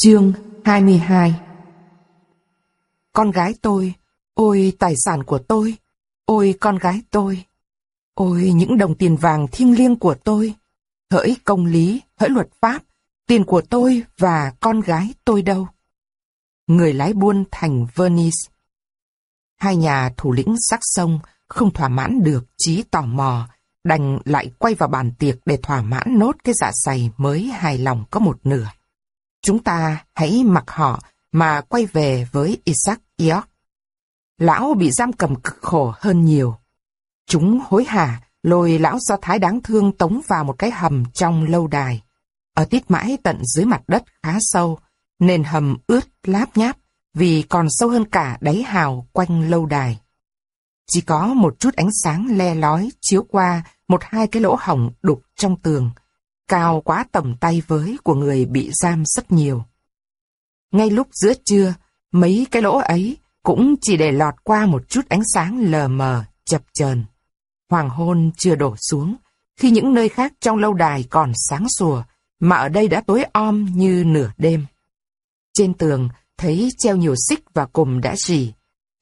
Chương 22 Con gái tôi, ôi tài sản của tôi, ôi con gái tôi, ôi những đồng tiền vàng thiêng liêng của tôi, hỡi công lý, hỡi luật pháp, tiền của tôi và con gái tôi đâu. Người lái buôn thành Venice Hai nhà thủ lĩnh sắc sông không thỏa mãn được trí tò mò, đành lại quay vào bàn tiệc để thỏa mãn nốt cái dạ dày mới hài lòng có một nửa. Chúng ta hãy mặc họ mà quay về với Isaac York. Lão bị giam cầm cực khổ hơn nhiều. Chúng hối hả lôi lão do thái đáng thương tống vào một cái hầm trong lâu đài. Ở tít mãi tận dưới mặt đất khá sâu, nền hầm ướt láp nháp vì còn sâu hơn cả đáy hào quanh lâu đài. Chỉ có một chút ánh sáng le lói chiếu qua một hai cái lỗ hổng đục trong tường, cao quá tầm tay với của người bị giam rất nhiều. Ngay lúc giữa trưa, mấy cái lỗ ấy cũng chỉ để lọt qua một chút ánh sáng lờ mờ, chập chờn. Hoàng hôn chưa đổ xuống, khi những nơi khác trong lâu đài còn sáng sủa, mà ở đây đã tối om như nửa đêm. Trên tường, thấy treo nhiều xích và cùm đã rỉ.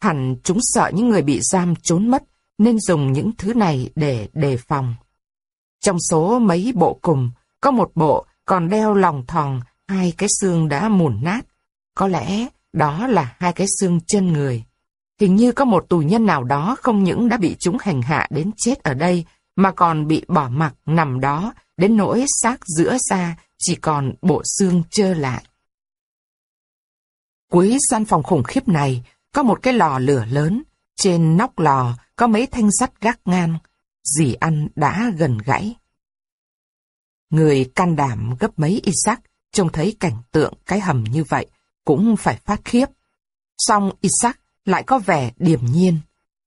Hẳn chúng sợ những người bị giam trốn mất, nên dùng những thứ này để đề phòng. Trong số mấy bộ cùm, có một bộ còn đeo lòng thòng hai cái xương đã mùn nát. Có lẽ đó là hai cái xương chân người. Hình như có một tù nhân nào đó không những đã bị chúng hành hạ đến chết ở đây, mà còn bị bỏ mặc nằm đó, đến nỗi xác giữa ra chỉ còn bộ xương trơ lại. Cuối gian phòng khủng khiếp này, có một cái lò lửa lớn, trên nóc lò có mấy thanh sắt gác ngang, dì ăn đã gần gãy. Người can đảm gấp mấy Isaac trông thấy cảnh tượng cái hầm như vậy cũng phải phát khiếp. Song Isaac lại có vẻ điềm nhiên.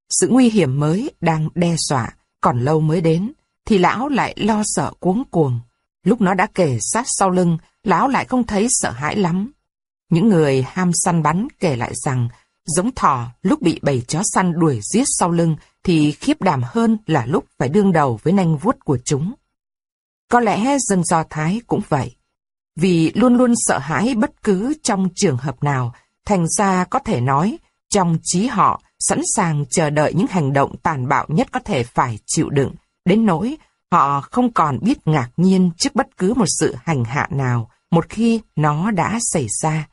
Sự nguy hiểm mới đang đe dọa, còn lâu mới đến, thì lão lại lo sợ cuống cuồng. Lúc nó đã kể sát sau lưng, lão lại không thấy sợ hãi lắm. Những người ham săn bắn kể lại rằng, giống thỏ lúc bị bầy chó săn đuổi giết sau lưng thì khiếp đảm hơn là lúc phải đương đầu với nanh vuốt của chúng. Có lẽ dân Do Thái cũng vậy. Vì luôn luôn sợ hãi bất cứ trong trường hợp nào, thành ra có thể nói, trong trí họ sẵn sàng chờ đợi những hành động tàn bạo nhất có thể phải chịu đựng, đến nỗi họ không còn biết ngạc nhiên trước bất cứ một sự hành hạ nào một khi nó đã xảy ra.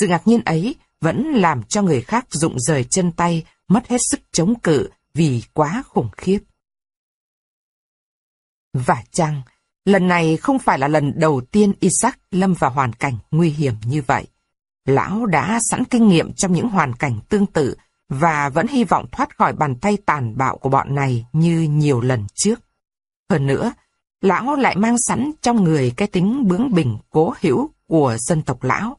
Sự ngạc nhiên ấy vẫn làm cho người khác rụng rời chân tay, mất hết sức chống cự vì quá khủng khiếp. Và chăng, lần này không phải là lần đầu tiên Isaac lâm vào hoàn cảnh nguy hiểm như vậy. Lão đã sẵn kinh nghiệm trong những hoàn cảnh tương tự và vẫn hy vọng thoát khỏi bàn tay tàn bạo của bọn này như nhiều lần trước. Hơn nữa, lão lại mang sẵn trong người cái tính bướng bỉnh cố hữu của dân tộc lão.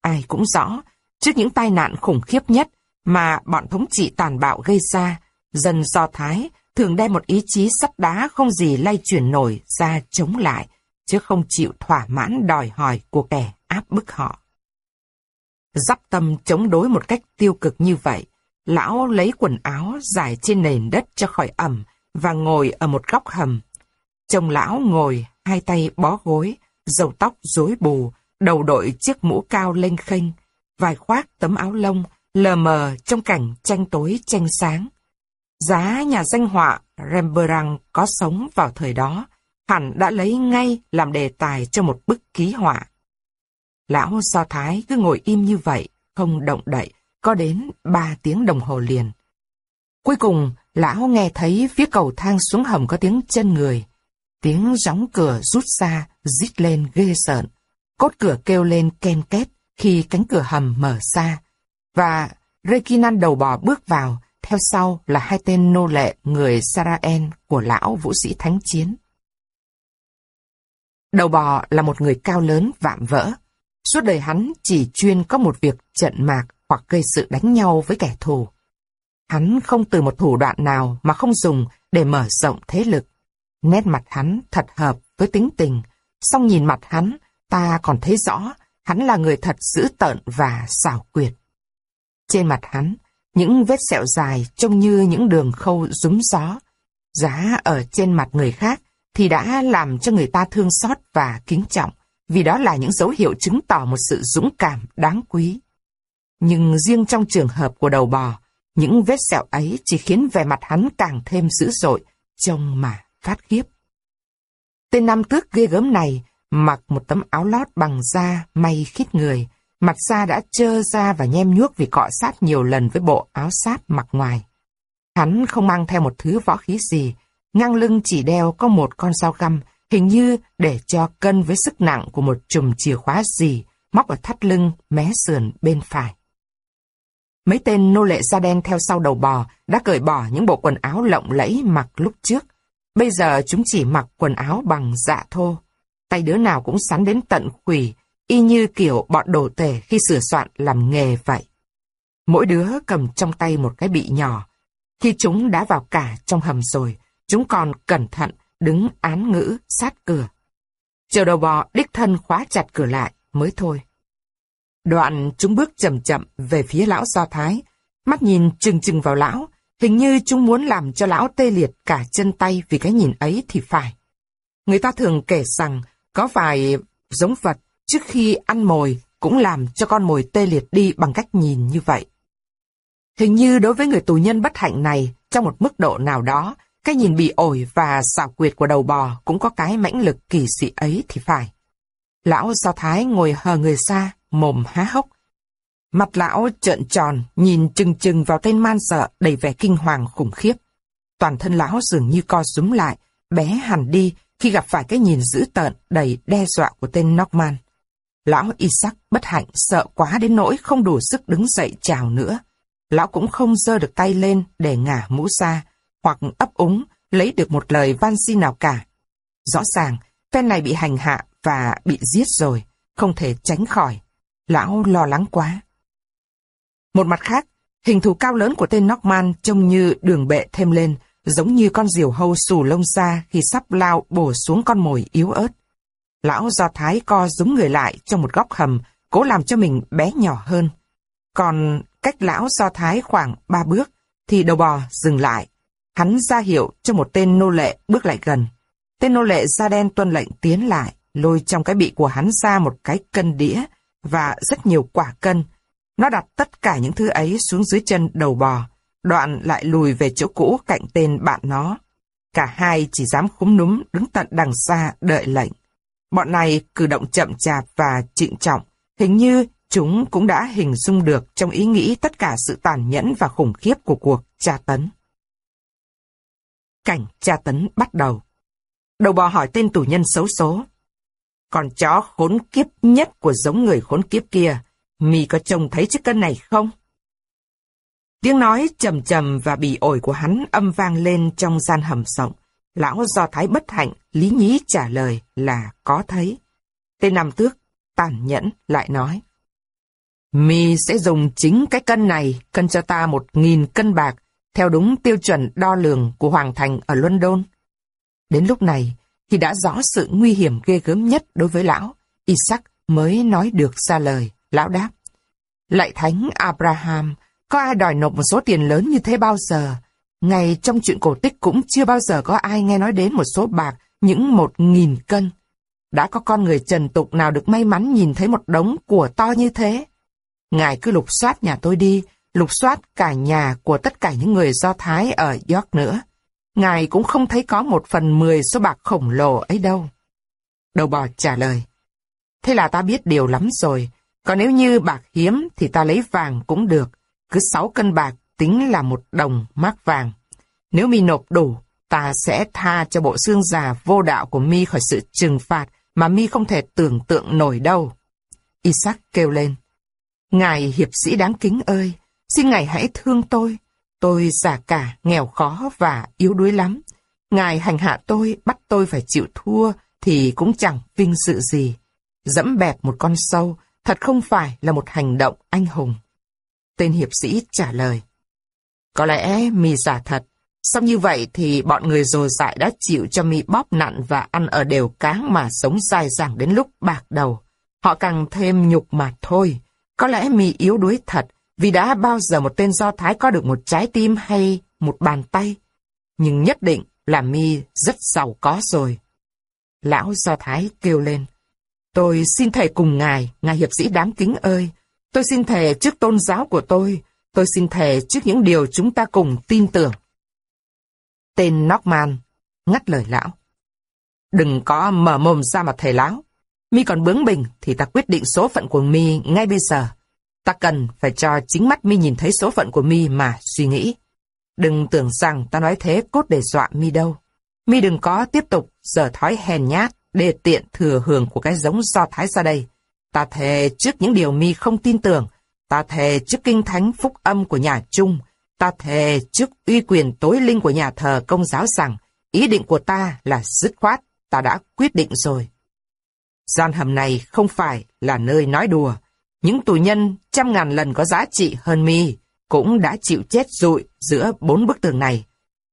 Ai cũng rõ, trước những tai nạn khủng khiếp nhất mà bọn thống trị tàn bạo gây ra, dân Do Thái thường đem một ý chí sắt đá không gì lay chuyển nổi ra chống lại, chứ không chịu thỏa mãn đòi hỏi của kẻ áp bức họ. Dắp tâm chống đối một cách tiêu cực như vậy, lão lấy quần áo dài trên nền đất cho khỏi ẩm và ngồi ở một góc hầm. Chồng lão ngồi, hai tay bó gối, dầu tóc rối bù, đầu đội chiếc mũ cao lênh khênh, vài khoác tấm áo lông, lờ mờ trong cảnh tranh tối tranh sáng. Giá nhà danh họa Rembrandt có sống vào thời đó, hẳn đã lấy ngay làm đề tài cho một bức ký họa. Lão Do Thái cứ ngồi im như vậy, không động đậy, có đến ba tiếng đồng hồ liền. Cuối cùng, lão nghe thấy phía cầu thang xuống hầm có tiếng chân người. Tiếng gióng cửa rút ra, rít lên ghê sợn. Cốt cửa kêu lên ken két khi cánh cửa hầm mở ra. Và Rekinan đầu bò bước vào, theo sau là hai tên nô lệ người Saraen của lão vũ sĩ thánh chiến. Đầu bò là một người cao lớn vạm vỡ. Suốt đời hắn chỉ chuyên có một việc trận mạc hoặc gây sự đánh nhau với kẻ thù. Hắn không từ một thủ đoạn nào mà không dùng để mở rộng thế lực. Nét mặt hắn thật hợp với tính tình, song nhìn mặt hắn, ta còn thấy rõ hắn là người thật dữ tợn và xảo quyệt. Trên mặt hắn, những vết sẹo dài trông như những đường khâu rúm gió. Giá ở trên mặt người khác thì đã làm cho người ta thương xót và kính trọng vì đó là những dấu hiệu chứng tỏ một sự dũng cảm đáng quý. Nhưng riêng trong trường hợp của đầu bò, những vết sẹo ấy chỉ khiến vẻ mặt hắn càng thêm dữ dội, trông mà phát khiếp. Tên nam tước ghê gớm này mặc một tấm áo lót bằng da may khít người, mặt da đã trơ ra và nhem nhuốc vì cọ sát nhiều lần với bộ áo sát mặc ngoài. Hắn không mang theo một thứ võ khí gì, ngang lưng chỉ đeo có một con dao găm, hình như để cho cân với sức nặng của một chùm chìa khóa gì, móc ở thắt lưng, mé sườn bên phải. Mấy tên nô lệ da đen theo sau đầu bò đã cởi bỏ những bộ quần áo lộng lẫy mặc lúc trước. Bây giờ chúng chỉ mặc quần áo bằng dạ thô. Tay đứa nào cũng sắn đến tận khủy, y như kiểu bọn đồ tể khi sửa soạn làm nghề vậy. Mỗi đứa cầm trong tay một cái bị nhỏ. Khi chúng đã vào cả trong hầm rồi, chúng còn cẩn thận đứng án ngữ sát cửa. Chờ đầu bò đích thân khóa chặt cửa lại mới thôi. Đoạn chúng bước chậm chậm về phía lão Do Thái, mắt nhìn chừng chừng vào lão, hình như chúng muốn làm cho lão tê liệt cả chân tay vì cái nhìn ấy thì phải. Người ta thường kể rằng có vài giống vật trước khi ăn mồi cũng làm cho con mồi tê liệt đi bằng cách nhìn như vậy. Hình như đối với người tù nhân bất hạnh này, trong một mức độ nào đó, cái nhìn bị ổi và xảo quyệt của đầu bò cũng có cái mãnh lực kỳ dị ấy thì phải. Lão Do Thái ngồi hờ người xa, mồm há hốc. Mặt lão trợn tròn, nhìn chừng chừng vào tên man sợ đầy vẻ kinh hoàng khủng khiếp. Toàn thân lão dường như co rúm lại, bé hẳn đi khi gặp phải cái nhìn dữ tợn đầy đe dọa của tên Norman. Lão Isaac bất hạnh sợ quá đến nỗi không đủ sức đứng dậy chào nữa. Lão cũng không dơ được tay lên để ngả mũ ra, hoặc ấp úng lấy được một lời van xin nào cả. Rõ ràng, phen này bị hành hạ và bị giết rồi, không thể tránh khỏi. Lão lo lắng quá. Một mặt khác, hình thù cao lớn của tên Norman trông như đường bệ thêm lên, giống như con diều hâu xù lông ra khi sắp lao bổ xuống con mồi yếu ớt. Lão do thái co giống người lại trong một góc hầm, cố làm cho mình bé nhỏ hơn. Còn cách lão do thái khoảng ba bước, thì đầu bò dừng lại. Hắn ra hiệu cho một tên nô lệ bước lại gần. Tên nô lệ da đen tuân lệnh tiến lại, lôi trong cái bị của hắn ra một cái cân đĩa và rất nhiều quả cân. Nó đặt tất cả những thứ ấy xuống dưới chân đầu bò, đoạn lại lùi về chỗ cũ cạnh tên bạn nó. Cả hai chỉ dám khúm núm đứng tận đằng xa đợi lệnh. Bọn này cử động chậm chạp và trịnh trọng, hình như chúng cũng đã hình dung được trong ý nghĩ tất cả sự tàn nhẫn và khủng khiếp của cuộc tra tấn. Cảnh tra tấn bắt đầu. Đầu bò hỏi tên tù nhân xấu số. còn chó khốn kiếp nhất của giống người khốn kiếp kia, mi có trông thấy chiếc cân này không? Tiếng nói trầm trầm và bị ổi của hắn âm vang lên trong gian hầm rộng. Lão do thái bất hạnh, lý nhí trả lời là có thấy. Tên Nam Tước, tàn nhẫn, lại nói. Mi sẽ dùng chính cái cân này cân cho ta một nghìn cân bạc, theo đúng tiêu chuẩn đo lường của Hoàng Thành ở London. Đến lúc này, thì đã rõ sự nguy hiểm ghê gớm nhất đối với lão. Isaac mới nói được ra lời, lão đáp. Lạy thánh Abraham, có ai đòi nộp một số tiền lớn như thế bao giờ? Ngay trong chuyện cổ tích cũng chưa bao giờ có ai nghe nói đến một số bạc những một nghìn cân. Đã có con người trần tục nào được may mắn nhìn thấy một đống của to như thế? Ngài cứ lục soát nhà tôi đi, lục soát cả nhà của tất cả những người Do Thái ở York nữa. Ngài cũng không thấy có một phần mười số bạc khổng lồ ấy đâu. Đầu bò trả lời. Thế là ta biết điều lắm rồi. Còn nếu như bạc hiếm thì ta lấy vàng cũng được. Cứ sáu cân bạc tính là một đồng mác vàng. Nếu mi nộp đủ, ta sẽ tha cho bộ xương già vô đạo của mi khỏi sự trừng phạt mà mi không thể tưởng tượng nổi đâu. Isaac kêu lên. Ngài hiệp sĩ đáng kính ơi, xin ngài hãy thương tôi. Tôi già cả, nghèo khó và yếu đuối lắm. Ngài hành hạ tôi, bắt tôi phải chịu thua, thì cũng chẳng vinh dự gì. Dẫm bẹp một con sâu, thật không phải là một hành động anh hùng. Tên hiệp sĩ trả lời. Có lẽ mì giả thật. Xong như vậy thì bọn người rồ dại đã chịu cho mi bóp nặn và ăn ở đều cáng mà sống dài dẳng đến lúc bạc đầu. Họ càng thêm nhục mà thôi. Có lẽ mi yếu đuối thật, vì đã bao giờ một tên Do Thái có được một trái tim hay một bàn tay. Nhưng nhất định là mi rất giàu có rồi. Lão Do Thái kêu lên. Tôi xin thề cùng ngài, ngài hiệp sĩ đáng kính ơi. Tôi xin thề trước tôn giáo của tôi. Tôi xin thề trước những điều chúng ta cùng tin tưởng. Tên Norman ngắt lời lão. Đừng có mở mồm ra mà thề láo. Mi còn bướng bỉnh thì ta quyết định số phận của Mi ngay bây giờ. Ta cần phải cho chính mắt Mi nhìn thấy số phận của Mi mà suy nghĩ. Đừng tưởng rằng ta nói thế cốt để dọa Mi đâu. Mi đừng có tiếp tục giờ thói hèn nhát, để tiện thừa hưởng của cái giống do thái ra đây. Ta thề trước những điều Mi không tin tưởng. Ta thề trước kinh thánh phúc âm của nhà Trung. Ta thề trước uy quyền tối linh của nhà thờ công giáo rằng ý định của ta là dứt khoát. Ta đã quyết định rồi. Gian hầm này không phải là nơi nói đùa. Những tù nhân trăm ngàn lần có giá trị hơn mi cũng đã chịu chết rụi giữa bốn bức tường này.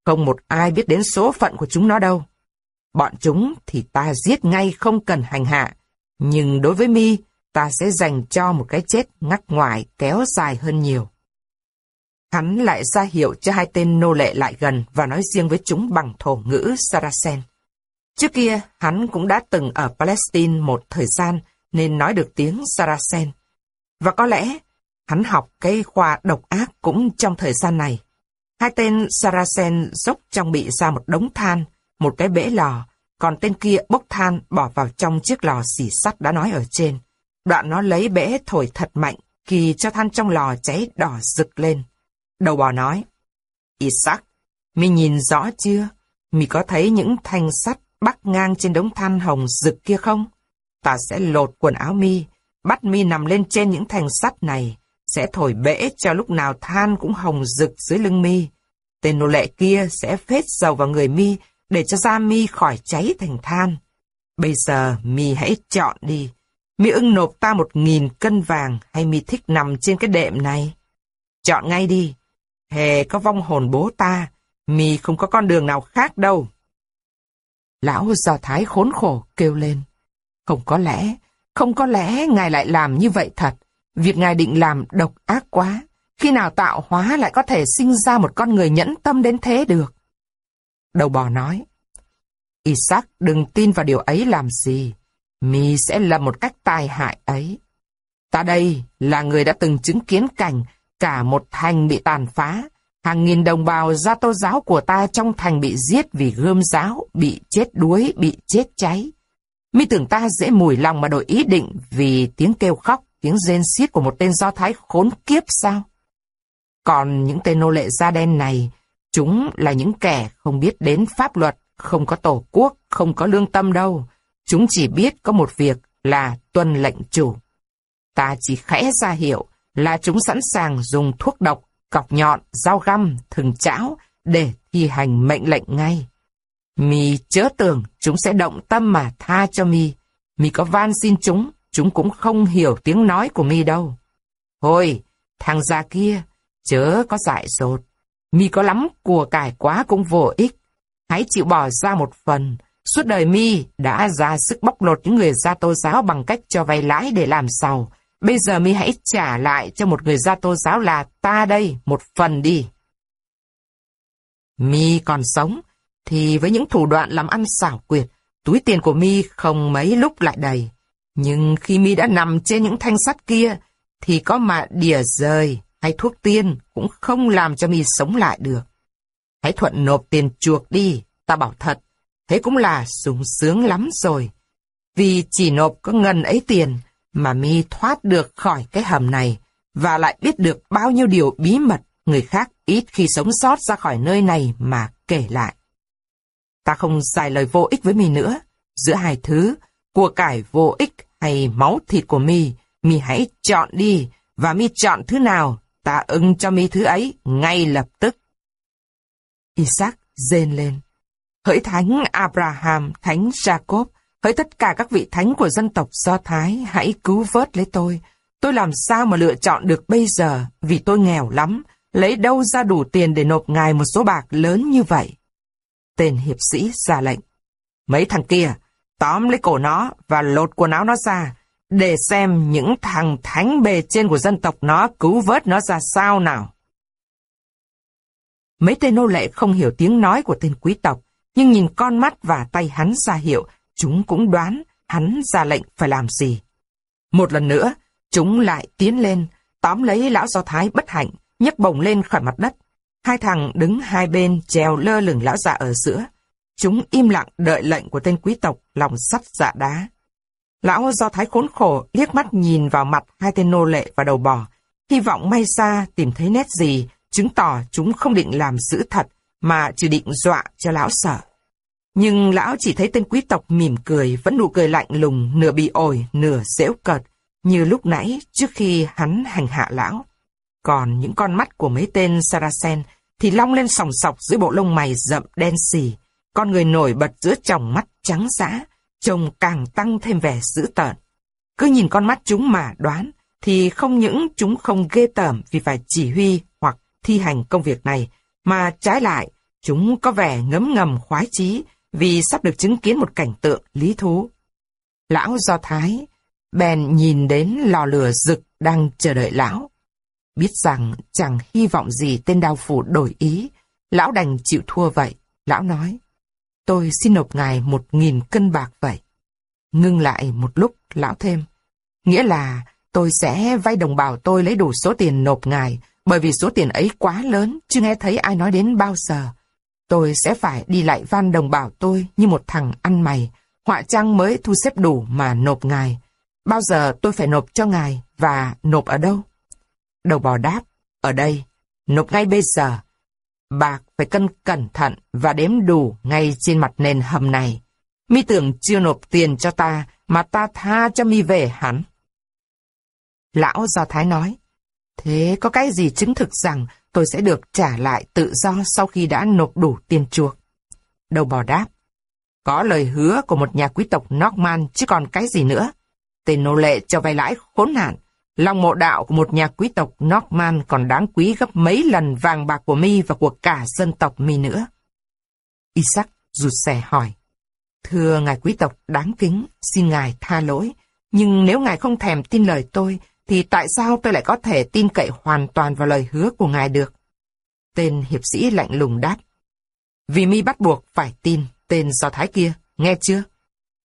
Không một ai biết đến số phận của chúng nó đâu. Bọn chúng thì ta giết ngay không cần hành hạ. Nhưng đối với mi, ta sẽ dành cho một cái chết ngắc ngoài kéo dài hơn nhiều. Hắn lại ra hiệu cho hai tên nô lệ lại gần và nói riêng với chúng bằng thổ ngữ Saracen. Trước kia, hắn cũng đã từng ở Palestine một thời gian nên nói được tiếng Saracen. Và có lẽ, hắn học cái khoa độc ác cũng trong thời gian này. Hai tên Saracen dốc trong bị ra một đống than, một cái bể lò, còn tên kia bốc than bỏ vào trong chiếc lò xỉ sắt đã nói ở trên. Đoạn nó lấy bể thổi thật mạnh, kỳ cho than trong lò cháy đỏ rực lên. Đầu bò nói, Isaac, mi nhìn rõ chưa? Mi có thấy những thanh sắt bắc ngang trên đống than hồng rực kia không? Ta sẽ lột quần áo mi, bắt mi nằm lên trên những thanh sắt này, sẽ thổi bể cho lúc nào than cũng hồng rực dưới lưng mi. Tên nô lệ kia sẽ phết dầu vào người mi để cho da mi khỏi cháy thành than. Bây giờ mi hãy chọn đi. Mi ưng nộp ta một nghìn cân vàng hay mi thích nằm trên cái đệm này? Chọn ngay đi. Hề có vong hồn bố ta, mi không có con đường nào khác đâu. Lão Do Thái khốn khổ kêu lên. Không có lẽ, không có lẽ ngài lại làm như vậy thật. Việc ngài định làm độc ác quá. Khi nào tạo hóa lại có thể sinh ra một con người nhẫn tâm đến thế được? Đầu bò nói. Isaac đừng tin vào điều ấy làm gì. Mi sẽ là một cách tai hại ấy. Ta đây là người đã từng chứng kiến cảnh cả một thành bị tàn phá, Hàng nghìn đồng bào gia tô giáo của ta trong thành bị giết vì gươm giáo, bị chết đuối, bị chết cháy. Mi tưởng ta dễ mùi lòng mà đổi ý định vì tiếng kêu khóc, tiếng rên xiết của một tên do thái khốn kiếp sao? Còn những tên nô lệ da đen này, chúng là những kẻ không biết đến pháp luật, không có tổ quốc, không có lương tâm đâu. Chúng chỉ biết có một việc là tuân lệnh chủ. Ta chỉ khẽ ra hiệu là chúng sẵn sàng dùng thuốc độc cọc nhọn, dao găm, thừng chảo để thi hành mệnh lệnh ngay. Mi chớ tưởng chúng sẽ động tâm mà tha cho Mi. Mi có van xin chúng, chúng cũng không hiểu tiếng nói của Mi đâu. Thôi, thằng già kia, chớ có dại dột. Mi có lắm của cải quá cũng vô ích. Hãy chịu bỏ ra một phần. Suốt đời Mi đã ra sức bóc lột những người gia tô giáo bằng cách cho vay lãi để làm giàu. Bây giờ mi hãy trả lại cho một người gia tô giáo là ta đây một phần đi. Mi còn sống, thì với những thủ đoạn làm ăn xảo quyệt, túi tiền của Mi không mấy lúc lại đầy. Nhưng khi Mi đã nằm trên những thanh sắt kia, thì có mà đỉa rời hay thuốc tiên cũng không làm cho Mi sống lại được. Hãy thuận nộp tiền chuộc đi, ta bảo thật, thế cũng là sung sướng lắm rồi. Vì chỉ nộp có ngần ấy tiền, mà mi thoát được khỏi cái hầm này và lại biết được bao nhiêu điều bí mật người khác ít khi sống sót ra khỏi nơi này mà kể lại. Ta không dài lời vô ích với mi nữa. Giữa hai thứ, của cải vô ích hay máu thịt của mi, mi hãy chọn đi và mi chọn thứ nào, ta ưng cho mi thứ ấy ngay lập tức. Isaac rên lên. Hỡi thánh Abraham, thánh Jacob, Hỡi tất cả các vị thánh của dân tộc Do Thái, hãy cứu vớt lấy tôi. Tôi làm sao mà lựa chọn được bây giờ, vì tôi nghèo lắm, lấy đâu ra đủ tiền để nộp ngài một số bạc lớn như vậy. Tên hiệp sĩ ra lệnh. Mấy thằng kia, tóm lấy cổ nó và lột quần áo nó ra, để xem những thằng thánh bề trên của dân tộc nó cứu vớt nó ra sao nào. Mấy tên nô lệ không hiểu tiếng nói của tên quý tộc, nhưng nhìn con mắt và tay hắn ra hiệu, Chúng cũng đoán hắn ra lệnh phải làm gì. Một lần nữa, chúng lại tiến lên, tóm lấy lão Do Thái bất hạnh, nhấc bổng lên khỏi mặt đất. Hai thằng đứng hai bên treo lơ lửng lão già ở giữa. Chúng im lặng đợi lệnh của tên quý tộc lòng sắt dạ đá. Lão Do Thái khốn khổ liếc mắt nhìn vào mặt hai tên nô lệ và đầu bò, hy vọng may ra tìm thấy nét gì, chứng tỏ chúng không định làm giữ thật, mà chỉ định dọa cho lão sợ. Nhưng lão chỉ thấy tên quý tộc mỉm cười, vẫn nụ cười lạnh lùng, nửa bị ổi, nửa dễu cợt, như lúc nãy trước khi hắn hành hạ lão. Còn những con mắt của mấy tên Saracen thì long lên sòng sọc dưới bộ lông mày rậm đen xì, con người nổi bật giữa tròng mắt trắng dã, trông càng tăng thêm vẻ dữ tợn. Cứ nhìn con mắt chúng mà đoán, thì không những chúng không ghê tởm vì phải chỉ huy hoặc thi hành công việc này, mà trái lại, chúng có vẻ ngấm ngầm khoái chí vì sắp được chứng kiến một cảnh tượng lý thú. Lão Do Thái bèn nhìn đến lò lửa rực đang chờ đợi lão. Biết rằng chẳng hy vọng gì tên đao phủ đổi ý, lão đành chịu thua vậy. Lão nói, tôi xin nộp ngài một nghìn cân bạc vậy. Ngưng lại một lúc, lão thêm, nghĩa là tôi sẽ vay đồng bào tôi lấy đủ số tiền nộp ngài, bởi vì số tiền ấy quá lớn, chưa nghe thấy ai nói đến bao giờ. Tôi sẽ phải đi lại van đồng bào tôi như một thằng ăn mày, họa trang mới thu xếp đủ mà nộp ngài. Bao giờ tôi phải nộp cho ngài và nộp ở đâu? Đầu bò đáp, ở đây, nộp ngay bây giờ. Bạc phải cân cẩn thận và đếm đủ ngay trên mặt nền hầm này. Mi tưởng chưa nộp tiền cho ta mà ta tha cho mi về hẳn. Lão Do Thái nói, thế có cái gì chứng thực rằng tôi sẽ được trả lại tự do sau khi đã nộp đủ tiền chuộc? Đầu bò đáp, có lời hứa của một nhà quý tộc Norman chứ còn cái gì nữa. Tên nô lệ cho vay lãi khốn nạn. Lòng mộ đạo của một nhà quý tộc Norman còn đáng quý gấp mấy lần vàng bạc của mi và của cả dân tộc mi nữa. Isaac rụt rè hỏi. Thưa ngài quý tộc đáng kính, xin ngài tha lỗi. Nhưng nếu ngài không thèm tin lời tôi, thì tại sao tôi lại có thể tin cậy hoàn toàn vào lời hứa của ngài được? Tên hiệp sĩ lạnh lùng đáp. Vì mi bắt buộc phải tin tên do thái kia, nghe chưa?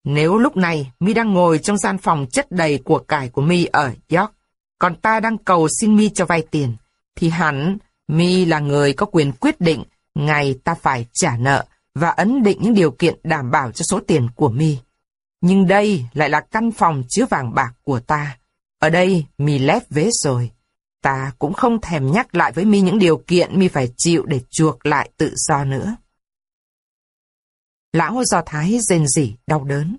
Nếu lúc này mi đang ngồi trong gian phòng chất đầy của cải của mi ở York, còn ta đang cầu xin mi cho vay tiền, thì hẳn mi là người có quyền quyết định ngày ta phải trả nợ và ấn định những điều kiện đảm bảo cho số tiền của mi. Nhưng đây lại là căn phòng chứa vàng bạc của ta. Ở đây mi lép vế rồi. Ta cũng không thèm nhắc lại với mi những điều kiện mi phải chịu để chuộc lại tự do nữa. Lão Do Thái rên rỉ, đau đớn.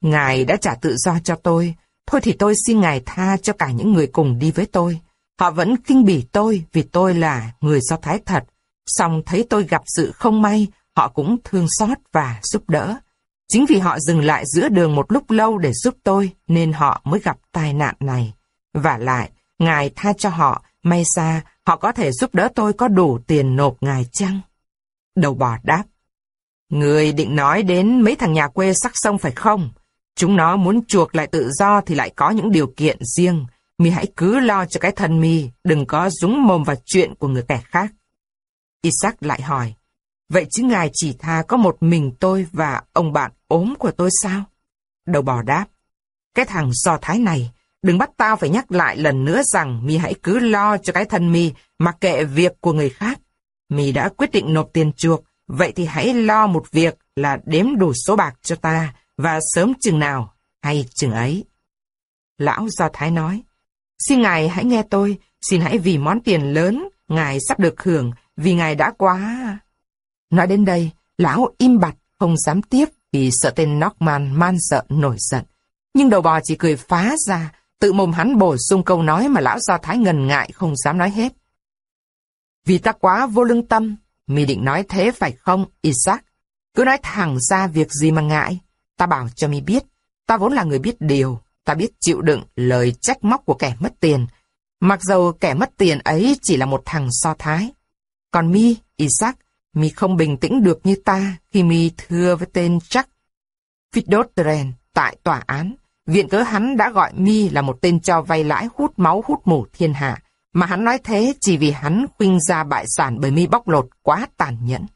Ngài đã trả tự do cho tôi, thôi thì tôi xin Ngài tha cho cả những người cùng đi với tôi. Họ vẫn kinh bỉ tôi vì tôi là người Do Thái thật, song thấy tôi gặp sự không may, họ cũng thương xót và giúp đỡ. Chính vì họ dừng lại giữa đường một lúc lâu để giúp tôi, nên họ mới gặp tai nạn này. Và lại, Ngài tha cho họ, may ra họ có thể giúp đỡ tôi có đủ tiền nộp Ngài chăng? Đầu bò đáp. Người định nói đến mấy thằng nhà quê sắc sông phải không? Chúng nó muốn chuộc lại tự do thì lại có những điều kiện riêng. Mi hãy cứ lo cho cái thân mi, đừng có dúng mồm vào chuyện của người kẻ khác. Isaac lại hỏi, vậy chứ ngài chỉ tha có một mình tôi và ông bạn ốm của tôi sao? Đầu bò đáp, cái thằng do thái này, đừng bắt tao phải nhắc lại lần nữa rằng mi hãy cứ lo cho cái thân mi, mà kệ việc của người khác. Mi đã quyết định nộp tiền chuộc, vậy thì hãy lo một việc là đếm đủ số bạc cho ta, và sớm chừng nào hay chừng ấy. Lão Do Thái nói, xin Ngài hãy nghe tôi, xin hãy vì món tiền lớn Ngài sắp được hưởng, vì Ngài đã quá... Nói đến đây, lão im bặt, không dám tiếp thì sợ tên Norman man sợ nổi giận. Nhưng đầu bò chỉ cười phá ra, tự mồm hắn bổ sung câu nói mà lão Do Thái ngần ngại không dám nói hết. Vì ta quá vô lương tâm, mi định nói thế phải không, Isaac? Cứ nói thẳng ra việc gì mà ngại. Ta bảo cho mi biết, ta vốn là người biết điều, ta biết chịu đựng lời trách móc của kẻ mất tiền. Mặc dầu kẻ mất tiền ấy chỉ là một thằng so thái. Còn mi, Isaac, mi không bình tĩnh được như ta khi mi thưa với tên Jack Fitzgerald tại tòa án. Viện cớ hắn đã gọi mi là một tên cho vay lãi hút máu hút mù thiên hạ. Mà hắn nói thế chỉ vì hắn khuynh ra bại sản bởi mi bóc lột quá tàn nhẫn.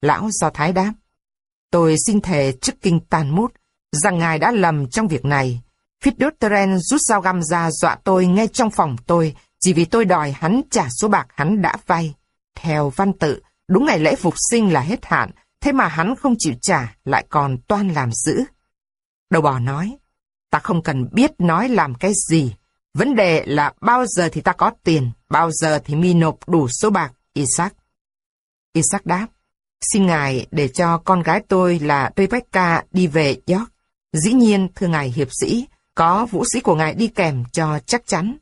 Lão do thái đáp. Tôi xin thề trước kinh tàn mút, rằng ngài đã lầm trong việc này. Fitzgerald rút dao găm ra dọa tôi ngay trong phòng tôi, chỉ vì tôi đòi hắn trả số bạc hắn đã vay. Theo văn tự, đúng ngày lễ phục sinh là hết hạn, thế mà hắn không chịu trả, lại còn toan làm giữ. Đầu bò nói, ta không cần biết nói làm cái gì. Vấn đề là bao giờ thì ta có tiền, bao giờ thì mi nộp đủ số bạc, Isaac. Isaac đáp, xin ngài để cho con gái tôi là Rebecca đi về York. Dĩ nhiên, thưa ngài hiệp sĩ, có vũ sĩ của ngài đi kèm cho chắc chắn.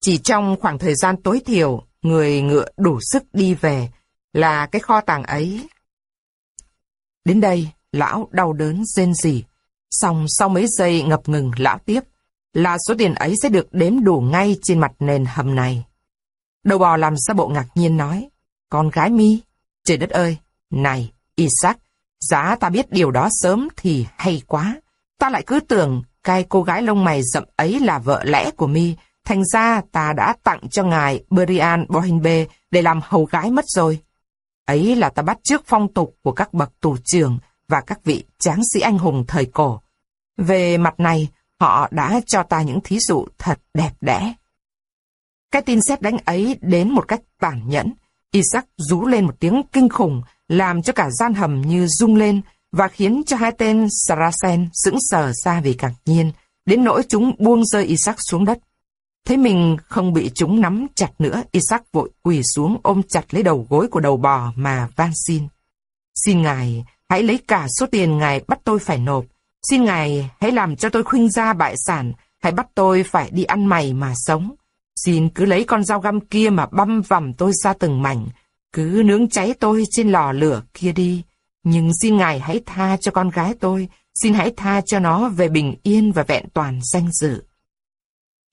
Chỉ trong khoảng thời gian tối thiểu, người ngựa đủ sức đi về là cái kho tàng ấy. Đến đây, lão đau đớn rên rỉ. Xong sau mấy giây ngập ngừng lão tiếp, là số tiền ấy sẽ được đếm đủ ngay trên mặt nền hầm này. Đầu bò làm ra bộ ngạc nhiên nói, con gái mi, trời đất ơi, này, Isaac, giá ta biết điều đó sớm thì hay quá. Ta lại cứ tưởng cái cô gái lông mày rậm ấy là vợ lẽ của mi, thành ra ta đã tặng cho ngài Brian Bohinbe để làm hầu gái mất rồi. Ấy là ta bắt trước phong tục của các bậc tù trưởng và các vị tráng sĩ anh hùng thời cổ. Về mặt này, họ đã cho ta những thí dụ thật đẹp đẽ. Cái tin xét đánh ấy đến một cách tàn nhẫn. Isaac rú lên một tiếng kinh khủng, làm cho cả gian hầm như rung lên và khiến cho hai tên Saracen sững sờ ra vì ngạc nhiên, đến nỗi chúng buông rơi Isaac xuống đất. Thấy mình không bị chúng nắm chặt nữa, Isaac vội quỳ xuống ôm chặt lấy đầu gối của đầu bò mà van xin. Xin Ngài, hãy lấy cả số tiền Ngài bắt tôi phải nộp. Xin Ngài, hãy làm cho tôi khuynh ra bại sản, hãy bắt tôi phải đi ăn mày mà sống. Xin cứ lấy con dao găm kia mà băm vằm tôi ra từng mảnh, cứ nướng cháy tôi trên lò lửa kia đi. Nhưng xin Ngài hãy tha cho con gái tôi, xin hãy tha cho nó về bình yên và vẹn toàn danh dự.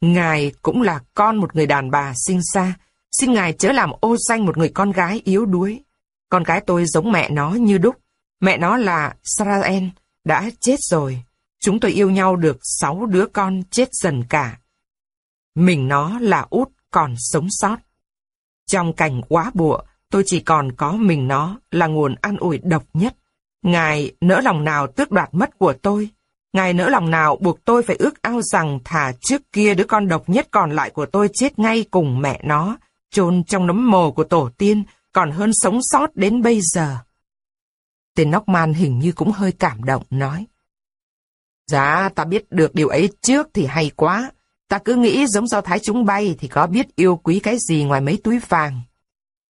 Ngài cũng là con một người đàn bà sinh xa, xin Ngài chớ làm ô danh một người con gái yếu đuối. Con gái tôi giống mẹ nó như đúc, mẹ nó là Saraen, đã chết rồi. Chúng tôi yêu nhau được sáu đứa con chết dần cả. Mình nó là út còn sống sót. Trong cảnh quá bụa, tôi chỉ còn có mình nó là nguồn an ủi độc nhất. Ngài nỡ lòng nào tước đoạt mất của tôi, Ngài nỡ lòng nào buộc tôi phải ước ao rằng thả trước kia đứa con độc nhất còn lại của tôi chết ngay cùng mẹ nó, chôn trong nấm mồ của tổ tiên, còn hơn sống sót đến bây giờ. Tên Nóc-man hình như cũng hơi cảm động, nói. Dạ, ta biết được điều ấy trước thì hay quá. Ta cứ nghĩ giống do thái chúng bay thì có biết yêu quý cái gì ngoài mấy túi vàng.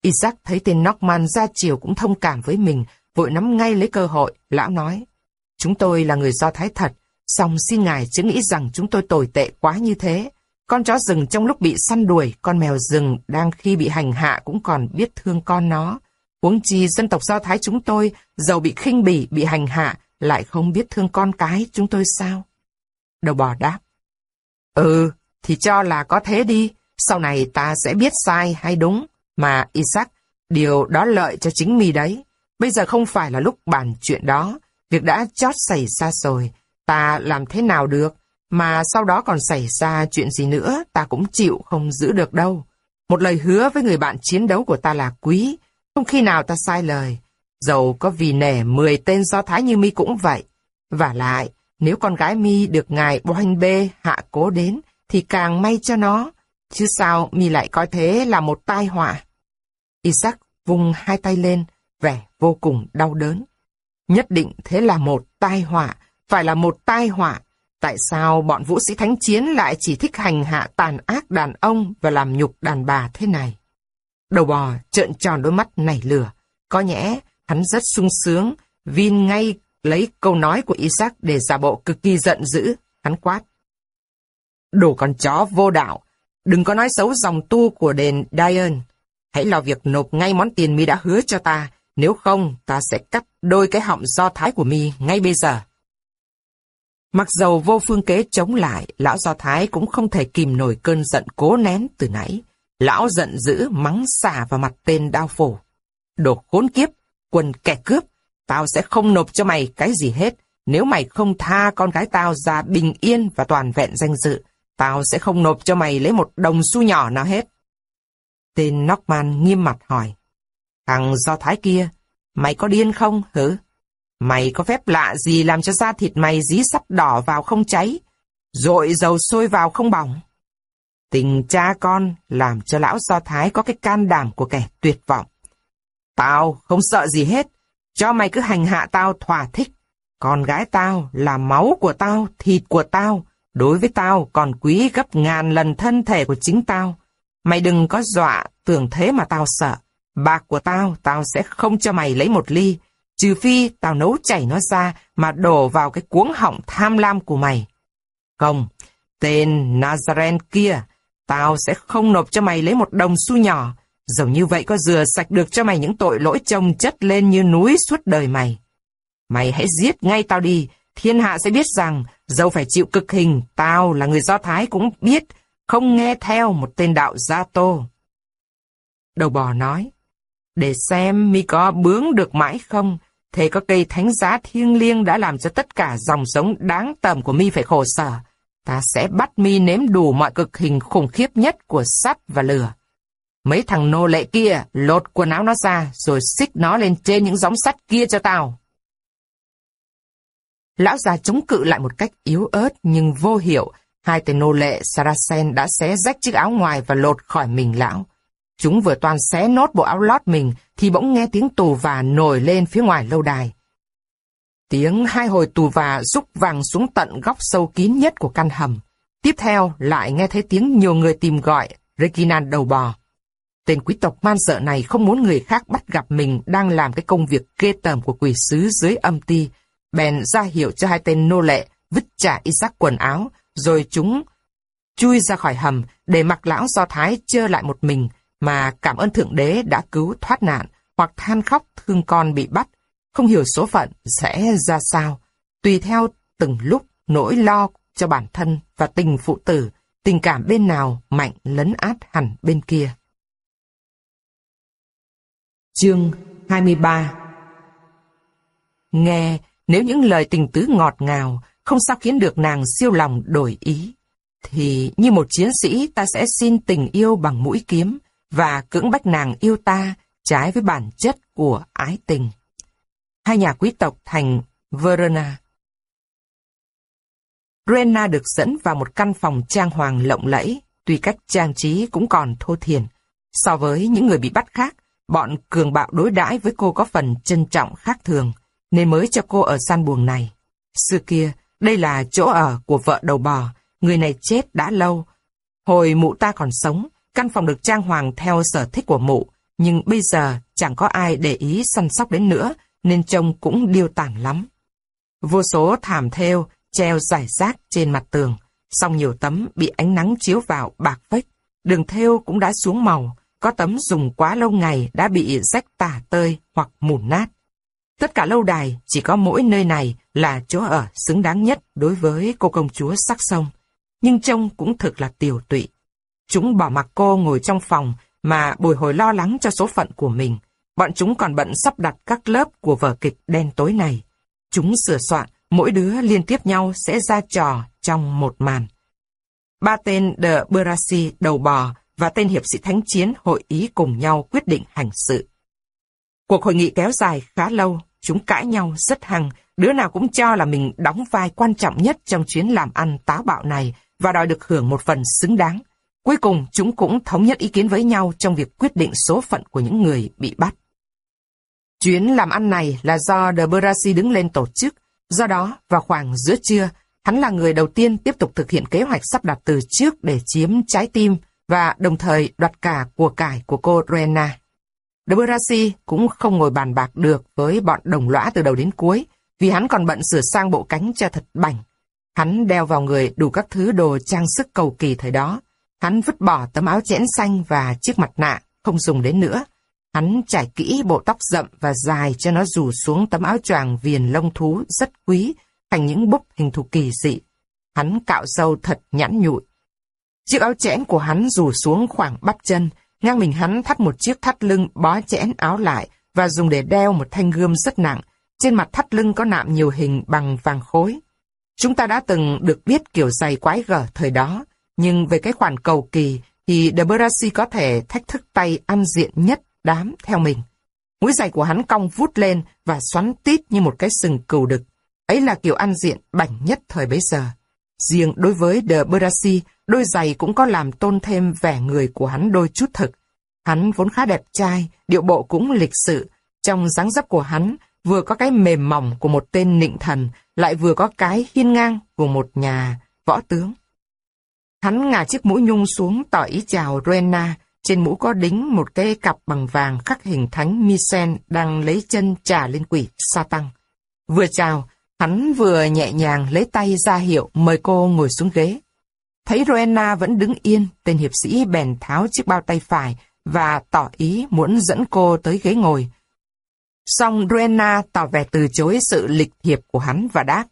Isaac thấy tên Nóc-man ra chiều cũng thông cảm với mình, vội nắm ngay lấy cơ hội, lão nói. Chúng tôi là người Do Thái thật, song xin ngài chứ nghĩ rằng chúng tôi tồi tệ quá như thế. Con chó rừng trong lúc bị săn đuổi, con mèo rừng đang khi bị hành hạ cũng còn biết thương con nó. Huống chi dân tộc Do Thái chúng tôi, giàu bị khinh bỉ, bị hành hạ, lại không biết thương con cái chúng tôi sao? Đầu bò đáp. Ừ, thì cho là có thế đi, sau này ta sẽ biết sai hay đúng. Mà Isaac, điều đó lợi cho chính mi đấy. Bây giờ không phải là lúc bàn chuyện đó, Việc đã chót xảy ra rồi, ta làm thế nào được, mà sau đó còn xảy ra chuyện gì nữa, ta cũng chịu không giữ được đâu. Một lời hứa với người bạn chiến đấu của ta là quý, không khi nào ta sai lời. Dầu có vì nể 10 tên do thái như mi cũng vậy. Và lại, nếu con gái mi được ngài Boanh Bê hạ cố đến, thì càng may cho nó. Chứ sao mi lại coi thế là một tai họa? Isaac vung hai tay lên, vẻ vô cùng đau đớn. Nhất định thế là một tai họa, phải là một tai họa. Tại sao bọn vũ sĩ thánh chiến lại chỉ thích hành hạ tàn ác đàn ông và làm nhục đàn bà thế này? Đầu bò trợn tròn đôi mắt nảy lửa. Có nhẽ hắn rất sung sướng, Vin ngay lấy câu nói của Isaac để giả bộ cực kỳ giận dữ. Hắn quát. Đồ con chó vô đạo, đừng có nói xấu dòng tu của đền Dion. Hãy lo việc nộp ngay món tiền mi đã hứa cho ta, nếu không, ta sẽ cắt đôi cái họng do thái của mi ngay bây giờ. Mặc dầu vô phương kế chống lại, lão do thái cũng không thể kìm nổi cơn giận cố nén từ nãy. Lão giận dữ mắng xả vào mặt tên đao phổ. Đồ khốn kiếp, quần kẻ cướp, tao sẽ không nộp cho mày cái gì hết. Nếu mày không tha con gái tao ra bình yên và toàn vẹn danh dự, tao sẽ không nộp cho mày lấy một đồng xu nhỏ nào hết. Tên Knockman nghiêm mặt hỏi. Thằng Do Thái kia, mày có điên không hử? Mày có phép lạ gì làm cho da thịt mày dí sắt đỏ vào không cháy, rội dầu sôi vào không bỏng? Tình cha con làm cho lão Do Thái có cái can đảm của kẻ tuyệt vọng. Tao không sợ gì hết, cho mày cứ hành hạ tao thỏa thích. Con gái tao là máu của tao, thịt của tao, đối với tao còn quý gấp ngàn lần thân thể của chính tao. Mày đừng có dọa, tưởng thế mà tao sợ. Bạc của tao, tao sẽ không cho mày lấy một ly, trừ phi tao nấu chảy nó ra mà đổ vào cái cuống họng tham lam của mày. Không, tên Nazaren kia, tao sẽ không nộp cho mày lấy một đồng xu nhỏ, dầu như vậy có dừa sạch được cho mày những tội lỗi chồng chất lên như núi suốt đời mày. Mày hãy giết ngay tao đi, thiên hạ sẽ biết rằng, dẫu phải chịu cực hình, tao là người Do Thái cũng biết, không nghe theo một tên đạo Gia Tô. Đầu bò nói, để xem mi có bướng được mãi không, thế có cây thánh giá thiêng liêng đã làm cho tất cả dòng sống đáng tầm của mi phải khổ sở. Ta sẽ bắt mi nếm đủ mọi cực hình khủng khiếp nhất của sắt và lửa. Mấy thằng nô lệ kia lột quần áo nó ra rồi xích nó lên trên những gióng sắt kia cho tao. Lão già chống cự lại một cách yếu ớt nhưng vô hiệu. Hai tên nô lệ Saracen đã xé rách chiếc áo ngoài và lột khỏi mình lão. Chúng vừa toàn xé nốt bộ áo lót mình thì bỗng nghe tiếng tù và nổi lên phía ngoài lâu đài. Tiếng hai hồi tù và rúc vàng xuống tận góc sâu kín nhất của căn hầm. Tiếp theo lại nghe thấy tiếng nhiều người tìm gọi Reginald đầu bò. Tên quý tộc man sợ này không muốn người khác bắt gặp mình đang làm cái công việc ghê tởm của quỷ sứ dưới âm ti. Bèn ra hiệu cho hai tên nô lệ vứt trả Isaac quần áo, rồi chúng chui ra khỏi hầm để mặc lão do thái chơ lại một mình mà cảm ơn Thượng Đế đã cứu thoát nạn hoặc than khóc thương con bị bắt, không hiểu số phận sẽ ra sao, tùy theo từng lúc nỗi lo cho bản thân và tình phụ tử, tình cảm bên nào mạnh lấn át hẳn bên kia. Chương 23 Nghe, nếu những lời tình tứ ngọt ngào không sao khiến được nàng siêu lòng đổi ý, thì như một chiến sĩ ta sẽ xin tình yêu bằng mũi kiếm và cưỡng bách nàng yêu ta trái với bản chất của ái tình. Hai nhà quý tộc thành Verona. Rena được dẫn vào một căn phòng trang hoàng lộng lẫy, tuy cách trang trí cũng còn thô thiền. So với những người bị bắt khác, bọn cường bạo đối đãi với cô có phần trân trọng khác thường, nên mới cho cô ở san buồng này. Xưa kia, đây là chỗ ở của vợ đầu bò, người này chết đã lâu. Hồi mụ ta còn sống, căn phòng được trang hoàng theo sở thích của mụ, nhưng bây giờ chẳng có ai để ý săn sóc đến nữa, nên trông cũng điêu tản lắm. Vô số thảm theo treo rải rác trên mặt tường, song nhiều tấm bị ánh nắng chiếu vào bạc vách. Đường theo cũng đã xuống màu, có tấm dùng quá lâu ngày đã bị rách tả tơi hoặc mùn nát. Tất cả lâu đài chỉ có mỗi nơi này là chỗ ở xứng đáng nhất đối với cô công chúa sắc sông. Nhưng trông cũng thực là tiểu tụy. Chúng bỏ mặc cô ngồi trong phòng mà bồi hồi lo lắng cho số phận của mình. Bọn chúng còn bận sắp đặt các lớp của vở kịch đen tối này. Chúng sửa soạn, mỗi đứa liên tiếp nhau sẽ ra trò trong một màn. Ba tên The Berasi đầu bò và tên hiệp sĩ thánh chiến hội ý cùng nhau quyết định hành sự. Cuộc hội nghị kéo dài khá lâu, chúng cãi nhau rất hăng, đứa nào cũng cho là mình đóng vai quan trọng nhất trong chuyến làm ăn táo bạo này và đòi được hưởng một phần xứng đáng. Cuối cùng, chúng cũng thống nhất ý kiến với nhau trong việc quyết định số phận của những người bị bắt. Chuyến làm ăn này là do De Brasi đứng lên tổ chức, do đó vào khoảng giữa trưa, hắn là người đầu tiên tiếp tục thực hiện kế hoạch sắp đặt từ trước để chiếm trái tim và đồng thời đoạt cả của cải của cô Rena. De Brasi cũng không ngồi bàn bạc được với bọn đồng lõa từ đầu đến cuối, vì hắn còn bận sửa sang bộ cánh cho thật bảnh. Hắn đeo vào người đủ các thứ đồ trang sức cầu kỳ thời đó, Hắn vứt bỏ tấm áo chẽn xanh và chiếc mặt nạ, không dùng đến nữa. Hắn trải kỹ bộ tóc rậm và dài cho nó rủ xuống tấm áo choàng viền lông thú rất quý, thành những búp hình thù kỳ dị. Hắn cạo sâu thật nhẵn nhụi. Chiếc áo chẽn của hắn rủ xuống khoảng bắp chân, ngang mình hắn thắt một chiếc thắt lưng bó chẽn áo lại và dùng để đeo một thanh gươm rất nặng. Trên mặt thắt lưng có nạm nhiều hình bằng vàng khối. Chúng ta đã từng được biết kiểu giày quái gở thời đó, nhưng về cái khoản cầu kỳ thì De Berasi có thể thách thức tay ăn diện nhất đám theo mình. Mũi giày của hắn cong vút lên và xoắn tít như một cái sừng cừu đực. Ấy là kiểu ăn diện bảnh nhất thời bấy giờ. Riêng đối với De Brasi, đôi giày cũng có làm tôn thêm vẻ người của hắn đôi chút thực. Hắn vốn khá đẹp trai, điệu bộ cũng lịch sự. Trong dáng dấp của hắn, vừa có cái mềm mỏng của một tên nịnh thần, lại vừa có cái hiên ngang của một nhà võ tướng. Hắn ngả chiếc mũ nhung xuống tỏ ý chào Rena, trên mũ có đính một cái cặp bằng vàng khắc hình thánh Misen đang lấy chân trả lên quỷ sa tăng. Vừa chào, hắn vừa nhẹ nhàng lấy tay ra hiệu mời cô ngồi xuống ghế. Thấy Rowena vẫn đứng yên, tên hiệp sĩ bèn tháo chiếc bao tay phải và tỏ ý muốn dẫn cô tới ghế ngồi. Xong Rowena tỏ vẻ từ chối sự lịch thiệp của hắn và đáp.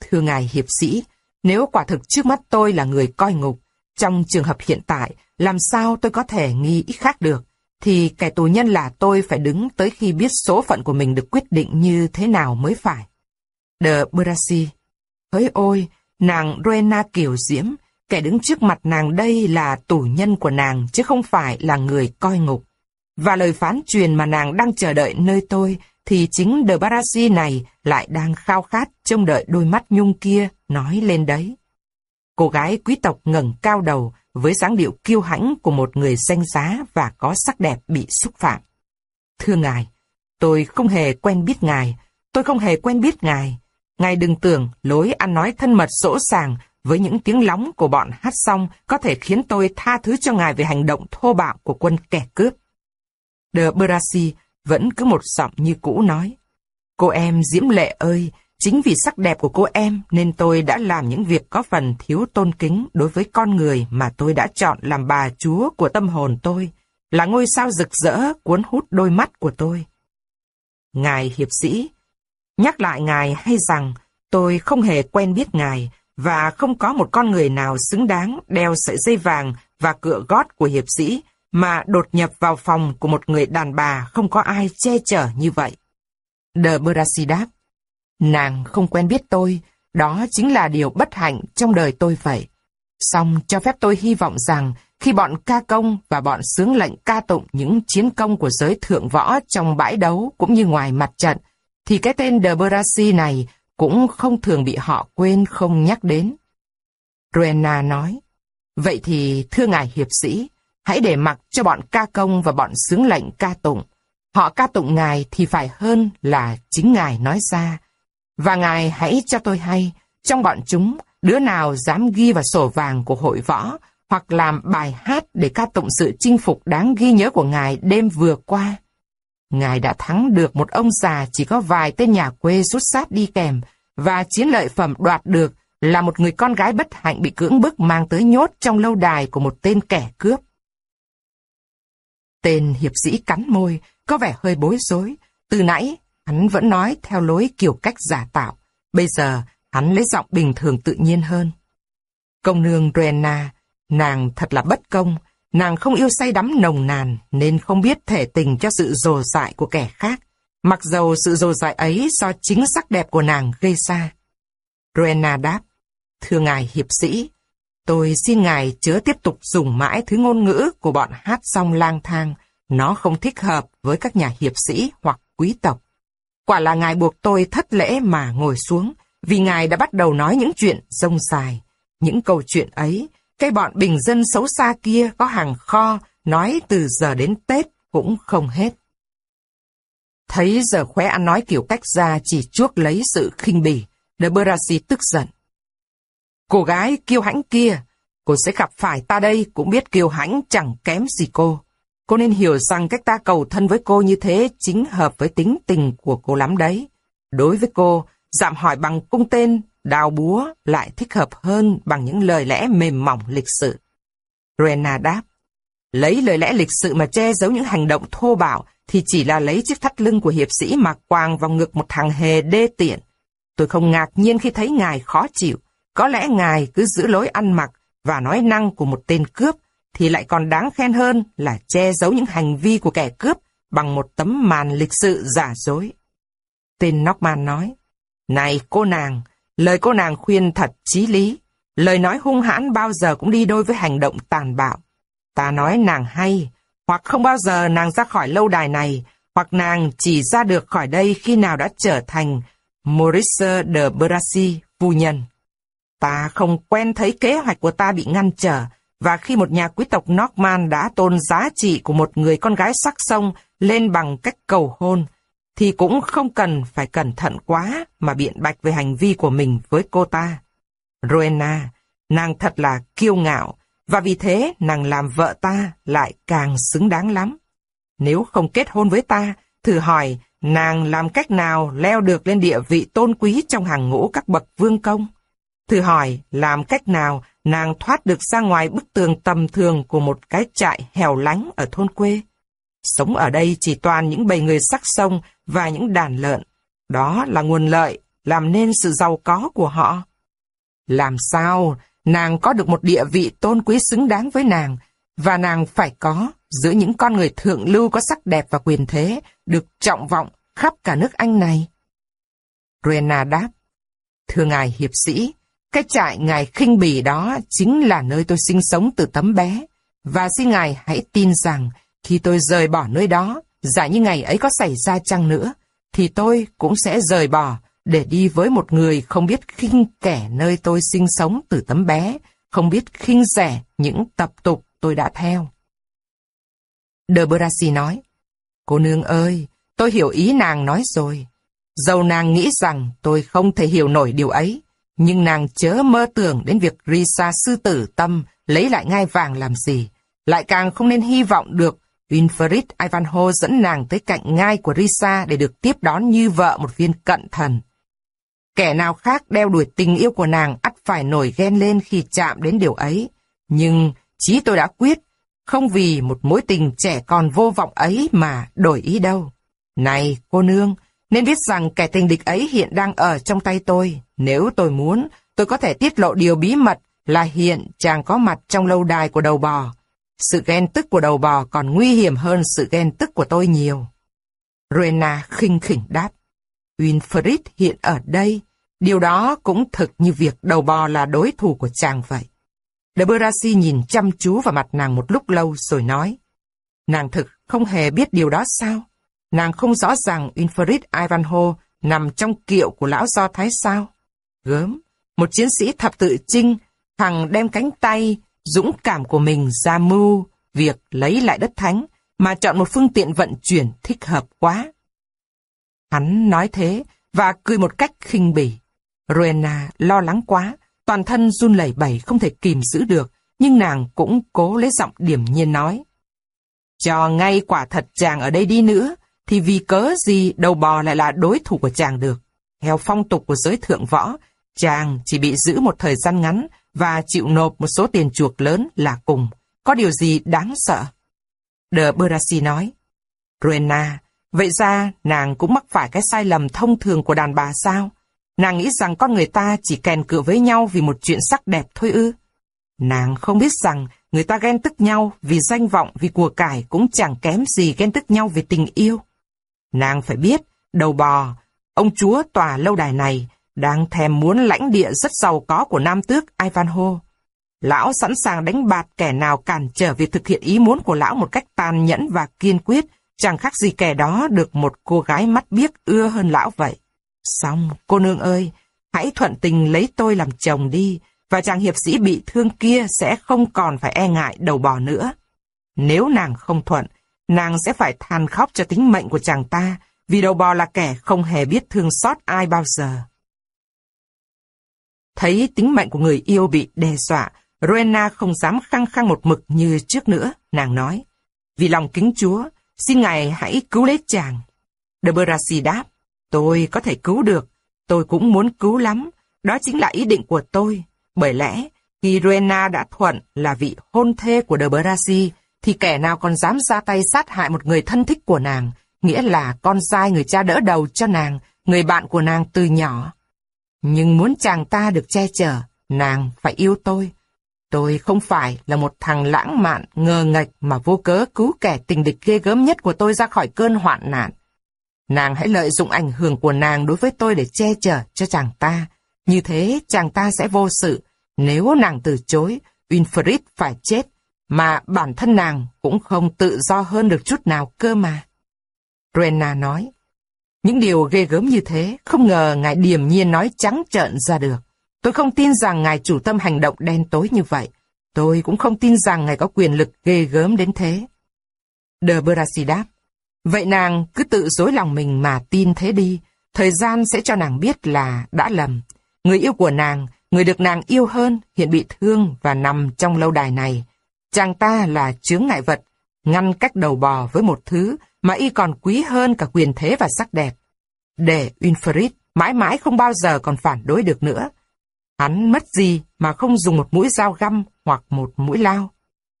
Thưa ngài hiệp sĩ, nếu quả thực trước mắt tôi là người coi ngục, trong trường hợp hiện tại, làm sao tôi có thể nghi ý khác được? Thì kẻ tù nhân là tôi phải đứng tới khi biết số phận của mình được quyết định như thế nào mới phải. De Brasi. Hỡi ôi, nàng Rena kiểu diễm, kẻ đứng trước mặt nàng đây là tù nhân của nàng chứ không phải là người coi ngục. Và lời phán truyền mà nàng đang chờ đợi nơi tôi thì chính De Barassi này lại đang khao khát trông đợi đôi mắt nhung kia nói lên đấy. Cô gái quý tộc ngẩng cao đầu với dáng điệu kiêu hãnh của một người danh giá và có sắc đẹp bị xúc phạm. Thưa ngài, tôi không hề quen biết ngài, tôi không hề quen biết ngài. Ngài đừng tưởng lối ăn nói thân mật sỗ sàng với những tiếng lóng của bọn hát xong có thể khiến tôi tha thứ cho ngài về hành động thô bạo của quân kẻ cướp. De Brasi vẫn cứ một giọng như cũ nói. Cô em Diễm Lệ ơi, Chính vì sắc đẹp của cô em nên tôi đã làm những việc có phần thiếu tôn kính đối với con người mà tôi đã chọn làm bà chúa của tâm hồn tôi, là ngôi sao rực rỡ cuốn hút đôi mắt của tôi. Ngài hiệp sĩ, nhắc lại ngài hay rằng tôi không hề quen biết ngài và không có một con người nào xứng đáng đeo sợi dây vàng và cựa gót của hiệp sĩ mà đột nhập vào phòng của một người đàn bà không có ai che chở như vậy. De Brasi đáp, Nàng không quen biết tôi, đó chính là điều bất hạnh trong đời tôi vậy. Xong cho phép tôi hy vọng rằng khi bọn ca công và bọn sướng lệnh ca tụng những chiến công của giới thượng võ trong bãi đấu cũng như ngoài mặt trận, thì cái tên De Brasi này cũng không thường bị họ quên không nhắc đến. Ruena nói, vậy thì thưa ngài hiệp sĩ, hãy để mặc cho bọn ca công và bọn sướng lệnh ca tụng. Họ ca tụng ngài thì phải hơn là chính ngài nói ra, và ngài hãy cho tôi hay, trong bọn chúng, đứa nào dám ghi vào sổ vàng của hội võ, hoặc làm bài hát để ca tụng sự chinh phục đáng ghi nhớ của ngài đêm vừa qua. Ngài đã thắng được một ông già chỉ có vài tên nhà quê rút sát đi kèm, và chiến lợi phẩm đoạt được là một người con gái bất hạnh bị cưỡng bức mang tới nhốt trong lâu đài của một tên kẻ cướp. Tên hiệp sĩ cắn môi, có vẻ hơi bối rối. Từ nãy, Hắn vẫn nói theo lối kiểu cách giả tạo. Bây giờ, hắn lấy giọng bình thường tự nhiên hơn. Công nương Rena, nàng thật là bất công. Nàng không yêu say đắm nồng nàn nên không biết thể tình cho sự dồ dại của kẻ khác. Mặc dầu sự dồ dại ấy do chính sắc đẹp của nàng gây ra. Rena đáp, Thưa ngài hiệp sĩ, tôi xin ngài chớ tiếp tục dùng mãi thứ ngôn ngữ của bọn hát song lang thang. Nó không thích hợp với các nhà hiệp sĩ hoặc quý tộc. Quả là ngài buộc tôi thất lễ mà ngồi xuống, vì ngài đã bắt đầu nói những chuyện rông dài. Những câu chuyện ấy, cái bọn bình dân xấu xa kia có hàng kho, nói từ giờ đến Tết cũng không hết. Thấy giờ khóe ăn nói kiểu cách ra chỉ chuốc lấy sự khinh bỉ, De Berasi tức giận. Cô gái kiêu hãnh kia, cô sẽ gặp phải ta đây cũng biết kiêu hãnh chẳng kém gì cô. Cô nên hiểu rằng cách ta cầu thân với cô như thế chính hợp với tính tình của cô lắm đấy. Đối với cô, dạm hỏi bằng cung tên, đào búa lại thích hợp hơn bằng những lời lẽ mềm mỏng lịch sự. Rena đáp, lấy lời lẽ lịch sự mà che giấu những hành động thô bạo thì chỉ là lấy chiếc thắt lưng của hiệp sĩ mà quàng vào ngực một thằng hề đê tiện. Tôi không ngạc nhiên khi thấy ngài khó chịu. Có lẽ ngài cứ giữ lối ăn mặc và nói năng của một tên cướp thì lại còn đáng khen hơn là che giấu những hành vi của kẻ cướp bằng một tấm màn lịch sự giả dối. Tên Norman nói, Này cô nàng, lời cô nàng khuyên thật chí lý. Lời nói hung hãn bao giờ cũng đi đôi với hành động tàn bạo. Ta nói nàng hay, hoặc không bao giờ nàng ra khỏi lâu đài này, hoặc nàng chỉ ra được khỏi đây khi nào đã trở thành Maurice de Bracy, phu nhân. Ta không quen thấy kế hoạch của ta bị ngăn trở, và khi một nhà quý tộc Norman đã tôn giá trị của một người con gái sắc sông lên bằng cách cầu hôn, thì cũng không cần phải cẩn thận quá mà biện bạch về hành vi của mình với cô ta. Rowena, nàng thật là kiêu ngạo, và vì thế nàng làm vợ ta lại càng xứng đáng lắm. Nếu không kết hôn với ta, thử hỏi nàng làm cách nào leo được lên địa vị tôn quý trong hàng ngũ các bậc vương công? Thử hỏi làm cách nào nàng thoát được ra ngoài bức tường tầm thường của một cái trại hẻo lánh ở thôn quê? Sống ở đây chỉ toàn những bầy người sắc sông và những đàn lợn. Đó là nguồn lợi, làm nên sự giàu có của họ. Làm sao nàng có được một địa vị tôn quý xứng đáng với nàng, và nàng phải có giữa những con người thượng lưu có sắc đẹp và quyền thế, được trọng vọng khắp cả nước Anh này. Rena đáp, Thưa ngài hiệp sĩ, cái trại ngài khinh bỉ đó chính là nơi tôi sinh sống từ tấm bé, và xin ngài hãy tin rằng khi tôi rời bỏ nơi đó, giả như ngày ấy có xảy ra chăng nữa, thì tôi cũng sẽ rời bỏ để đi với một người không biết khinh kẻ nơi tôi sinh sống từ tấm bé, không biết khinh rẻ những tập tục tôi đã theo. De Brasi nói, Cô nương ơi, tôi hiểu ý nàng nói rồi. Dầu nàng nghĩ rằng tôi không thể hiểu nổi điều ấy, nhưng nàng chớ mơ tưởng đến việc Risa sư tử tâm lấy lại ngai vàng làm gì. Lại càng không nên hy vọng được Winfried Ivanhoe dẫn nàng tới cạnh ngai của Risa để được tiếp đón như vợ một viên cận thần. Kẻ nào khác đeo đuổi tình yêu của nàng ắt phải nổi ghen lên khi chạm đến điều ấy. Nhưng chí tôi đã quyết, không vì một mối tình trẻ con vô vọng ấy mà đổi ý đâu. Này, cô nương, nên biết rằng kẻ tình địch ấy hiện đang ở trong tay tôi. Nếu tôi muốn, tôi có thể tiết lộ điều bí mật là hiện chàng có mặt trong lâu đài của đầu bò. Sự ghen tức của đầu bò còn nguy hiểm hơn sự ghen tức của tôi nhiều. Rena khinh khỉnh đáp. Winfried hiện ở đây. Điều đó cũng thực như việc đầu bò là đối thủ của chàng vậy. De Brasi nhìn chăm chú vào mặt nàng một lúc lâu rồi nói. Nàng thực không hề biết điều đó sao? Nàng không rõ ràng Winfried Ivanhoe nằm trong kiệu của lão Do Thái sao? Gớm, một chiến sĩ thập tự chinh, thằng đem cánh tay, dũng cảm của mình ra mưu việc lấy lại đất thánh, mà chọn một phương tiện vận chuyển thích hợp quá. Hắn nói thế và cười một cách khinh bỉ. Rowena lo lắng quá, toàn thân run lẩy bẩy không thể kìm giữ được, nhưng nàng cũng cố lấy giọng điểm nhiên nói. Cho ngay quả thật chàng ở đây đi nữa, thì vì cớ gì đầu bò lại là đối thủ của chàng được. Theo phong tục của giới thượng võ, chàng chỉ bị giữ một thời gian ngắn và chịu nộp một số tiền chuộc lớn là cùng. Có điều gì đáng sợ? De Berasi nói. Rowena, vậy ra nàng cũng mắc phải cái sai lầm thông thường của đàn bà sao? Nàng nghĩ rằng con người ta chỉ kèn cựa với nhau vì một chuyện sắc đẹp thôi ư. Nàng không biết rằng người ta ghen tức nhau vì danh vọng, vì của cải cũng chẳng kém gì ghen tức nhau vì tình yêu. Nàng phải biết, đầu bò, ông chúa tòa lâu đài này đang thèm muốn lãnh địa rất giàu có của nam tước Ivanhoe. Lão sẵn sàng đánh bạt kẻ nào cản trở việc thực hiện ý muốn của lão một cách tàn nhẫn và kiên quyết, chẳng khác gì kẻ đó được một cô gái mắt biếc ưa hơn lão vậy. Xong, cô nương ơi, hãy thuận tình lấy tôi làm chồng đi, và chàng hiệp sĩ bị thương kia sẽ không còn phải e ngại đầu bò nữa. Nếu nàng không thuận, nàng sẽ phải than khóc cho tính mệnh của chàng ta, vì đầu bò là kẻ không hề biết thương xót ai bao giờ. Thấy tính mệnh của người yêu bị đe dọa, Rowena không dám khăng khăng một mực như trước nữa, nàng nói. Vì lòng kính chúa, xin ngài hãy cứu lấy chàng. De Berasi đáp, tôi có thể cứu được, tôi cũng muốn cứu lắm, đó chính là ý định của tôi. Bởi lẽ, khi Rowena đã thuận là vị hôn thê của De Brasi, thì kẻ nào còn dám ra tay sát hại một người thân thích của nàng, nghĩa là con trai người cha đỡ đầu cho nàng, người bạn của nàng từ nhỏ. Nhưng muốn chàng ta được che chở, nàng phải yêu tôi. Tôi không phải là một thằng lãng mạn, ngờ ngạch mà vô cớ cứu kẻ tình địch ghê gớm nhất của tôi ra khỏi cơn hoạn nạn. Nàng hãy lợi dụng ảnh hưởng của nàng đối với tôi để che chở cho chàng ta. Như thế chàng ta sẽ vô sự. Nếu nàng từ chối, Winfried phải chết, mà bản thân nàng cũng không tự do hơn được chút nào cơ mà. Rena nói. Những điều ghê gớm như thế, không ngờ ngài điềm nhiên nói trắng trợn ra được. Tôi không tin rằng ngài chủ tâm hành động đen tối như vậy. Tôi cũng không tin rằng ngài có quyền lực ghê gớm đến thế. De Berasi đáp. Vậy nàng cứ tự dối lòng mình mà tin thế đi. Thời gian sẽ cho nàng biết là đã lầm. Người yêu của nàng, người được nàng yêu hơn, hiện bị thương và nằm trong lâu đài này. Chàng ta là chướng ngại vật, ngăn cách đầu bò với một thứ mà y còn quý hơn cả quyền thế và sắc đẹp. Để Winfried mãi mãi không bao giờ còn phản đối được nữa. Hắn mất gì mà không dùng một mũi dao găm hoặc một mũi lao.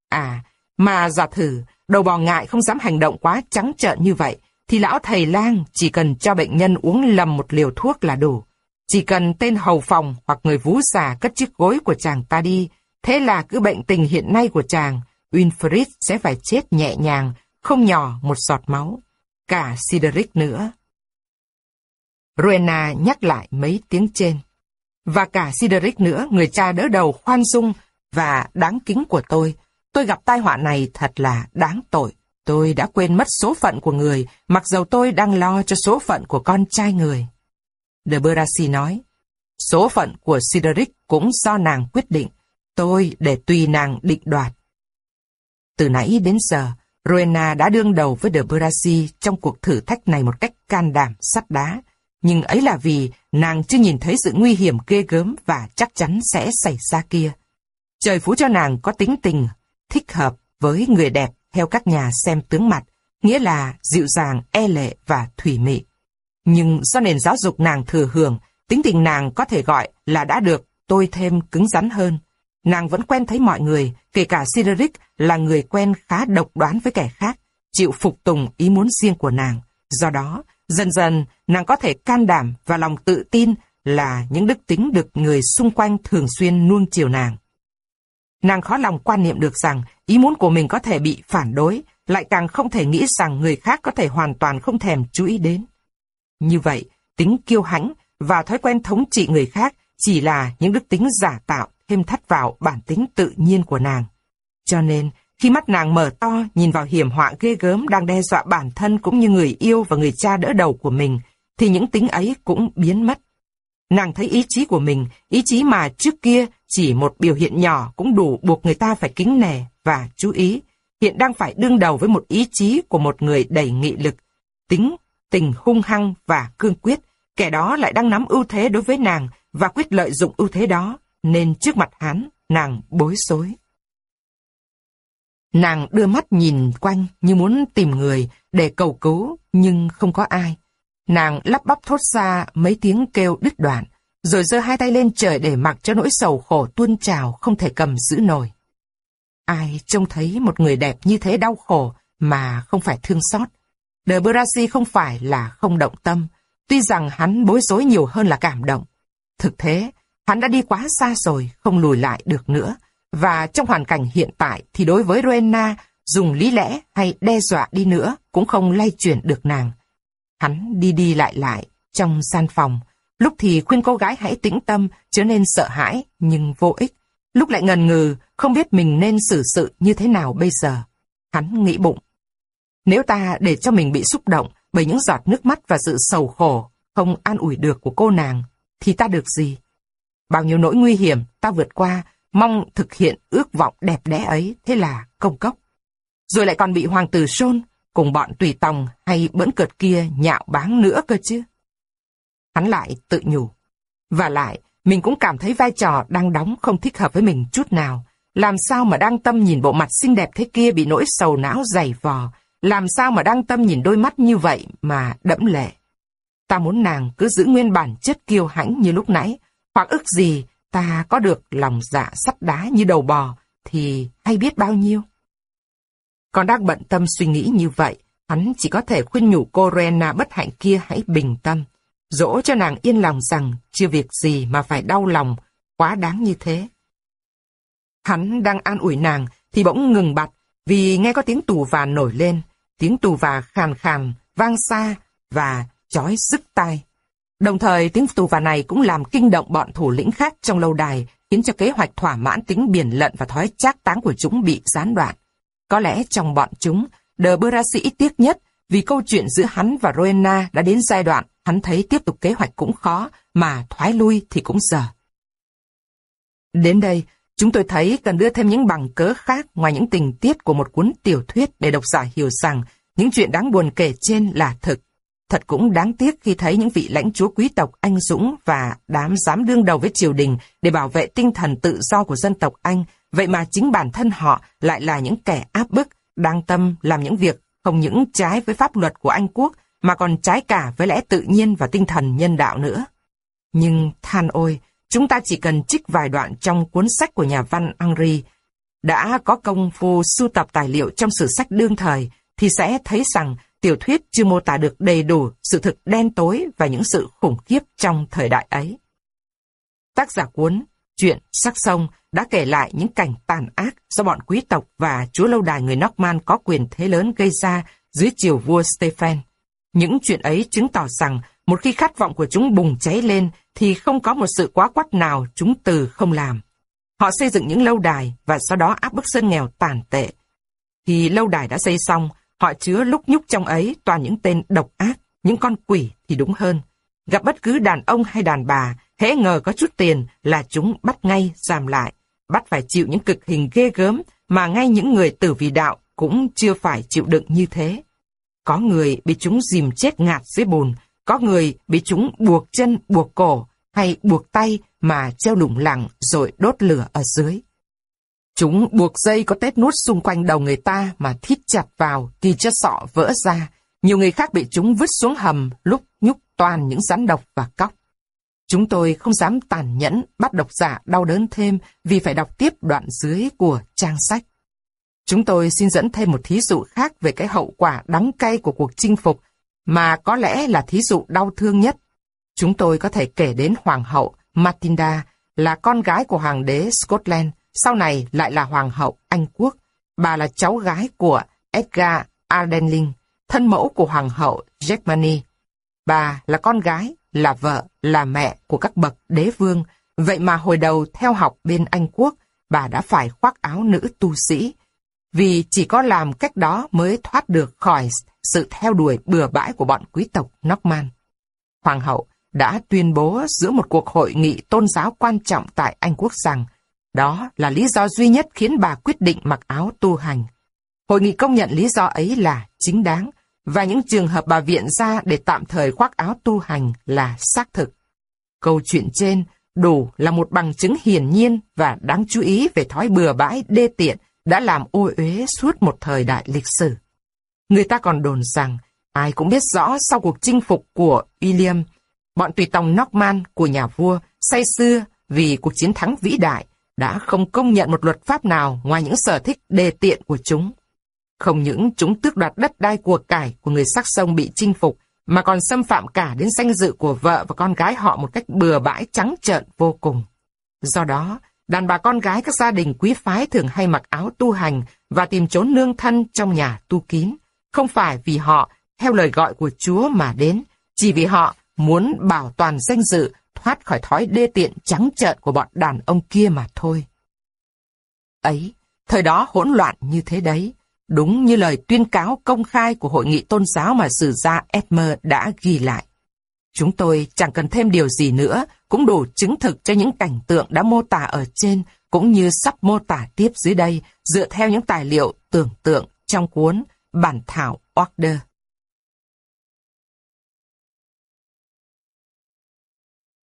À, mà giả thử, đầu bò ngại không dám hành động quá trắng trợn như vậy, thì lão thầy lang chỉ cần cho bệnh nhân uống lầm một liều thuốc là đủ. Chỉ cần tên hầu phòng hoặc người vú già cất chiếc gối của chàng ta đi, thế là cứ bệnh tình hiện nay của chàng, Winfried sẽ phải chết nhẹ nhàng, không nhỏ một giọt máu. Cả Cedric nữa. Rowena nhắc lại mấy tiếng trên. Và cả Cedric nữa, người cha đỡ đầu khoan dung và đáng kính của tôi. Tôi gặp tai họa này thật là đáng tội. Tôi đã quên mất số phận của người, mặc dầu tôi đang lo cho số phận của con trai người. De Berasi nói, số phận của Cedric cũng do nàng quyết định. Tôi để tùy nàng định đoạt. Từ nãy đến giờ, Rowena đã đương đầu với De Brasi trong cuộc thử thách này một cách can đảm, sắt đá. Nhưng ấy là vì nàng chưa nhìn thấy sự nguy hiểm ghê gớm và chắc chắn sẽ xảy ra kia. Trời phú cho nàng có tính tình, thích hợp với người đẹp theo các nhà xem tướng mặt, nghĩa là dịu dàng, e lệ và thủy mị. Nhưng do nền giáo dục nàng thừa hưởng, tính tình nàng có thể gọi là đã được tôi thêm cứng rắn hơn. Nàng vẫn quen thấy mọi người, kể cả Sideric là người quen khá độc đoán với kẻ khác, chịu phục tùng ý muốn riêng của nàng. Do đó, dần dần, nàng có thể can đảm và lòng tự tin là những đức tính được người xung quanh thường xuyên nuông chiều nàng. Nàng khó lòng quan niệm được rằng ý muốn của mình có thể bị phản đối, lại càng không thể nghĩ rằng người khác có thể hoàn toàn không thèm chú ý đến. Như vậy, tính kiêu hãnh và thói quen thống trị người khác chỉ là những đức tính giả tạo thêm thắt vào bản tính tự nhiên của nàng. Cho nên, khi mắt nàng mở to nhìn vào hiểm họa ghê gớm đang đe dọa bản thân cũng như người yêu và người cha đỡ đầu của mình, thì những tính ấy cũng biến mất. Nàng thấy ý chí của mình, ý chí mà trước kia chỉ một biểu hiện nhỏ cũng đủ buộc người ta phải kính nể và chú ý, hiện đang phải đương đầu với một ý chí của một người đầy nghị lực, tính, tình hung hăng và cương quyết, kẻ đó lại đang nắm ưu thế đối với nàng và quyết lợi dụng ưu thế đó, nên trước mặt hắn, nàng bối rối. Nàng đưa mắt nhìn quanh như muốn tìm người để cầu cứu, nhưng không có ai. Nàng lắp bắp thốt ra mấy tiếng kêu đứt đoạn, rồi giơ hai tay lên trời để mặc cho nỗi sầu khổ tuôn trào không thể cầm giữ nổi. Ai trông thấy một người đẹp như thế đau khổ mà không phải thương xót. De Brasi không phải là không động tâm, tuy rằng hắn bối rối nhiều hơn là cảm động. Thực thế, hắn đã đi quá xa rồi, không lùi lại được nữa. Và trong hoàn cảnh hiện tại thì đối với Rowena, dùng lý lẽ hay đe dọa đi nữa cũng không lay chuyển được nàng. Hắn đi đi lại lại trong gian phòng, lúc thì khuyên cô gái hãy tĩnh tâm, chứ nên sợ hãi nhưng vô ích. Lúc lại ngần ngừ, không biết mình nên xử sự như thế nào bây giờ. Hắn nghĩ bụng. Nếu ta để cho mình bị xúc động bởi những giọt nước mắt và sự sầu khổ, không an ủi được của cô nàng, thì ta được gì? Bao nhiêu nỗi nguy hiểm ta vượt qua, mong thực hiện ước vọng đẹp đẽ ấy, thế là công cốc. Rồi lại còn bị hoàng tử Sôn cùng bọn tùy tòng hay bỡn cợt kia nhạo báng nữa cơ chứ. Hắn lại tự nhủ. Và lại, mình cũng cảm thấy vai trò đang đóng không thích hợp với mình chút nào. Làm sao mà đang tâm nhìn bộ mặt xinh đẹp thế kia bị nỗi sầu não dày vò. Làm sao mà đang tâm nhìn đôi mắt như vậy mà đẫm lệ. Ta muốn nàng cứ giữ nguyên bản chất kiêu hãnh như lúc nãy. Hoặc ức gì ta có được lòng dạ sắt đá như đầu bò thì hay biết bao nhiêu. Còn đang bận tâm suy nghĩ như vậy, hắn chỉ có thể khuyên nhủ cô Rena bất hạnh kia hãy bình tâm, dỗ cho nàng yên lòng rằng chưa việc gì mà phải đau lòng, quá đáng như thế. Hắn đang an ủi nàng thì bỗng ngừng bặt vì nghe có tiếng tù và nổi lên, tiếng tù và khàn khàn, vang xa và chói rứt tai. Đồng thời tiếng tù và này cũng làm kinh động bọn thủ lĩnh khác trong lâu đài, khiến cho kế hoạch thỏa mãn tính biển lận và thói trác táng của chúng bị gián đoạn. Có lẽ trong bọn chúng, đờ bơ ra sĩ tiếc nhất vì câu chuyện giữa hắn và Rowena đã đến giai đoạn hắn thấy tiếp tục kế hoạch cũng khó, mà thoái lui thì cũng giờ. Đến đây, chúng tôi thấy cần đưa thêm những bằng cớ khác ngoài những tình tiết của một cuốn tiểu thuyết để độc giả hiểu rằng những chuyện đáng buồn kể trên là thực. Thật cũng đáng tiếc khi thấy những vị lãnh chúa quý tộc anh dũng và đám dám đương đầu với triều đình để bảo vệ tinh thần tự do của dân tộc Anh, vậy mà chính bản thân họ lại là những kẻ áp bức, đang tâm làm những việc không những trái với pháp luật của Anh quốc mà còn trái cả với lẽ tự nhiên và tinh thần nhân đạo nữa. Nhưng than ôi, chúng ta chỉ cần trích vài đoạn trong cuốn sách của nhà văn Henry đã có công phu sưu tập tài liệu trong sử sách đương thời thì sẽ thấy rằng tiểu thuyết chưa mô tả được đầy đủ sự thực đen tối và những sự khủng khiếp trong thời đại ấy. Tác giả cuốn Chuyện sắc sông đã kể lại những cảnh tàn ác do bọn quý tộc và chúa lâu đài người Norman có quyền thế lớn gây ra dưới triều vua Stephen. Những chuyện ấy chứng tỏ rằng một khi khát vọng của chúng bùng cháy lên thì không có một sự quá quắt nào chúng từ không làm. Họ xây dựng những lâu đài và sau đó áp bức dân nghèo tàn tệ. Khi lâu đài đã xây xong, họ chứa lúc nhúc trong ấy toàn những tên độc ác, những con quỷ thì đúng hơn. Gặp bất cứ đàn ông hay đàn bà, hễ ngờ có chút tiền là chúng bắt ngay giam lại, bắt phải chịu những cực hình ghê gớm mà ngay những người tử vì đạo cũng chưa phải chịu đựng như thế. Có người bị chúng dìm chết ngạt dưới bùn, có người bị chúng buộc chân, buộc cổ hay buộc tay mà treo lủng lẳng rồi đốt lửa ở dưới. Chúng buộc dây có tết nút xung quanh đầu người ta mà thít chặt vào thì cho sọ vỡ ra. Nhiều người khác bị chúng vứt xuống hầm lúc nhúc toàn những rắn độc và cóc. Chúng tôi không dám tàn nhẫn bắt độc giả đau đớn thêm vì phải đọc tiếp đoạn dưới của trang sách. Chúng tôi xin dẫn thêm một thí dụ khác về cái hậu quả đắng cay của cuộc chinh phục, mà có lẽ là thí dụ đau thương nhất. Chúng tôi có thể kể đến Hoàng hậu Matinda là con gái của Hoàng đế Scotland, sau này lại là Hoàng hậu Anh Quốc. Bà là cháu gái của Edgar Ardenling, thân mẫu của Hoàng hậu Germany. Bà là con gái, là vợ, là mẹ của các bậc đế vương, vậy mà hồi đầu theo học bên Anh Quốc, bà đã phải khoác áo nữ tu sĩ, vì chỉ có làm cách đó mới thoát được khỏi sự theo đuổi bừa bãi của bọn quý tộc Norman. Hoàng hậu đã tuyên bố giữa một cuộc hội nghị tôn giáo quan trọng tại Anh Quốc rằng đó là lý do duy nhất khiến bà quyết định mặc áo tu hành. Hội nghị công nhận lý do ấy là chính đáng, và những trường hợp bà viện ra để tạm thời khoác áo tu hành là xác thực. Câu chuyện trên đủ là một bằng chứng hiển nhiên và đáng chú ý về thói bừa bãi đê tiện đã làm ô uế suốt một thời đại lịch sử. Người ta còn đồn rằng, ai cũng biết rõ sau cuộc chinh phục của William, bọn tùy tòng Norman của nhà vua say xưa vì cuộc chiến thắng vĩ đại đã không công nhận một luật pháp nào ngoài những sở thích đề tiện của chúng. Không những chúng tước đoạt đất đai của cải của người sắc sông bị chinh phục, mà còn xâm phạm cả đến danh dự của vợ và con gái họ một cách bừa bãi trắng trợn vô cùng. Do đó, Đàn bà con gái các gia đình quý phái thường hay mặc áo tu hành và tìm trốn nương thân trong nhà tu kín. Không phải vì họ, theo lời gọi của Chúa mà đến, chỉ vì họ muốn bảo toàn danh dự, thoát khỏi thói đê tiện trắng trợn của bọn đàn ông kia mà thôi. Ấy, thời đó hỗn loạn như thế đấy, đúng như lời tuyên cáo công khai của hội nghị tôn giáo mà sử gia Edmer đã ghi lại. Chúng tôi chẳng cần thêm điều gì nữa, cũng đủ chứng thực cho những cảnh tượng đã mô tả ở trên, cũng như sắp mô tả tiếp dưới đây, dựa theo những tài liệu tưởng tượng trong cuốn Bản thảo Order.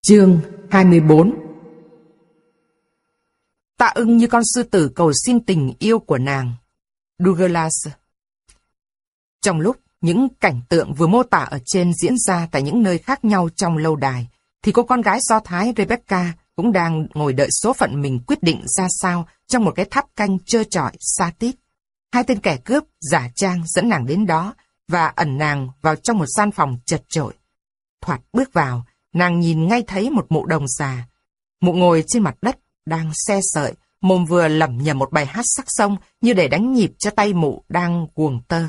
Chương 24 Tạ ưng như con sư tử cầu xin tình yêu của nàng. Douglas Trong lúc những cảnh tượng vừa mô tả ở trên diễn ra tại những nơi khác nhau trong lâu đài, thì cô con gái Do Thái Rebecca cũng đang ngồi đợi số phận mình quyết định ra sao trong một cái tháp canh trơ trọi xa tít. Hai tên kẻ cướp giả trang dẫn nàng đến đó và ẩn nàng vào trong một gian phòng chật trội Thoạt bước vào, nàng nhìn ngay thấy một mụ đồng già. Mụ ngồi trên mặt đất, đang xe sợi, mồm vừa lẩm nhẩm một bài hát sắc sông như để đánh nhịp cho tay mụ đang cuồng tơ.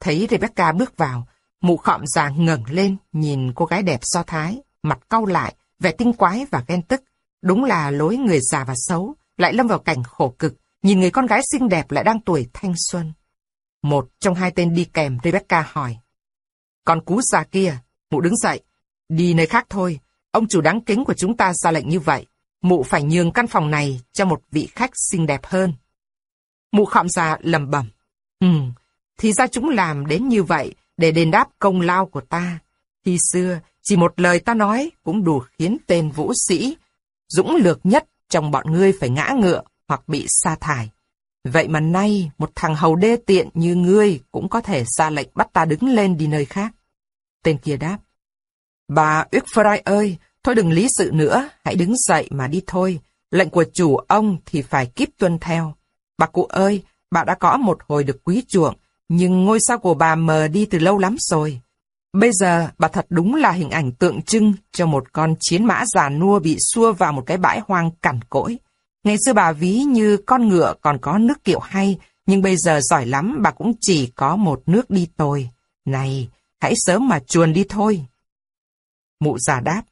Thấy Rebecca bước vào, mụ khọm già ngẩng lên nhìn cô gái đẹp so thái, mặt cau lại, vẻ tinh quái và ghen tức. Đúng là lối người già và xấu, lại lâm vào cảnh khổ cực, nhìn người con gái xinh đẹp lại đang tuổi thanh xuân. Một trong hai tên đi kèm Rebecca hỏi. Con cú già kia, mụ đứng dậy. Đi nơi khác thôi, ông chủ đáng kính của chúng ta ra lệnh như vậy. Mụ phải nhường căn phòng này cho một vị khách xinh đẹp hơn. Mụ khọm già lầm bẩm. Ừ, thì ra chúng làm đến như vậy để đền đáp công lao của ta. Khi xưa, chỉ một lời ta nói cũng đủ khiến tên vũ sĩ, dũng lược nhất trong bọn ngươi phải ngã ngựa hoặc bị sa thải. Vậy mà nay, một thằng hầu đê tiện như ngươi cũng có thể ra lệnh bắt ta đứng lên đi nơi khác. Tên kia đáp. Bà Uckfry ơi, thôi đừng lý sự nữa, hãy đứng dậy mà đi thôi. Lệnh của chủ ông thì phải kíp tuân theo. Bà cụ ơi, bà đã có một hồi được quý chuộng, nhưng ngôi sao của bà mờ đi từ lâu lắm rồi. Bây giờ, bà thật đúng là hình ảnh tượng trưng cho một con chiến mã già nua bị xua vào một cái bãi hoang cằn cỗi. Ngày xưa bà ví như con ngựa còn có nước kiệu hay, nhưng bây giờ giỏi lắm bà cũng chỉ có một nước đi tồi. Này, hãy sớm mà chuồn đi thôi. Mụ già đáp,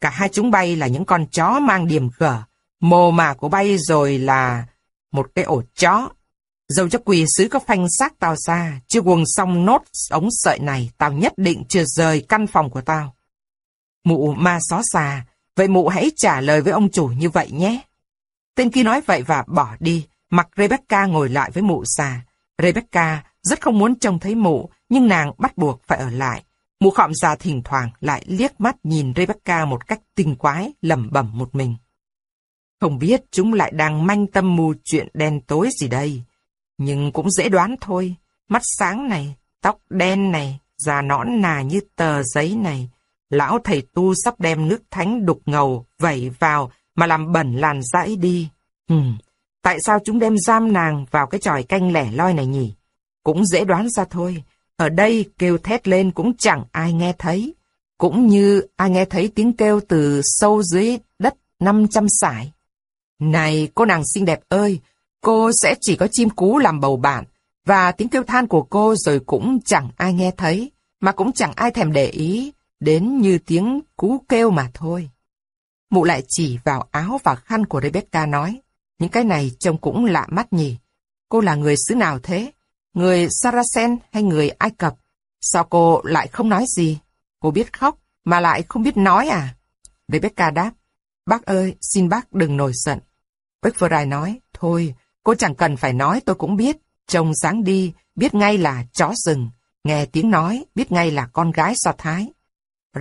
cả hai chúng bay là những con chó mang điểm gở, mồ mà của bay rồi là một cái ổ chó. Dầu cho quỳ sứ có phanh xác tao ra, chưa quần xong nốt ống sợi này, tao nhất định chưa rời căn phòng của tao. Mụ ma xó xà, vậy mụ hãy trả lời với ông chủ như vậy nhé. Tên kia nói vậy và bỏ đi, mặc Rebecca ngồi lại với mụ già. Rebecca rất không muốn trông thấy mụ, nhưng nàng bắt buộc phải ở lại. Mụ khọm già thỉnh thoảng lại liếc mắt nhìn Rebecca một cách tinh quái, lẩm bẩm một mình. Không biết chúng lại đang manh tâm mù chuyện đen tối gì đây. Nhưng cũng dễ đoán thôi. Mắt sáng này, tóc đen này, da nõn nà như tờ giấy này. Lão thầy tu sắp đem nước thánh đục ngầu, vẩy vào mà làm bẩn làn dãi đi. Hừm, tại sao chúng đem giam nàng vào cái tròi canh lẻ loi này nhỉ? Cũng dễ đoán ra thôi. Ở đây kêu thét lên cũng chẳng ai nghe thấy. Cũng như ai nghe thấy tiếng kêu từ sâu dưới đất 500 sải. Này cô nàng xinh đẹp ơi, cô sẽ chỉ có chim cú làm bầu bạn, và tiếng kêu than của cô rồi cũng chẳng ai nghe thấy, mà cũng chẳng ai thèm để ý, đến như tiếng cú kêu mà thôi. Mụ lại chỉ vào áo và khăn của Rebecca nói, những cái này trông cũng lạ mắt nhỉ. Cô là người xứ nào thế? Người Saracen hay người Ai Cập? Sao cô lại không nói gì? Cô biết khóc, mà lại không biết nói à? Rebecca đáp, bác ơi, xin bác đừng nổi giận. Beckford nói, thôi, cô chẳng cần phải nói tôi cũng biết. Trông sáng đi, biết ngay là chó rừng. Nghe tiếng nói, biết ngay là con gái do thái.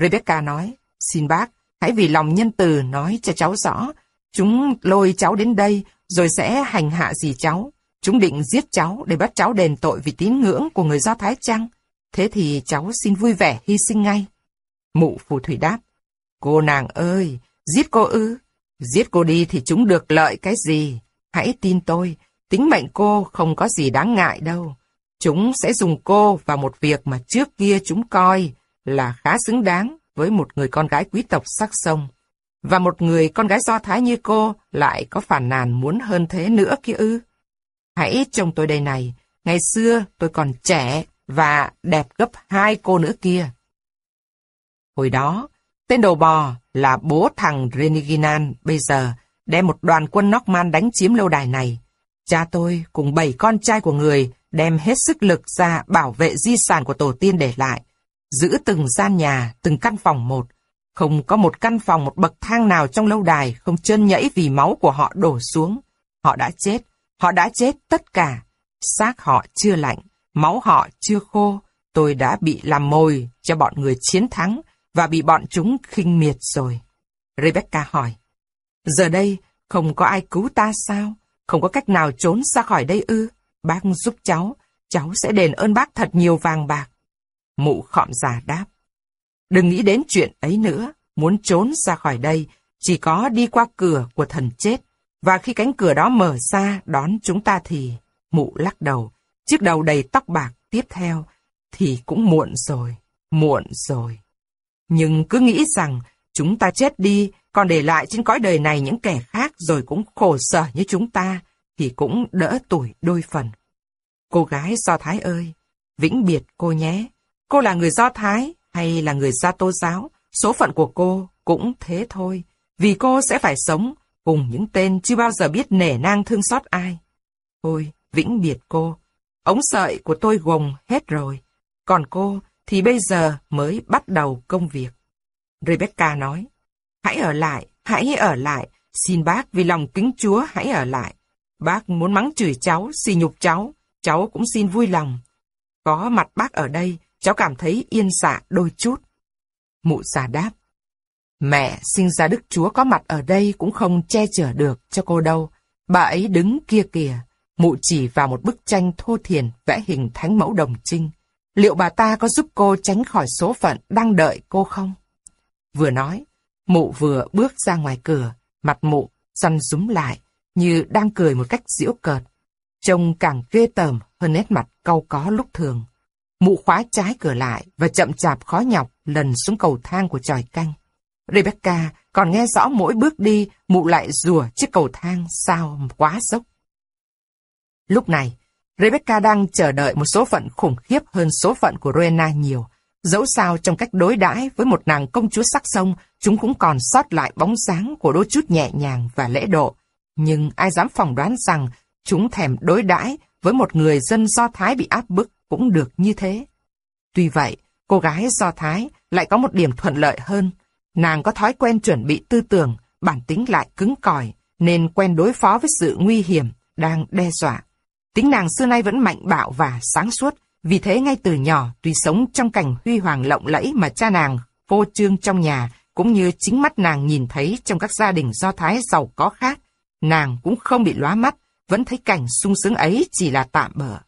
Rebecca nói, xin bác, hãy vì lòng nhân từ nói cho cháu rõ. Chúng lôi cháu đến đây, rồi sẽ hành hạ gì cháu. Chúng định giết cháu để bắt cháu đền tội vì tín ngưỡng của người Do Thái chăng? Thế thì cháu xin vui vẻ hy sinh ngay. Mụ phù thủy đáp, cô nàng ơi, giết cô ư? Giết cô đi thì chúng được lợi cái gì? Hãy tin tôi, tính mệnh cô không có gì đáng ngại đâu. Chúng sẽ dùng cô vào một việc mà trước kia chúng coi là khá xứng đáng với một người con gái quý tộc sắc sông. Và một người con gái do thái như cô lại có phản nàn muốn hơn thế nữa kia ư. Hãy trông tôi đây này, ngày xưa tôi còn trẻ và đẹp gấp hai cô nữa kia. Hồi đó, tên đầu bò là bố thằng Reniginan bây giờ đem một đoàn quân Norman đánh chiếm lâu đài này. Cha tôi cùng bảy con trai của người đem hết sức lực ra bảo vệ di sản của tổ tiên để lại, giữ từng gian nhà, từng căn phòng một. Không có một căn phòng, một bậc thang nào trong lâu đài không chân nhẫy vì máu của họ đổ xuống. Họ đã chết, họ đã chết tất cả. Xác họ chưa lạnh, máu họ chưa khô. Tôi đã bị làm mồi cho bọn người chiến thắng và bị bọn chúng khinh miệt rồi. Rebecca hỏi, giờ đây không có ai cứu ta sao? Không có cách nào trốn ra khỏi đây ư? Bác giúp cháu, cháu sẽ đền ơn bác thật nhiều vàng bạc. Mụ khọm già đáp. Đừng nghĩ đến chuyện ấy nữa, muốn trốn ra khỏi đây, chỉ có đi qua cửa của thần chết. Và khi cánh cửa đó mở ra đón chúng ta thì, mụ lắc đầu, chiếc đầu đầy tóc bạc tiếp theo, thì cũng muộn rồi, muộn rồi. Nhưng cứ nghĩ rằng chúng ta chết đi, còn để lại trên cõi đời này những kẻ khác rồi cũng khổ sở như chúng ta, thì cũng đỡ tuổi đôi phần. Cô gái Do Thái ơi, vĩnh biệt cô nhé. Cô là người Do Thái hay là người Gia Tô giáo, số phận của cô cũng thế thôi, vì cô sẽ phải sống cùng những tên chưa bao giờ biết nể nang thương xót ai. Thôi, vĩnh biệt cô. ống sợi của tôi gồng hết rồi. Còn cô thì bây giờ mới bắt đầu công việc. Rebecca nói, hãy ở lại, hãy ở lại, xin bác vì lòng kính chúa hãy ở lại. Bác muốn mắng chửi cháu, xì nhục cháu, cháu cũng xin vui lòng. Có mặt bác ở đây, cháu cảm thấy yên xạ đôi chút. Mụ già đáp, mẹ sinh ra Đức Chúa có mặt ở đây cũng không che chở được cho cô đâu. Bà ấy đứng kia kìa, mụ chỉ vào một bức tranh thô thiền vẽ hình thánh mẫu đồng trinh. Liệu bà ta có giúp cô tránh khỏi số phận đang đợi cô không? Vừa nói, mụ vừa bước ra ngoài cửa, mặt mụ săn rúm lại, như đang cười một cách giễu cợt. Trông càng ghê tởm hơn nét mặt cau có lúc thường. Mụ khóa trái cửa lại và chậm chạp khó nhọc lần xuống cầu thang của tròi canh. Rebecca còn nghe rõ mỗi bước đi, mụ lại rùa chiếc cầu thang sao quá dốc. Lúc này, Rebecca đang chờ đợi một số phận khủng khiếp hơn số phận của Rowena nhiều. Dẫu sao trong cách đối đãi với một nàng công chúa sắc sông, chúng cũng còn sót lại bóng dáng của đôi chút nhẹ nhàng và lễ độ. Nhưng ai dám phỏng đoán rằng chúng thèm đối đãi với một người dân Do Thái bị áp bức cũng được như thế. Tuy vậy, cô gái Do Thái lại có một điểm thuận lợi hơn. Nàng có thói quen chuẩn bị tư tưởng, bản tính lại cứng cỏi, nên quen đối phó với sự nguy hiểm đang đe dọa. Tính nàng xưa nay vẫn mạnh bạo và sáng suốt, vì thế ngay từ nhỏ, tuy sống trong cảnh huy hoàng lộng lẫy mà cha nàng vô trương trong nhà, cũng như chính mắt nàng nhìn thấy trong các gia đình do thái giàu có khác, nàng cũng không bị lóa mắt, vẫn thấy cảnh sung sướng ấy chỉ là tạm bỡ.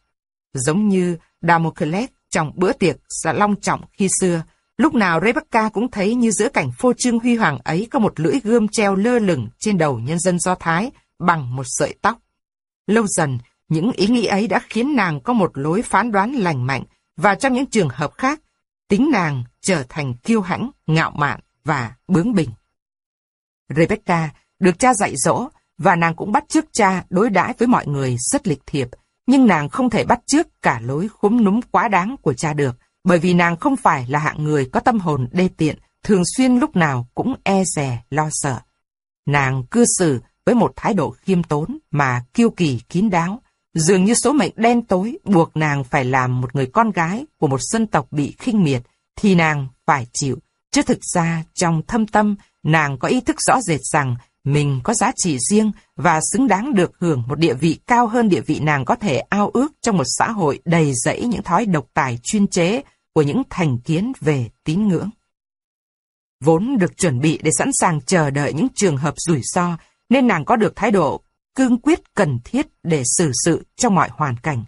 Giống như Damocles trong bữa tiệc xã long trọng khi xưa, lúc nào Rebecca cũng thấy như giữa cảnh phô trương huy hoàng ấy có một lưỡi gươm treo lơ lửng trên đầu nhân dân Do Thái bằng một sợi tóc. Lâu dần, những ý nghĩ ấy đã khiến nàng có một lối phán đoán lành mạnh và trong những trường hợp khác, tính nàng trở thành kiêu hãnh, ngạo mạn và bướng bỉnh. Rebecca được cha dạy dỗ và nàng cũng bắt chước cha đối đãi với mọi người rất lịch thiệp, nhưng nàng không thể bắt chước cả lối khúm núm quá đáng của cha được, bởi vì nàng không phải là hạng người có tâm hồn đê tiện, thường xuyên lúc nào cũng e dè, lo sợ. Nàng cư xử với một thái độ khiêm tốn mà kiêu kỳ kín đáo, Dường như số mệnh đen tối buộc nàng phải làm một người con gái của một dân tộc bị khinh miệt, thì nàng phải chịu. Chứ thực ra, trong thâm tâm, nàng có ý thức rõ rệt rằng mình có giá trị riêng và xứng đáng được hưởng một địa vị cao hơn địa vị nàng có thể ao ước trong một xã hội đầy rẫy những thói độc tài chuyên chế của những thành kiến về tín ngưỡng. Vốn được chuẩn bị để sẵn sàng chờ đợi những trường hợp rủi ro, nên nàng có được thái độ cương quyết cần thiết để xử sự trong mọi hoàn cảnh.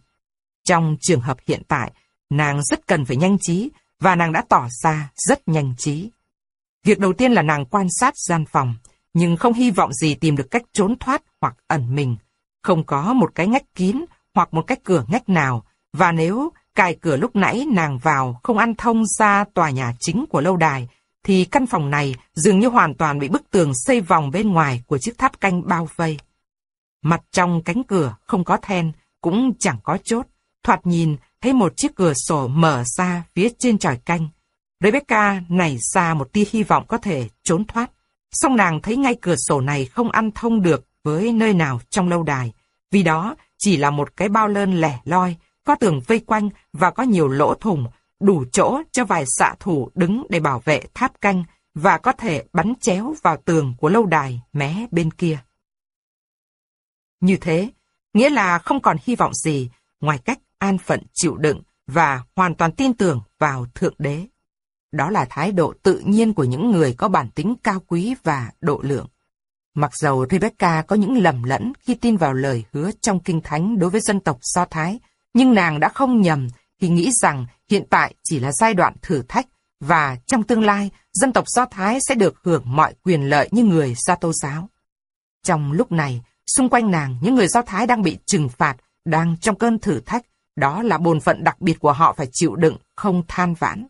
Trong trường hợp hiện tại, nàng rất cần phải nhanh trí và nàng đã tỏ ra rất nhanh trí. Việc đầu tiên là nàng quan sát gian phòng, nhưng không hy vọng gì tìm được cách trốn thoát hoặc ẩn mình. Không có một cái ngách kín hoặc một cái cửa ngách nào, và nếu cài cửa lúc nãy nàng vào không ăn thông ra tòa nhà chính của lâu đài, thì căn phòng này dường như hoàn toàn bị bức tường xây vòng bên ngoài của chiếc tháp canh bao vây. Mặt trong cánh cửa không có then, cũng chẳng có chốt. Thoạt nhìn, thấy một chiếc cửa sổ mở ra phía trên tròi canh. Rebecca nảy ra một tia hy vọng có thể trốn thoát. Song nàng thấy ngay cửa sổ này không ăn thông được với nơi nào trong lâu đài. Vì đó chỉ là một cái bao lơn lẻ loi, có tường vây quanh và có nhiều lỗ thủng, đủ chỗ cho vài xạ thủ đứng để bảo vệ tháp canh và có thể bắn chéo vào tường của lâu đài mé bên kia. Như thế, nghĩa là không còn hy vọng gì ngoài cách an phận chịu đựng và hoàn toàn tin tưởng vào Thượng Đế. Đó là thái độ tự nhiên của những người có bản tính cao quý và độ lượng. Mặc dầu Rebecca có những lầm lẫn khi tin vào lời hứa trong Kinh Thánh đối với dân tộc Do Thái, nhưng nàng đã không nhầm khi nghĩ rằng hiện tại chỉ là giai đoạn thử thách và trong tương lai, dân tộc Do Thái sẽ được hưởng mọi quyền lợi như người Do Tô giáo. Trong lúc này, Xung quanh nàng, những người Do Thái đang bị trừng phạt, đang trong cơn thử thách. Đó là bồn phận đặc biệt của họ phải chịu đựng, không than vãn.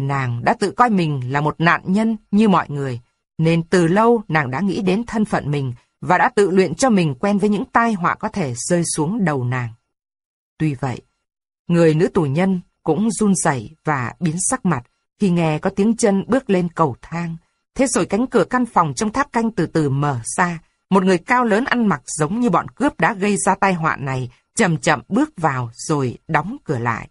Nàng đã tự coi mình là một nạn nhân như mọi người, nên từ lâu nàng đã nghĩ đến thân phận mình và đã tự luyện cho mình quen với những tai họa có thể rơi xuống đầu nàng. Tuy vậy, người nữ tù nhân cũng run rẩy và biến sắc mặt khi nghe có tiếng chân bước lên cầu thang. Thế rồi cánh cửa căn phòng trong tháp canh từ từ mở ra, một người cao lớn ăn mặc giống như bọn cướp đã gây ra tai họa này chậm chậm bước vào rồi đóng cửa lại.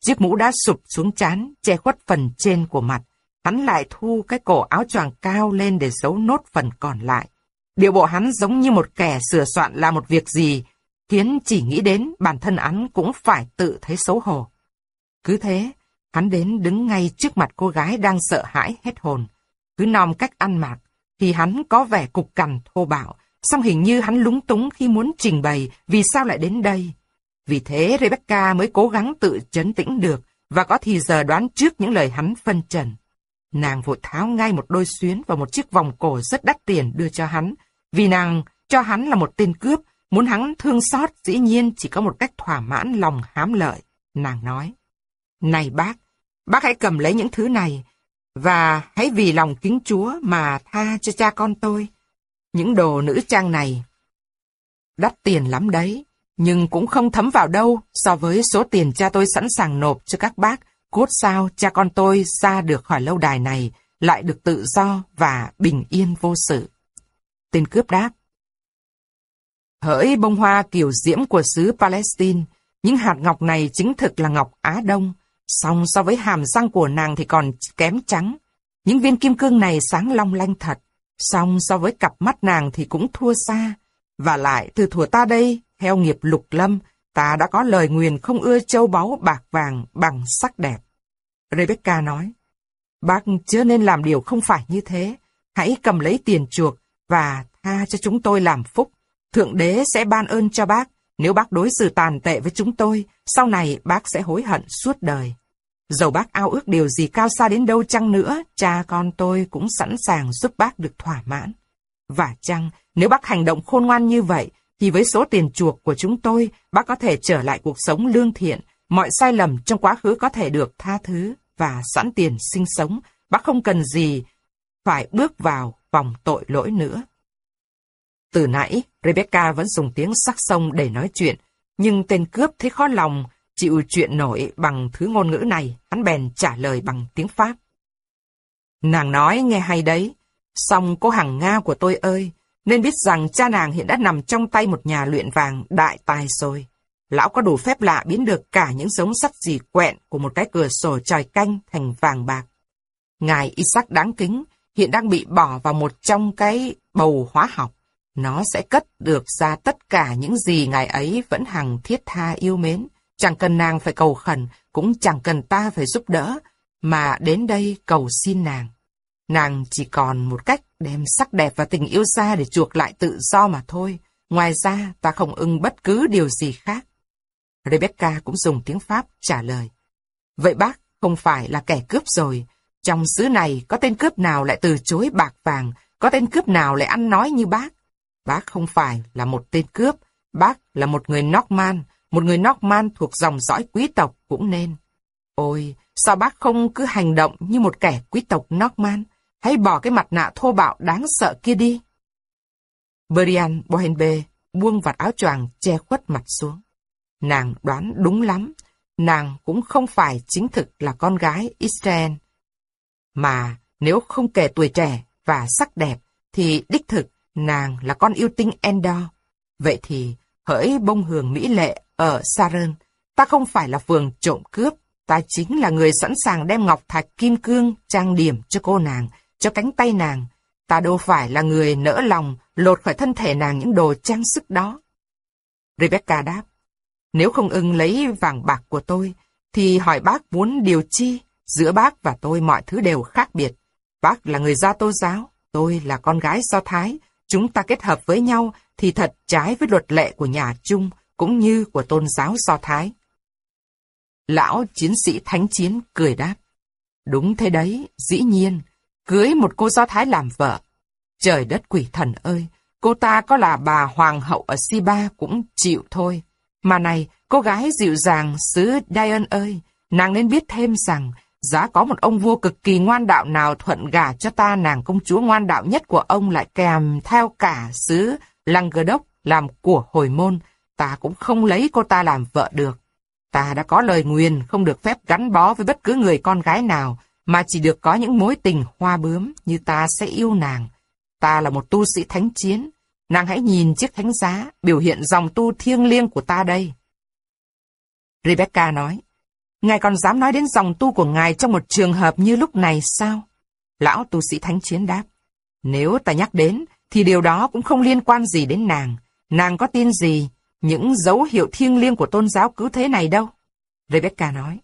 Chiếc mũ đã sụp xuống chán, che khuất phần trên của mặt. Hắn lại thu cái cổ áo choàng cao lên để giấu nốt phần còn lại. điều bộ hắn giống như một kẻ sửa soạn là một việc gì, khiến chỉ nghĩ đến bản thân hắn cũng phải tự thấy xấu hổ. Cứ thế, hắn đến đứng ngay trước mặt cô gái đang sợ hãi hết hồn. Cứ nom cách ăn mặc, thì hắn có vẻ cục cằn thô bạo, song hình như hắn lúng túng khi muốn trình bày vì sao lại đến đây. Vì thế Rebecca mới cố gắng tự chấn tĩnh được và có thì giờ đoán trước những lời hắn phân trần. Nàng vội tháo ngay một đôi xuyến và một chiếc vòng cổ rất đắt tiền đưa cho hắn, vì nàng cho hắn là một tên cướp, muốn hắn thương xót dĩ nhiên chỉ có một cách thỏa mãn lòng hám lợi. Nàng nói, Này bác, bác hãy cầm lấy những thứ này, và hãy vì lòng kính Chúa mà tha cho cha con tôi. Những đồ nữ trang này đắt tiền lắm đấy, nhưng cũng không thấm vào đâu so với số tiền cha tôi sẵn sàng nộp cho các bác, cốt sao cha con tôi ra được khỏi lâu đài này, lại được tự do và bình yên vô sự. Tên cướp đáp. Hỡi bông hoa kiểu diễm của xứ Palestine, những hạt ngọc này chính thực là ngọc Á Đông, song so với hàm răng của nàng thì còn kém trắng. Những viên kim cương này sáng long lanh thật, song so với cặp mắt nàng thì cũng thua xa. Và lại từ thuở ta đây, theo nghiệp lục lâm, ta đã có lời nguyền không ưa châu báu bạc vàng bằng sắc đẹp. Rebecca nói, bác chưa nên làm điều không phải như thế. Hãy cầm lấy tiền chuộc và tha cho chúng tôi làm phúc. Thượng đế sẽ ban ơn cho bác. Nếu bác đối xử tàn tệ với chúng tôi, sau này bác sẽ hối hận suốt đời. Dầu bác ao ước điều gì cao xa đến đâu chăng nữa, cha con tôi cũng sẵn sàng giúp bác được thỏa mãn. Và chăng, nếu bác hành động khôn ngoan như vậy, thì với số tiền chuộc của chúng tôi, bác có thể trở lại cuộc sống lương thiện, mọi sai lầm trong quá khứ có thể được tha thứ và sẵn tiền sinh sống, bác không cần gì phải bước vào vòng tội lỗi nữa. Từ nãy, Rebecca vẫn dùng tiếng sắc sông để nói chuyện, nhưng tên cướp thấy khó lòng, chịu chuyện nổi bằng thứ ngôn ngữ này, hắn bèn trả lời bằng tiếng Pháp. Nàng nói nghe hay đấy, song cô hàng Nga của tôi ơi, nên biết rằng cha nàng hiện đã nằm trong tay một nhà luyện vàng đại tài rồi. Lão có đủ phép lạ biến được cả những giống sắt dì quẹn của một cái cửa sổ tròi canh thành vàng bạc. Ngài Isaac đáng kính hiện đang bị bỏ vào một trong cái bầu hóa học. Nó sẽ cất được ra tất cả những gì ngài ấy vẫn hằng thiết tha yêu mến. Chẳng cần nàng phải cầu khẩn, cũng chẳng cần ta phải giúp đỡ, mà đến đây cầu xin nàng. Nàng chỉ còn một cách đem sắc đẹp và tình yêu xa để chuộc lại tự do mà thôi. Ngoài ra, ta không ưng bất cứ điều gì khác. Rebecca cũng dùng tiếng Pháp trả lời. Vậy bác không phải là kẻ cướp rồi. Trong xứ này có tên cướp nào lại từ chối bạc vàng, có tên cướp nào lại ăn nói như bác. Bác không phải là một tên cướp, bác là một người Norman, một người Norman thuộc dòng dõi quý tộc cũng nên. Ôi, sao bác không cứ hành động như một kẻ quý tộc Norman? Hãy bỏ cái mặt nạ thô bạo đáng sợ kia đi. Brian Bohenbe buông vạt áo choàng che khuất mặt xuống. Nàng đoán đúng lắm, nàng cũng không phải chính thực là con gái Israel. Mà nếu không kể tuổi trẻ và sắc đẹp, thì đích thực nàng là con yêu tinh Endor. Vậy thì, hỡi bông hường mỹ lệ ở Saron, ta không phải là phường trộm cướp, ta chính là người sẵn sàng đem ngọc thạch kim cương trang điểm cho cô nàng, cho cánh tay nàng. Ta đâu phải là người nỡ lòng lột khỏi thân thể nàng những đồ trang sức đó. Rebecca đáp, nếu không ưng lấy vàng bạc của tôi, thì hỏi bác muốn điều chi, giữa bác và tôi mọi thứ đều khác biệt. Bác là người gia tô giáo, tôi là con gái do Thái, chúng ta kết hợp với nhau thì thật trái với luật lệ của nhà Trung, cũng như của tôn giáo do Thái. Lão chiến sĩ thánh chiến cười đáp. Đúng thế đấy, dĩ nhiên, cưới một cô do Thái làm vợ. Trời đất quỷ thần ơi, cô ta có là bà hoàng hậu ở Siba cũng chịu thôi. Mà này, cô gái dịu dàng xứ Diane ơi, nàng nên biết thêm rằng, giá có một ông vua cực kỳ ngoan đạo nào thuận gả cho ta nàng công chúa ngoan đạo nhất của ông lại kèm theo cả xứ Languedoc làm của hồi môn, ta cũng không lấy cô ta làm vợ được. Ta đã có lời nguyền không được phép gắn bó với bất cứ người con gái nào, mà chỉ được có những mối tình hoa bướm như ta sẽ yêu nàng. Ta là một tu sĩ thánh chiến, nàng hãy nhìn chiếc thánh giá, biểu hiện dòng tu thiêng liêng của ta đây. Rebecca nói, Ngài còn dám nói đến dòng tu của Ngài trong một trường hợp như lúc này sao? Lão tu sĩ thánh chiến đáp, nếu ta nhắc đến, thì điều đó cũng không liên quan gì đến nàng. Nàng có tin gì, những dấu hiệu thiêng liêng của tôn giáo cứ thế này đâu. Rebecca nói,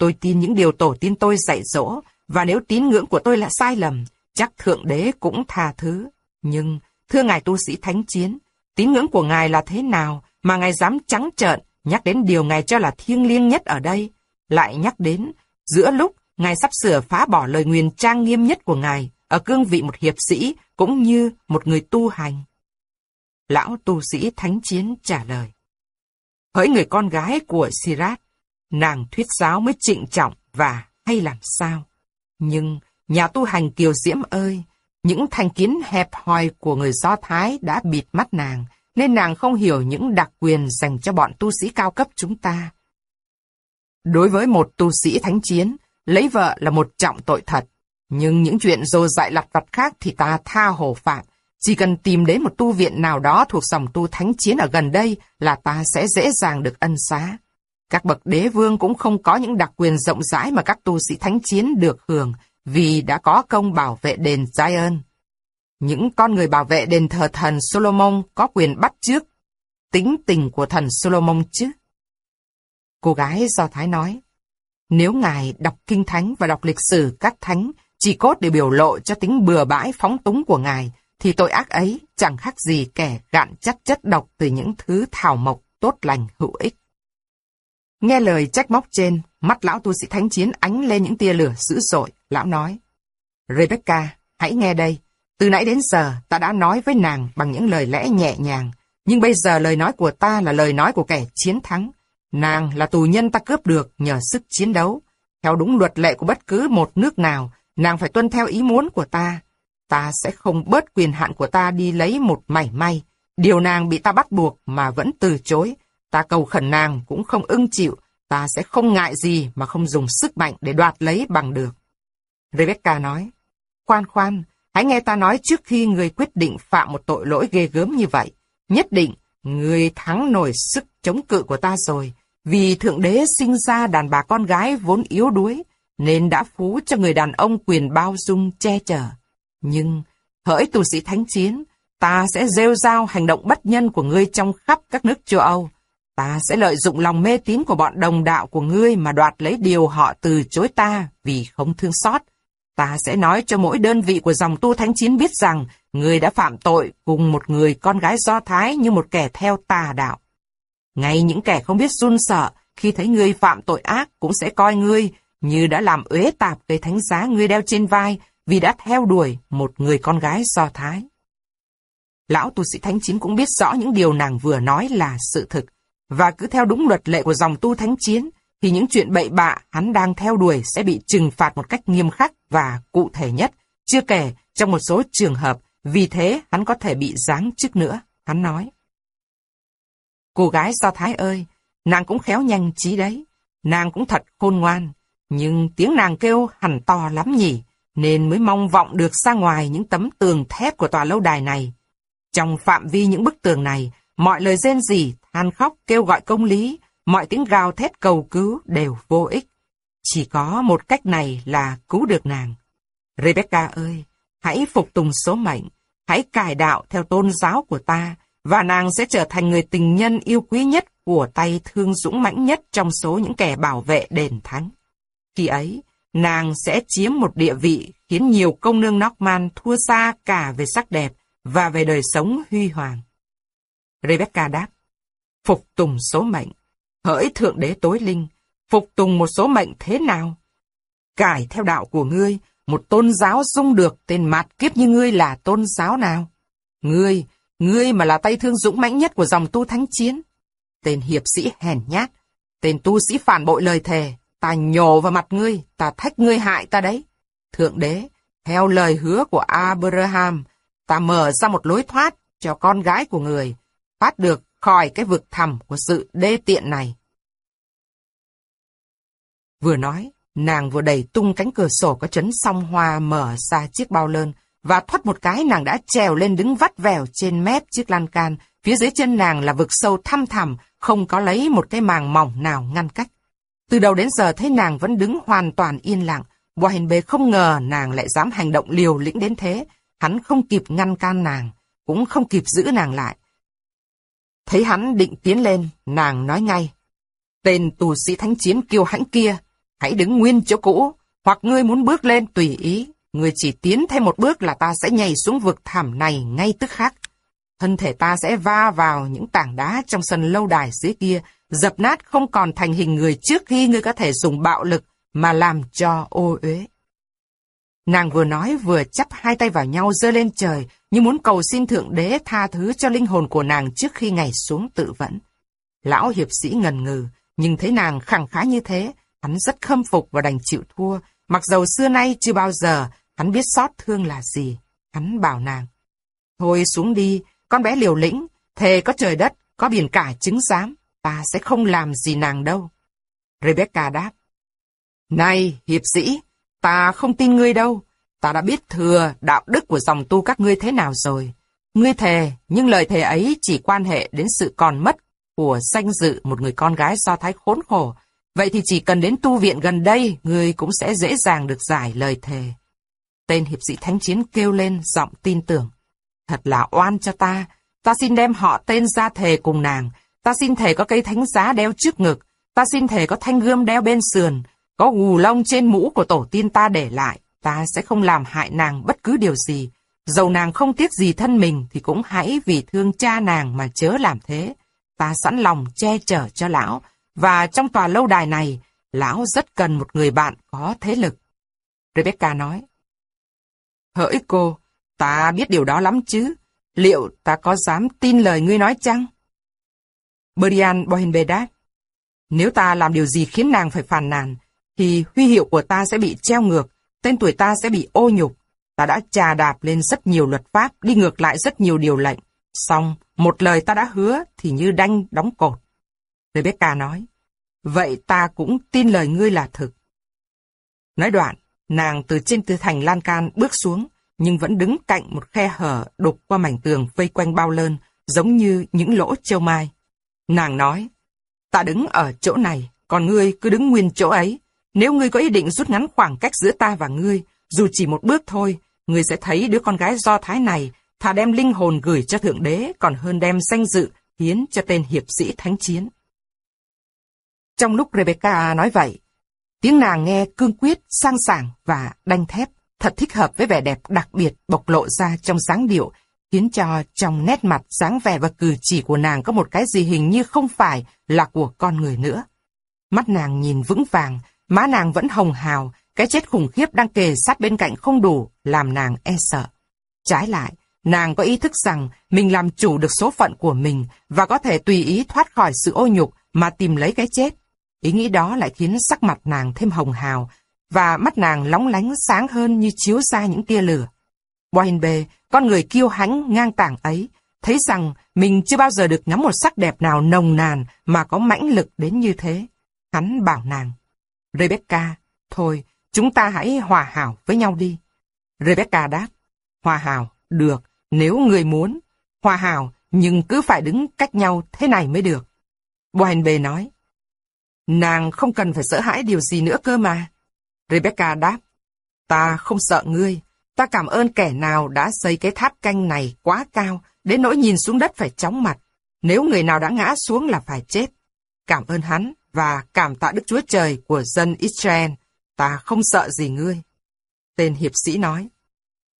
tôi tin những điều tổ tiên tôi dạy dỗ, và nếu tín ngưỡng của tôi là sai lầm, chắc Thượng Đế cũng tha thứ. Nhưng, thưa Ngài tu sĩ thánh chiến, tín ngưỡng của Ngài là thế nào mà Ngài dám trắng trợn nhắc đến điều Ngài cho là thiêng liêng nhất ở đây, lại nhắc đến giữa lúc Ngài sắp sửa phá bỏ lời nguyền trang nghiêm nhất của Ngài ở cương vị một hiệp sĩ cũng như một người tu hành. Lão tu sĩ thánh chiến trả lời. Hỡi người con gái của Sirat, nàng thuyết giáo mới trịnh trọng và hay làm sao. Nhưng, nhà tu hành kiều diễm ơi, những thành kiến hẹp hòi của người Do Thái đã bịt mắt nàng, nên nàng không hiểu những đặc quyền dành cho bọn tu sĩ cao cấp chúng ta. Đối với một tu sĩ thánh chiến, lấy vợ là một trọng tội thật. Nhưng những chuyện dồ dại lặt vặt khác thì ta tha hồ phạm. Chỉ cần tìm đến một tu viện nào đó thuộc dòng tu thánh chiến ở gần đây là ta sẽ dễ dàng được ân xá. Các bậc đế vương cũng không có những đặc quyền rộng rãi mà các tu sĩ thánh chiến được hưởng vì đã có công bảo vệ đền Zion. Những con người bảo vệ đền thờ thần Solomon có quyền bắt trước tính tình của thần Solomon chứ. Cô gái Do Thái nói, nếu ngài đọc kinh thánh và đọc lịch sử các thánh chỉ cốt để biểu lộ cho tính bừa bãi phóng túng của ngài, thì tội ác ấy chẳng khác gì kẻ gạn chất chất độc từ những thứ thảo mộc tốt lành hữu ích. Nghe lời trách móc trên, mắt lão tu sĩ thánh chiến ánh lên những tia lửa dữ dội. Lão nói, Rebecca, hãy nghe đây. Từ nãy đến giờ, ta đã nói với nàng bằng những lời lẽ nhẹ nhàng. Nhưng bây giờ lời nói của ta là lời nói của kẻ chiến thắng. Nàng là tù nhân ta cướp được nhờ sức chiến đấu. Theo đúng luật lệ của bất cứ một nước nào, nàng phải tuân theo ý muốn của ta. Ta sẽ không bớt quyền hạn của ta đi lấy một mảy may. Điều nàng bị ta bắt buộc mà vẫn từ chối. Ta cầu khẩn nàng cũng không ưng chịu. Ta sẽ không ngại gì mà không dùng sức mạnh để đoạt lấy bằng được. Rebecca nói, khoan khoan, hãy nghe ta nói trước khi người quyết định phạm một tội lỗi ghê gớm như vậy. Nhất định, người thắng nổi sức chống cự của ta rồi. Vì Thượng Đế sinh ra đàn bà con gái vốn yếu đuối, nên đã phú cho người đàn ông quyền bao dung che chở. Nhưng, hỡi tù sĩ thánh chiến, ta sẽ rêu rao hành động bất nhân của ngươi trong khắp các nước châu Âu. Ta sẽ lợi dụng lòng mê tín của bọn đồng đạo của ngươi mà đoạt lấy điều họ từ chối ta vì không thương xót. Ta sẽ nói cho mỗi đơn vị của dòng tu thánh chiến biết rằng ngươi đã phạm tội cùng một người con gái do thái như một kẻ theo tà đạo. Ngay những kẻ không biết run sợ khi thấy ngươi phạm tội ác cũng sẽ coi ngươi như đã làm uế tạp cây thánh giá ngươi đeo trên vai vì đã theo đuổi một người con gái do thái. Lão tu sĩ thánh chín cũng biết rõ những điều nàng vừa nói là sự thực, và cứ theo đúng luật lệ của dòng tu thánh chiến, thì những chuyện bậy bạ hắn đang theo đuổi sẽ bị trừng phạt một cách nghiêm khắc và cụ thể nhất, chưa kể trong một số trường hợp, vì thế hắn có thể bị giáng chức nữa, hắn nói. Cô gái Do Thái ơi, nàng cũng khéo nhanh trí đấy, nàng cũng thật khôn ngoan, nhưng tiếng nàng kêu hẳn to lắm nhỉ, nên mới mong vọng được ra ngoài những tấm tường thép của tòa lâu đài này. Trong phạm vi những bức tường này, mọi lời rên rỉ, than khóc, kêu gọi công lý, mọi tiếng gào thét cầu cứu đều vô ích. Chỉ có một cách này là cứu được nàng. Rebecca ơi, hãy phục tùng số mệnh, hãy cải đạo theo tôn giáo của ta, và nàng sẽ trở thành người tình nhân yêu quý nhất của tay thương dũng mãnh nhất trong số những kẻ bảo vệ đền thánh. Khi ấy, nàng sẽ chiếm một địa vị khiến nhiều công nương Norman thua xa cả về sắc đẹp và về đời sống huy hoàng. Rebecca đáp, phục tùng số mệnh, hỡi thượng đế tối linh, phục tùng một số mệnh thế nào? Cải theo đạo của ngươi, một tôn giáo dung được tên mạt kiếp như ngươi là tôn giáo nào? Ngươi, ngươi mà là tay thương dũng mãnh nhất của dòng tu thánh chiến. Tên hiệp sĩ hèn nhát, tên tu sĩ phản bội lời thề, ta nhổ vào mặt ngươi, ta thách ngươi hại ta đấy. Thượng đế, theo lời hứa của Abraham, ta mở ra một lối thoát cho con gái của người, thoát được khỏi cái vực thẳm của sự đê tiện này. Vừa nói, nàng vừa đẩy tung cánh cửa sổ có chấn song hoa mở ra chiếc bao lơn, và thoát một cái nàng đã trèo lên đứng vắt vẻo trên mép chiếc lan can, phía dưới chân nàng là vực sâu thăm thẳm, không có lấy một cái màng mỏng nào ngăn cách. Từ đầu đến giờ thấy nàng vẫn đứng hoàn toàn yên lặng, Bohenbe không ngờ nàng lại dám hành động liều lĩnh đến thế, hắn không kịp ngăn can nàng, cũng không kịp giữ nàng lại. Thấy hắn định tiến lên, nàng nói ngay, tên tù sĩ thánh chiến kiêu hãnh kia, hãy đứng nguyên chỗ cũ, hoặc ngươi muốn bước lên tùy ý, ngươi chỉ tiến thêm một bước là ta sẽ nhảy xuống vực thảm này ngay tức khắc. Thân thể ta sẽ va vào những tảng đá trong sân lâu đài dưới kia, dập nát không còn thành hình người trước khi ngươi có thể dùng bạo lực mà làm cho ô uế. Nàng vừa nói vừa chắp hai tay vào nhau giơ lên trời, như muốn cầu xin Thượng Đế tha thứ cho linh hồn của nàng trước khi ngày xuống tự vẫn. Lão hiệp sĩ ngần ngừ, nhưng thấy nàng khẳng khái như thế, hắn rất khâm phục và đành chịu thua, mặc dầu xưa nay chưa bao giờ hắn biết xót thương là gì. Hắn bảo nàng, thôi xuống đi, con bé liều lĩnh, thề có trời đất, có biển cả chứng giám, ta sẽ không làm gì nàng đâu. Rebecca đáp, này, hiệp sĩ, ta không tin ngươi đâu, ta đã biết thừa đạo đức của dòng tu các ngươi thế nào rồi. Ngươi thề, nhưng lời thề ấy chỉ quan hệ đến sự còn mất của danh dự một người con gái do thái khốn khổ. Vậy thì chỉ cần đến tu viện gần đây, ngươi cũng sẽ dễ dàng được giải lời thề. Tên hiệp sĩ thánh chiến kêu lên giọng tin tưởng. Thật là oan cho ta, ta xin đem họ tên ra thề cùng nàng, ta xin thề có cây thánh giá đeo trước ngực, ta xin thề có thanh gươm đeo bên sườn, có gù lông trên mũ của tổ tiên ta để lại, ta sẽ không làm hại nàng bất cứ điều gì. Dầu nàng không tiếc gì thân mình thì cũng hãy vì thương cha nàng mà chớ làm thế. Ta sẵn lòng che chở cho lão, và trong tòa lâu đài này, lão rất cần một người bạn có thế lực. Rebecca nói. Hỡi cô, ta biết điều đó lắm chứ. Liệu ta có dám tin lời ngươi nói chăng? berian Bohenbe đáp. Nếu ta làm điều gì khiến nàng phải phàn nàn, thì huy hiệu của ta sẽ bị treo ngược, tên tuổi ta sẽ bị ô nhục. Ta đã trà đạp lên rất nhiều luật pháp, đi ngược lại rất nhiều điều lệnh. Xong, một lời ta đã hứa thì như đanh đóng cột. Rebecca nói, vậy ta cũng tin lời ngươi là thực. Nói đoạn, nàng từ trên tư thành lan can bước xuống, nhưng vẫn đứng cạnh một khe hở đục qua mảnh tường vây quanh bao lơn, giống như những lỗ châu mai. Nàng nói, ta đứng ở chỗ này, còn ngươi cứ đứng nguyên chỗ ấy, nếu ngươi có ý định rút ngắn khoảng cách giữa ta và ngươi, dù chỉ một bước thôi, ngươi sẽ thấy đứa con gái do thái này thà đem linh hồn gửi cho Thượng Đế còn hơn đem danh dự hiến cho tên hiệp sĩ thánh chiến. Trong lúc Rebecca nói vậy, tiếng nàng nghe cương quyết, sang sảng và đanh thép, thật thích hợp với vẻ đẹp đặc biệt bộc lộ ra trong dáng điệu, khiến cho trong nét mặt, dáng vẻ và cử chỉ của nàng có một cái gì hình như không phải là của con người nữa. Mắt nàng nhìn vững vàng, Má nàng vẫn hồng hào, cái chết khủng khiếp đang kề sát bên cạnh không đủ, làm nàng e sợ. Trái lại, nàng có ý thức rằng mình làm chủ được số phận của mình và có thể tùy ý thoát khỏi sự ô nhục mà tìm lấy cái chết. Ý nghĩ đó lại khiến sắc mặt nàng thêm hồng hào và mắt nàng lóng lánh sáng hơn như chiếu ra những tia lửa. Boinbe, con người kiêu hãnh ngang tảng ấy, thấy rằng mình chưa bao giờ được ngắm một sắc đẹp nào nồng nàn mà có mãnh lực đến như thế. Hắn bảo nàng, Rebecca, thôi, chúng ta hãy hòa hảo với nhau đi. Rebecca đáp, hòa hảo, được, nếu người muốn. Hòa hảo, nhưng cứ phải đứng cách nhau thế này mới được. Bohenbe nói, nàng không cần phải sợ hãi điều gì nữa cơ mà. Rebecca đáp, ta không sợ ngươi, ta cảm ơn kẻ nào đã xây cái tháp canh này quá cao, đến nỗi nhìn xuống đất phải chóng mặt. Nếu người nào đã ngã xuống là phải chết. Cảm ơn hắn, và cảm tạ Đức Chúa Trời của dân Israel, ta không sợ gì ngươi. Tên hiệp sĩ nói,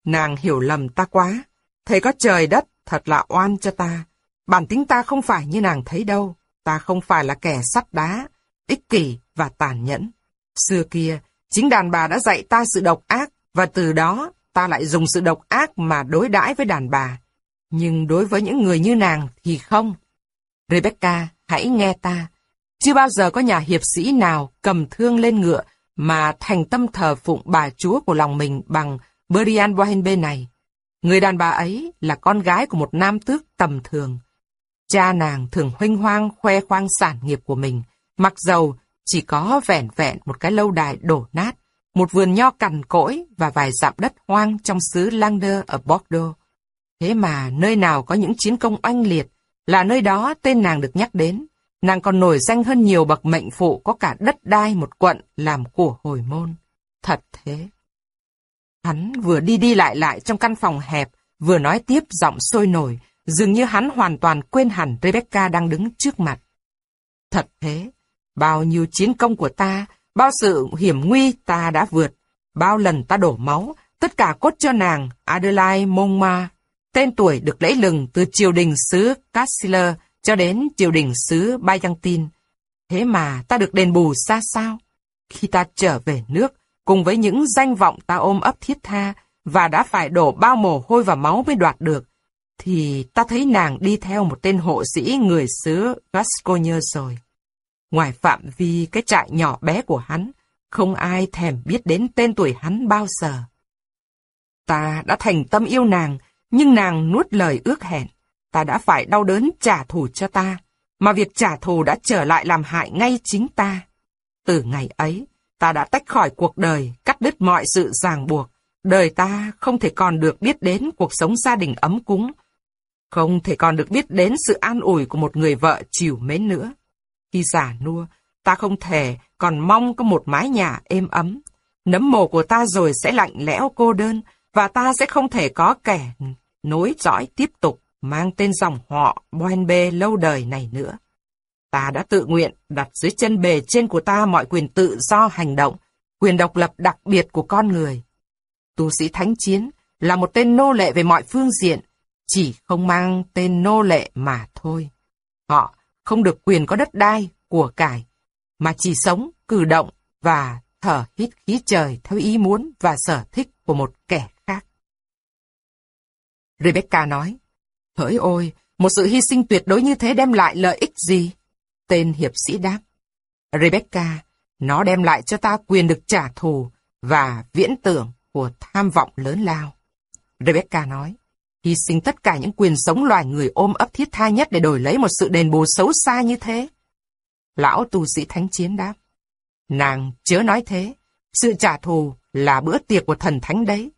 nàng hiểu lầm ta quá, thầy có trời đất, thật là oan cho ta. Bản tính ta không phải như nàng thấy đâu, ta không phải là kẻ sắt đá, ích kỷ và tàn nhẫn. Xưa kia, chính đàn bà đã dạy ta sự độc ác, và từ đó ta lại dùng sự độc ác mà đối đãi với đàn bà. Nhưng đối với những người như nàng thì không. Rebecca, hãy nghe ta, chưa bao giờ có nhà hiệp sĩ nào cầm thương lên ngựa mà thành tâm thờ phụng bà chúa của lòng mình bằng Brian Bohenbe này. Người đàn bà ấy là con gái của một nam tước tầm thường. Cha nàng thường huynh hoang khoe khoang sản nghiệp của mình, mặc dầu chỉ có vẻn vẹn một cái lâu đài đổ nát, một vườn nho cằn cỗi và vài dặm đất hoang trong xứ Langner ở Bordeaux. Thế mà nơi nào có những chiến công oanh liệt, là nơi đó tên nàng được nhắc đến. Nàng còn nổi danh hơn nhiều bậc mệnh phụ có cả đất đai một quận làm của hồi môn. Thật thế. Hắn vừa đi đi lại lại trong căn phòng hẹp, vừa nói tiếp giọng sôi nổi, dường như hắn hoàn toàn quên hẳn Rebecca đang đứng trước mặt. Thật thế, bao nhiêu chiến công của ta, bao sự hiểm nguy ta đã vượt, bao lần ta đổ máu, tất cả cốt cho nàng Adelaide Monma, tên tuổi được lẫy lừng từ triều đình xứ Castler cho đến triều đình xứ Byzantine. Thế mà ta được đền bù xa sao? Khi ta trở về nước, cùng với những danh vọng ta ôm ấp thiết tha, và đã phải đổ bao mồ hôi và máu mới đoạt được, thì ta thấy nàng đi theo một tên hộ sĩ người xứ Gascogne rồi. Ngoài phạm vi cái trại nhỏ bé của hắn, không ai thèm biết đến tên tuổi hắn bao giờ. Ta đã thành tâm yêu nàng, nhưng nàng nuốt lời ước hẹn. Ta đã phải đau đớn trả thù cho ta, mà việc trả thù đã trở lại làm hại ngay chính ta. Từ ngày ấy, ta đã tách khỏi cuộc đời, cắt đứt mọi sự ràng buộc. Đời ta không thể còn được biết đến cuộc sống gia đình ấm cúng, không thể còn được biết đến sự an ủi của một người vợ chiều mến nữa. Khi già nua, ta không thể còn mong có một mái nhà êm ấm. Nấm mồ của ta rồi sẽ lạnh lẽo cô đơn, và ta sẽ không thể có kẻ nối dõi tiếp tục mang tên dòng họ Boen Bê lâu đời này nữa. Ta đã tự nguyện đặt dưới chân bề trên của ta mọi quyền tự do hành động, quyền độc lập đặc biệt của con người. Tu sĩ Thánh Chiến là một tên nô lệ về mọi phương diện, chỉ không mang tên nô lệ mà thôi. Họ không được quyền có đất đai, của cải, mà chỉ sống, cử động và thở hít khí trời theo ý muốn và sở thích của một kẻ khác. Rebecca nói, Hỡi ôi, một sự hy sinh tuyệt đối như thế đem lại lợi ích gì? Tên hiệp sĩ đáp, Rebecca, nó đem lại cho ta quyền được trả thù và viễn tưởng của tham vọng lớn lao. Rebecca nói, hy sinh tất cả những quyền sống loài người ôm ấp thiết tha nhất để đổi lấy một sự đền bù xấu xa như thế. Lão tu sĩ thánh chiến đáp, nàng chớ nói thế, sự trả thù là bữa tiệc của thần thánh đấy.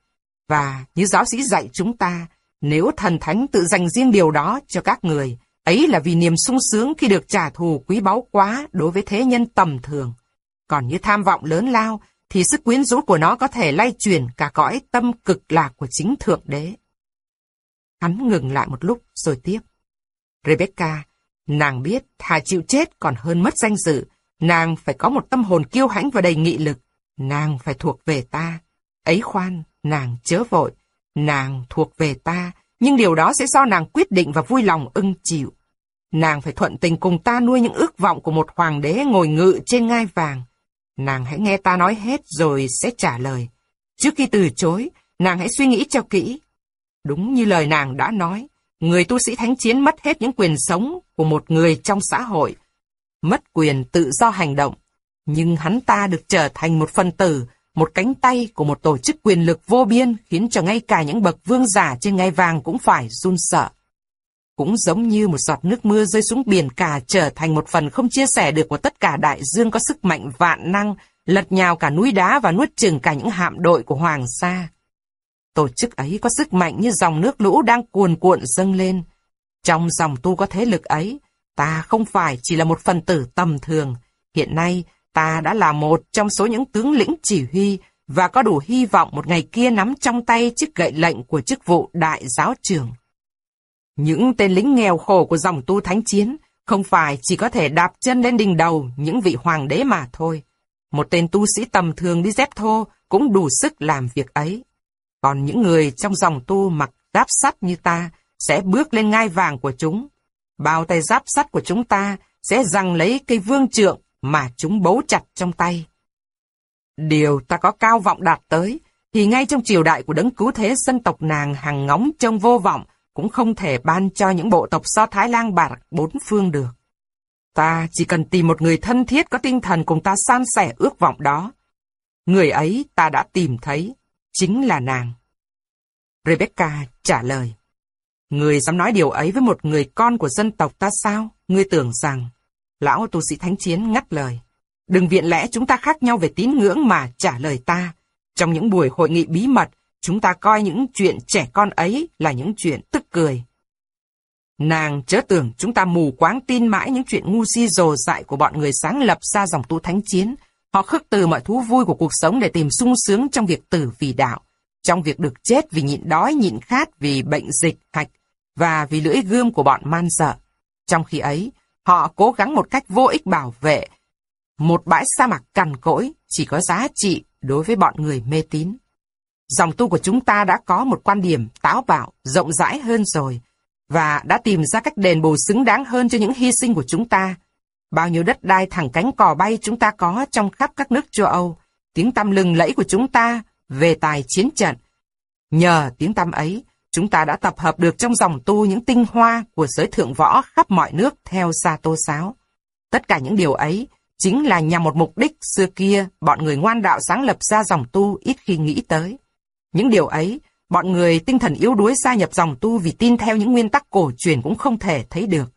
Và như giáo sĩ dạy chúng ta, nếu thần thánh tự dành riêng điều đó cho các người, ấy là vì niềm sung sướng khi được trả thù quý báu quá đối với thế nhân tầm thường. Còn như tham vọng lớn lao, thì sức quyến rũ của nó có thể lay chuyển cả cõi tâm cực lạc của chính Thượng Đế. Hắn ngừng lại một lúc rồi tiếp. Rebecca, nàng biết thà chịu chết còn hơn mất danh dự, nàng phải có một tâm hồn kiêu hãnh và đầy nghị lực, nàng phải thuộc về ta. Ấy khoan, nàng chớ vội, nàng thuộc về ta, nhưng điều đó sẽ do nàng quyết định và vui lòng ưng chịu. Nàng phải thuận tình cùng ta nuôi những ước vọng của một hoàng đế ngồi ngự trên ngai vàng. Nàng hãy nghe ta nói hết rồi sẽ trả lời. Trước khi từ chối, nàng hãy suy nghĩ cho kỹ. Đúng như lời nàng đã nói, người tu sĩ thánh chiến mất hết những quyền sống của một người trong xã hội. Mất quyền tự do hành động. Nhưng hắn ta được trở thành một phần tử, một cánh tay của một tổ chức quyền lực vô biên khiến cho ngay cả những bậc vương giả trên ngai vàng cũng phải run sợ. Cũng giống như một giọt nước mưa rơi xuống biển cả trở thành một phần không chia sẻ được của tất cả đại dương có sức mạnh vạn năng, lật nhào cả núi đá và nuốt chừng cả những hạm đội của Hoàng sa. Tổ chức ấy có sức mạnh như dòng nước lũ đang cuồn cuộn dâng lên. Trong dòng tu có thế lực ấy, ta không phải chỉ là một phần tử tầm thường. Hiện nay, ta đã là một trong số những tướng lĩnh chỉ huy và có đủ hy vọng một ngày kia nắm trong tay chiếc gậy lệnh của chức vụ đại giáo trưởng. Những tên lính nghèo khổ của dòng tu thánh chiến không phải chỉ có thể đạp chân lên đỉnh đầu những vị hoàng đế mà thôi. Một tên tu sĩ tầm thường đi dép thô cũng đủ sức làm việc ấy. Còn những người trong dòng tu mặc giáp sắt như ta sẽ bước lên ngai vàng của chúng. Bao tay giáp sắt của chúng ta sẽ giằng lấy cây vương trượng mà chúng bấu chặt trong tay. Điều ta có cao vọng đạt tới, thì ngay trong triều đại của đấng cứu thế dân tộc nàng hàng ngóng trông vô vọng cũng không thể ban cho những bộ tộc do Thái Lan bạc bốn phương được. Ta chỉ cần tìm một người thân thiết có tinh thần cùng ta san sẻ ước vọng đó. Người ấy ta đã tìm thấy, chính là nàng. Rebecca trả lời. Người dám nói điều ấy với một người con của dân tộc ta sao? Ngươi tưởng rằng... Lão tu sĩ thánh chiến ngắt lời. Đừng viện lẽ chúng ta khác nhau về tín ngưỡng mà trả lời ta. Trong những buổi hội nghị bí mật, chúng ta coi những chuyện trẻ con ấy là những chuyện tức cười. Nàng chớ tưởng chúng ta mù quáng tin mãi những chuyện ngu si rồ dại của bọn người sáng lập ra dòng tu thánh chiến. Họ khước từ mọi thú vui của cuộc sống để tìm sung sướng trong việc tử vì đạo, trong việc được chết vì nhịn đói nhịn khát vì bệnh dịch, hạch, và vì lưỡi gươm của bọn man dợ. Trong khi ấy, họ cố gắng một cách vô ích bảo vệ một bãi sa mạc cằn cỗi chỉ có giá trị đối với bọn người mê tín. Dòng tu của chúng ta đã có một quan điểm táo bạo, rộng rãi hơn rồi, và đã tìm ra cách đền bù xứng đáng hơn cho những hy sinh của chúng ta. Bao nhiêu đất đai thẳng cánh cò bay chúng ta có trong khắp các nước châu Âu, tiếng tăm lừng lẫy của chúng ta về tài chiến trận. Nhờ tiếng tăm ấy, chúng ta đã tập hợp được trong dòng tu những tinh hoa của giới thượng võ khắp mọi nước theo Sa Tô Sáo. Tất cả những điều ấy chính là nhằm một mục đích xưa kia bọn người ngoan đạo sáng lập ra dòng tu ít khi nghĩ tới. Những điều ấy, bọn người tinh thần yếu đuối gia nhập dòng tu vì tin theo những nguyên tắc cổ truyền cũng không thể thấy được.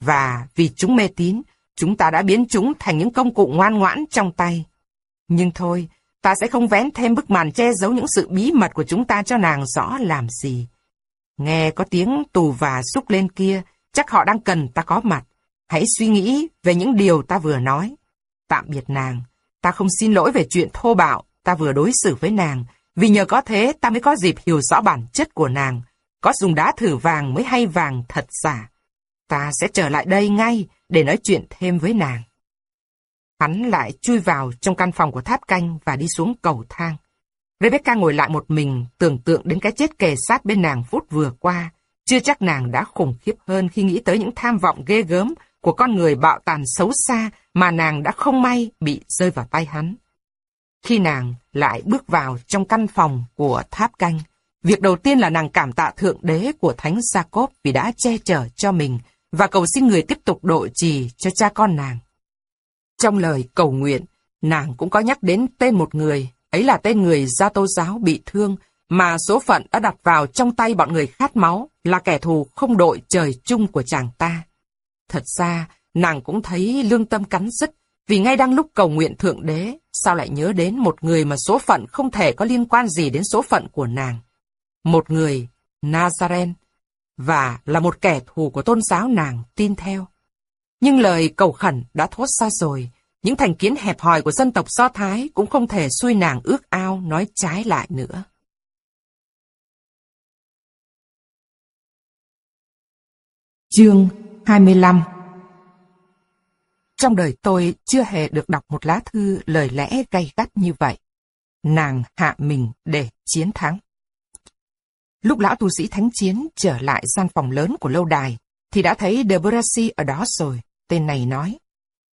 Và vì chúng mê tín, chúng ta đã biến chúng thành những công cụ ngoan ngoãn trong tay. Nhưng thôi, ta sẽ không vén thêm bức màn che giấu những sự bí mật của chúng ta cho nàng rõ làm gì. Nghe có tiếng tù và xúc lên kia, chắc họ đang cần ta có mặt. Hãy suy nghĩ về những điều ta vừa nói. Tạm biệt nàng, ta không xin lỗi về chuyện thô bạo ta vừa đối xử với nàng, vì nhờ có thế ta mới có dịp hiểu rõ bản chất của nàng. Có dùng đá thử vàng mới hay vàng thật giả. Ta sẽ trở lại đây ngay để nói chuyện thêm với nàng. Hắn lại chui vào trong căn phòng của tháp canh và đi xuống cầu thang. Rebecca ngồi lại một mình, tưởng tượng đến cái chết kề sát bên nàng phút vừa qua. Chưa chắc nàng đã khủng khiếp hơn khi nghĩ tới những tham vọng ghê gớm của con người bạo tàn xấu xa mà nàng đã không may bị rơi vào tay hắn. Khi nàng lại bước vào trong căn phòng của tháp canh, việc đầu tiên là nàng cảm tạ Thượng Đế của Thánh Jacob vì đã che chở cho mình và cầu xin người tiếp tục độ trì cho cha con nàng. Trong lời cầu nguyện, nàng cũng có nhắc đến tên một người, ấy là tên người Gia Tô Giáo bị thương mà số phận đã đặt vào trong tay bọn người khát máu, là kẻ thù không đội trời chung của chàng ta. Thật ra, nàng cũng thấy lương tâm cắn rứt, vì ngay đang lúc cầu nguyện Thượng Đế, sao lại nhớ đến một người mà số phận không thể có liên quan gì đến số phận của nàng. Một người, Nazaren, và là một kẻ thù của tôn giáo nàng tin theo. Nhưng lời cầu khẩn đã thốt ra rồi, những thành kiến hẹp hòi của dân tộc Do Thái cũng không thể xui nàng ước ao nói trái lại nữa. Chương 25 Trong đời tôi chưa hề được đọc một lá thư lời lẽ gay gắt như vậy. Nàng hạ mình để chiến thắng. Lúc lão tu sĩ thánh chiến trở lại gian phòng lớn của lâu đài, thì đã thấy De Brasi ở đó rồi. Tên này nói,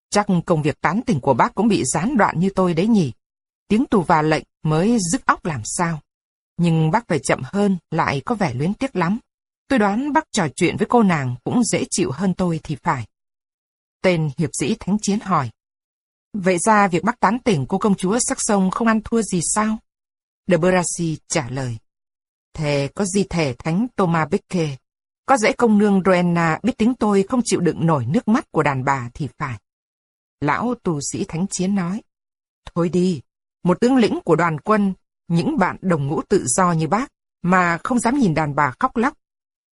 chắc công việc tán tỉnh của bác cũng bị gián đoạn như tôi đấy nhỉ. Tiếng tù và lệnh mới dứt óc làm sao. Nhưng bác phải chậm hơn, lại có vẻ luyến tiếc lắm. Tôi đoán bác trò chuyện với cô nàng cũng dễ chịu hơn tôi thì phải. Tên hiệp sĩ thánh chiến hỏi. Vậy ra việc bác tán tỉnh cô công chúa sắc sông không ăn thua gì sao? De Brasi trả lời. Thề có gì thể thánh Thomas Becket có dễ công nương Rowena biết tính tôi không chịu đựng nổi nước mắt của đàn bà thì phải. Lão tù sĩ thánh chiến nói. Thôi đi, một tướng lĩnh của đoàn quân, những bạn đồng ngũ tự do như bác, mà không dám nhìn đàn bà khóc lóc,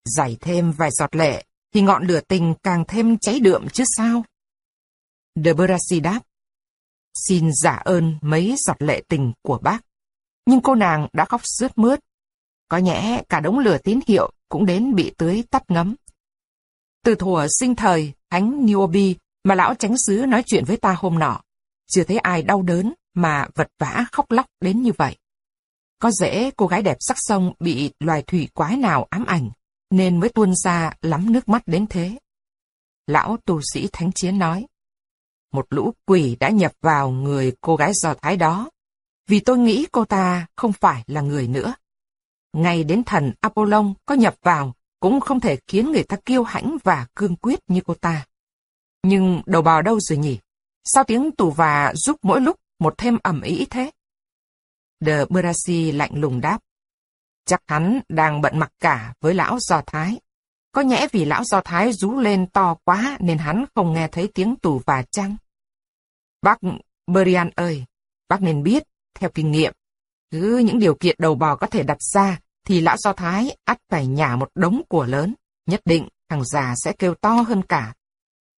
giải thêm vài giọt lệ, thì ngọn lửa tình càng thêm cháy đượm chứ sao? De Berasi đáp. Xin giả ơn mấy giọt lệ tình của bác. Nhưng cô nàng đã khóc rướt mướt. Có nhẽ cả đống lửa tín hiệu cũng đến bị tưới tắt ngấm. Từ thuở sinh thời, thánh Niobi mà lão tránh xứ nói chuyện với ta hôm nọ, chưa thấy ai đau đớn mà vật vã khóc lóc đến như vậy. Có dễ cô gái đẹp sắc sông bị loài thủy quái nào ám ảnh, nên mới tuôn ra lắm nước mắt đến thế. Lão tu sĩ Thánh Chiến nói, một lũ quỷ đã nhập vào người cô gái giò Thái đó, vì tôi nghĩ cô ta không phải là người nữa. Ngay đến thần Apollon có nhập vào cũng không thể khiến người ta kiêu hãnh và cương quyết như cô ta. Nhưng đầu bò đâu rồi nhỉ? Sao tiếng tù và giúp mỗi lúc một thêm ẩm ý thế? De Brasi lạnh lùng đáp. Chắc hắn đang bận mặc cả với lão Do Thái. Có nhẽ vì lão Do Thái rú lên to quá nên hắn không nghe thấy tiếng tù và chăng? Bác Brian ơi, bác nên biết, theo kinh nghiệm, cứ những điều kiện đầu bò có thể đặt ra, thì lão Do Thái ắt phải nhả một đống của lớn, nhất định thằng già sẽ kêu to hơn cả.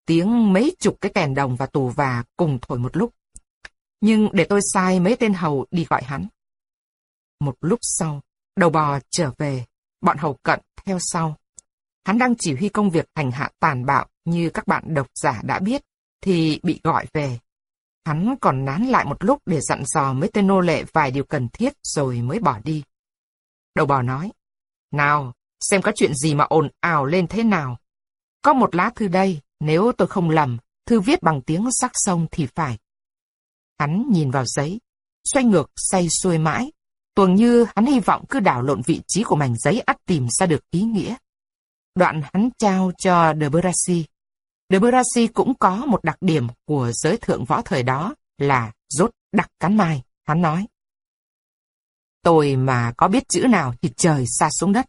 Tiếng mấy chục cái kèn đồng và tù và cùng thổi một lúc. Nhưng để tôi sai mấy tên hầu đi gọi hắn. Một lúc sau, đầu bò trở về, bọn hầu cận theo sau. Hắn đang chỉ huy công việc hành hạ tàn bạo như các bạn độc giả đã biết, thì bị gọi về. Hắn còn nán lại một lúc để dặn dò mấy tên nô lệ vài điều cần thiết rồi mới bỏ đi. Đầu bò nói, nào, xem có chuyện gì mà ồn ào lên thế nào. Có một lá thư đây, nếu tôi không lầm, thư viết bằng tiếng sắc sông thì phải. Hắn nhìn vào giấy, xoay ngược say xuôi mãi, tuồng như hắn hy vọng cứ đảo lộn vị trí của mảnh giấy ắt tìm ra được ý nghĩa. Đoạn hắn trao cho De Brassi, De Berassi cũng có một đặc điểm của giới thượng võ thời đó là rốt đặc cắn mai, hắn nói. Tôi mà có biết chữ nào thì trời xa xuống đất.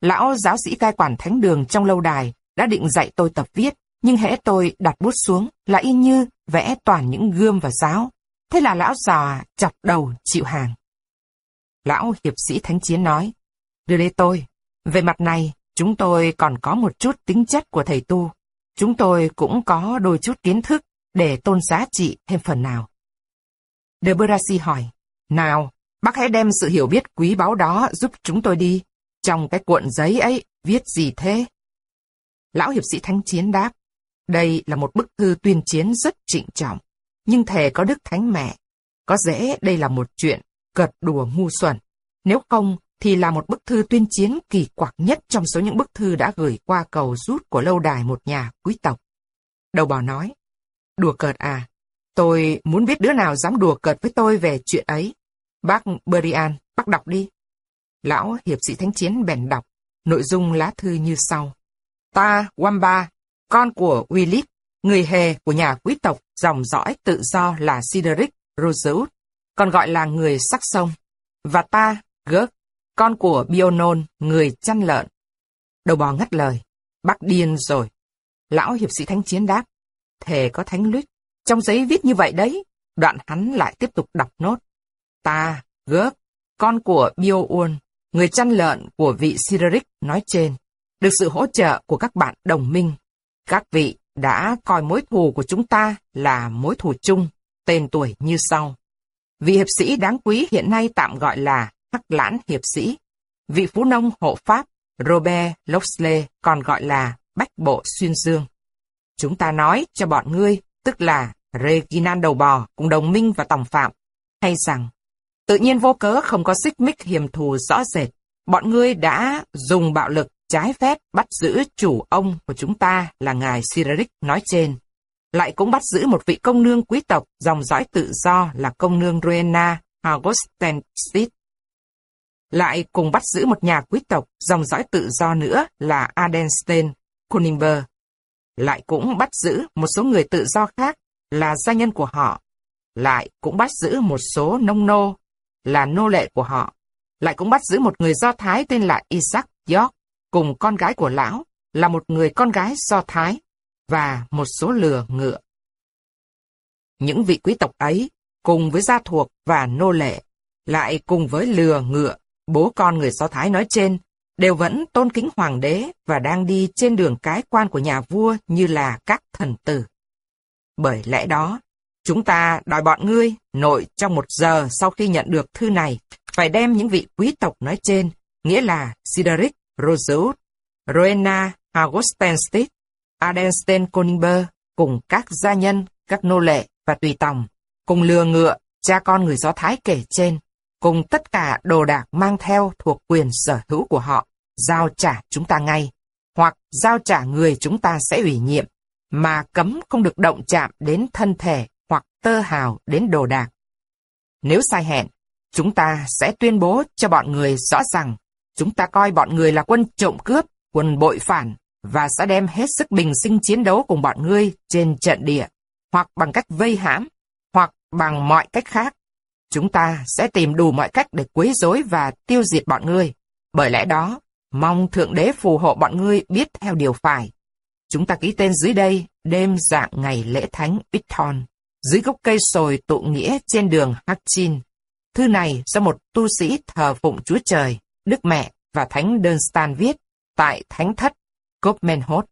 Lão giáo sĩ cai quản thánh đường trong lâu đài đã định dạy tôi tập viết, nhưng hễ tôi đặt bút xuống là y như vẽ toàn những gươm và giáo. Thế là lão già chọc đầu chịu hàng. Lão hiệp sĩ thánh chiến nói, đưa đây tôi, về mặt này, chúng tôi còn có một chút tính chất của thầy tu. Chúng tôi cũng có đôi chút kiến thức để tôn giá trị thêm phần nào. De Brasi hỏi, nào, bác hãy đem sự hiểu biết quý báu đó giúp chúng tôi đi. Trong cái cuộn giấy ấy, viết gì thế? Lão hiệp sĩ thánh chiến đáp, đây là một bức thư tuyên chiến rất trịnh trọng, nhưng thề có đức thánh mẹ. Có dễ đây là một chuyện cợt đùa ngu xuẩn. Nếu không, thì là một bức thư tuyên chiến kỳ quặc nhất trong số những bức thư đã gửi qua cầu rút của lâu đài một nhà quý tộc. Đầu bò nói, đùa cợt à, tôi muốn biết đứa nào dám đùa cợt với tôi về chuyện ấy. Bác Berian, bác đọc đi. Lão hiệp sĩ thánh chiến bèn đọc, nội dung lá thư như sau. Ta, Wamba, con của Willis, người hề của nhà quý tộc dòng dõi tự do là Sideric Rosewood, còn gọi là người sắc sông. Và ta, Gớt, con của Bionon, người chăn lợn. Đầu bò ngắt lời, bác điên rồi. Lão hiệp sĩ thánh chiến đáp, thề có thánh luyết, trong giấy viết như vậy đấy. Đoạn hắn lại tiếp tục đọc nốt. Ta, gớp, con của Bioun, người chăn lợn của vị Sideric nói trên, được sự hỗ trợ của các bạn đồng minh. Các vị đã coi mối thù của chúng ta là mối thù chung, tên tuổi như sau. Vị hiệp sĩ đáng quý hiện nay tạm gọi là Hắc Lãn Hiệp Sĩ. Vị phú nông hộ Pháp Robert Loxley còn gọi là Bách Bộ Xuyên Dương. Chúng ta nói cho bọn ngươi, tức là Reginan đầu bò cùng đồng minh và tòng phạm, hay rằng tự nhiên vô cớ không có xích mích hiểm thù rõ rệt, bọn ngươi đã dùng bạo lực trái phép bắt giữ chủ ông của chúng ta là ngài Cyrilic nói trên lại cũng bắt giữ một vị công nương quý tộc dòng dõi tự do là công nương Ruena Augustenstedt. Lại cùng bắt giữ một nhà quý tộc dòng dõi tự do nữa là Adenstein Kuningberg. Lại cũng bắt giữ một số người tự do khác là gia nhân của họ. Lại cũng bắt giữ một số nông nô là nô lệ của họ. Lại cũng bắt giữ một người Do Thái tên là Isaac York cùng con gái của lão là một người con gái Do Thái và một số lừa ngựa. Những vị quý tộc ấy, cùng với gia thuộc và nô lệ, lại cùng với lừa ngựa, bố con người Do Thái nói trên, đều vẫn tôn kính hoàng đế và đang đi trên đường cái quan của nhà vua như là các thần tử. Bởi lẽ đó, chúng ta đòi bọn ngươi nội trong một giờ sau khi nhận được thư này, phải đem những vị quý tộc nói trên, nghĩa là Sideric, Roseus, Rowena, Augustenstedt, Adenstein Koningber cùng các gia nhân, các nô lệ và tùy tòng, cùng lừa ngựa, cha con người Do Thái kể trên, cùng tất cả đồ đạc mang theo thuộc quyền sở hữu của họ, giao trả chúng ta ngay, hoặc giao trả người chúng ta sẽ ủy nhiệm, mà cấm không được động chạm đến thân thể hoặc tơ hào đến đồ đạc. Nếu sai hẹn, chúng ta sẽ tuyên bố cho bọn người rõ rằng chúng ta coi bọn người là quân trộm cướp, quân bội phản, và sẽ đem hết sức bình sinh chiến đấu cùng bọn ngươi trên trận địa, hoặc bằng cách vây hãm, hoặc bằng mọi cách khác. Chúng ta sẽ tìm đủ mọi cách để quấy rối và tiêu diệt bọn ngươi. Bởi lẽ đó, mong Thượng Đế phù hộ bọn ngươi biết theo điều phải. Chúng ta ký tên dưới đây đêm dạng ngày lễ thánh Bithon, dưới gốc cây sồi tụ nghĩa trên đường Hachin. Thư này do một tu sĩ thờ phụng Chúa Trời, Đức Mẹ và Thánh Đơn Stan viết tại Thánh Thất Copenhagen.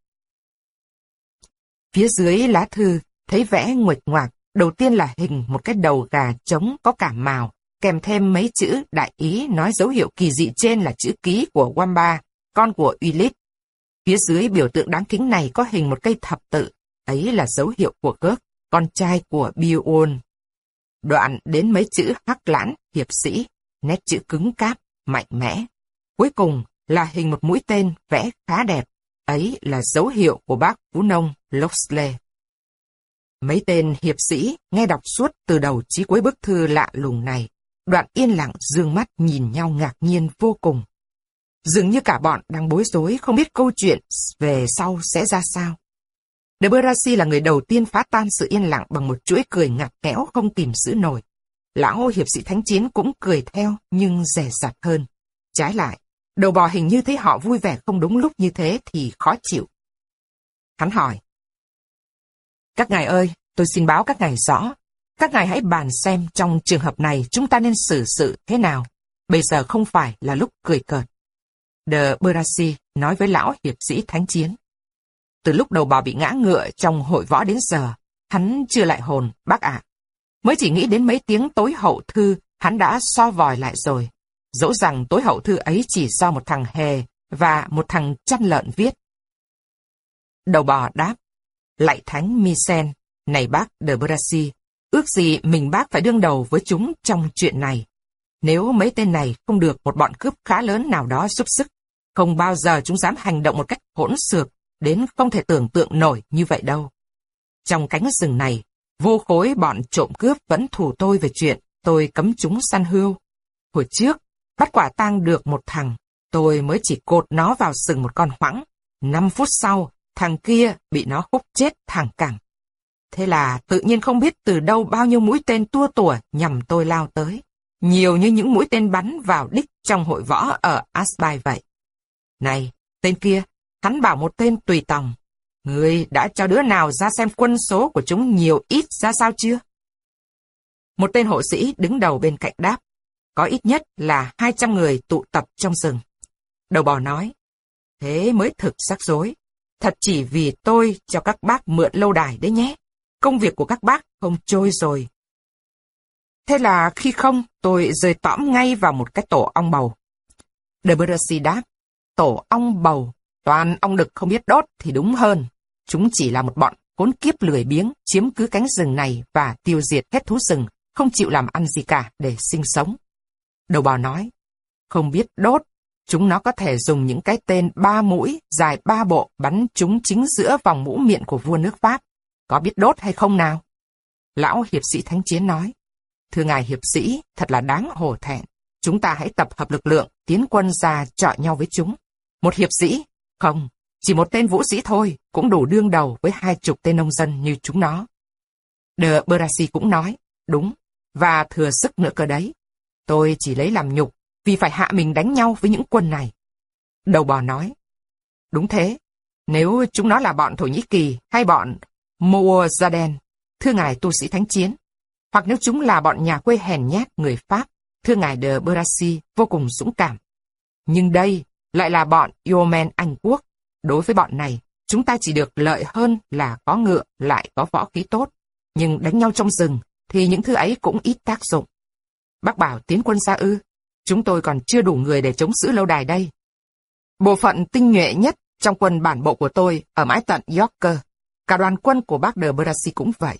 Phía dưới lá thư thấy vẽ nguệch ngoạc, đầu tiên là hình một cái đầu gà trống có cả màu, kèm thêm mấy chữ đại ý nói dấu hiệu kỳ dị trên là chữ ký của Wamba, con của Ulyss. Phía dưới biểu tượng đáng kính này có hình một cây thập tự, ấy là dấu hiệu của Gớt, con trai của Bion. Đoạn đến mấy chữ hắc lãn, hiệp sĩ, nét chữ cứng cáp, mạnh mẽ. Cuối cùng là hình một mũi tên vẽ khá đẹp, ấy là dấu hiệu của bác Phú Nông Loxley. Mấy tên hiệp sĩ nghe đọc suốt từ đầu chí cuối bức thư lạ lùng này, đoạn yên lặng dương mắt nhìn nhau ngạc nhiên vô cùng. Dường như cả bọn đang bối rối không biết câu chuyện về sau sẽ ra sao. De là người đầu tiên phá tan sự yên lặng bằng một chuỗi cười ngặt nghẽo không kìm giữ nổi. Lão hiệp sĩ thánh chiến cũng cười theo nhưng rẻ rặt hơn. Trái lại, đầu bò hình như thấy họ vui vẻ không đúng lúc như thế thì khó chịu. Hắn hỏi. Các ngài ơi, tôi xin báo các ngài rõ. Các ngài hãy bàn xem trong trường hợp này chúng ta nên xử sự thế nào. Bây giờ không phải là lúc cười cợt. De Brasi nói với lão hiệp sĩ thánh chiến. Từ lúc đầu bò bị ngã ngựa trong hội võ đến giờ, hắn chưa lại hồn, bác ạ. Mới chỉ nghĩ đến mấy tiếng tối hậu thư, hắn đã so vòi lại rồi. Dẫu rằng tối hậu thư ấy chỉ do một thằng hề và một thằng chăn lợn viết. Đầu bò đáp, lại thánh Misen, này bác de Brasi, ước gì mình bác phải đương đầu với chúng trong chuyện này. Nếu mấy tên này không được một bọn cướp khá lớn nào đó giúp sức, không bao giờ chúng dám hành động một cách hỗn xược, đến không thể tưởng tượng nổi như vậy đâu. Trong cánh rừng này, vô khối bọn trộm cướp vẫn thủ tôi về chuyện tôi cấm chúng săn hươu. Hồi trước, bắt quả tang được một thằng, tôi mới chỉ cột nó vào sừng một con hoãng. Năm phút sau, thằng kia bị nó húc chết thẳng cẳng. Thế là tự nhiên không biết từ đâu bao nhiêu mũi tên tua tủa nhằm tôi lao tới. Nhiều như những mũi tên bắn vào đích trong hội võ ở Asbai vậy. Này, tên kia, hắn bảo một tên tùy tòng. người đã cho đứa nào ra xem quân số của chúng nhiều ít ra sao chưa? Một tên hộ sĩ đứng đầu bên cạnh đáp. Có ít nhất là 200 người tụ tập trong rừng. Đầu bò nói. Thế mới thực rắc rối. Thật chỉ vì tôi cho các bác mượn lâu đài đấy nhé. Công việc của các bác không trôi rồi. Thế là khi không, tôi rơi tõm ngay vào một cái tổ ong bầu. De đáp, tổ ong bầu, toàn ong đực không biết đốt thì đúng hơn. Chúng chỉ là một bọn khốn kiếp lười biếng, chiếm cứ cánh rừng này và tiêu diệt hết thú rừng, không chịu làm ăn gì cả để sinh sống. Đầu bò nói, không biết đốt, chúng nó có thể dùng những cái tên ba mũi, dài ba bộ bắn chúng chính giữa vòng mũ miệng của vua nước Pháp. Có biết đốt hay không nào? Lão hiệp sĩ thánh chiến nói, thưa ngài hiệp sĩ, thật là đáng hổ thẹn. Chúng ta hãy tập hợp lực lượng, tiến quân ra chọi nhau với chúng. Một hiệp sĩ? Không, chỉ một tên vũ sĩ thôi, cũng đủ đương đầu với hai chục tên nông dân như chúng nó. De Brasi cũng nói, đúng, và thừa sức nữa cơ đấy. Tôi chỉ lấy làm nhục vì phải hạ mình đánh nhau với những quân này. Đầu bò nói, đúng thế, nếu chúng nó là bọn Thổ Nhĩ Kỳ hay bọn Moazaden, thưa ngài tu sĩ thánh chiến, hoặc nếu chúng là bọn nhà quê hèn nhát người Pháp, thưa ngài de Brassi vô cùng dũng cảm. Nhưng đây lại là bọn Yeomen Anh Quốc. Đối với bọn này, chúng ta chỉ được lợi hơn là có ngựa lại có võ khí tốt. Nhưng đánh nhau trong rừng thì những thứ ấy cũng ít tác dụng. Bác bảo tiến quân xa ư, chúng tôi còn chưa đủ người để chống giữ lâu đài đây. Bộ phận tinh nhuệ nhất trong quân bản bộ của tôi ở mãi tận Yorker. Cả đoàn quân của bác de Berasi cũng vậy.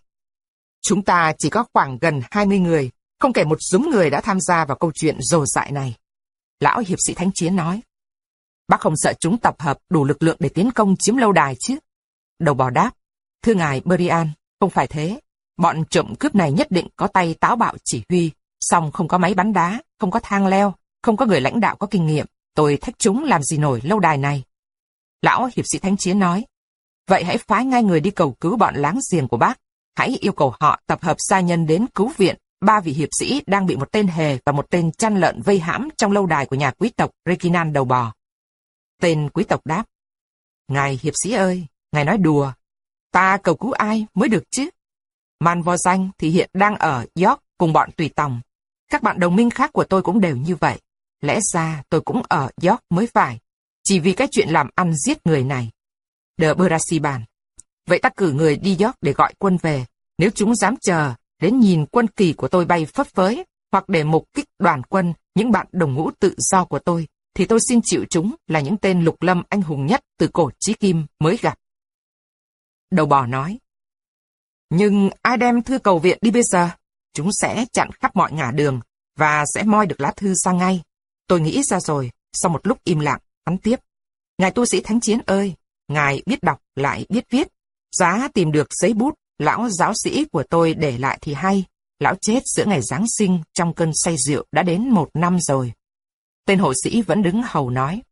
Chúng ta chỉ có khoảng gần 20 người, không kể một dúm người đã tham gia vào câu chuyện rồ dại này. Lão hiệp sĩ thánh chiến nói. Bác không sợ chúng tập hợp đủ lực lượng để tiến công chiếm lâu đài chứ? Đầu bò đáp. Thưa ngài Berian, không phải thế. Bọn trộm cướp này nhất định có tay táo bạo chỉ huy, song không có máy bắn đá, không có thang leo, không có người lãnh đạo có kinh nghiệm. Tôi thách chúng làm gì nổi lâu đài này. Lão hiệp sĩ thánh chiến nói. Vậy hãy phái ngay người đi cầu cứu bọn láng giềng của bác. Hãy yêu cầu họ tập hợp gia nhân đến cứu viện ba vị hiệp sĩ đang bị một tên hề và một tên chăn lợn vây hãm trong lâu đài của nhà quý tộc Rekinan đầu bò. Tên quý tộc đáp, Ngài hiệp sĩ ơi, ngài nói đùa, ta cầu cứu ai mới được chứ? Man Vo Danh thì hiện đang ở York cùng bọn tùy tòng. Các bạn đồng minh khác của tôi cũng đều như vậy. Lẽ ra tôi cũng ở York mới phải, chỉ vì cái chuyện làm ăn giết người này. De Brasi bàn. Vậy ta cử người đi York để gọi quân về, nếu chúng dám chờ, đến nhìn quân kỳ của tôi bay phấp phới, hoặc để mục kích đoàn quân, những bạn đồng ngũ tự do của tôi, thì tôi xin chịu chúng là những tên lục lâm anh hùng nhất từ cổ chí kim mới gặp. Đầu bò nói, nhưng ai đem thư cầu viện đi bây giờ? Chúng sẽ chặn khắp mọi ngả đường và sẽ moi được lá thư sang ngay. Tôi nghĩ ra rồi, sau một lúc im lặng, hắn tiếp. Ngài tu sĩ thánh chiến ơi, ngài biết đọc lại biết viết. Giá tìm được giấy bút, lão giáo sĩ của tôi để lại thì hay. Lão chết giữa ngày Giáng sinh trong cơn say rượu đã đến một năm rồi. Tên hộ sĩ vẫn đứng hầu nói.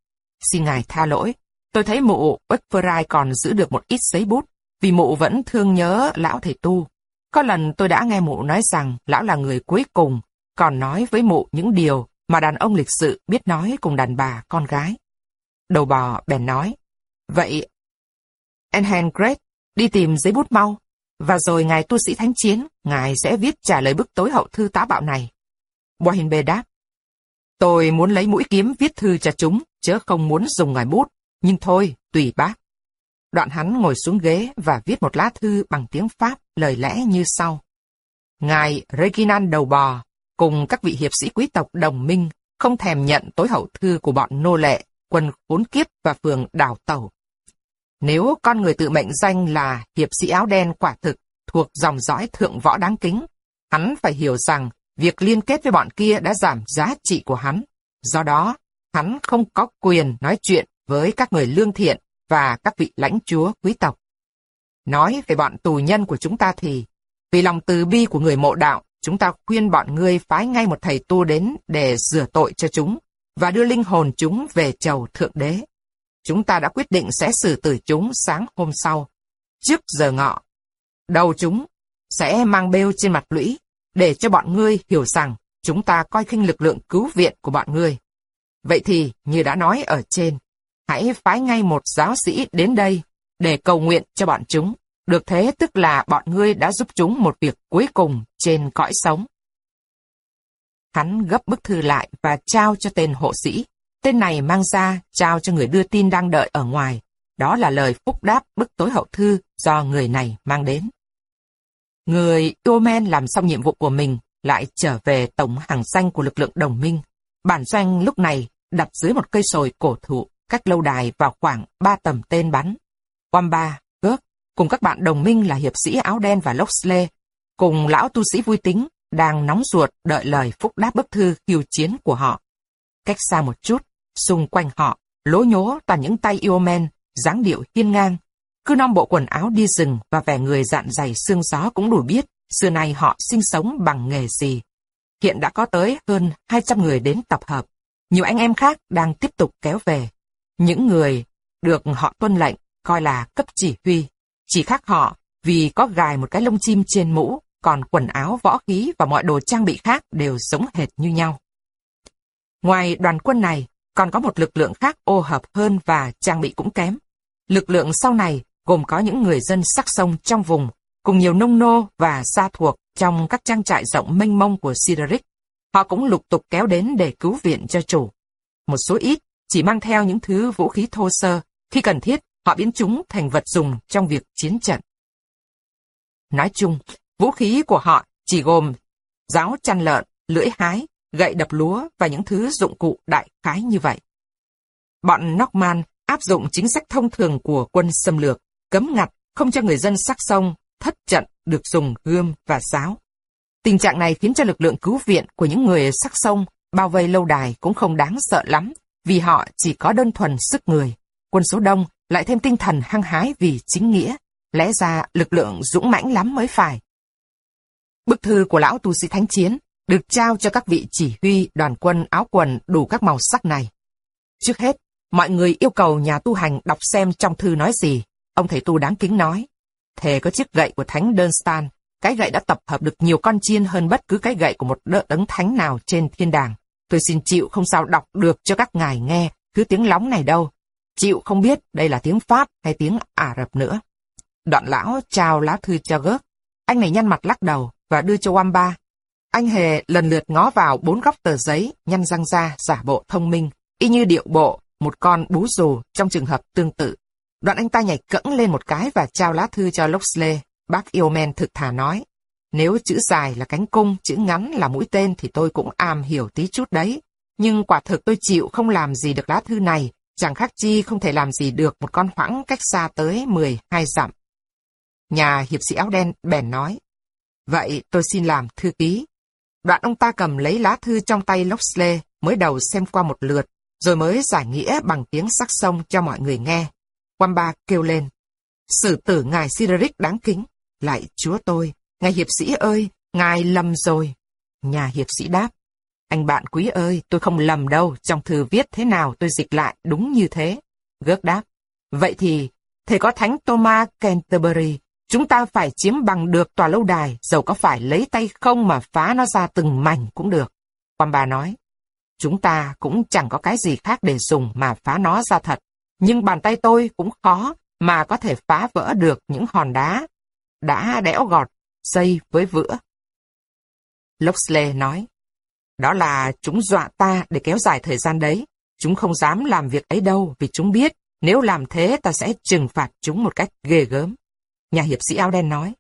Xin ngài tha lỗi, tôi thấy mụ Beckferai còn giữ được một ít giấy bút, vì mụ vẫn thương nhớ lão thầy tu. Có lần tôi đã nghe mụ nói rằng lão là người cuối cùng, còn nói với mụ những điều mà đàn ông lịch sự biết nói cùng đàn bà, con gái. Đầu bò bèn nói, vậy Enhan Great đi tìm giấy bút mau, và rồi ngài tu sĩ thánh chiến, ngài sẽ viết trả lời bức tối hậu thư tá bạo này. Bohinbe đáp, tôi muốn lấy mũi kiếm viết thư cho chúng, chứ không muốn dùng ngài bút, nhưng thôi, tùy bác. Đoạn hắn ngồi xuống ghế và viết một lá thư bằng tiếng Pháp, lời lẽ như sau. Ngài Reginald Đầu Bò, cùng các vị hiệp sĩ quý tộc đồng minh, không thèm nhận tối hậu thư của bọn nô lệ, quân khốn kiếp và phường đảo tàu. Nếu con người tự mệnh danh là hiệp sĩ áo đen quả thực thuộc dòng dõi thượng võ đáng kính, hắn phải hiểu rằng việc liên kết với bọn kia đã giảm giá trị của hắn. Do đó, hắn không có quyền nói chuyện với các người lương thiện và các vị lãnh chúa quý tộc. Nói về bọn tù nhân của chúng ta thì, vì lòng từ bi của người mộ đạo, chúng ta khuyên bọn ngươi phái ngay một thầy tu đến để rửa tội cho chúng và đưa linh hồn chúng về chầu thượng đế. Chúng ta đã quyết định sẽ xử tử chúng sáng hôm sau, trước giờ ngọ. Đầu chúng sẽ mang bêu trên mặt lũy để cho bọn ngươi hiểu rằng chúng ta coi khinh lực lượng cứu viện của bọn ngươi. Vậy thì, như đã nói ở trên, hãy phái ngay một giáo sĩ đến đây để cầu nguyện cho bọn chúng. Được thế tức là bọn ngươi đã giúp chúng một việc cuối cùng trên cõi sống. Hắn gấp bức thư lại và trao cho tên hộ sĩ. Tên này mang ra trao cho người đưa tin đang đợi ở ngoài. Đó là lời phúc đáp bức tối hậu thư do người này mang đến. Người Yomen làm xong nhiệm vụ của mình, lại trở về tổng hàng xanh của lực lượng đồng minh. Bản doanh lúc này đặt dưới một cây sồi cổ thụ cách lâu đài vào khoảng ba tầm tên bắn. Wamba, Gớp, cùng các bạn đồng minh là hiệp sĩ áo đen và Loxley, cùng lão tu sĩ vui tính, đang nóng ruột đợi lời phúc đáp bức thư khiêu chiến của họ. Cách xa một chút, xung quanh họ, lố nhố toàn những tay yêu men, dáng điệu hiên ngang. Cứ non bộ quần áo đi rừng và vẻ người dạn dày xương gió cũng đủ biết xưa nay họ sinh sống bằng nghề gì. Hiện đã có tới hơn 200 người đến tập hợp. Nhiều anh em khác đang tiếp tục kéo về. Những người được họ tuân lệnh coi là cấp chỉ huy, chỉ khác họ vì có gài một cái lông chim trên mũ, còn quần áo, võ khí và mọi đồ trang bị khác đều giống hệt như nhau. Ngoài đoàn quân này, còn có một lực lượng khác ô hợp hơn và trang bị cũng kém. Lực lượng sau này gồm có những người dân sắc sông trong vùng, cùng nhiều nông nô và gia thuộc trong các trang trại rộng mênh mông của Sideric. Họ cũng lục tục kéo đến để cứu viện cho chủ. Một số ít chỉ mang theo những thứ vũ khí thô sơ, khi cần thiết, họ biến chúng thành vật dùng trong việc chiến trận. Nói chung, vũ khí của họ chỉ gồm giáo chăn lợn, lưỡi hái, gậy đập lúa và những thứ dụng cụ đại khái như vậy. Bọn Norman áp dụng chính sách thông thường của quân xâm lược, cấm ngặt không cho người dân sắc sông thất trận được dùng gươm và giáo. Tình trạng này khiến cho lực lượng cứu viện của những người sắc sông bao vây lâu đài cũng không đáng sợ lắm vì họ chỉ có đơn thuần sức người. Quân số đông lại thêm tinh thần hăng hái vì chính nghĩa, lẽ ra lực lượng dũng mãnh lắm mới phải. Bức thư của lão tu sĩ thánh chiến được trao cho các vị chỉ huy đoàn quân áo quần đủ các màu sắc này. Trước hết, mọi người yêu cầu nhà tu hành đọc xem trong thư nói gì. Ông thầy tu đáng kính nói, thề có chiếc gậy của thánh Dunstan, cái gậy đã tập hợp được nhiều con chiên hơn bất cứ cái gậy của một đỡ đấng thánh nào trên thiên đàng. Tôi xin chịu không sao đọc được cho các ngài nghe thứ tiếng lóng này đâu. Chịu không biết đây là tiếng Pháp hay tiếng Ả Rập nữa. Đoạn lão trao lá thư cho gớt. Anh này nhăn mặt lắc đầu và đưa cho Wamba. Anh hề lần lượt ngó vào bốn góc tờ giấy, nhăn răng ra, giả bộ thông minh, y như điệu bộ, một con bú rù trong trường hợp tương tự. Đoạn anh ta nhảy cẫng lên một cái và trao lá thư cho Loxley. Bác Yeoman thực thà nói, nếu chữ dài là cánh cung, chữ ngắn là mũi tên thì tôi cũng am hiểu tí chút đấy. Nhưng quả thực tôi chịu không làm gì được lá thư này, chẳng khác chi không thể làm gì được một con hoãng cách xa tới 12 dặm. Nhà hiệp sĩ áo đen bèn nói, vậy tôi xin làm thư ký. Đoạn ông ta cầm lấy lá thư trong tay Loxley, mới đầu xem qua một lượt, rồi mới giải nghĩa bằng tiếng sắc sông cho mọi người nghe. Wamba kêu lên, Sử tử ngài Sideric đáng kính, lại chúa tôi, ngài hiệp sĩ ơi, ngài lầm rồi. Nhà hiệp sĩ đáp, anh bạn quý ơi, tôi không lầm đâu, trong thư viết thế nào tôi dịch lại đúng như thế. Gớt đáp, vậy thì, thầy có thánh Thomas Canterbury, chúng ta phải chiếm bằng được tòa lâu đài, dầu có phải lấy tay không mà phá nó ra từng mảnh cũng được. Quan bà nói, chúng ta cũng chẳng có cái gì khác để dùng mà phá nó ra thật, nhưng bàn tay tôi cũng khó mà có thể phá vỡ được những hòn đá đã đẽo gọt xây với vữa. Loxley nói, đó là chúng dọa ta để kéo dài thời gian đấy. Chúng không dám làm việc ấy đâu vì chúng biết nếu làm thế ta sẽ trừng phạt chúng một cách ghê gớm. Nhà hiệp sĩ áo đen nói,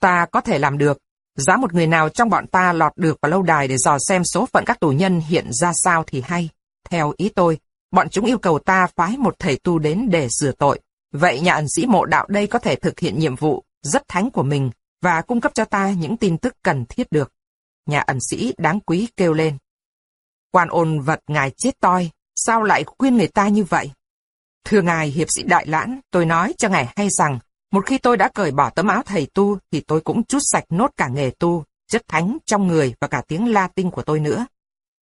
ta có thể làm được. Giá một người nào trong bọn ta lọt được vào lâu đài để dò xem số phận các tù nhân hiện ra sao thì hay. Theo ý tôi, bọn chúng yêu cầu ta phái một thầy tu đến để rửa tội. Vậy nhà ẩn sĩ mộ đạo đây có thể thực hiện nhiệm vụ rất thánh của mình và cung cấp cho ta những tin tức cần thiết được. Nhà ẩn sĩ đáng quý kêu lên. Quan ôn vật ngài chết toi, sao lại khuyên người ta như vậy? Thưa ngài hiệp sĩ Đại Lãn, tôi nói cho ngài hay rằng, một khi tôi đã cởi bỏ tấm áo thầy tu, thì tôi cũng chút sạch nốt cả nghề tu, chất thánh trong người và cả tiếng Latin của tôi nữa.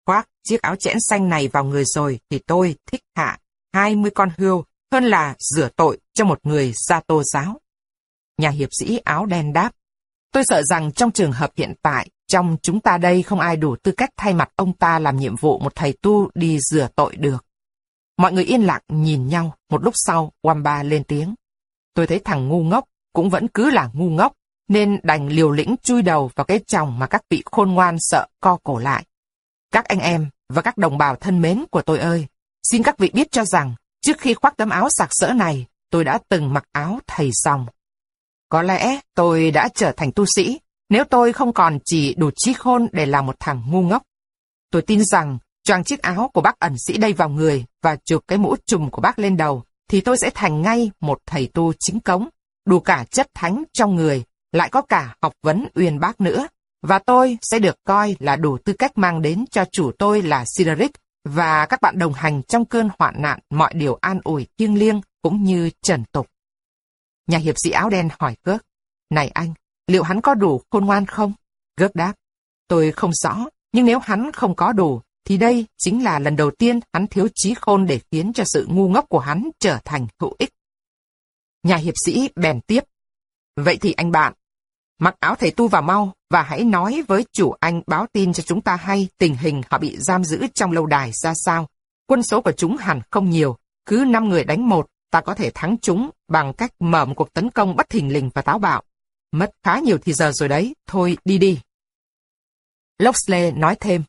Khoác chiếc áo chẽn xanh này vào người rồi, thì tôi thích hạ 20 con hươu hơn là rửa tội cho một người gia tô giáo. Nhà hiệp sĩ áo đen đáp, tôi sợ rằng trong trường hợp hiện tại, trong chúng ta đây không ai đủ tư cách thay mặt ông ta làm nhiệm vụ một thầy tu đi rửa tội được. Mọi người yên lặng nhìn nhau, một lúc sau, Wamba lên tiếng. Tôi thấy thằng ngu ngốc, cũng vẫn cứ là ngu ngốc, nên đành liều lĩnh chui đầu vào cái chồng mà các vị khôn ngoan sợ co cổ lại. Các anh em và các đồng bào thân mến của tôi ơi, xin các vị biết cho rằng, trước khi khoác tấm áo sạc sỡ này, tôi đã từng mặc áo thầy dòng. Có lẽ tôi đã trở thành tu sĩ, nếu tôi không còn chỉ đủ trí khôn để làm một thằng ngu ngốc. Tôi tin rằng, choàng chiếc áo của bác ẩn sĩ đây vào người và chụp cái mũ trùm của bác lên đầu, thì tôi sẽ thành ngay một thầy tu chính cống, đủ cả chất thánh trong người, lại có cả học vấn uyên bác nữa. Và tôi sẽ được coi là đủ tư cách mang đến cho chủ tôi là Sideric và các bạn đồng hành trong cơn hoạn nạn mọi điều an ủi thiêng liêng cũng như trần tục. Nhà hiệp sĩ áo đen hỏi cước Này anh, liệu hắn có đủ khôn ngoan không? Gớp đáp, tôi không rõ, nhưng nếu hắn không có đủ, thì đây chính là lần đầu tiên hắn thiếu trí khôn để khiến cho sự ngu ngốc của hắn trở thành hữu ích. Nhà hiệp sĩ bèn tiếp, Vậy thì anh bạn, mặc áo thầy tu vào mau và hãy nói với chủ anh báo tin cho chúng ta hay tình hình họ bị giam giữ trong lâu đài ra sao. Quân số của chúng hẳn không nhiều, cứ 5 người đánh một, ta có thể thắng chúng bằng cách mở một cuộc tấn công bất thình lình và táo bạo. Mất khá nhiều thì giờ rồi đấy, thôi đi đi. Loxley nói thêm.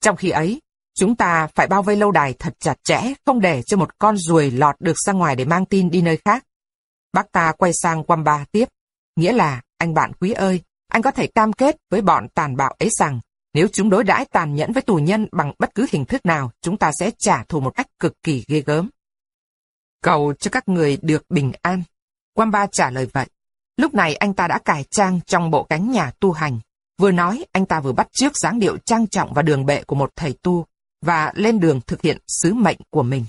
Trong khi ấy, chúng ta phải bao vây lâu đài thật chặt chẽ, không để cho một con ruồi lọt được ra ngoài để mang tin đi nơi khác. Bác ta quay sang Wamba tiếp, nghĩa là, anh bạn quý ơi, anh có thể cam kết với bọn tàn bạo ấy rằng, nếu chúng đối đãi tàn nhẫn với tù nhân bằng bất cứ hình thức nào, chúng ta sẽ trả thù một cách cực kỳ ghê gớm. Cầu cho các người được bình an. Wamba trả lời vậy. Lúc này anh ta đã cải trang trong bộ cánh nhà tu hành. Vừa nói, anh ta vừa bắt chước dáng điệu trang trọng và đường bệ của một thầy tu, và lên đường thực hiện sứ mệnh của mình.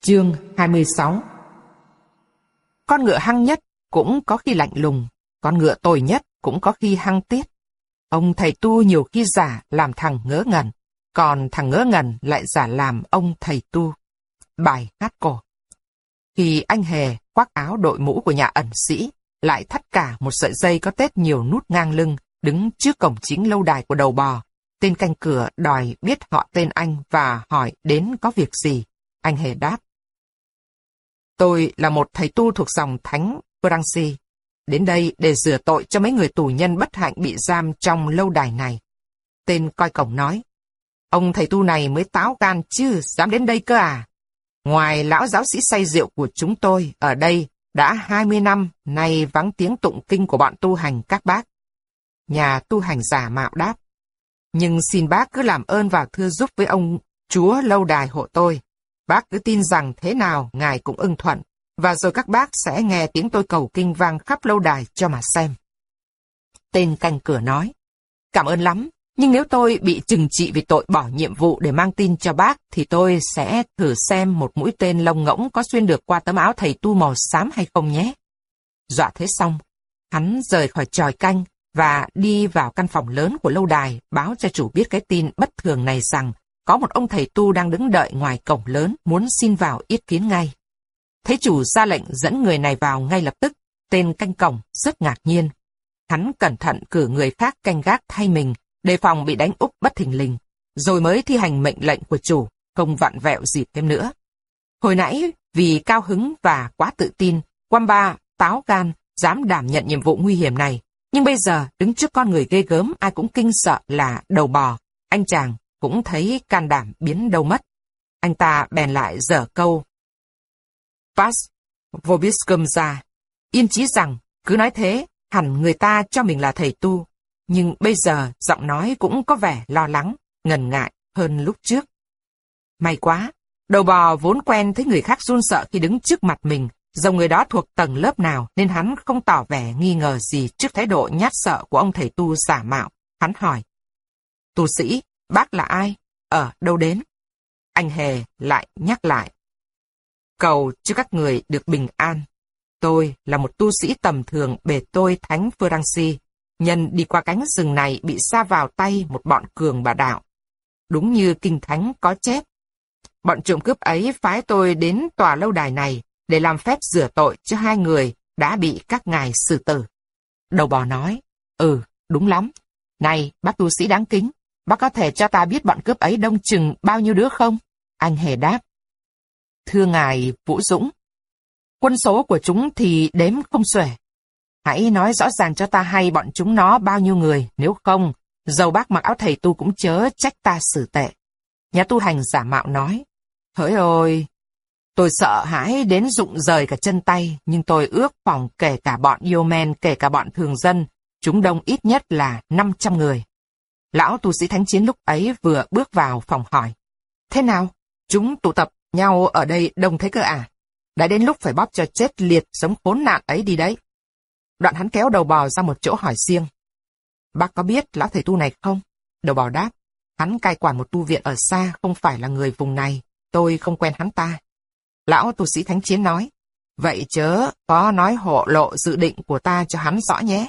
Chương 26 Con ngựa hăng nhất cũng có khi lạnh lùng, con ngựa tồi nhất cũng có khi hăng tiết. Ông thầy tu nhiều khi giả làm thằng ngớ ngẩn, còn thằng ngớ ngẩn lại giả làm ông thầy tu. Bài hát cổ khi anh Hề khoác áo đội mũ của nhà ẩn sĩ, lại thắt cả một sợi dây có tết nhiều nút ngang lưng, đứng trước cổng chính lâu đài của đầu bò. Tên canh cửa đòi biết họ tên anh và hỏi đến có việc gì. Anh Hề đáp. Tôi là một thầy tu thuộc dòng thánh Francis. đến đây để rửa tội cho mấy người tù nhân bất hạnh bị giam trong lâu đài này. Tên coi cổng nói, ông thầy tu này mới táo gan chứ, dám đến đây cơ à? Ngoài lão giáo sĩ say rượu của chúng tôi, ở đây đã 20 năm nay vắng tiếng tụng kinh của bọn tu hành các bác. Nhà tu hành giả mạo đáp. Nhưng xin bác cứ làm ơn vào thưa giúp với ông chúa lâu đài hộ tôi. Bác cứ tin rằng thế nào ngài cũng ưng thuận, và rồi các bác sẽ nghe tiếng tôi cầu kinh vang khắp lâu đài cho mà xem. Tên canh cửa nói, cảm ơn lắm, nhưng nếu tôi bị trừng trị vì tội bỏ nhiệm vụ để mang tin cho bác, thì tôi sẽ thử xem một mũi tên lông ngỗng có xuyên được qua tấm áo thầy tu màu xám hay không nhé. Dọa thế xong, hắn rời khỏi tròi canh và đi vào căn phòng lớn của lâu đài báo cho chủ biết cái tin bất thường này rằng có một ông thầy tu đang đứng đợi ngoài cổng lớn muốn xin vào yết kiến ngay. Thấy chủ ra lệnh dẫn người này vào ngay lập tức, tên canh cổng rất ngạc nhiên. Hắn cẩn thận cử người khác canh gác thay mình, đề phòng bị đánh úp bất thình lình, rồi mới thi hành mệnh lệnh của chủ, không vặn vẹo gì thêm nữa. Hồi nãy, vì cao hứng và quá tự tin, Wamba táo gan, dám đảm nhận nhiệm vụ nguy hiểm này. Nhưng bây giờ, đứng trước con người ghê gớm, ai cũng kinh sợ là đầu bò. Anh chàng cũng thấy can đảm biến đâu mất. Anh ta bèn lại dở câu. Pas vobiscum ra, yên chí rằng, cứ nói thế, hẳn người ta cho mình là thầy tu. Nhưng bây giờ, giọng nói cũng có vẻ lo lắng, ngần ngại hơn lúc trước. May quá, đầu bò vốn quen thấy người khác run sợ khi đứng trước mặt mình, dòng người đó thuộc tầng lớp nào nên hắn không tỏ vẻ nghi ngờ gì trước thái độ nhát sợ của ông thầy tu giả mạo. Hắn hỏi, tu sĩ, Bác là ai? Ở đâu đến? Anh Hề lại nhắc lại. Cầu cho các người được bình an. Tôi là một tu sĩ tầm thường bề tôi Thánh Francis. Nhân đi qua cánh rừng này bị xa vào tay một bọn cường bà đạo. Đúng như Kinh Thánh có chép. Bọn trộm cướp ấy phái tôi đến tòa lâu đài này để làm phép rửa tội cho hai người đã bị các ngài xử tử. Đầu bò nói, ừ, đúng lắm. Này, bác tu sĩ đáng kính, Bác có thể cho ta biết bọn cướp ấy đông chừng bao nhiêu đứa không? Anh hề đáp. Thưa ngài Vũ Dũng, quân số của chúng thì đếm không xuể. Hãy nói rõ ràng cho ta hay bọn chúng nó bao nhiêu người, nếu không, dầu bác mặc áo thầy tu cũng chớ trách ta xử tệ. Nhà tu hành giả mạo nói, Hỡi ôi, tôi sợ hãi đến rụng rời cả chân tay, nhưng tôi ước phòng kể cả bọn yêu men, kể cả bọn thường dân, chúng đông ít nhất là 500 người. Lão tu sĩ thánh chiến lúc ấy vừa bước vào phòng hỏi. Thế nào? Chúng tụ tập nhau ở đây đông thế cơ à? Đã đến lúc phải bóp cho chết liệt sống khốn nạn ấy đi đấy. Đoạn hắn kéo đầu bò ra một chỗ hỏi riêng. Bác có biết lão thầy tu này không? Đầu bò đáp. Hắn cai quản một tu viện ở xa, không phải là người vùng này. Tôi không quen hắn ta. Lão tu sĩ thánh chiến nói. Vậy chớ có nói hộ lộ dự định của ta cho hắn rõ nhé.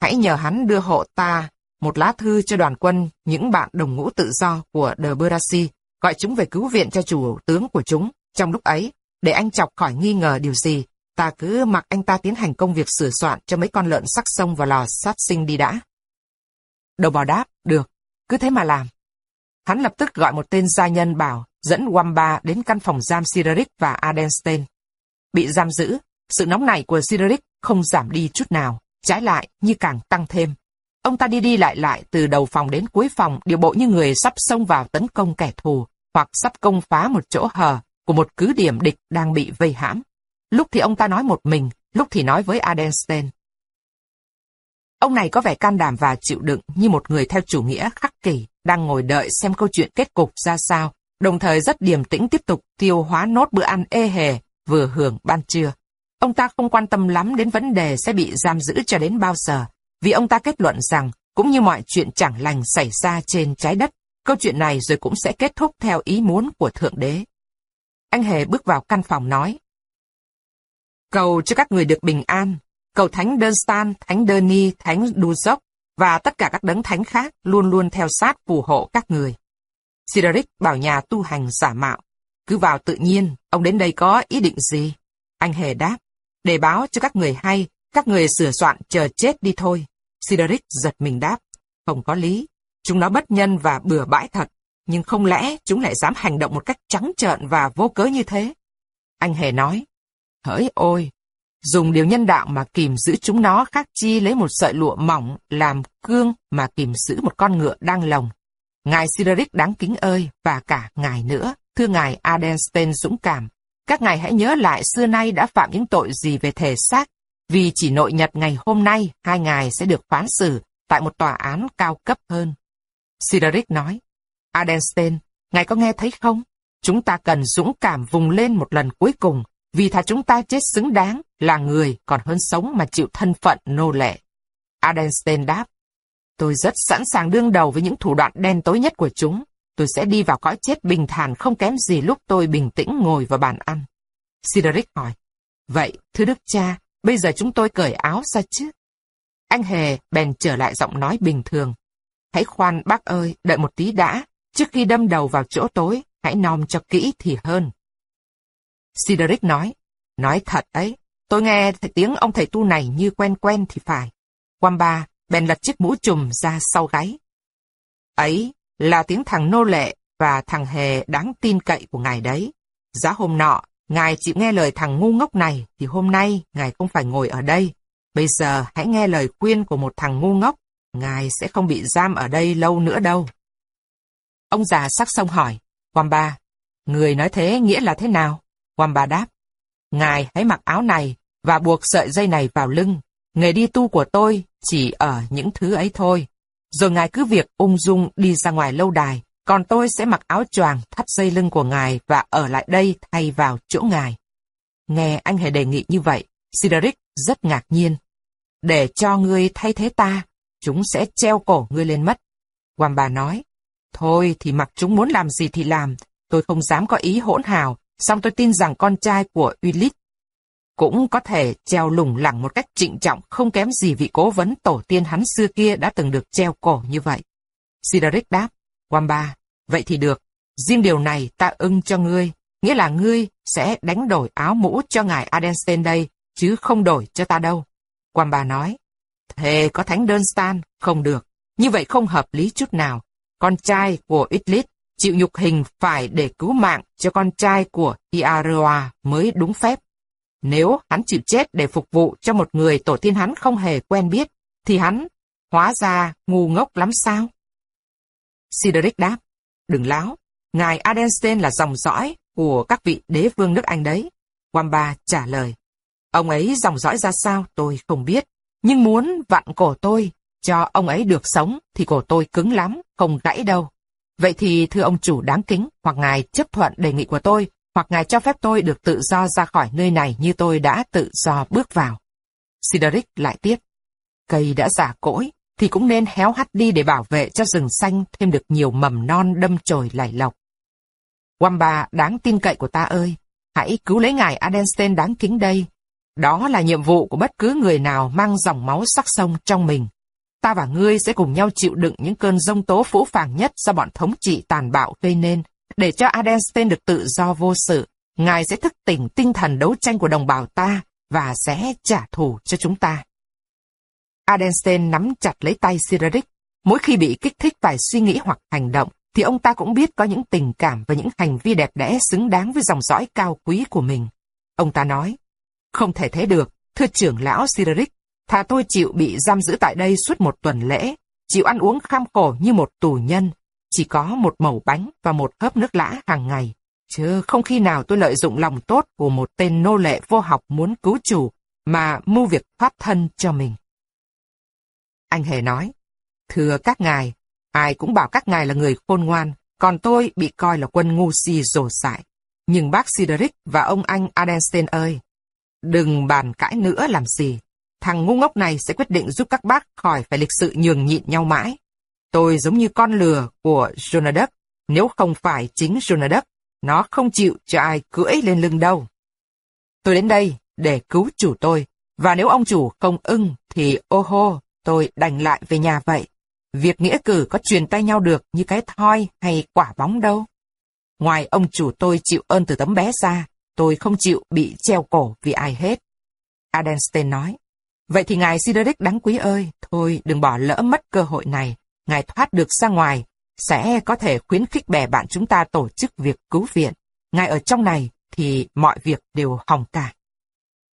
Hãy nhờ hắn đưa hộ ta một lá thư cho đoàn quân, những bạn đồng ngũ tự do của De Berasi, gọi chúng về cứu viện cho chủ tướng của chúng. Trong lúc ấy, để anh chọc khỏi nghi ngờ điều gì, ta cứ mặc anh ta tiến hành công việc sửa soạn cho mấy con lợn sắc sông vào lò sát sinh đi đã. Đầu bò đáp, được, cứ thế mà làm. Hắn lập tức gọi một tên gia nhân bảo dẫn Wamba đến căn phòng giam Sideric và Adenstein. Bị giam giữ, sự nóng nảy của Sideric không giảm đi chút nào, trái lại như càng tăng thêm. Ông ta đi đi lại lại từ đầu phòng đến cuối phòng, điều bộ như người sắp xông vào tấn công kẻ thù, hoặc sắp công phá một chỗ hờ của một cứ điểm địch đang bị vây hãm. Lúc thì ông ta nói một mình, lúc thì nói với Adenstein. Ông này có vẻ can đảm và chịu đựng như một người theo chủ nghĩa khắc kỷ, đang ngồi đợi xem câu chuyện kết cục ra sao, đồng thời rất điềm tĩnh tiếp tục tiêu hóa nốt bữa ăn ê hề, vừa hưởng ban trưa. Ông ta không quan tâm lắm đến vấn đề sẽ bị giam giữ cho đến bao giờ, vì ông ta kết luận rằng, cũng như mọi chuyện chẳng lành xảy ra trên trái đất, câu chuyện này rồi cũng sẽ kết thúc theo ý muốn của Thượng Đế. Anh Hề bước vào căn phòng nói, Cầu cho các người được bình an, cầu Thánh Đơn Stan, Thánh Đơn Ni, Thánh Đu Dốc và tất cả các đấng thánh khác luôn luôn theo sát phù hộ các người. Sideric bảo nhà tu hành giả mạo, cứ vào tự nhiên, ông đến đây có ý định gì? Anh Hề đáp, để báo cho các người hay, các người sửa soạn chờ chết đi thôi. Sideric giật mình đáp, không có lý. Chúng nó bất nhân và bừa bãi thật, nhưng không lẽ chúng lại dám hành động một cách trắng trợn và vô cớ như thế? Anh hề nói, hỡi ôi, dùng điều nhân đạo mà kìm giữ chúng nó khác chi lấy một sợi lụa mỏng làm cương mà kìm giữ một con ngựa đang lồng. Ngài Sideric đáng kính ơi, và cả ngài nữa, thưa ngài Adenstein dũng cảm, các ngài hãy nhớ lại xưa nay đã phạm những tội gì về thể xác, vì chỉ nội nhật ngày hôm nay hai ngài sẽ được phán xử tại một tòa án cao cấp hơn. Sideric nói, Adenstein, ngài có nghe thấy không? Chúng ta cần dũng cảm vùng lên một lần cuối cùng, vì thà chúng ta chết xứng đáng là người còn hơn sống mà chịu thân phận nô lệ. Adenstein đáp, tôi rất sẵn sàng đương đầu với những thủ đoạn đen tối nhất của chúng. Tôi sẽ đi vào cõi chết bình thản không kém gì lúc tôi bình tĩnh ngồi vào bàn ăn. Sideric hỏi, vậy thưa đức cha, bây giờ chúng tôi cởi áo ra chứ? Anh Hề bèn trở lại giọng nói bình thường. Hãy khoan bác ơi, đợi một tí đã, trước khi đâm đầu vào chỗ tối, hãy nom cho kỹ thì hơn. Sideric nói, nói thật ấy, tôi nghe tiếng ông thầy tu này như quen quen thì phải. Wamba bèn lật chiếc mũ trùm ra sau gáy. Ấy là tiếng thằng nô lệ và thằng hề đáng tin cậy của ngài đấy. Giá hôm nọ, ngài chịu nghe lời thằng ngu ngốc này thì hôm nay ngài không phải ngồi ở đây. Bây giờ hãy nghe lời khuyên của một thằng ngu ngốc, ngài sẽ không bị giam ở đây lâu nữa đâu. Ông già sắc sông hỏi, Wamba, người nói thế nghĩa là thế nào? Wamba đáp, Ngài hãy mặc áo này và buộc sợi dây này vào lưng. Nghề đi tu của tôi chỉ ở những thứ ấy thôi. Rồi Ngài cứ việc ung dung đi ra ngoài lâu đài, còn tôi sẽ mặc áo choàng thắt dây lưng của Ngài và ở lại đây thay vào chỗ Ngài. Nghe anh hề đề nghị như vậy, Sideric rất ngạc nhiên. Để cho ngươi thay thế ta, chúng sẽ treo cổ ngươi lên mất. Wamba nói, thôi thì mặc chúng muốn làm gì thì làm, tôi không dám có ý hỗn hào, song tôi tin rằng con trai của Ulysses cũng có thể treo lủng lẳng một cách trịnh trọng không kém gì vị cố vấn tổ tiên hắn xưa kia đã từng được treo cổ như vậy. Sideric đáp, Wamba, vậy thì được, riêng điều này ta ưng cho ngươi, nghĩa là ngươi sẽ đánh đổi áo mũ cho ngài Adenstein đây, chứ không đổi cho ta đâu. Wamba nói, thề có thánh đơn stan, không được, như vậy không hợp lý chút nào. Con trai của Itlit chịu nhục hình phải để cứu mạng cho con trai của Iaroa mới đúng phép. Nếu hắn chịu chết để phục vụ cho một người tổ tiên hắn không hề quen biết, thì hắn hóa ra ngu ngốc lắm sao? Sideric đáp, đừng láo, ngài Adenstein là dòng dõi của các vị đế vương nước Anh đấy. Wamba trả lời, ông ấy dòng dõi ra sao tôi không biết, nhưng muốn vặn cổ tôi, cho ông ấy được sống thì cổ tôi cứng lắm, không gãy đâu. Vậy thì thưa ông chủ đáng kính, hoặc ngài chấp thuận đề nghị của tôi, hoặc ngài cho phép tôi được tự do ra khỏi nơi này như tôi đã tự do bước vào. Sideric lại tiếp. Cây đã giả cỗi, thì cũng nên héo hắt đi để bảo vệ cho rừng xanh thêm được nhiều mầm non đâm chồi lải lọc. Wamba đáng tin cậy của ta ơi, hãy cứu lấy ngài Adenstein đáng kính đây. Đó là nhiệm vụ của bất cứ người nào mang dòng máu sắc sông trong mình ta và ngươi sẽ cùng nhau chịu đựng những cơn rông tố phũ phàng nhất do bọn thống trị tàn bạo gây nên. Để cho Adenstein được tự do vô sự, Ngài sẽ thức tỉnh tinh thần đấu tranh của đồng bào ta và sẽ trả thù cho chúng ta. Adenstein nắm chặt lấy tay Cyrilic. Mỗi khi bị kích thích phải suy nghĩ hoặc hành động, thì ông ta cũng biết có những tình cảm và những hành vi đẹp đẽ xứng đáng với dòng dõi cao quý của mình. Ông ta nói, không thể thế được, thưa trưởng lão Cyrilic, Thà tôi chịu bị giam giữ tại đây suốt một tuần lễ, chịu ăn uống kham khổ như một tù nhân, chỉ có một mẩu bánh và một hớp nước lã hàng ngày. Chứ không khi nào tôi lợi dụng lòng tốt của một tên nô lệ vô học muốn cứu chủ mà mưu việc thoát thân cho mình. Anh hề nói, thưa các ngài, ai cũng bảo các ngài là người khôn ngoan, còn tôi bị coi là quân ngu si rồ sại. Nhưng bác Sideric và ông anh Adenstein ơi, đừng bàn cãi nữa làm gì. Thằng ngu ngốc này sẽ quyết định giúp các bác khỏi phải lịch sự nhường nhịn nhau mãi. Tôi giống như con lừa của Jonadab. Nếu không phải chính Jonadab, nó không chịu cho ai cưỡi lên lưng đâu. Tôi đến đây để cứu chủ tôi, và nếu ông chủ không ưng thì ô hô, tôi đành lại về nhà vậy. Việc nghĩa cử có truyền tay nhau được như cái thoi hay quả bóng đâu. Ngoài ông chủ tôi chịu ơn từ tấm bé ra, tôi không chịu bị treo cổ vì ai hết. Adenstein nói, Vậy thì ngài Sideric đáng quý ơi, thôi đừng bỏ lỡ mất cơ hội này. Ngài thoát được ra ngoài, sẽ có thể khuyến khích bè bạn chúng ta tổ chức việc cứu viện. Ngài ở trong này thì mọi việc đều hỏng cả.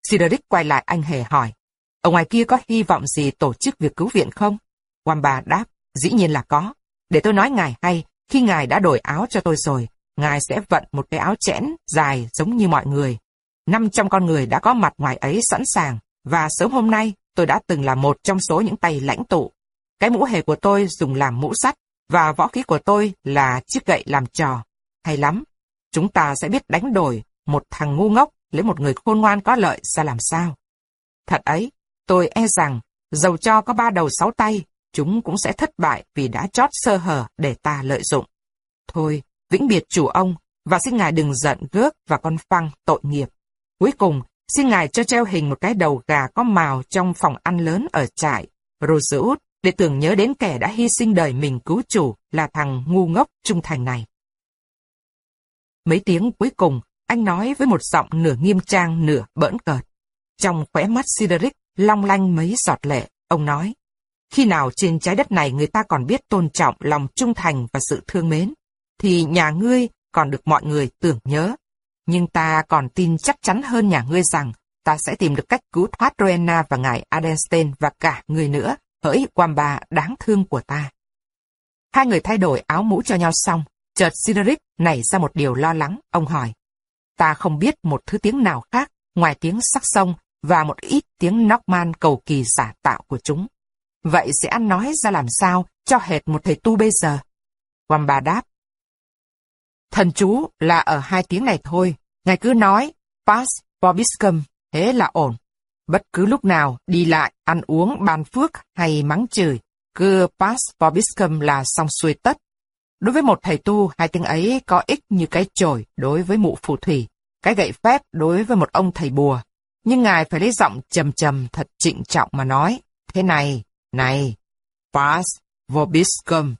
Sideric quay lại anh hề hỏi, ở ngoài kia có hy vọng gì tổ chức việc cứu viện không? Wamba đáp, dĩ nhiên là có. Để tôi nói ngài hay, khi ngài đã đổi áo cho tôi rồi, ngài sẽ vận một cái áo chẽn dài giống như mọi người. Năm trăm con người đã có mặt ngoài ấy sẵn sàng, và sớm hôm nay tôi đã từng là một trong số những tay lãnh tụ. Cái mũ hề của tôi dùng làm mũ sắt, và võ khí của tôi là chiếc gậy làm trò. Hay lắm, chúng ta sẽ biết đánh đổi một thằng ngu ngốc lấy một người khôn ngoan có lợi ra làm sao. Thật ấy, tôi e rằng, dầu cho có ba đầu sáu tay, chúng cũng sẽ thất bại vì đã chót sơ hở để ta lợi dụng. Thôi, vĩnh biệt chủ ông, và xin ngài đừng giận gước và con phăng tội nghiệp. Cuối cùng, xin ngài cho treo hình một cái đầu gà có màu trong phòng ăn lớn ở trại, Rosewood, để tưởng nhớ đến kẻ đã hy sinh đời mình cứu chủ là thằng ngu ngốc trung thành này. Mấy tiếng cuối cùng, anh nói với một giọng nửa nghiêm trang nửa bỡn cợt. Trong khóe mắt Sideric long lanh mấy giọt lệ, ông nói, khi nào trên trái đất này người ta còn biết tôn trọng lòng trung thành và sự thương mến, thì nhà ngươi còn được mọi người tưởng nhớ. Nhưng ta còn tin chắc chắn hơn nhà ngươi rằng ta sẽ tìm được cách cứu thoát Rowena và ngài Adenstein và cả người nữa, hỡi Wamba đáng thương của ta. Hai người thay đổi áo mũ cho nhau xong, chợt Cedric nảy ra một điều lo lắng, ông hỏi. Ta không biết một thứ tiếng nào khác ngoài tiếng sắc sông và một ít tiếng Norman cầu kỳ giả tạo của chúng. Vậy sẽ ăn nói ra làm sao cho hệt một thầy tu bây giờ? Wamba đáp. Thần chú là ở hai tiếng này thôi. Ngài cứ nói, Pass Vobiscum, thế là ổn. Bất cứ lúc nào, đi lại, ăn uống, bàn phước hay mắng chửi, cứ Pass Vobiscum là xong xuôi tất. Đối với một thầy tu, hai tiếng ấy có ích như cái chổi đối với mụ phù thủy, cái gậy phép đối với một ông thầy bùa. Nhưng ngài phải lấy giọng trầm trầm thật trịnh trọng mà nói, thế này, này, Pass Vobiscum.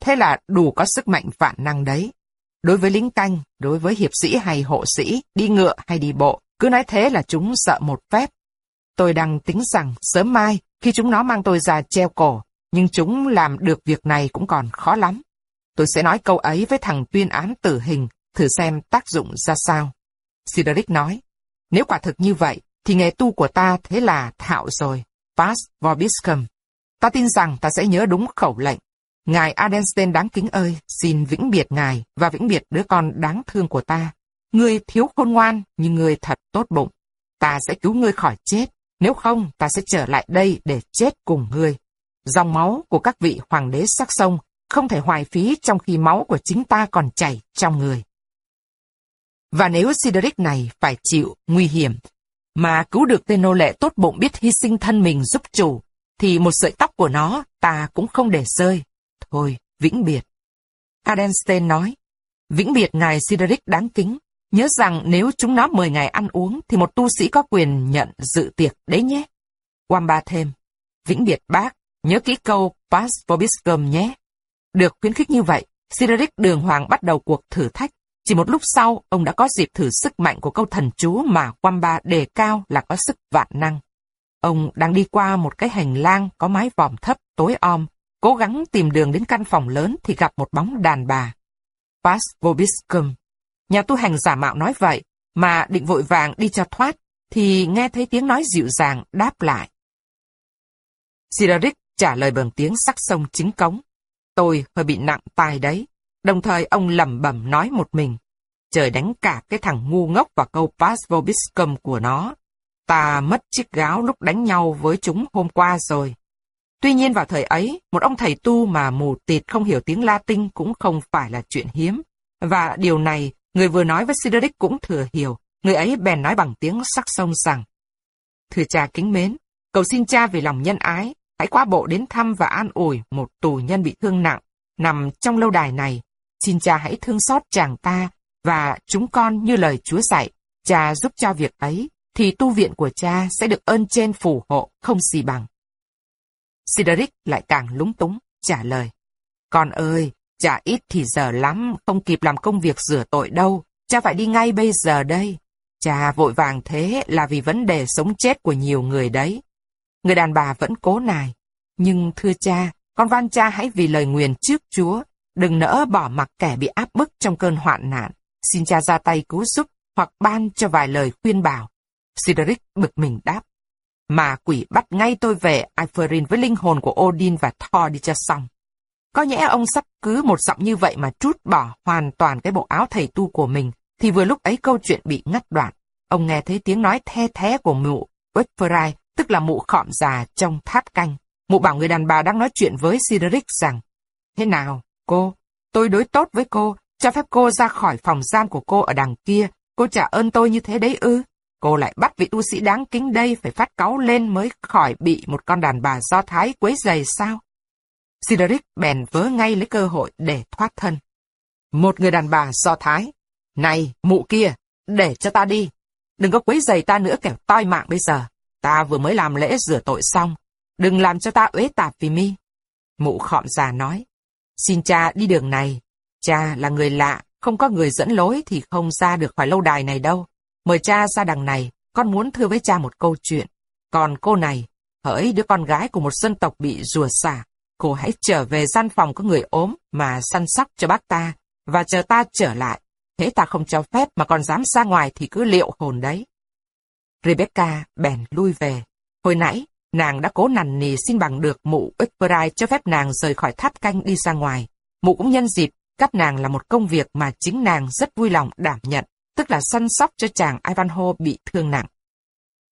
Thế là đủ có sức mạnh vạn năng đấy. Đối với lính canh, đối với hiệp sĩ hay hộ sĩ, đi ngựa hay đi bộ, cứ nói thế là chúng sợ một phép. Tôi đang tính rằng sớm mai, khi chúng nó mang tôi ra treo cổ, nhưng chúng làm được việc này cũng còn khó lắm. Tôi sẽ nói câu ấy với thằng tuyên án tử hình, thử xem tác dụng ra sao. Sideric nói, nếu quả thực như vậy, thì nghề tu của ta thế là thạo rồi. Pass vobiscum. Ta tin rằng ta sẽ nhớ đúng khẩu lệnh. Ngài Adenstein đáng kính ơi, xin vĩnh biệt ngài và vĩnh biệt đứa con đáng thương của ta. Ngươi thiếu khôn ngoan, nhưng ngươi thật tốt bụng. Ta sẽ cứu ngươi khỏi chết, nếu không ta sẽ trở lại đây để chết cùng ngươi. Dòng máu của các vị hoàng đế sắc sông không thể hoài phí trong khi máu của chính ta còn chảy trong người. Và nếu Sideric này phải chịu nguy hiểm, mà cứu được tên nô lệ tốt bụng biết hy sinh thân mình giúp chủ, thì một sợi tóc của nó ta cũng không để rơi. Thôi, vĩnh biệt. Adenstein nói, vĩnh biệt ngài Sideric đáng kính. Nhớ rằng nếu chúng nó mời ngài ăn uống thì một tu sĩ có quyền nhận dự tiệc đấy nhé. Wamba thêm, vĩnh biệt bác, nhớ kỹ câu Pass Vobiscum nhé. Được khuyến khích như vậy, Sideric đường hoàng bắt đầu cuộc thử thách. Chỉ một lúc sau, ông đã có dịp thử sức mạnh của câu thần chú mà Wamba đề cao là có sức vạn năng. Ông đang đi qua một cái hành lang có mái vòm thấp, tối om, cố gắng tìm đường đến căn phòng lớn thì gặp một bóng đàn bà. Pas vobiscum. Nhà tu hành giả mạo nói vậy, mà định vội vàng đi cho thoát, thì nghe thấy tiếng nói dịu dàng đáp lại. Sidaric trả lời bằng tiếng sắc sông chính cống. Tôi hơi bị nặng tài đấy. Đồng thời ông lẩm bẩm nói một mình. Trời đánh cả cái thằng ngu ngốc và câu Pas vobiscum của nó. Ta mất chiếc gáo lúc đánh nhau với chúng hôm qua rồi. Tuy nhiên vào thời ấy, một ông thầy tu mà mù tịt không hiểu tiếng Latin cũng không phải là chuyện hiếm. Và điều này, người vừa nói với Cedric cũng thừa hiểu. Người ấy bèn nói bằng tiếng sắc sông rằng, Thưa cha kính mến, cầu xin cha vì lòng nhân ái, hãy qua bộ đến thăm và an ủi một tù nhân bị thương nặng, nằm trong lâu đài này. Xin cha hãy thương xót chàng ta, và chúng con như lời Chúa dạy, cha giúp cho việc ấy, thì tu viện của cha sẽ được ơn trên phù hộ không gì bằng. Sideric lại càng lúng túng, trả lời. Con ơi, chả ít thì giờ lắm, không kịp làm công việc rửa tội đâu, cha phải đi ngay bây giờ đây. Cha vội vàng thế là vì vấn đề sống chết của nhiều người đấy. Người đàn bà vẫn cố nài. Nhưng thưa cha, con van cha hãy vì lời nguyền trước Chúa, đừng nỡ bỏ mặc kẻ bị áp bức trong cơn hoạn nạn. Xin cha ra tay cứu giúp hoặc ban cho vài lời khuyên bảo. Sideric bực mình đáp. Mà quỷ bắt ngay tôi về Iferin với linh hồn của Odin và Thor đi cho xong. Có nhẽ ông sắp cứ một giọng như vậy mà trút bỏ hoàn toàn cái bộ áo thầy tu của mình, thì vừa lúc ấy câu chuyện bị ngắt đoạn. Ông nghe thấy tiếng nói the thé của mụ Westferai, tức là mụ khọm già trong tháp canh. Mụ bảo người đàn bà đang nói chuyện với Sideric rằng, Thế nào, cô? Tôi đối tốt với cô, cho phép cô ra khỏi phòng giam của cô ở đằng kia. Cô trả ơn tôi như thế đấy ư? Cô lại bắt vị tu sĩ đáng kính đây phải phát cáu lên mới khỏi bị một con đàn bà do thái quấy giày sao? Sideric bèn vớ ngay lấy cơ hội để thoát thân. Một người đàn bà do thái. Này, mụ kia, để cho ta đi. Đừng có quấy giày ta nữa kẻo toi mạng bây giờ. Ta vừa mới làm lễ rửa tội xong. Đừng làm cho ta uế tạp vì mi. Mụ khọm già nói. Xin cha đi đường này. Cha là người lạ, không có người dẫn lối thì không ra được khỏi lâu đài này đâu. Mời cha ra đằng này, con muốn thưa với cha một câu chuyện. Còn cô này, hỡi đứa con gái của một dân tộc bị rùa xả, cô hãy trở về gian phòng có người ốm mà săn sóc cho bác ta, và chờ ta trở lại. Thế ta không cho phép mà còn dám ra ngoài thì cứ liệu hồn đấy. Rebecca bèn lui về. Hồi nãy, nàng đã cố nằn nì xin bằng được mụ Ecperai cho phép nàng rời khỏi tháp canh đi ra ngoài. Mụ cũng nhân dịp, cắt nàng là một công việc mà chính nàng rất vui lòng đảm nhận, tức là săn sóc cho chàng Ivanhoe bị thương nặng.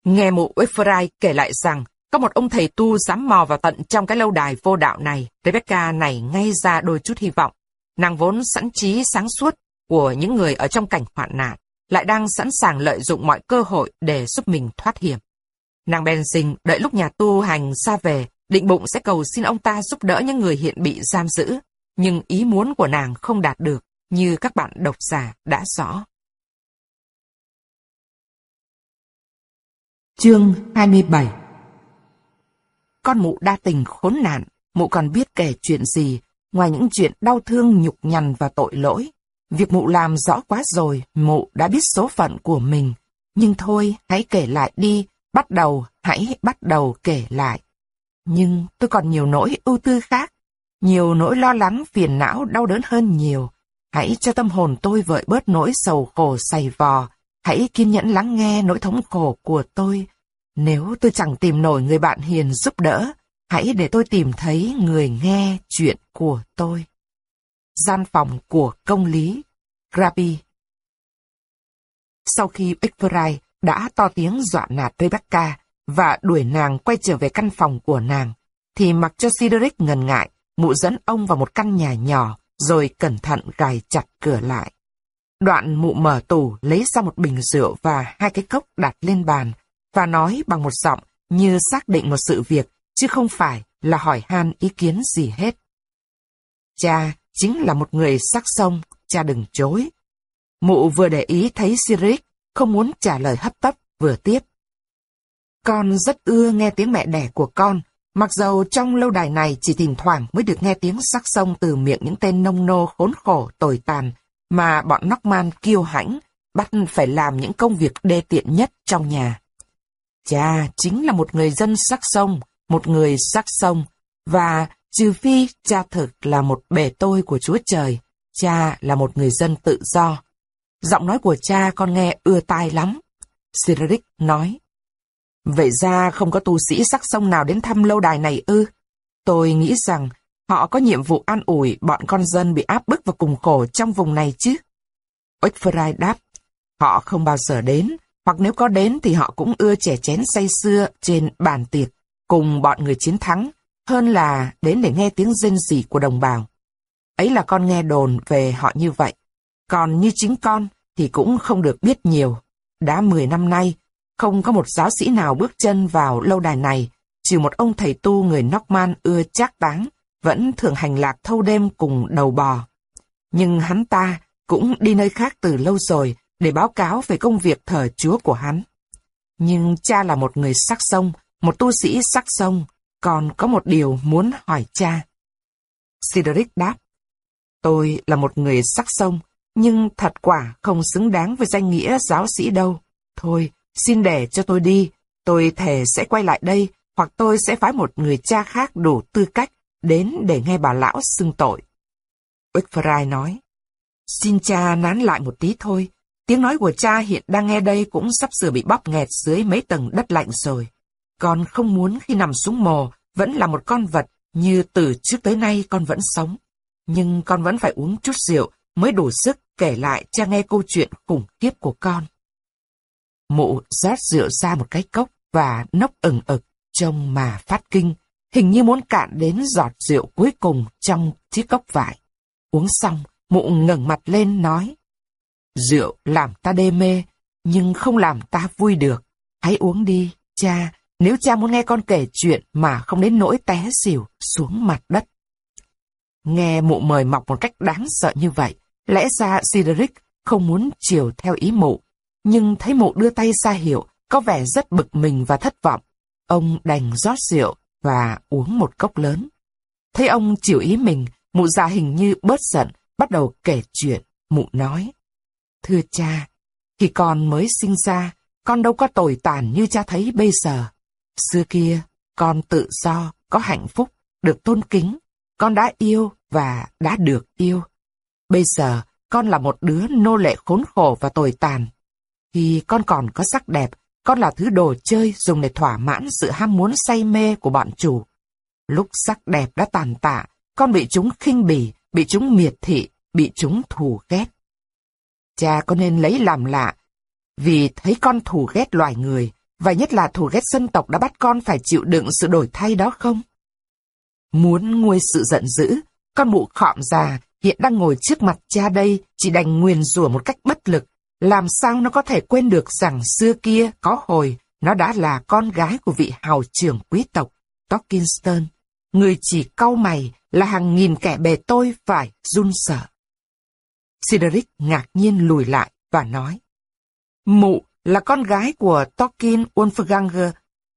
Nghe mụ Wefrai kể lại rằng, có một ông thầy tu dám mò vào tận trong cái lâu đài vô đạo này, Rebecca này ngay ra đôi chút hy vọng. Nàng vốn sẵn trí sáng suốt của những người ở trong cảnh hoạn nạn, lại đang sẵn sàng lợi dụng mọi cơ hội để giúp mình thoát hiểm. Nàng bèn sinh đợi lúc nhà tu hành xa về, định bụng sẽ cầu xin ông ta giúp đỡ những người hiện bị giam giữ, nhưng ý muốn của nàng không đạt được như các bạn độc giả đã rõ. Chương 27 Con mụ đa tình khốn nạn, mụ còn biết kể chuyện gì, ngoài những chuyện đau thương nhục nhằn và tội lỗi. Việc mụ làm rõ quá rồi, mụ đã biết số phận của mình. Nhưng thôi, hãy kể lại đi, bắt đầu, hãy bắt đầu kể lại. Nhưng tôi còn nhiều nỗi ưu tư khác, nhiều nỗi lo lắng, phiền não, đau đớn hơn nhiều. Hãy cho tâm hồn tôi vợi bớt nỗi sầu khổ sày vò, hãy kiên nhẫn lắng nghe nỗi thống khổ của tôi. Nếu tôi chẳng tìm nổi người bạn hiền giúp đỡ, hãy để tôi tìm thấy người nghe chuyện của tôi gian phòng của công lý, Grabi. Sau khi Ecverai đã to tiếng dọa nạt Rebecca và đuổi nàng quay trở về căn phòng của nàng, thì mặc cho Cedric ngần ngại, mụ dẫn ông vào một căn nhà nhỏ, rồi cẩn thận gài chặt cửa lại. Đoạn mụ mở tủ lấy ra một bình rượu và hai cái cốc đặt lên bàn, và nói bằng một giọng như xác định một sự việc, chứ không phải là hỏi han ý kiến gì hết. Cha chính là một người sắc sông, cha đừng chối. Mụ vừa để ý thấy Siric không muốn trả lời hấp tấp, vừa tiếp. Con rất ưa nghe tiếng mẹ đẻ của con, mặc dầu trong lâu đài này chỉ thỉnh thoảng mới được nghe tiếng sắc sông từ miệng những tên nông nô khốn khổ tồi tàn, mà bọn Norman kiêu hãnh, bắt phải làm những công việc đê tiện nhất trong nhà. Cha chính là một người dân sắc sông, một người sắc sông, và Trừ phi cha thực là một bề tôi của Chúa Trời, cha là một người dân tự do. Giọng nói của cha con nghe ưa tai lắm. Cedric nói. Vậy ra không có tu sĩ sắc sông nào đến thăm lâu đài này ư? Tôi nghĩ rằng họ có nhiệm vụ an ủi bọn con dân bị áp bức và cùng khổ trong vùng này chứ. Oxford đáp, họ không bao giờ đến, hoặc nếu có đến thì họ cũng ưa trẻ chén say xưa trên bàn tiệc, cùng bọn người chiến thắng, hơn là đến để nghe tiếng rên rỉ của đồng bào. Ấy là con nghe đồn về họ như vậy. Còn như chính con thì cũng không được biết nhiều. Đã 10 năm nay, không có một giáo sĩ nào bước chân vào lâu đài này, trừ một ông thầy tu người Norman ưa trác táng, vẫn thường hành lạc thâu đêm cùng đầu bò. Nhưng hắn ta cũng đi nơi khác từ lâu rồi để báo cáo về công việc thờ Chúa của hắn. Nhưng cha là một người sắc sông, một tu sĩ sắc sông, Còn có một điều muốn hỏi cha. Cedric đáp. Tôi là một người sắc sông, nhưng thật quả không xứng đáng với danh nghĩa giáo sĩ đâu. Thôi, xin để cho tôi đi, tôi thề sẽ quay lại đây, hoặc tôi sẽ phái một người cha khác đủ tư cách đến để nghe bà lão xưng tội. Wickfry nói, xin cha nán lại một tí thôi, Tiếng nói của cha hiện đang nghe đây cũng sắp sửa bị bóp nghẹt dưới mấy tầng đất lạnh rồi. Con không muốn khi nằm xuống mồ vẫn là một con vật như từ trước tới nay con vẫn sống. Nhưng con vẫn phải uống chút rượu mới đủ sức kể lại cha nghe câu chuyện khủng khiếp của con. Mụ rót rượu ra một cái cốc và nốc ừng ực, trông mà phát kinh, hình như muốn cạn đến giọt rượu cuối cùng trong chiếc cốc vải. Uống xong, mụ ngẩng mặt lên nói, Rượu làm ta đê mê, nhưng không làm ta vui được. Hãy uống đi, cha, nếu cha muốn nghe con kể chuyện mà không đến nỗi té xỉu xuống mặt đất. Nghe mụ mời mọc một cách đáng sợ như vậy, lẽ ra Cedric không muốn chiều theo ý mụ, nhưng thấy mụ đưa tay ra hiệu, có vẻ rất bực mình và thất vọng. Ông đành rót rượu và uống một cốc lớn. Thấy ông chịu ý mình, mụ già hình như bớt giận, bắt đầu kể chuyện. Mụ nói, Thưa cha, khi con mới sinh ra, con đâu có tồi tàn như cha thấy bây giờ. Xưa kia, con tự do, có hạnh phúc, được tôn kính. Con đã yêu và đã được yêu. Bây giờ, con là một đứa nô lệ khốn khổ và tồi tàn. Khi con còn có sắc đẹp, con là thứ đồ chơi dùng để thỏa mãn sự ham muốn say mê của bọn chủ. Lúc sắc đẹp đã tàn tạ, con bị chúng khinh bỉ, bị chúng miệt thị, bị chúng thù ghét. Cha có nên lấy làm lạ, vì thấy con thù ghét loài người, và nhất là thù ghét dân tộc đã bắt con phải chịu đựng sự đổi thay đó không? Muốn nguôi sự giận dữ, con mụ khọm già hiện đang ngồi trước mặt cha đây chỉ đành nguyền rủa một cách bất lực. Làm sao nó có thể quên được rằng xưa kia có hồi nó đã là con gái của vị hào trưởng quý tộc tokinston Người chỉ cau mày là hàng nghìn kẻ bề tôi phải run sợ. Cedric ngạc nhiên lùi lại và nói. Mụ là con gái của Tolkien Wolfganger.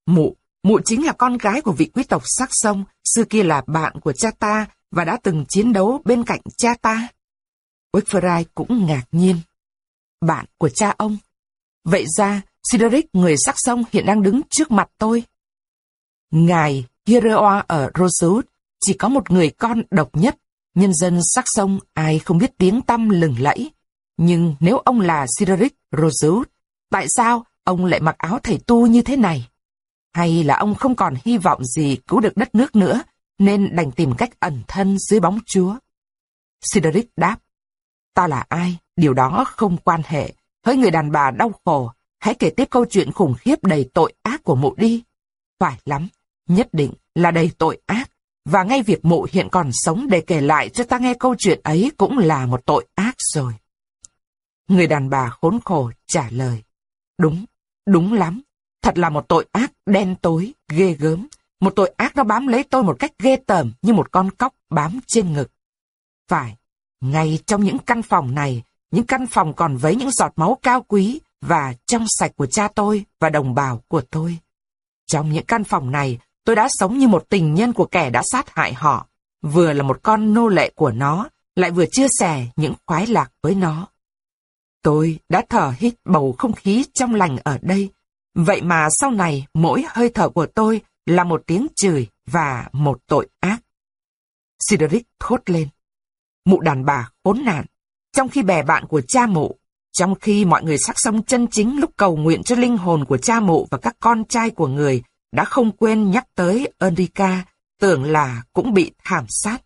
Mụ, mụ chính là con gái của vị quý tộc sắc sông, xưa kia là bạn của cha ta và đã từng chiến đấu bên cạnh cha ta. Wickfry cũng ngạc nhiên. Bạn của cha ông. Vậy ra, Cedric người sắc sông hiện đang đứng trước mặt tôi. Ngài Hieroa ở Rosewood chỉ có một người con độc nhất Nhân dân sắc sông ai không biết tiếng tăm lừng lẫy. Nhưng nếu ông là Sideric Rosewood, tại sao ông lại mặc áo thầy tu như thế này? Hay là ông không còn hy vọng gì cứu được đất nước nữa, nên đành tìm cách ẩn thân dưới bóng chúa? Sideric đáp, ta là ai, điều đó không quan hệ. Hỡi người đàn bà đau khổ, hãy kể tiếp câu chuyện khủng khiếp đầy tội ác của mụ đi. Phải lắm, nhất định là đầy tội ác. Và ngay việc mụ hiện còn sống để kể lại cho ta nghe câu chuyện ấy cũng là một tội ác rồi. Người đàn bà khốn khổ trả lời. Đúng, đúng lắm. Thật là một tội ác đen tối, ghê gớm. Một tội ác nó bám lấy tôi một cách ghê tởm như một con cóc bám trên ngực. Phải, ngay trong những căn phòng này, những căn phòng còn với những giọt máu cao quý và trong sạch của cha tôi và đồng bào của tôi. Trong những căn phòng này, Tôi đã sống như một tình nhân của kẻ đã sát hại họ, vừa là một con nô lệ của nó, lại vừa chia sẻ những khoái lạc với nó. Tôi đã thở hít bầu không khí trong lành ở đây, vậy mà sau này mỗi hơi thở của tôi là một tiếng chửi và một tội ác. Cedric thốt lên. Mụ đàn bà khốn nạn, trong khi bè bạn của cha mụ, trong khi mọi người sắc sống chân chính lúc cầu nguyện cho linh hồn của cha mụ và các con trai của người đã không quên nhắc tới Enrica, tưởng là cũng bị thảm sát.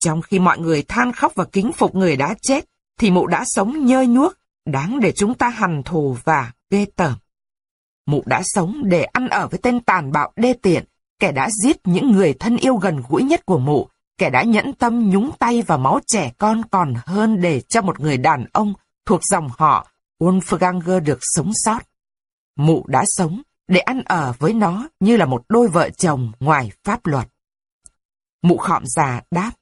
Trong khi mọi người than khóc và kính phục người đã chết, thì mụ đã sống nhơ nhuốc, đáng để chúng ta hằn thù và ghê tởm. Mụ đã sống để ăn ở với tên tàn bạo đê tiện, kẻ đã giết những người thân yêu gần gũi nhất của mụ, kẻ đã nhẫn tâm nhúng tay vào máu trẻ con còn hơn để cho một người đàn ông thuộc dòng họ Wolfganger được sống sót. Mụ đã sống để ăn ở với nó như là một đôi vợ chồng ngoài pháp luật. Mụ khọm già đáp,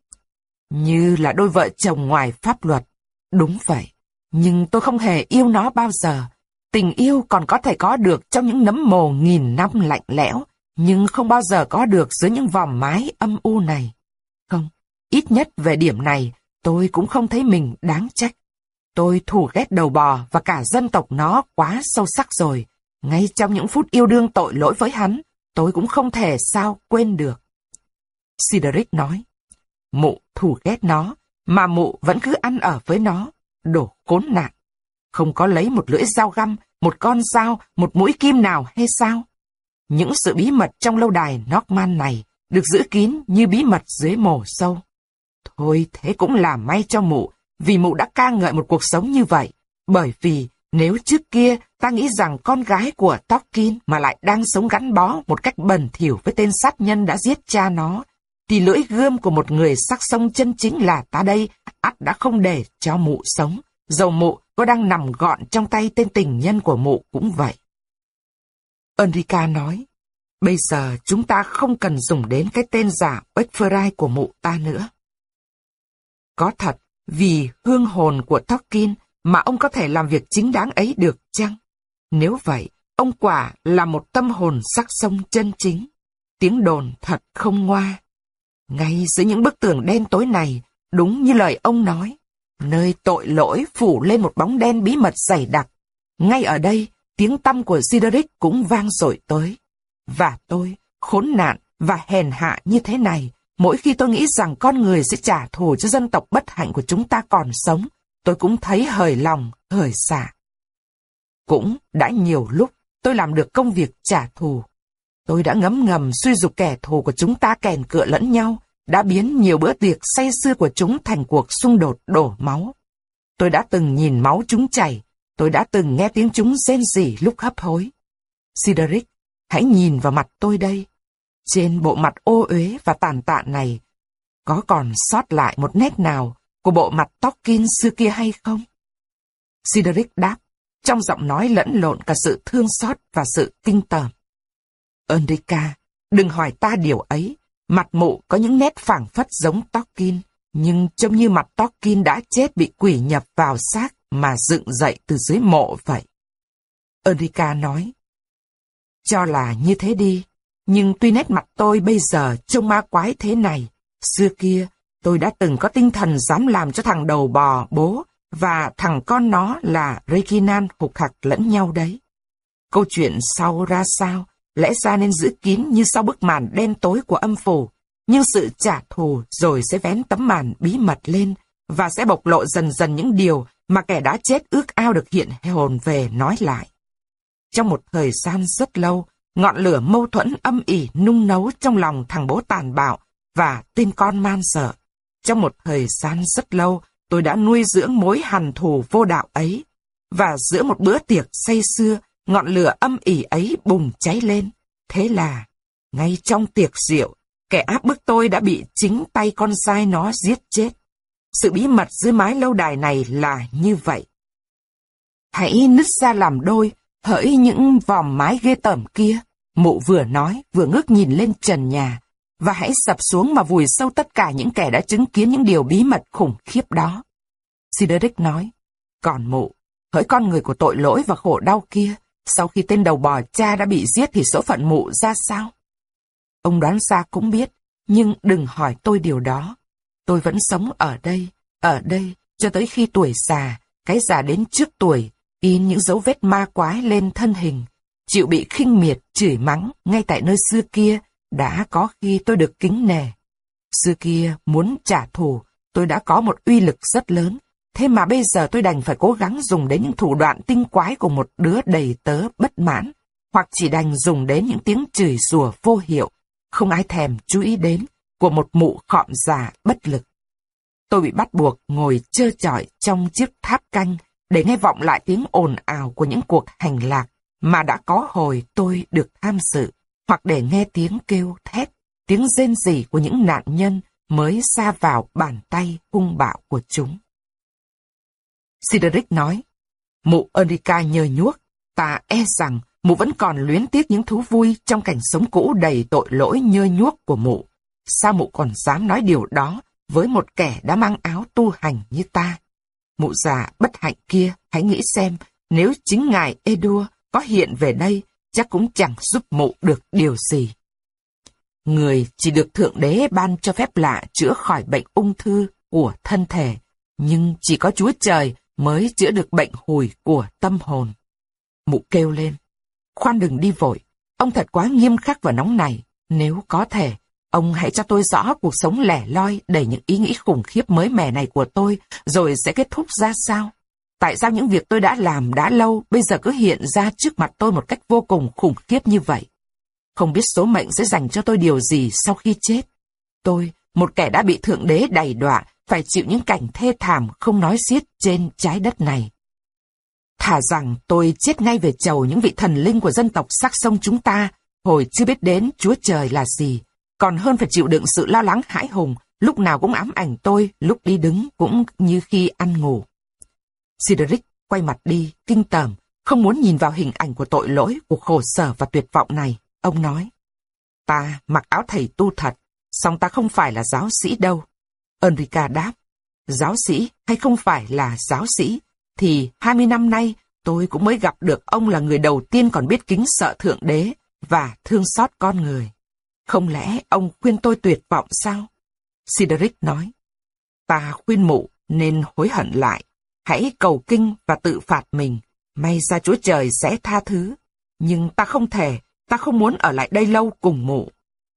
như là đôi vợ chồng ngoài pháp luật. Đúng vậy, nhưng tôi không hề yêu nó bao giờ. Tình yêu còn có thể có được trong những nấm mồ nghìn năm lạnh lẽo, nhưng không bao giờ có được dưới những vòng mái âm u này. Không, ít nhất về điểm này, tôi cũng không thấy mình đáng trách. Tôi thù ghét đầu bò và cả dân tộc nó quá sâu sắc rồi, ngay trong những phút yêu đương tội lỗi với hắn, tôi cũng không thể sao quên được. Cedric nói, mụ thù ghét nó, mà mụ vẫn cứ ăn ở với nó, đổ cốn nạn. không có lấy một lưỡi dao găm, một con dao, một mũi kim nào hay sao? Những sự bí mật trong lâu đài Norman này được giữ kín như bí mật dưới mồ sâu. Thôi thế cũng là may cho mụ, vì mụ đã ca ngợi một cuộc sống như vậy. Bởi vì nếu trước kia ta nghĩ rằng con gái của Tolkien mà lại đang sống gắn bó một cách bẩn thỉu với tên sát nhân đã giết cha nó, thì lưỡi gươm của một người sắc sông chân chính là ta đây, ắt đã không để cho mụ sống. Dầu mụ có đang nằm gọn trong tay tên tình nhân của mụ cũng vậy. Enrica nói, bây giờ chúng ta không cần dùng đến cái tên giả Oxford của mụ ta nữa. Có thật, vì hương hồn của Tolkien mà ông có thể làm việc chính đáng ấy được chăng? Nếu vậy, ông quả là một tâm hồn sắc sông chân chính. Tiếng đồn thật không ngoa. Ngay giữa những bức tường đen tối này, đúng như lời ông nói, nơi tội lỗi phủ lên một bóng đen bí mật dày đặc. Ngay ở đây, tiếng tâm của Sideric cũng vang dội tới. Và tôi, khốn nạn và hèn hạ như thế này, mỗi khi tôi nghĩ rằng con người sẽ trả thù cho dân tộc bất hạnh của chúng ta còn sống, tôi cũng thấy hời lòng, hời xả. Cũng đã nhiều lúc tôi làm được công việc trả thù. Tôi đã ngấm ngầm suy dục kẻ thù của chúng ta kèn cựa lẫn nhau, đã biến nhiều bữa tiệc say sưa của chúng thành cuộc xung đột đổ máu. Tôi đã từng nhìn máu chúng chảy, tôi đã từng nghe tiếng chúng rên rỉ lúc hấp hối. sideric hãy nhìn vào mặt tôi đây. Trên bộ mặt ô uế và tàn tạ này, có còn sót lại một nét nào của bộ mặt Tolkien xưa kia hay không? Cedric đáp, trong giọng nói lẫn lộn cả sự thương xót và sự kinh tởm. Enrica, đừng hỏi ta điều ấy, mặt mụ có những nét phảng phất giống Tolkien, nhưng trông như mặt Tolkien đã chết bị quỷ nhập vào xác mà dựng dậy từ dưới mộ vậy. Enrica nói, cho là như thế đi, nhưng tuy nét mặt tôi bây giờ trông ma quái thế này, xưa kia Tôi đã từng có tinh thần dám làm cho thằng đầu bò bố và thằng con nó là Reginan hục hặc lẫn nhau đấy. Câu chuyện sau ra sao, lẽ ra nên giữ kín như sau bức màn đen tối của âm phủ, nhưng sự trả thù rồi sẽ vén tấm màn bí mật lên và sẽ bộc lộ dần dần những điều mà kẻ đã chết ước ao được hiện hồn về nói lại. Trong một thời gian rất lâu, ngọn lửa mâu thuẫn âm ỉ nung nấu trong lòng thằng bố tàn bạo và tên con man sợ. Trong một thời gian rất lâu, tôi đã nuôi dưỡng mối hằn thù vô đạo ấy. Và giữa một bữa tiệc say xưa, ngọn lửa âm ỉ ấy bùng cháy lên. Thế là, ngay trong tiệc rượu, kẻ áp bức tôi đã bị chính tay con trai nó giết chết. Sự bí mật dưới mái lâu đài này là như vậy. Hãy nứt ra làm đôi, hỡi những vòm mái ghê tởm kia. Mụ vừa nói, vừa ngước nhìn lên trần nhà, và hãy sập xuống mà vùi sâu tất cả những kẻ đã chứng kiến những điều bí mật khủng khiếp đó. Sideric nói, còn mụ, hỡi con người của tội lỗi và khổ đau kia, sau khi tên đầu bò cha đã bị giết thì số phận mụ ra sao? Ông đoán ra cũng biết, nhưng đừng hỏi tôi điều đó. Tôi vẫn sống ở đây, ở đây, cho tới khi tuổi già, cái già đến trước tuổi, in những dấu vết ma quái lên thân hình, chịu bị khinh miệt, chửi mắng ngay tại nơi xưa kia đã có khi tôi được kính nề. Xưa kia muốn trả thù, tôi đã có một uy lực rất lớn. Thế mà bây giờ tôi đành phải cố gắng dùng đến những thủ đoạn tinh quái của một đứa đầy tớ bất mãn, hoặc chỉ đành dùng đến những tiếng chửi rủa vô hiệu, không ai thèm chú ý đến, của một mụ khọm già bất lực. Tôi bị bắt buộc ngồi trơ trọi trong chiếc tháp canh để nghe vọng lại tiếng ồn ào của những cuộc hành lạc mà đã có hồi tôi được tham dự hoặc để nghe tiếng kêu thét, tiếng rên rỉ của những nạn nhân mới xa vào bàn tay hung bạo của chúng. Sideric nói, mụ Erika nhờ nhuốc, ta e rằng mụ vẫn còn luyến tiếc những thú vui trong cảnh sống cũ đầy tội lỗi nhơ nhuốc của mụ. Sao mụ còn dám nói điều đó với một kẻ đã mang áo tu hành như ta? Mụ già bất hạnh kia, hãy nghĩ xem, nếu chính ngài Edua có hiện về đây chắc cũng chẳng giúp mụ được điều gì. Người chỉ được Thượng Đế ban cho phép lạ chữa khỏi bệnh ung thư của thân thể, nhưng chỉ có Chúa Trời mới chữa được bệnh hùi của tâm hồn. Mụ kêu lên, khoan đừng đi vội, ông thật quá nghiêm khắc và nóng này, nếu có thể, ông hãy cho tôi rõ cuộc sống lẻ loi đầy những ý nghĩ khủng khiếp mới mẻ này của tôi, rồi sẽ kết thúc ra sao. Tại sao những việc tôi đã làm đã lâu bây giờ cứ hiện ra trước mặt tôi một cách vô cùng khủng khiếp như vậy? Không biết số mệnh sẽ dành cho tôi điều gì sau khi chết. Tôi, một kẻ đã bị Thượng Đế đầy đọa, phải chịu những cảnh thê thảm không nói xiết trên trái đất này. Thả rằng tôi chết ngay về chầu những vị thần linh của dân tộc sắc sông chúng ta, hồi chưa biết đến Chúa Trời là gì, còn hơn phải chịu đựng sự lo lắng hãi hùng, lúc nào cũng ám ảnh tôi, lúc đi đứng cũng như khi ăn ngủ. Cedric quay mặt đi, kinh tởm, không muốn nhìn vào hình ảnh của tội lỗi, của khổ sở và tuyệt vọng này. Ông nói, ta mặc áo thầy tu thật, song ta không phải là giáo sĩ đâu. Enrica đáp, giáo sĩ hay không phải là giáo sĩ, thì 20 năm nay tôi cũng mới gặp được ông là người đầu tiên còn biết kính sợ Thượng Đế và thương xót con người. Không lẽ ông khuyên tôi tuyệt vọng sao? Cedric nói, ta khuyên mụ nên hối hận lại, hãy cầu kinh và tự phạt mình, may ra Chúa Trời sẽ tha thứ. Nhưng ta không thể, ta không muốn ở lại đây lâu cùng mụ.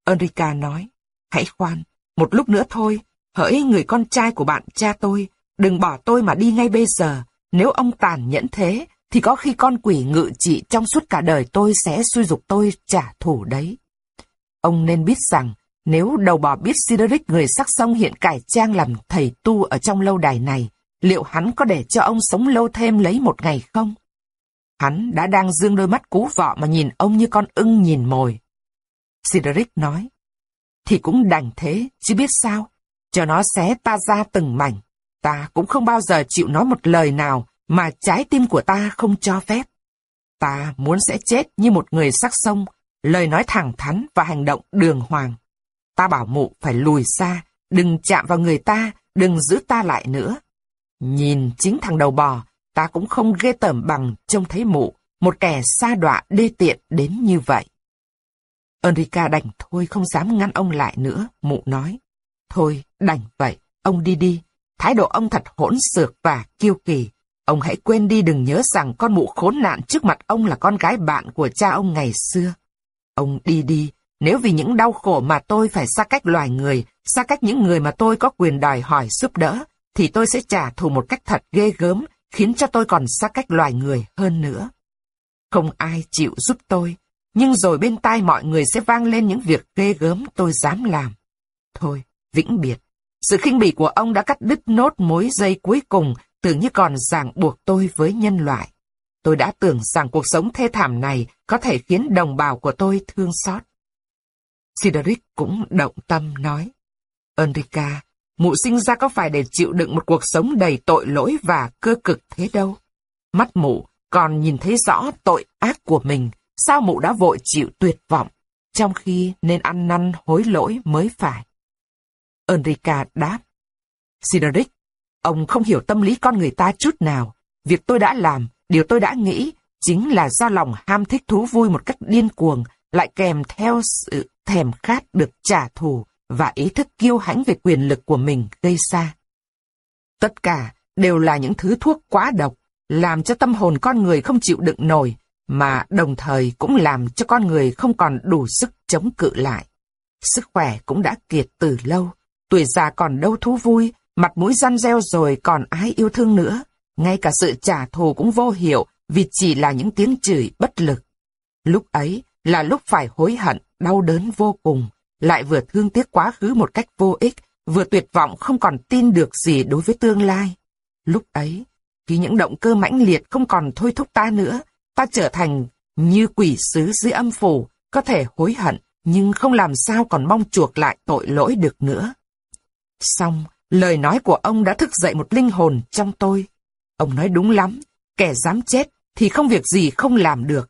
Enrica nói, hãy khoan, một lúc nữa thôi, hỡi người con trai của bạn cha tôi, đừng bỏ tôi mà đi ngay bây giờ, nếu ông tàn nhẫn thế, thì có khi con quỷ ngự trị trong suốt cả đời tôi sẽ suy dục tôi trả thù đấy. Ông nên biết rằng, nếu đầu bò biết Sideric người sắc sông hiện cải trang làm thầy tu ở trong lâu đài này, liệu hắn có để cho ông sống lâu thêm lấy một ngày không? Hắn đã đang dương đôi mắt cú vọ mà nhìn ông như con ưng nhìn mồi. Cedric nói, thì cũng đành thế, chứ biết sao, cho nó xé ta ra từng mảnh. Ta cũng không bao giờ chịu nói một lời nào mà trái tim của ta không cho phép. Ta muốn sẽ chết như một người sắc sông, lời nói thẳng thắn và hành động đường hoàng. Ta bảo mụ phải lùi xa, đừng chạm vào người ta, đừng giữ ta lại nữa. Nhìn chính thằng đầu bò, ta cũng không ghê tởm bằng trông thấy mụ, một kẻ xa đọa đê tiện đến như vậy. Enrica đành thôi không dám ngăn ông lại nữa, mụ nói. Thôi, đành vậy, ông đi đi. Thái độ ông thật hỗn xược và kiêu kỳ. Ông hãy quên đi đừng nhớ rằng con mụ khốn nạn trước mặt ông là con gái bạn của cha ông ngày xưa. Ông đi đi, nếu vì những đau khổ mà tôi phải xa cách loài người, xa cách những người mà tôi có quyền đòi hỏi giúp đỡ, thì tôi sẽ trả thù một cách thật ghê gớm, khiến cho tôi còn xa cách loài người hơn nữa. Không ai chịu giúp tôi, nhưng rồi bên tai mọi người sẽ vang lên những việc ghê gớm tôi dám làm. Thôi, vĩnh biệt. Sự khinh bỉ của ông đã cắt đứt nốt mối dây cuối cùng, tưởng như còn ràng buộc tôi với nhân loại. Tôi đã tưởng rằng cuộc sống thê thảm này có thể khiến đồng bào của tôi thương xót. Cedric cũng động tâm nói. Enrica, mụ sinh ra có phải để chịu đựng một cuộc sống đầy tội lỗi và cơ cực thế đâu. Mắt mụ còn nhìn thấy rõ tội ác của mình, sao mụ đã vội chịu tuyệt vọng, trong khi nên ăn năn hối lỗi mới phải. Enrica đáp. "Sideric, ông không hiểu tâm lý con người ta chút nào. Việc tôi đã làm, điều tôi đã nghĩ, chính là do lòng ham thích thú vui một cách điên cuồng, lại kèm theo sự thèm khát được trả thù và ý thức kiêu hãnh về quyền lực của mình gây ra. Tất cả đều là những thứ thuốc quá độc, làm cho tâm hồn con người không chịu đựng nổi, mà đồng thời cũng làm cho con người không còn đủ sức chống cự lại. Sức khỏe cũng đã kiệt từ lâu, tuổi già còn đâu thú vui, mặt mũi răn reo rồi còn ai yêu thương nữa. Ngay cả sự trả thù cũng vô hiệu vì chỉ là những tiếng chửi bất lực. Lúc ấy là lúc phải hối hận, đau đớn vô cùng, lại vừa thương tiếc quá khứ một cách vô ích, vừa tuyệt vọng không còn tin được gì đối với tương lai. Lúc ấy, khi những động cơ mãnh liệt không còn thôi thúc ta nữa, ta trở thành như quỷ sứ dưới âm phủ, có thể hối hận, nhưng không làm sao còn mong chuộc lại tội lỗi được nữa. Xong, lời nói của ông đã thức dậy một linh hồn trong tôi. Ông nói đúng lắm, kẻ dám chết thì không việc gì không làm được.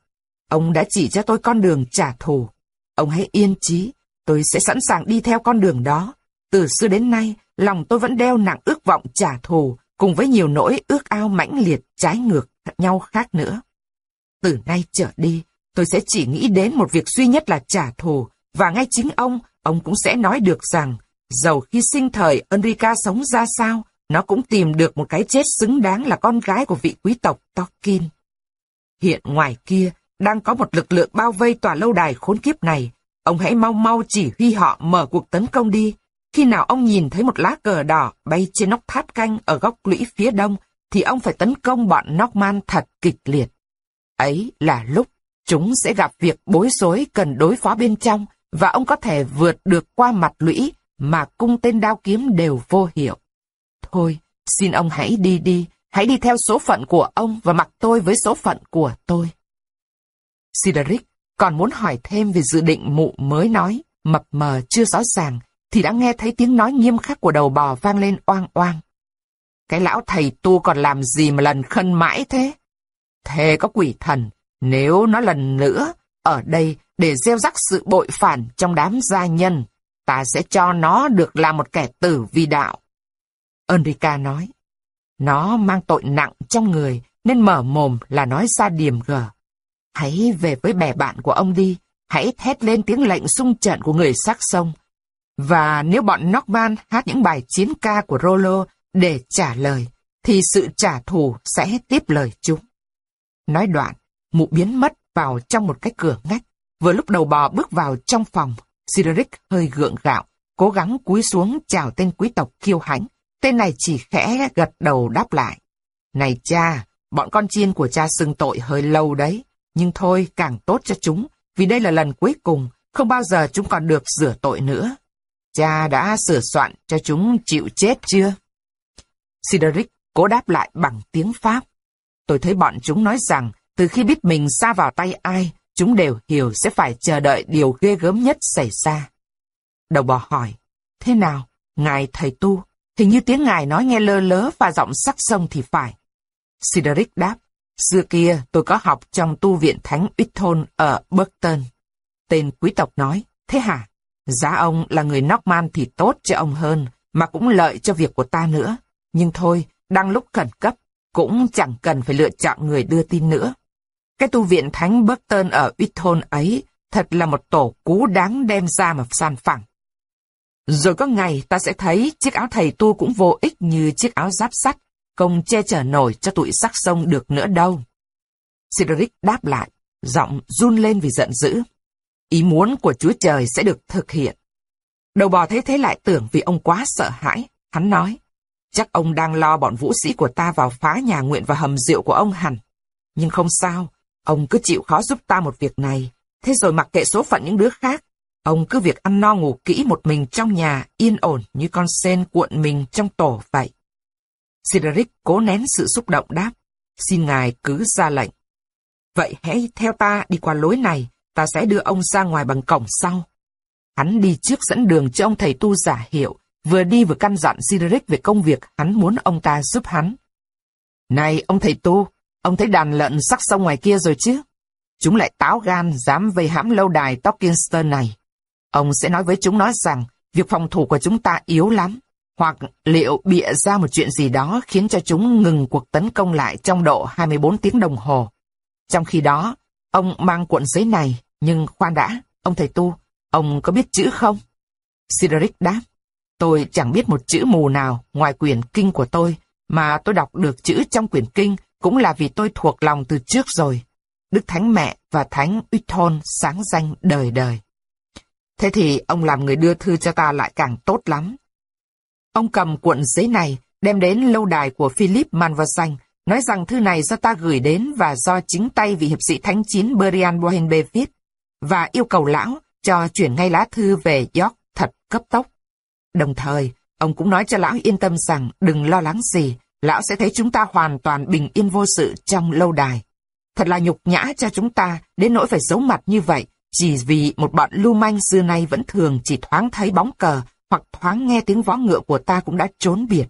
Ông đã chỉ cho tôi con đường trả thù. Ông hãy yên chí, tôi sẽ sẵn sàng đi theo con đường đó. Từ xưa đến nay, lòng tôi vẫn đeo nặng ước vọng trả thù, cùng với nhiều nỗi ước ao mãnh liệt trái ngược nhau khác nữa. Từ nay trở đi, tôi sẽ chỉ nghĩ đến một việc duy nhất là trả thù, và ngay chính ông, ông cũng sẽ nói được rằng, dầu khi sinh thời Enrica sống ra sao, nó cũng tìm được một cái chết xứng đáng là con gái của vị quý tộc Tokin. Hiện ngoài kia, đang có một lực lượng bao vây tòa lâu đài khốn kiếp này. Ông hãy mau mau chỉ huy họ mở cuộc tấn công đi. Khi nào ông nhìn thấy một lá cờ đỏ bay trên nóc tháp canh ở góc lũy phía đông, thì ông phải tấn công bọn Norman thật kịch liệt. Ấy là lúc chúng sẽ gặp việc bối rối cần đối phó bên trong và ông có thể vượt được qua mặt lũy mà cung tên đao kiếm đều vô hiệu. Thôi, xin ông hãy đi đi, hãy đi theo số phận của ông và mặc tôi với số phận của tôi. sideric còn muốn hỏi thêm về dự định mụ mới nói, mập mờ chưa rõ ràng, thì đã nghe thấy tiếng nói nghiêm khắc của đầu bò vang lên oang oang. Cái lão thầy tu còn làm gì mà lần khân mãi thế? Thề có quỷ thần, nếu nó lần nữa ở đây để gieo rắc sự bội phản trong đám gia nhân, ta sẽ cho nó được làm một kẻ tử vi đạo. Enrica nói, nó mang tội nặng trong người nên mở mồm là nói ra điểm gờ. Hãy về với bè bạn của ông đi, hãy thét lên tiếng lệnh xung trận của người sắc sông. Và nếu bọn Norman hát những bài chiến ca của Rollo để trả lời, thì sự trả thù sẽ tiếp lời chúng. Nói đoạn, mụ biến mất vào trong một cái cửa ngách. Vừa lúc đầu bò bước vào trong phòng, Cedric hơi gượng gạo, cố gắng cúi xuống chào tên quý tộc kiêu hãnh. Tên này chỉ khẽ gật đầu đáp lại. Này cha, bọn con chiên của cha xưng tội hơi lâu đấy. Nhưng thôi, càng tốt cho chúng, vì đây là lần cuối cùng, không bao giờ chúng còn được rửa tội nữa. Cha đã sửa soạn cho chúng chịu chết chưa? Sideric cố đáp lại bằng tiếng Pháp. Tôi thấy bọn chúng nói rằng, từ khi biết mình xa vào tay ai, chúng đều hiểu sẽ phải chờ đợi điều ghê gớm nhất xảy ra. Đầu bò hỏi, thế nào, ngài thầy tu, hình như tiếng ngài nói nghe lơ lớ và giọng sắc sông thì phải. Sideric đáp, xưa kia tôi có học trong tu viện Thánh Whitton ở Burton. Tên quý tộc nói, thế hả? Giá ông là người Norman thì tốt cho ông hơn, mà cũng lợi cho việc của ta nữa. Nhưng thôi, đang lúc khẩn cấp, cũng chẳng cần phải lựa chọn người đưa tin nữa. Cái tu viện Thánh Burton ở Whitton ấy thật là một tổ cú đáng đem ra mà san phẳng. Rồi có ngày ta sẽ thấy chiếc áo thầy tu cũng vô ích như chiếc áo giáp sắt, không che chở nổi cho tụi sắc sông được nữa đâu. Cedric đáp lại, giọng run lên vì giận dữ. Ý muốn của Chúa Trời sẽ được thực hiện. Đầu bò thấy thế lại tưởng vì ông quá sợ hãi. Hắn nói, chắc ông đang lo bọn vũ sĩ của ta vào phá nhà nguyện và hầm rượu của ông hẳn. Nhưng không sao, ông cứ chịu khó giúp ta một việc này. Thế rồi mặc kệ số phận những đứa khác, ông cứ việc ăn no ngủ kỹ một mình trong nhà, yên ổn như con sen cuộn mình trong tổ vậy. Cedric cố nén sự xúc động đáp, xin ngài cứ ra lệnh. Vậy hãy theo ta đi qua lối này, ta sẽ đưa ông ra ngoài bằng cổng sau. Hắn đi trước dẫn đường cho ông thầy tu giả hiệu, vừa đi vừa căn dặn Cedric về công việc hắn muốn ông ta giúp hắn. Này ông thầy tu, ông thấy đàn lợn sắc sông ngoài kia rồi chứ? Chúng lại táo gan dám vây hãm lâu đài Tockinster này. Ông sẽ nói với chúng nó rằng việc phòng thủ của chúng ta yếu lắm, hoặc liệu bịa ra một chuyện gì đó khiến cho chúng ngừng cuộc tấn công lại trong độ 24 tiếng đồng hồ. Trong khi đó, ông mang cuộn giấy này, nhưng khoan đã, ông thầy tu, ông có biết chữ không? Sideric đáp, tôi chẳng biết một chữ mù nào ngoài quyển kinh của tôi, mà tôi đọc được chữ trong quyển kinh cũng là vì tôi thuộc lòng từ trước rồi. Đức Thánh Mẹ và Thánh Uithon sáng danh đời đời. Thế thì ông làm người đưa thư cho ta lại càng tốt lắm. Ông cầm cuộn giấy này, đem đến lâu đài của Philip Manversailles, nói rằng thư này do ta gửi đến và do chính tay vị hiệp sĩ thánh chín Berian Bohenbe viết, và yêu cầu lão cho chuyển ngay lá thư về York thật cấp tốc. Đồng thời, ông cũng nói cho lão yên tâm rằng đừng lo lắng gì, lão sẽ thấy chúng ta hoàn toàn bình yên vô sự trong lâu đài. Thật là nhục nhã cho chúng ta đến nỗi phải giấu mặt như vậy, chỉ vì một bọn lưu manh xưa nay vẫn thường chỉ thoáng thấy bóng cờ hoặc thoáng nghe tiếng vó ngựa của ta cũng đã trốn biệt.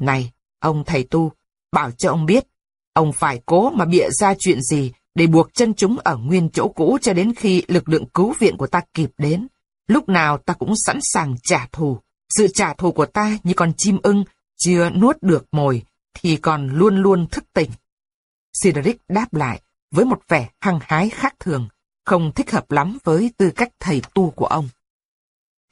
Này, ông thầy tu, bảo cho ông biết, ông phải cố mà bịa ra chuyện gì để buộc chân chúng ở nguyên chỗ cũ cho đến khi lực lượng cứu viện của ta kịp đến. Lúc nào ta cũng sẵn sàng trả thù. Sự trả thù của ta như con chim ưng, chưa nuốt được mồi, thì còn luôn luôn thức tỉnh. Cedric đáp lại với một vẻ hăng hái khác thường, không thích hợp lắm với tư cách thầy tu của ông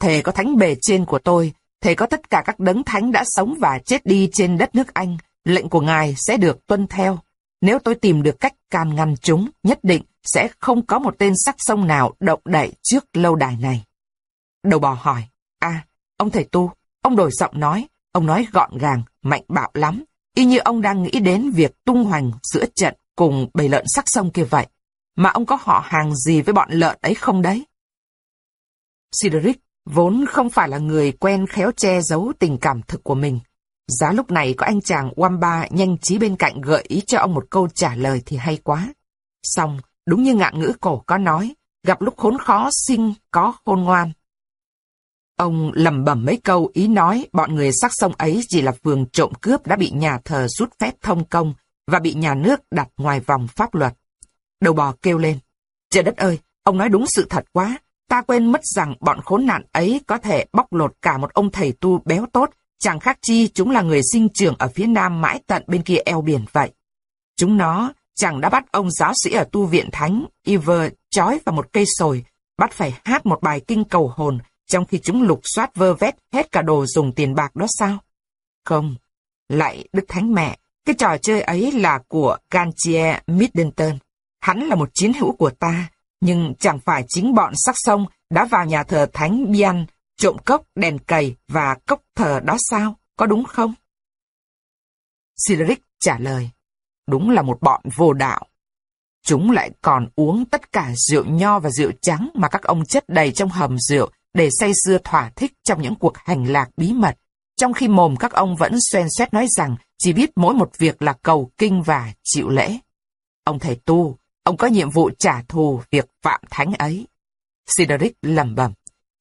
thề có thánh bề trên của tôi, thề có tất cả các đấng thánh đã sống và chết đi trên đất nước Anh, lệnh của ngài sẽ được tuân theo. Nếu tôi tìm được cách can ngăn chúng, nhất định sẽ không có một tên sắc sông nào động đậy trước lâu đài này. Đầu bò hỏi, à, ông thầy tu, ông đổi giọng nói, ông nói gọn gàng, mạnh bạo lắm. y như ông đang nghĩ đến việc tung hoành giữa trận cùng bầy lợn sắc sông kia vậy. Mà ông có họ hàng gì với bọn lợn ấy không đấy? Cedric vốn không phải là người quen khéo che giấu tình cảm thực của mình. Giá lúc này có anh chàng Wamba nhanh trí bên cạnh gợi ý cho ông một câu trả lời thì hay quá. Xong, đúng như ngạn ngữ cổ có nói, gặp lúc khốn khó sinh có khôn ngoan. Ông lầm bẩm mấy câu ý nói bọn người sắc sông ấy chỉ là phường trộm cướp đã bị nhà thờ rút phép thông công và bị nhà nước đặt ngoài vòng pháp luật. Đầu bò kêu lên. Trời đất ơi, ông nói đúng sự thật quá. Ta quên mất rằng bọn khốn nạn ấy có thể bóc lột cả một ông thầy tu béo tốt, chẳng khác chi chúng là người sinh trưởng ở phía nam mãi tận bên kia eo biển vậy. Chúng nó chẳng đã bắt ông giáo sĩ ở tu viện thánh, Iver, trói vào một cây sồi, bắt phải hát một bài kinh cầu hồn, trong khi chúng lục soát vơ vét hết cả đồ dùng tiền bạc đó sao? Không, lại Đức Thánh Mẹ, cái trò chơi ấy là của Gantier Middleton. Hắn là một chiến hữu của ta, nhưng chẳng phải chính bọn sắc sông đã vào nhà thờ Thánh Bian, trộm cốc, đèn cầy và cốc thờ đó sao, có đúng không? Cedric trả lời, đúng là một bọn vô đạo. Chúng lại còn uống tất cả rượu nho và rượu trắng mà các ông chất đầy trong hầm rượu để say sưa thỏa thích trong những cuộc hành lạc bí mật, trong khi mồm các ông vẫn xoen xoét nói rằng chỉ biết mỗi một việc là cầu kinh và chịu lễ. Ông thầy tu, ông có nhiệm vụ trả thù việc phạm thánh ấy. Sideric lẩm bẩm,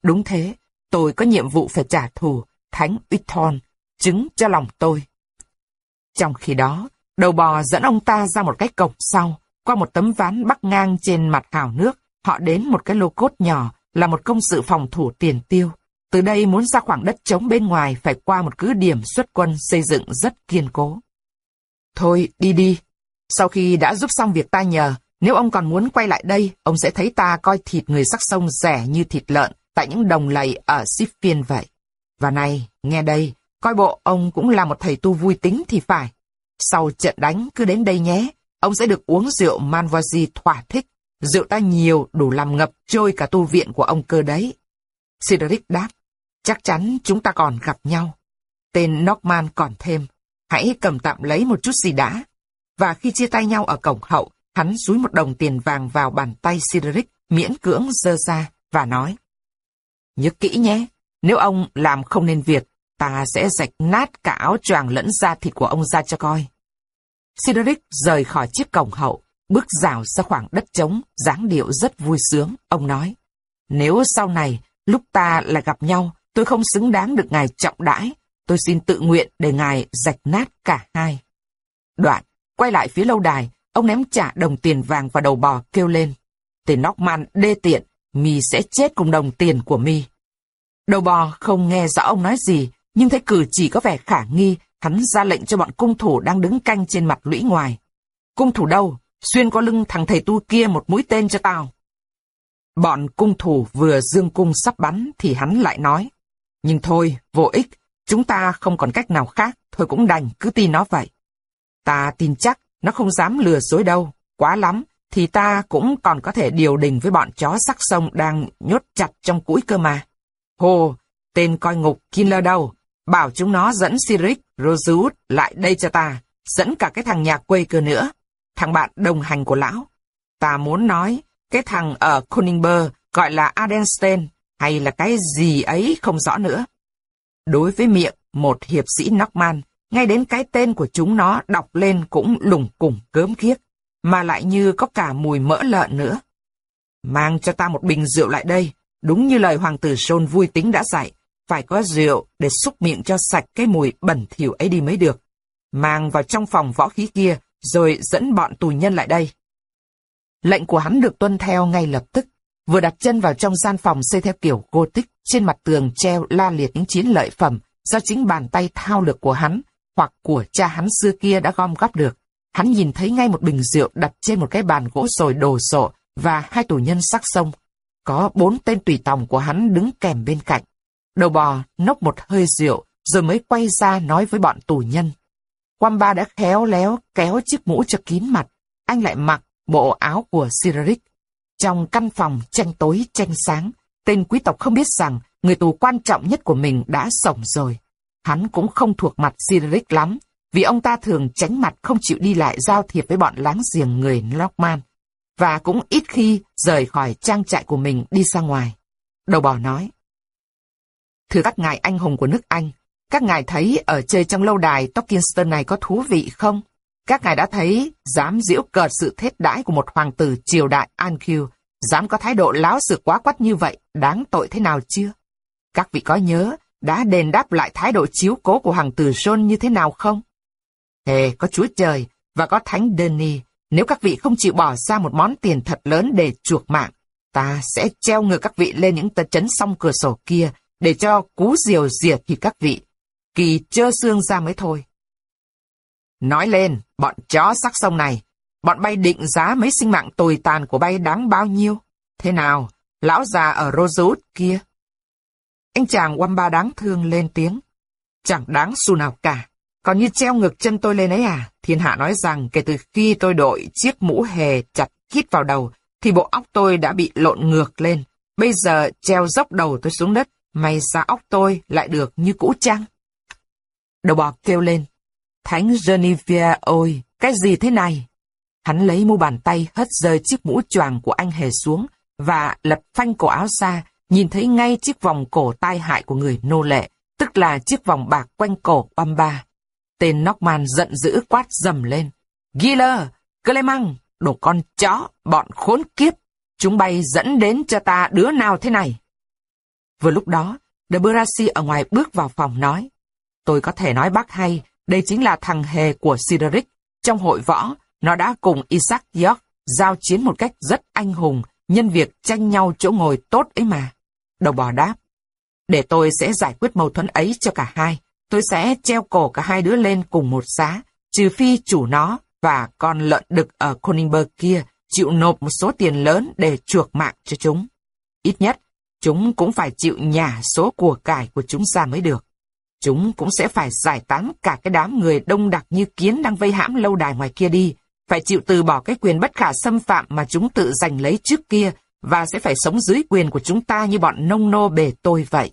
đúng thế, tôi có nhiệm vụ phải trả thù thánh Uithon, chứng cho lòng tôi. Trong khi đó, đầu bò dẫn ông ta ra một cái cổng sau, qua một tấm ván bắc ngang trên mặt hào nước, họ đến một cái lô cốt nhỏ là một công sự phòng thủ tiền tiêu. Từ đây muốn ra khoảng đất trống bên ngoài phải qua một cứ điểm xuất quân xây dựng rất kiên cố. Thôi, đi đi. Sau khi đã giúp xong việc ta nhờ, nếu ông còn muốn quay lại đây, ông sẽ thấy ta coi thịt người sắc sông rẻ như thịt lợn tại những đồng lầy ở Siphian vậy. Và này, nghe đây, coi bộ ông cũng là một thầy tu vui tính thì phải. Sau trận đánh cứ đến đây nhé, ông sẽ được uống rượu Manvoisi thỏa thích. Rượu ta nhiều đủ làm ngập trôi cả tu viện của ông cơ đấy. Cedric đáp, chắc chắn chúng ta còn gặp nhau. Tên Norman còn thêm, hãy cầm tạm lấy một chút gì đã. Và khi chia tay nhau ở cổng hậu, hắn dúi một đồng tiền vàng vào bàn tay Sideric, miễn cưỡng dơ ra và nói. Nhớ kỹ nhé, nếu ông làm không nên việc, ta sẽ rạch nát cả áo choàng lẫn da thịt của ông ra cho coi. Sideric rời khỏi chiếc cổng hậu, bước rào ra khoảng đất trống, dáng điệu rất vui sướng, ông nói. Nếu sau này, lúc ta là gặp nhau, tôi không xứng đáng được ngài trọng đãi, tôi xin tự nguyện để ngài rạch nát cả hai. Đoạn, quay lại phía lâu đài, ông ném trả đồng tiền vàng vào đầu bò kêu lên. Tên Norman đê tiện, mi sẽ chết cùng đồng tiền của mi. Đầu bò không nghe rõ ông nói gì, nhưng thấy cử chỉ có vẻ khả nghi, hắn ra lệnh cho bọn cung thủ đang đứng canh trên mặt lũy ngoài. Cung thủ đâu? Xuyên qua lưng thằng thầy tu kia một mũi tên cho tao. Bọn cung thủ vừa dương cung sắp bắn thì hắn lại nói. Nhưng thôi, vô ích, chúng ta không còn cách nào khác, thôi cũng đành, cứ tin nó vậy. Ta tin chắc, nó không dám lừa dối đâu, quá lắm, thì ta cũng còn có thể điều đình với bọn chó sắc sông đang nhốt chặt trong củi cơ mà. Hồ, tên coi ngục Killer đâu, bảo chúng nó dẫn Siric, Rosewood lại đây cho ta, dẫn cả cái thằng nhà quê cơ nữa, thằng bạn đồng hành của lão. Ta muốn nói, cái thằng ở Koningberg gọi là Adenstein, hay là cái gì ấy không rõ nữa. Đối với miệng một hiệp sĩ Norman, ngay đến cái tên của chúng nó đọc lên cũng lùng củng cớm khiếc, mà lại như có cả mùi mỡ lợn nữa. Mang cho ta một bình rượu lại đây, đúng như lời hoàng tử Sôn vui tính đã dạy, phải có rượu để xúc miệng cho sạch cái mùi bẩn thỉu ấy đi mới được. Mang vào trong phòng võ khí kia, rồi dẫn bọn tù nhân lại đây. Lệnh của hắn được tuân theo ngay lập tức. Vừa đặt chân vào trong gian phòng xây theo kiểu Gothic, trên mặt tường treo la liệt những chiến lợi phẩm do chính bàn tay thao lược của hắn hoặc của cha hắn xưa kia đã gom góp được. Hắn nhìn thấy ngay một bình rượu đặt trên một cái bàn gỗ sồi đồ sộ và hai tù nhân sắc sông. Có bốn tên tùy tòng của hắn đứng kèm bên cạnh. Đầu bò nốc một hơi rượu rồi mới quay ra nói với bọn tù nhân. Wamba đã khéo léo kéo chiếc mũ cho kín mặt. Anh lại mặc bộ áo của Cyrilic. Trong căn phòng tranh tối tranh sáng, tên quý tộc không biết rằng người tù quan trọng nhất của mình đã sống rồi. Hắn cũng không thuộc mặt Cyrilic lắm, vì ông ta thường tránh mặt không chịu đi lại giao thiệp với bọn láng giềng người Norman, và cũng ít khi rời khỏi trang trại của mình đi ra ngoài. Đầu bò nói, Thưa các ngài anh hùng của nước Anh, các ngài thấy ở chơi trong lâu đài Tokinston này có thú vị không? Các ngài đã thấy dám diễu cợt sự thết đãi của một hoàng tử triều đại Ankiu, dám có thái độ láo sự quá quắt như vậy, đáng tội thế nào chưa? Các vị có nhớ đã đền đáp lại thái độ chiếu cố của hoàng tử John như thế nào không? Thề có Chúa Trời và có Thánh Denis, nếu các vị không chịu bỏ ra một món tiền thật lớn để chuộc mạng, ta sẽ treo ngược các vị lên những tờ chấn song cửa sổ kia để cho cú diều diệt thì các vị. Kỳ chơ xương ra mới thôi. Nói lên, bọn chó sắc sông này, bọn bay định giá mấy sinh mạng tồi tàn của bay đáng bao nhiêu? Thế nào, lão già ở Rosewood kia? Anh chàng Wamba đáng thương lên tiếng. Chẳng đáng xu nào cả. Còn như treo ngực chân tôi lên ấy à? Thiên hạ nói rằng kể từ khi tôi đội chiếc mũ hề chặt kít vào đầu, thì bộ óc tôi đã bị lộn ngược lên. Bây giờ treo dốc đầu tôi xuống đất, may ra óc tôi lại được như cũ chăng? Đầu bò kêu lên. Thánh Genevieve ôi, cái gì thế này? Hắn lấy mu bàn tay hất rơi chiếc mũ choàng của anh hề xuống và lật phanh cổ áo ra, nhìn thấy ngay chiếc vòng cổ tai hại của người nô lệ, tức là chiếc vòng bạc quanh cổ Bamba. Tên Norman giận dữ quát dầm lên. Giller, clemang đồ con chó, bọn khốn kiếp, chúng bay dẫn đến cho ta đứa nào thế này? Vừa lúc đó, De Brassi ở ngoài bước vào phòng nói, tôi có thể nói bác hay, đây chính là thằng hề của Sideric. Trong hội võ, nó đã cùng Isaac York giao chiến một cách rất anh hùng, nhân việc tranh nhau chỗ ngồi tốt ấy mà. Đầu bò đáp, để tôi sẽ giải quyết mâu thuẫn ấy cho cả hai. Tôi sẽ treo cổ cả hai đứa lên cùng một giá, trừ phi chủ nó và con lợn đực ở Koningberg kia chịu nộp một số tiền lớn để chuộc mạng cho chúng. Ít nhất, chúng cũng phải chịu nhả số của cải của chúng ra mới được. Chúng cũng sẽ phải giải tán cả cái đám người đông đặc như kiến đang vây hãm lâu đài ngoài kia đi, phải chịu từ bỏ cái quyền bất khả xâm phạm mà chúng tự giành lấy trước kia và sẽ phải sống dưới quyền của chúng ta như bọn nông nô bề tôi vậy.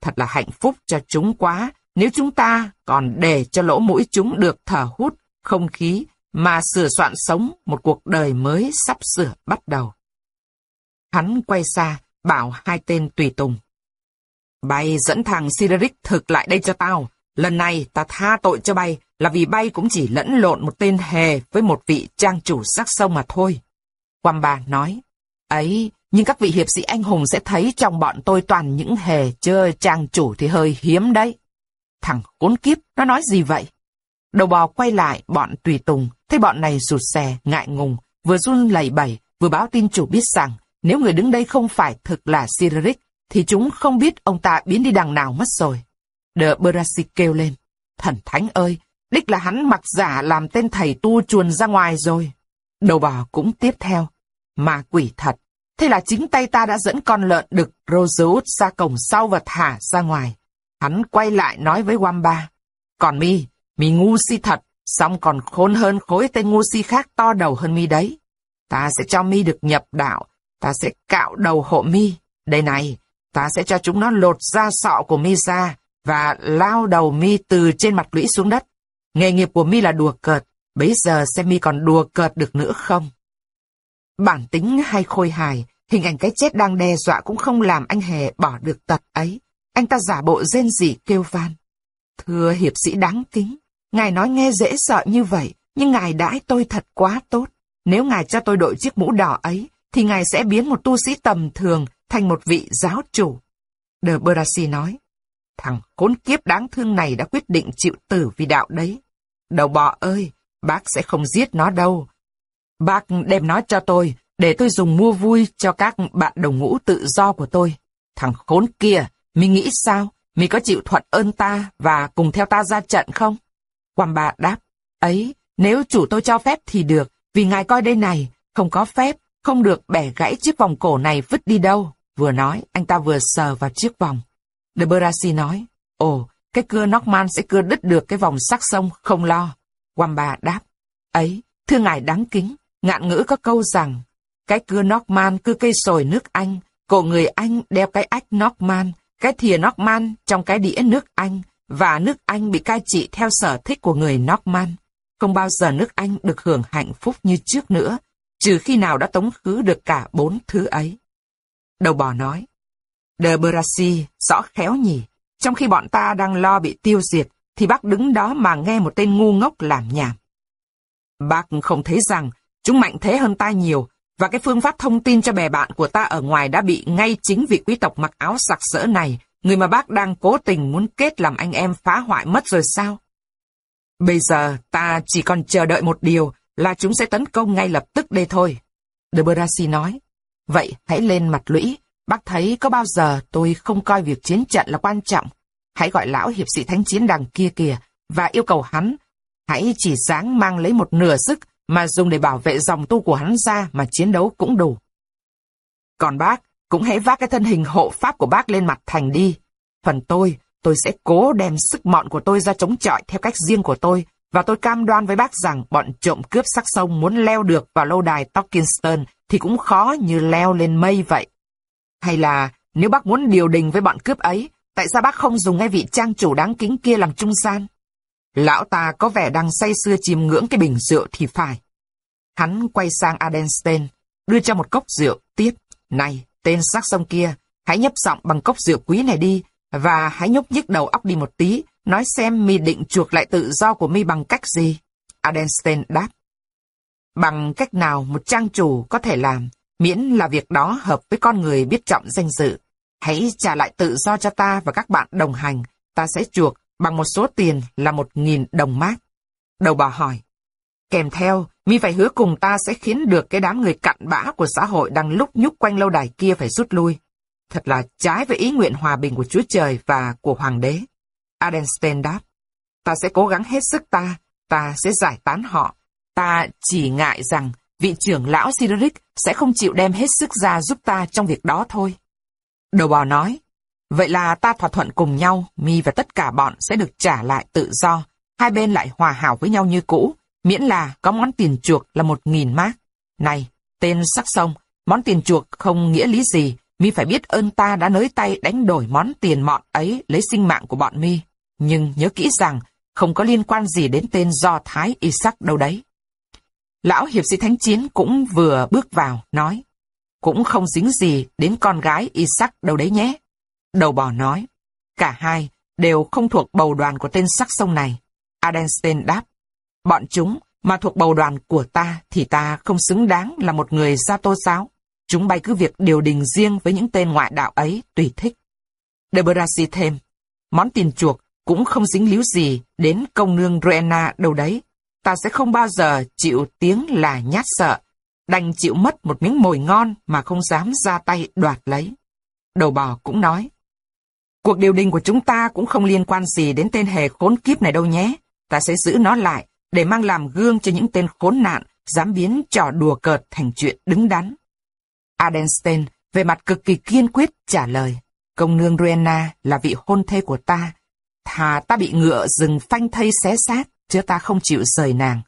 Thật là hạnh phúc cho chúng quá nếu chúng ta còn để cho lỗ mũi chúng được thở hút không khí mà sửa soạn sống một cuộc đời mới sắp sửa bắt đầu. Hắn quay xa, bảo hai tên tùy tùng. Bay dẫn thằng Sideric thực lại đây cho tao. Lần này ta tha tội cho bay là vì bay cũng chỉ lẫn lộn một tên hề với một vị trang chủ sắc sông mà thôi. Quamba nói, ấy, nhưng các vị hiệp sĩ anh hùng sẽ thấy trong bọn tôi toàn những hề chơi trang chủ thì hơi hiếm đấy. Thằng cốn kiếp, nó nói gì vậy? Đầu bò quay lại bọn tùy tùng, thấy bọn này rụt rè, ngại ngùng, vừa run lẩy bẩy, vừa báo tin chủ biết rằng nếu người đứng đây không phải thực là Sirric thì chúng không biết ông ta biến đi đằng nào mất rồi. De Brasi kêu lên, thần thánh ơi, đích là hắn mặc giả làm tên thầy tu chuồn ra ngoài rồi. Đầu bò cũng tiếp theo, mà quỷ thật, thế là chính tay ta đã dẫn con lợn đực Rosewood ra cổng sau và thả ra ngoài. Hắn quay lại nói với Wamba, còn mi, mi ngu si thật, xong còn khôn hơn khối tên ngu si khác to đầu hơn mi đấy. Ta sẽ cho mi được nhập đạo, ta sẽ cạo đầu hộ mi. Đây này, ta sẽ cho chúng nó lột da sọ của mi ra và lao đầu mi từ trên mặt lũy xuống đất. Nghề nghiệp của mi là đùa cợt, bấy giờ xem mi còn đùa cợt được nữa không? Bản tính hay khôi hài, hình ảnh cái chết đang đe dọa cũng không làm anh hề bỏ được tật ấy. Anh ta giả bộ rên rỉ kêu van. Thưa hiệp sĩ đáng kính, ngài nói nghe dễ sợ như vậy, nhưng ngài đãi tôi thật quá tốt. Nếu ngài cho tôi đội chiếc mũ đỏ ấy, thì ngài sẽ biến một tu sĩ tầm thường thành một vị giáo chủ. De Brasi nói, thằng khốn kiếp đáng thương này đã quyết định chịu tử vì đạo đấy. Đầu bò ơi, bác sẽ không giết nó đâu. Bác đem nó cho tôi, để tôi dùng mua vui cho các bạn đồng ngũ tự do của tôi. Thằng khốn kia, mi nghĩ sao? Mi có chịu thuận ơn ta và cùng theo ta ra trận không? Quam bà đáp, ấy, nếu chủ tôi cho phép thì được, vì ngài coi đây này, không có phép, không được bẻ gãy chiếc vòng cổ này vứt đi đâu. Vừa nói, anh ta vừa sờ vào chiếc vòng. De Berasi nói, ồ, cái cưa Norman sẽ cưa đứt được cái vòng sắc sông, không lo. quamba đáp, ấy, thưa ngài đáng kính, ngạn ngữ có câu rằng, cái cưa Norman cưa cây sồi nước Anh, cổ người Anh đeo cái ách Norman, cái thìa Norman trong cái đĩa nước Anh, và nước Anh bị cai trị theo sở thích của người Norman. Không bao giờ nước Anh được hưởng hạnh phúc như trước nữa, trừ khi nào đã tống khứ được cả bốn thứ ấy. Đầu bò nói, De Brassi, rõ khéo nhỉ, trong khi bọn ta đang lo bị tiêu diệt, thì bác đứng đó mà nghe một tên ngu ngốc làm nhảm. Bác không thấy rằng chúng mạnh thế hơn ta nhiều, và cái phương pháp thông tin cho bè bạn của ta ở ngoài đã bị ngay chính vị quý tộc mặc áo sặc sỡ này, người mà bác đang cố tình muốn kết làm anh em phá hoại mất rồi sao? Bây giờ ta chỉ còn chờ đợi một điều là chúng sẽ tấn công ngay lập tức đây thôi. De Berassi nói. Vậy hãy lên mặt lũy. Bác thấy có bao giờ tôi không coi việc chiến trận là quan trọng. Hãy gọi lão hiệp sĩ thánh chiến đằng kia kìa và yêu cầu hắn. Hãy chỉ dáng mang lấy một nửa sức mà dùng để bảo vệ dòng tu của hắn ra mà chiến đấu cũng đủ. Còn bác, cũng hãy vác cái thân hình hộ pháp của bác lên mặt thành đi. Phần tôi, tôi sẽ cố đem sức mọn của tôi ra chống chọi theo cách riêng của tôi, và tôi cam đoan với bác rằng bọn trộm cướp sắc sông muốn leo được vào lâu đài Tockinston thì cũng khó như leo lên mây vậy. Hay là nếu bác muốn điều đình với bọn cướp ấy, tại sao bác không dùng ngay vị trang chủ đáng kính kia làm trung gian? Lão ta có vẻ đang say sưa chìm ngưỡng cái bình rượu thì phải. Hắn quay sang Adenstein, đưa cho một cốc rượu, tiếp. Này, tên sắc sông kia, hãy nhấp giọng bằng cốc rượu quý này đi, và hãy nhúc nhích đầu óc đi một tí, nói xem mi định chuộc lại tự do của mi bằng cách gì? Adenstein đáp. Bằng cách nào một trang chủ có thể làm, miễn là việc đó hợp với con người biết trọng danh dự. Hãy trả lại tự do cho ta và các bạn đồng hành, ta sẽ chuộc bằng một số tiền là một nghìn đồng mát. Đầu bà hỏi, kèm theo, mi phải hứa cùng ta sẽ khiến được cái đám người cặn bã của xã hội đang lúc nhúc quanh lâu đài kia phải rút lui. Thật là trái với ý nguyện hòa bình của Chúa Trời và của Hoàng đế. Adenstein đáp, ta sẽ cố gắng hết sức ta, ta sẽ giải tán họ. Ta chỉ ngại rằng vị trưởng lão Sidoric sẽ không chịu đem hết sức ra giúp ta trong việc đó thôi. Đầu bò nói, vậy là ta thỏa thuận cùng nhau, mi và tất cả bọn sẽ được trả lại tự do, hai bên lại hòa hảo với nhau như cũ, miễn là có món tiền chuộc là một nghìn mác. Này, tên sắc sông, món tiền chuộc không nghĩa lý gì, mi phải biết ơn ta đã nới tay đánh đổi món tiền mọn ấy lấy sinh mạng của bọn mi. Nhưng nhớ kỹ rằng, không có liên quan gì đến tên Do Thái Isaac đâu đấy. Lão hiệp sĩ thánh chiến cũng vừa bước vào, nói, cũng không dính gì đến con gái Isaac đâu đấy nhé. Đầu bò nói, cả hai đều không thuộc bầu đoàn của tên sắc sông này. Adenstein đáp, bọn chúng mà thuộc bầu đoàn của ta thì ta không xứng đáng là một người gia tô giáo. Chúng bay cứ việc điều đình riêng với những tên ngoại đạo ấy tùy thích. Deberasi thêm, món tiền chuộc cũng không dính líu gì đến công nương Rena đâu đấy. Ta sẽ không bao giờ chịu tiếng là nhát sợ, đành chịu mất một miếng mồi ngon mà không dám ra tay đoạt lấy. Đầu bò cũng nói, cuộc điều đình của chúng ta cũng không liên quan gì đến tên hề khốn kiếp này đâu nhé. Ta sẽ giữ nó lại để mang làm gương cho những tên khốn nạn dám biến trò đùa cợt thành chuyện đứng đắn. Adenstein về mặt cực kỳ kiên quyết trả lời, công nương Ruena là vị hôn thê của ta, thà ta bị ngựa rừng phanh thây xé xác, chứ ta không chịu rời nàng.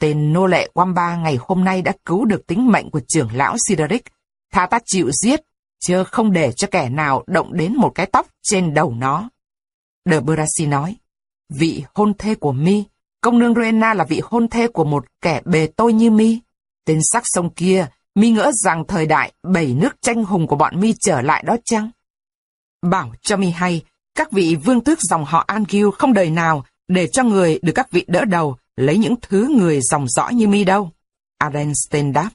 Tên nô lệ Wamba ngày hôm nay đã cứu được tính mệnh của trưởng lão Sideric, thà ta chịu giết, chứ không để cho kẻ nào động đến một cái tóc trên đầu nó. De Brassi nói, vị hôn thê của mi, công nương Rena là vị hôn thê của một kẻ bề tôi như mi. Tên sắc sông kia mi ngỡ rằng thời đại bảy nước tranh hùng của bọn mi trở lại đó chăng? Bảo cho mi hay, các vị vương tước dòng họ An Gil không đời nào để cho người được các vị đỡ đầu lấy những thứ người dòng dõi như mi đâu. Arenstein đáp.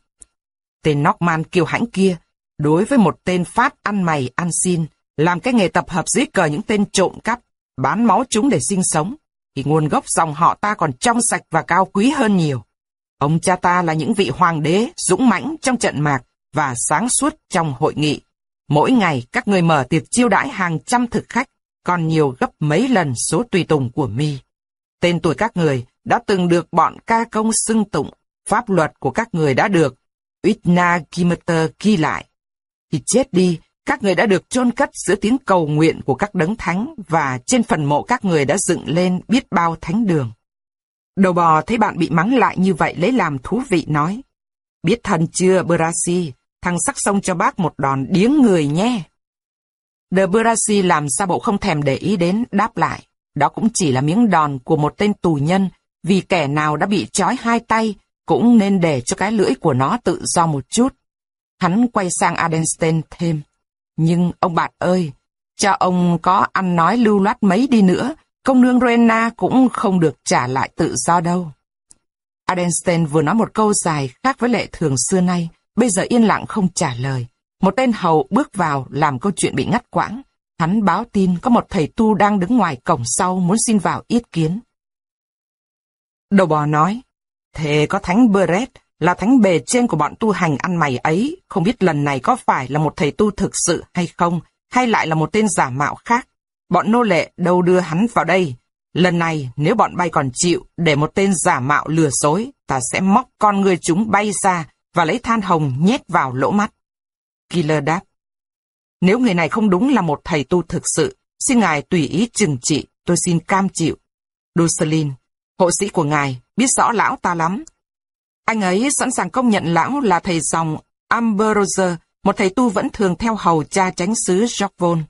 Tên Norman kiêu hãnh kia, đối với một tên Pháp ăn mày ăn xin, làm cái nghề tập hợp dưới cờ những tên trộm cắp, bán máu chúng để sinh sống, thì nguồn gốc dòng họ ta còn trong sạch và cao quý hơn nhiều. Ông cha ta là những vị hoàng đế dũng mãnh trong trận mạc và sáng suốt trong hội nghị. Mỗi ngày các người mở tiệc chiêu đãi hàng trăm thực khách, còn nhiều gấp mấy lần số tùy tùng của mi. Tên tuổi các người đã từng được bọn ca công xưng tụng, pháp luật của các người đã được Uitna Kimeter ghi lại. Thì chết đi, các người đã được chôn cất giữa tiếng cầu nguyện của các đấng thánh và trên phần mộ các người đã dựng lên biết bao thánh đường. Đầu bò thấy bạn bị mắng lại như vậy lấy làm thú vị nói. Biết thần chưa, Brasi, thằng sắc sông cho bác một đòn điếng người nhé. The Brasi làm sao bộ không thèm để ý đến, đáp lại. Đó cũng chỉ là miếng đòn của một tên tù nhân, vì kẻ nào đã bị trói hai tay, cũng nên để cho cái lưỡi của nó tự do một chút. Hắn quay sang Adenstein thêm. Nhưng ông bạn ơi, cho ông có ăn nói lưu loát mấy đi nữa, công nương Rena cũng không được trả lại tự do đâu. Adenstein vừa nói một câu dài khác với lệ thường xưa nay, bây giờ yên lặng không trả lời. Một tên hầu bước vào làm câu chuyện bị ngắt quãng. Hắn báo tin có một thầy tu đang đứng ngoài cổng sau muốn xin vào yết kiến. Đầu bò nói, Thế có thánh Beret là thánh bề trên của bọn tu hành ăn mày ấy, không biết lần này có phải là một thầy tu thực sự hay không, hay lại là một tên giả mạo khác. Bọn nô lệ đâu đưa hắn vào đây. Lần này, nếu bọn bay còn chịu để một tên giả mạo lừa dối, ta sẽ móc con người chúng bay ra và lấy than hồng nhét vào lỗ mắt. Killer đáp. Nếu người này không đúng là một thầy tu thực sự, xin ngài tùy ý trừng trị, tôi xin cam chịu. Duselin, hộ sĩ của ngài, biết rõ lão ta lắm. Anh ấy sẵn sàng công nhận lão là thầy dòng Ambrose, một thầy tu vẫn thường theo hầu cha tránh xứ Jacques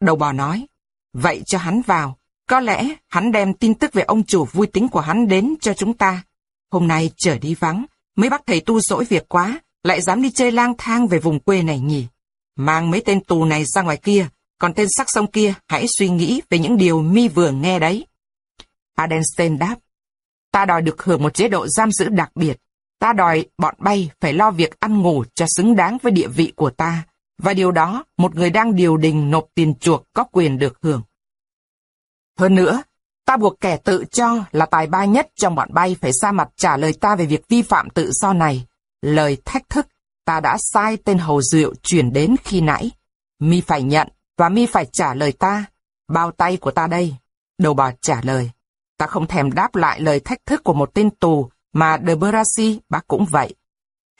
Đầu bò nói, vậy cho hắn vào, có lẽ hắn đem tin tức về ông chủ vui tính của hắn đến cho chúng ta. Hôm nay trở đi vắng, mấy bác thầy tu dỗi việc quá, lại dám đi chơi lang thang về vùng quê này nhỉ. Mang mấy tên tù này ra ngoài kia, còn tên sắc sông kia hãy suy nghĩ về những điều mi vừa nghe đấy. Adenstein đáp, ta đòi được hưởng một chế độ giam giữ đặc biệt. Ta đòi bọn bay phải lo việc ăn ngủ cho xứng đáng với địa vị của ta, và điều đó một người đang điều đình nộp tiền chuộc có quyền được hưởng. Hơn nữa, ta buộc kẻ tự cho là tài ba nhất trong bọn bay phải ra mặt trả lời ta về việc vi phạm tự do này. Lời thách thức, ta đã sai tên hầu rượu chuyển đến khi nãy. Mi phải nhận và mi phải trả lời ta. Bao tay của ta đây. Đầu bò trả lời. Ta không thèm đáp lại lời thách thức của một tên tù mà De Berasi bác cũng vậy.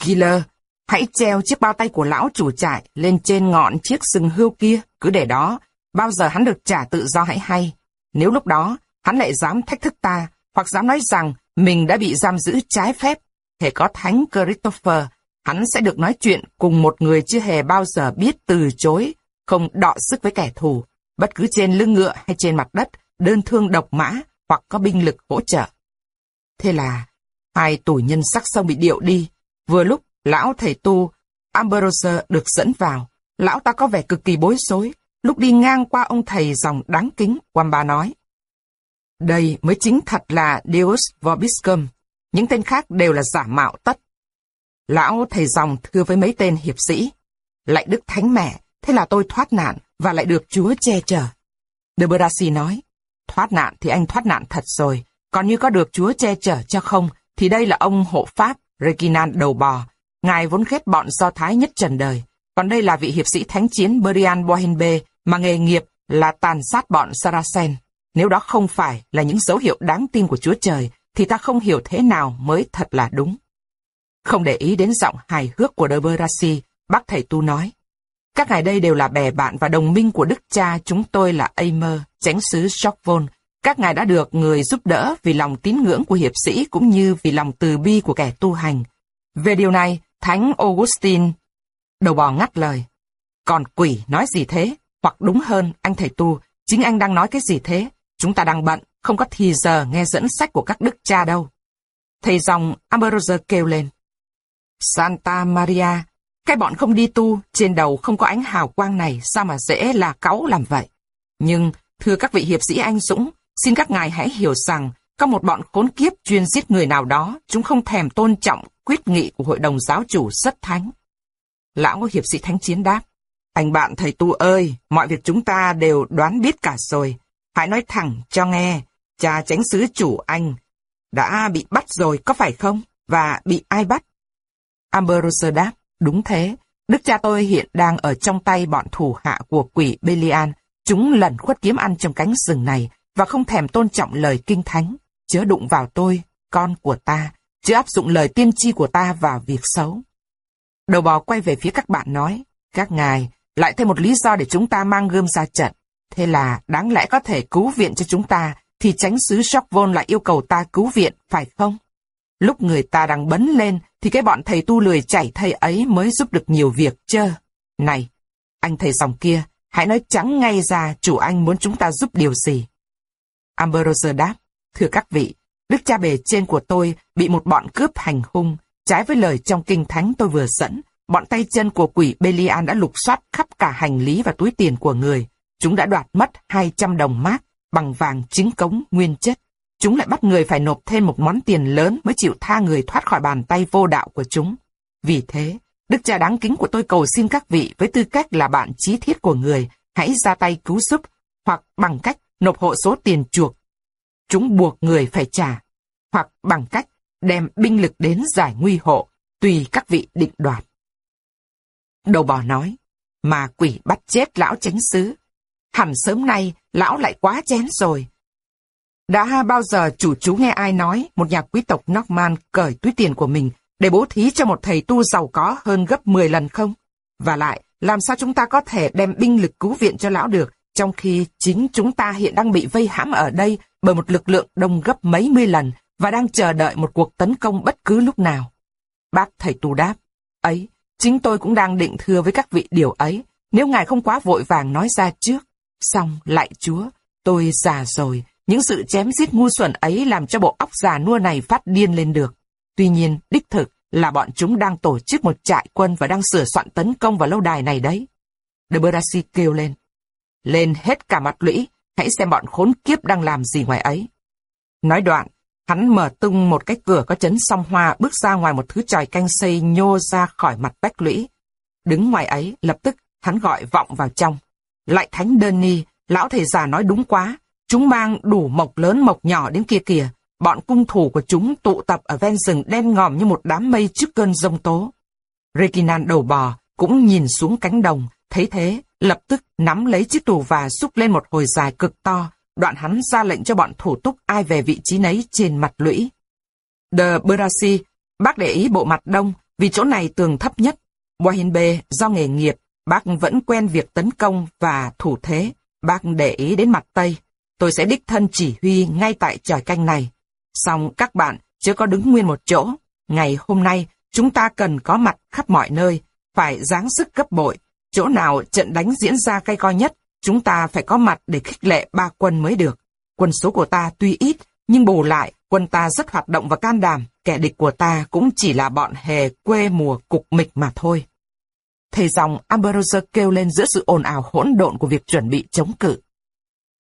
Killer, hãy treo chiếc bao tay của lão chủ trại lên trên ngọn chiếc sừng hươu kia, cứ để đó, bao giờ hắn được trả tự do hãy hay. Nếu lúc đó, hắn lại dám thách thức ta, hoặc dám nói rằng mình đã bị giam giữ trái phép, thể có thánh Christopher, hắn sẽ được nói chuyện cùng một người chưa hề bao giờ biết từ chối, không đọ sức với kẻ thù, bất cứ trên lưng ngựa hay trên mặt đất, đơn thương độc mã, hoặc có binh lực hỗ trợ. Thế là, hai tù nhân sắc sông bị điệu đi, vừa lúc lão thầy tu Ambrose được dẫn vào, lão ta có vẻ cực kỳ bối rối, lúc đi ngang qua ông thầy dòng đáng kính, Wamba nói. Đây mới chính thật là Deus Vobiscum, những tên khác đều là giả mạo tất. Lão thầy dòng thưa với mấy tên hiệp sĩ, lại đức thánh mẹ, thế là tôi thoát nạn và lại được Chúa che chở. De Brasi nói, Thoát nạn thì anh thoát nạn thật rồi, còn như có được Chúa che chở cho không, thì đây là ông hộ pháp Reginald đầu bò. Ngài vốn ghét bọn Do Thái nhất trần đời. Còn đây là vị hiệp sĩ thánh chiến Brian Bohenbe mà nghề nghiệp là tàn sát bọn Saracen. Nếu đó không phải là những dấu hiệu đáng tin của Chúa Trời, thì ta không hiểu thế nào mới thật là đúng. Không để ý đến giọng hài hước của De bác thầy tu nói. Các ngài đây đều là bè bạn và đồng minh của đức cha chúng tôi là Aimer, chánh sứ Stockholm. Các ngài đã được người giúp đỡ vì lòng tín ngưỡng của hiệp sĩ cũng như vì lòng từ bi của kẻ tu hành. Về điều này, Thánh Augustine đầu bò ngắt lời. Còn quỷ nói gì thế? Hoặc đúng hơn, anh thầy tu, chính anh đang nói cái gì thế? Chúng ta đang bận, không có thì giờ nghe dẫn sách của các đức cha đâu. Thầy dòng Ambrose kêu lên. Santa Maria, cái bọn không đi tu, trên đầu không có ánh hào quang này, sao mà dễ là cáu làm vậy? Nhưng, thưa các vị hiệp sĩ anh dũng, xin các ngài hãy hiểu rằng, có một bọn khốn kiếp chuyên giết người nào đó, chúng không thèm tôn trọng quyết nghị của hội đồng giáo chủ rất thánh. Lão hiệp sĩ thánh chiến đáp, anh bạn thầy tu ơi, mọi việc chúng ta đều đoán biết cả rồi. Hãy nói thẳng cho nghe, cha tránh sứ chủ anh đã bị bắt rồi có phải không? Và bị ai bắt? Ambrose đáp, Đúng thế, đức cha tôi hiện đang ở trong tay bọn thủ hạ của quỷ Belian. Chúng lần khuất kiếm ăn trong cánh rừng này và không thèm tôn trọng lời kinh thánh. Chớ đụng vào tôi, con của ta, chớ áp dụng lời tiên tri của ta vào việc xấu. Đầu bò quay về phía các bạn nói, các ngài, lại thêm một lý do để chúng ta mang gươm ra trận. Thế là đáng lẽ có thể cứu viện cho chúng ta, thì tránh sứ Shockvon lại yêu cầu ta cứu viện, phải không? Lúc người ta đang bấn lên, thì cái bọn thầy tu lười chảy thầy ấy mới giúp được nhiều việc chơ. Này, anh thầy dòng kia, hãy nói trắng ngay ra chủ anh muốn chúng ta giúp điều gì. Ambrose đáp, thưa các vị, đức cha bề trên của tôi bị một bọn cướp hành hung, trái với lời trong kinh thánh tôi vừa dẫn, bọn tay chân của quỷ Belian đã lục soát khắp cả hành lý và túi tiền của người. Chúng đã đoạt mất 200 đồng mát bằng vàng chính cống nguyên chất. Chúng lại bắt người phải nộp thêm một món tiền lớn mới chịu tha người thoát khỏi bàn tay vô đạo của chúng. Vì thế, Đức cha đáng kính của tôi cầu xin các vị với tư cách là bạn chí thiết của người, hãy ra tay cứu giúp, hoặc bằng cách nộp hộ số tiền chuộc. Chúng buộc người phải trả, hoặc bằng cách đem binh lực đến giải nguy hộ, tùy các vị định đoạt. Đầu bò nói, mà quỷ bắt chết lão chánh xứ. Hẳn sớm nay, lão lại quá chén rồi. Đã bao giờ chủ chú nghe ai nói một nhà quý tộc Norman cởi túi tiền của mình để bố thí cho một thầy tu giàu có hơn gấp 10 lần không? Và lại, làm sao chúng ta có thể đem binh lực cứu viện cho lão được, trong khi chính chúng ta hiện đang bị vây hãm ở đây bởi một lực lượng đông gấp mấy mươi lần và đang chờ đợi một cuộc tấn công bất cứ lúc nào? Bác thầy tu đáp, ấy, chính tôi cũng đang định thưa với các vị điều ấy, nếu ngài không quá vội vàng nói ra trước. Xong, lại chúa, tôi già rồi, những sự chém giết ngu xuẩn ấy làm cho bộ óc già nua này phát điên lên được. Tuy nhiên, đích thực là bọn chúng đang tổ chức một trại quân và đang sửa soạn tấn công vào lâu đài này đấy. De kêu lên. Lên hết cả mặt lũy, hãy xem bọn khốn kiếp đang làm gì ngoài ấy. Nói đoạn, hắn mở tung một cái cửa có chấn song hoa bước ra ngoài một thứ tròi canh xây nhô ra khỏi mặt bách lũy. Đứng ngoài ấy, lập tức hắn gọi vọng vào trong. Lại thánh đơn ni, lão thầy già nói đúng quá, chúng mang đủ mộc lớn mộc nhỏ đến kia kìa, bọn cung thủ của chúng tụ tập ở ven rừng đen ngòm như một đám mây trước cơn rông tố. Reginan đầu bò cũng nhìn xuống cánh đồng, thấy thế, lập tức nắm lấy chiếc tù và xúc lên một hồi dài cực to, đoạn hắn ra lệnh cho bọn thủ túc ai về vị trí nấy trên mặt lũy. The Brasi bác để ý bộ mặt đông, vì chỗ này tường thấp nhất. Wahinbe, do nghề nghiệp, bác vẫn quen việc tấn công và thủ thế, bác để ý đến mặt tây. Tôi sẽ đích thân chỉ huy ngay tại tròi canh này. Xong các bạn chưa có đứng nguyên một chỗ. Ngày hôm nay, chúng ta cần có mặt khắp mọi nơi, phải dáng sức gấp bội. Chỗ nào trận đánh diễn ra cay co nhất, chúng ta phải có mặt để khích lệ ba quân mới được. Quân số của ta tuy ít, nhưng bù lại, quân ta rất hoạt động và can đảm. Kẻ địch của ta cũng chỉ là bọn hề quê mùa cục mịch mà thôi. Thầy dòng Ambrose kêu lên giữa sự ồn ào hỗn độn của việc chuẩn bị chống cự.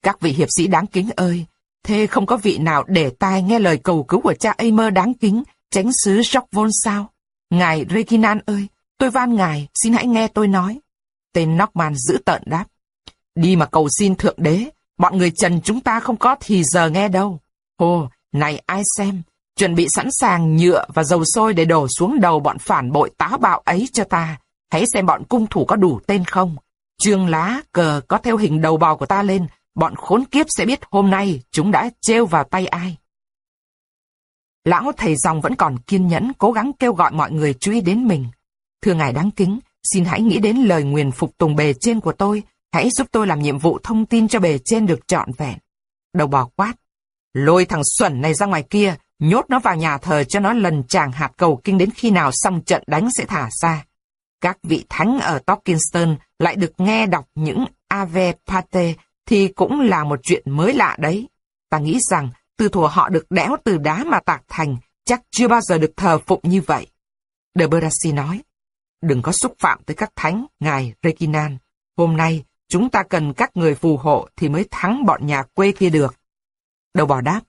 Các vị hiệp sĩ đáng kính ơi, Thế không có vị nào để tai nghe lời cầu cứu của cha Aimer đáng kính, tránh xứ Jacques Von sao? Ngài Reginan ơi, tôi van ngài, xin hãy nghe tôi nói. Tên Norman giữ tợn đáp. Đi mà cầu xin thượng đế, bọn người trần chúng ta không có thì giờ nghe đâu. Hồ, này ai xem, chuẩn bị sẵn sàng nhựa và dầu sôi để đổ xuống đầu bọn phản bội táo bạo ấy cho ta. Hãy xem bọn cung thủ có đủ tên không. Trương lá cờ có theo hình đầu bò của ta lên, bọn khốn kiếp sẽ biết hôm nay chúng đã trêu vào tay ai. Lão thầy dòng vẫn còn kiên nhẫn, cố gắng kêu gọi mọi người chú ý đến mình. Thưa ngài đáng kính, xin hãy nghĩ đến lời nguyền phục tùng bề trên của tôi, hãy giúp tôi làm nhiệm vụ thông tin cho bề trên được trọn vẹn. Đầu bò quát, lôi thằng xuẩn này ra ngoài kia, nhốt nó vào nhà thờ cho nó lần chàng hạt cầu kinh đến khi nào xong trận đánh sẽ thả ra. Các vị thánh ở Tokinston lại được nghe đọc những Ave Pate thì cũng là một chuyện mới lạ đấy. Ta nghĩ rằng, từ thuở họ được đẽo từ đá mà tạc thành, chắc chưa bao giờ được thờ phụng như vậy. De Berassi nói, đừng có xúc phạm tới các thánh, ngài Reginan. Hôm nay, chúng ta cần các người phù hộ thì mới thắng bọn nhà quê kia được. Đầu bò đáp,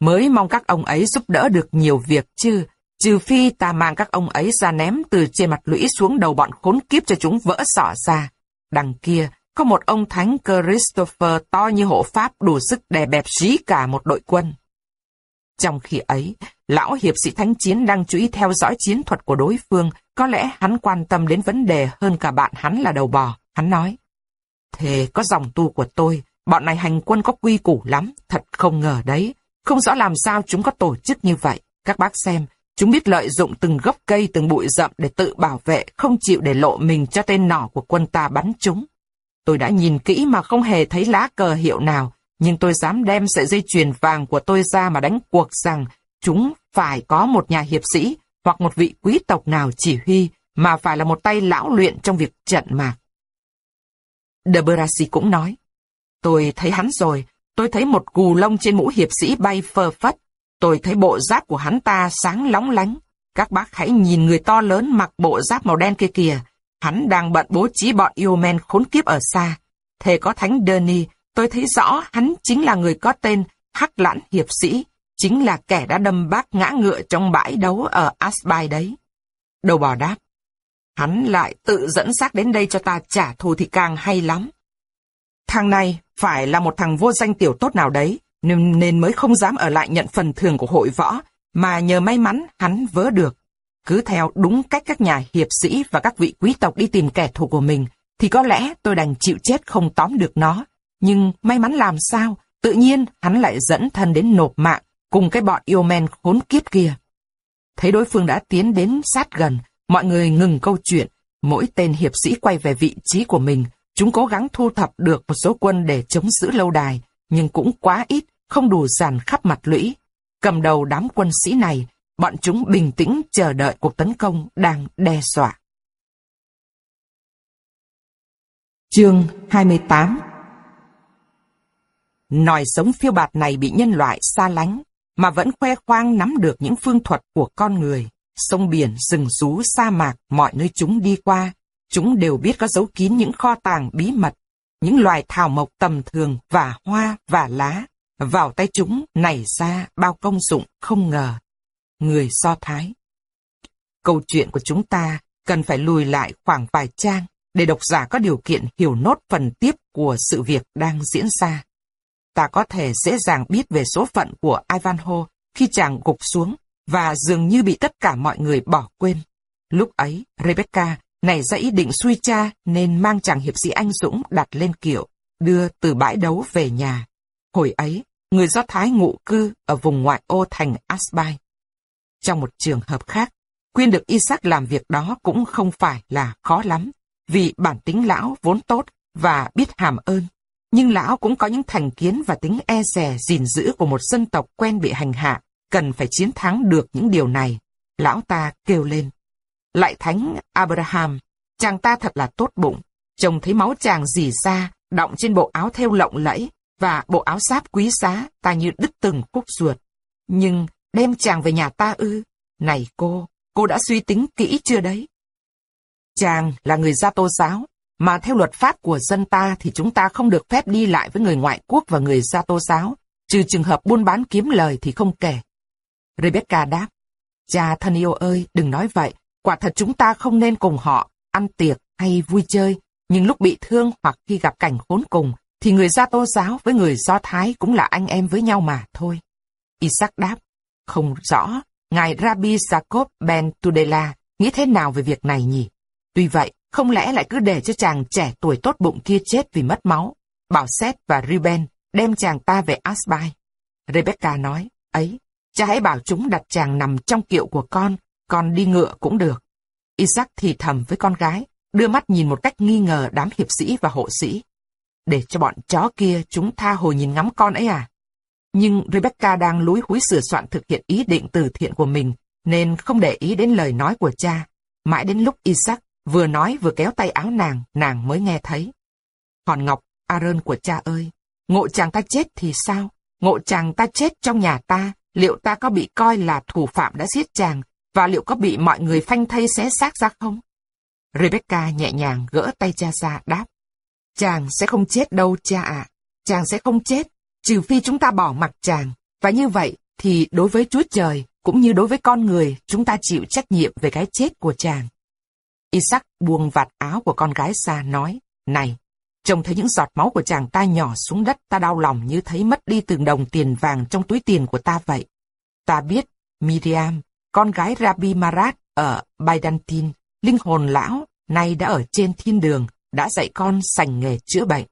mới mong các ông ấy giúp đỡ được nhiều việc chứ, trừ phi ta mang các ông ấy ra ném từ trên mặt lũy xuống đầu bọn khốn kiếp cho chúng vỡ sọ ra. Đằng kia, có một ông thánh Christopher to như hộ Pháp đủ sức đè bẹp dí cả một đội quân. Trong khi ấy, lão hiệp sĩ thánh chiến đang chú ý theo dõi chiến thuật của đối phương, có lẽ hắn quan tâm đến vấn đề hơn cả bạn hắn là đầu bò. Hắn nói, Thế có dòng tu của tôi, bọn này hành quân có quy củ lắm, thật không ngờ đấy. Không rõ làm sao chúng có tổ chức như vậy. Các bác xem, chúng biết lợi dụng từng gốc cây, từng bụi rậm để tự bảo vệ, không chịu để lộ mình cho tên nỏ của quân ta bắn chúng. Tôi đã nhìn kỹ mà không hề thấy lá cờ hiệu nào, nhưng tôi dám đem sợi dây chuyền vàng của tôi ra mà đánh cuộc rằng chúng phải có một nhà hiệp sĩ hoặc một vị quý tộc nào chỉ huy, mà phải là một tay lão luyện trong việc trận mạc. Deberasi cũng nói, tôi thấy hắn rồi, tôi thấy một cù lông trên mũ hiệp sĩ bay phơ phất. Tôi thấy bộ giáp của hắn ta sáng lóng lánh. Các bác hãy nhìn người to lớn mặc bộ giáp màu đen kia kìa. Hắn đang bận bố trí bọn yêu men khốn kiếp ở xa. Thề có thánh Denis, tôi thấy rõ hắn chính là người có tên Hắc Lãn Hiệp Sĩ, chính là kẻ đã đâm bác ngã ngựa trong bãi đấu ở Asbai đấy. Đầu bò đáp, hắn lại tự dẫn xác đến đây cho ta trả thù thì càng hay lắm. Thằng này phải là một thằng vô danh tiểu tốt nào đấy, nên, nên mới không dám ở lại nhận phần thưởng của hội võ, mà nhờ may mắn hắn vớ được. Cứ theo đúng cách các nhà hiệp sĩ và các vị quý tộc đi tìm kẻ thù của mình, thì có lẽ tôi đành chịu chết không tóm được nó. Nhưng may mắn làm sao, tự nhiên hắn lại dẫn thân đến nộp mạng cùng cái bọn yêu men khốn kiếp kia. Thấy đối phương đã tiến đến sát gần, mọi người ngừng câu chuyện, mỗi tên hiệp sĩ quay về vị trí của mình, chúng cố gắng thu thập được một số quân để chống giữ lâu đài, nhưng cũng quá ít, không đủ dàn khắp mặt lũy. Cầm đầu đám quân sĩ này, bọn chúng bình tĩnh chờ đợi cuộc tấn công đang đe dọa. Chương 28 Nòi sống phiêu bạt này bị nhân loại xa lánh, mà vẫn khoe khoang nắm được những phương thuật của con người. Sông biển, rừng rú, sa mạc, mọi nơi chúng đi qua, chúng đều biết có giấu kín những kho tàng bí mật, những loài thảo mộc tầm thường và hoa và lá. Vào tay chúng nảy ra bao công dụng không ngờ. Người Do thái. Câu chuyện của chúng ta cần phải lùi lại khoảng vài trang để độc giả có điều kiện hiểu nốt phần tiếp của sự việc đang diễn ra ta có thể dễ dàng biết về số phận của Ivanhoe khi chàng gục xuống và dường như bị tất cả mọi người bỏ quên. Lúc ấy, Rebecca nảy ra ý định suy cha nên mang chàng hiệp sĩ anh dũng đặt lên kiệu, đưa từ bãi đấu về nhà. Hồi ấy, người Do Thái ngụ cư ở vùng ngoại ô thành Asbai. Trong một trường hợp khác, quyên được Isaac làm việc đó cũng không phải là khó lắm, vì bản tính lão vốn tốt và biết hàm ơn. Nhưng lão cũng có những thành kiến và tính e rè gìn giữ của một dân tộc quen bị hành hạ, cần phải chiến thắng được những điều này. Lão ta kêu lên. Lại thánh Abraham, chàng ta thật là tốt bụng. Chồng thấy máu chàng dì ra, động trên bộ áo theo lộng lẫy, và bộ áo sáp quý giá, ta như đứt từng khúc ruột. Nhưng đem chàng về nhà ta ư? Này cô, cô đã suy tính kỹ chưa đấy? Chàng là người gia tô giáo, mà theo luật pháp của dân ta thì chúng ta không được phép đi lại với người ngoại quốc và người gia tô giáo, trừ trường hợp buôn bán kiếm lời thì không kể. Rebecca đáp, cha thân yêu ơi, đừng nói vậy, quả thật chúng ta không nên cùng họ ăn tiệc hay vui chơi, nhưng lúc bị thương hoặc khi gặp cảnh khốn cùng, thì người gia tô giáo với người do thái cũng là anh em với nhau mà thôi. Isaac đáp, không rõ, ngài Rabbi Jacob Ben Tudela nghĩ thế nào về việc này nhỉ? Tuy vậy, không lẽ lại cứ để cho chàng trẻ tuổi tốt bụng kia chết vì mất máu? Bảo Seth và Ruben đem chàng ta về asby. Rebecca nói, ấy, cha hãy bảo chúng đặt chàng nằm trong kiệu của con, con đi ngựa cũng được. Isaac thì thầm với con gái, đưa mắt nhìn một cách nghi ngờ đám hiệp sĩ và hộ sĩ. Để cho bọn chó kia chúng tha hồ nhìn ngắm con ấy à? Nhưng Rebecca đang lúi húi sửa soạn thực hiện ý định từ thiện của mình, nên không để ý đến lời nói của cha. Mãi đến lúc Isaac Vừa nói vừa kéo tay áo nàng, nàng mới nghe thấy. Hòn ngọc, Aaron của cha ơi, ngộ chàng ta chết thì sao? Ngộ chàng ta chết trong nhà ta, liệu ta có bị coi là thủ phạm đã giết chàng, và liệu có bị mọi người phanh thây xé xác ra không? Rebecca nhẹ nhàng gỡ tay cha ra đáp. Chàng sẽ không chết đâu cha ạ, chàng sẽ không chết, trừ phi chúng ta bỏ mặc chàng. Và như vậy thì đối với Chúa Trời, cũng như đối với con người, chúng ta chịu trách nhiệm về cái chết của chàng. Isaac buông vạt áo của con gái ra nói, Này, trông thấy những giọt máu của chàng ta nhỏ xuống đất ta đau lòng như thấy mất đi từng đồng tiền vàng trong túi tiền của ta vậy. Ta biết, Miriam, con gái Rabbi Marat ở Baidantin, linh hồn lão, nay đã ở trên thiên đường, đã dạy con sành nghề chữa bệnh.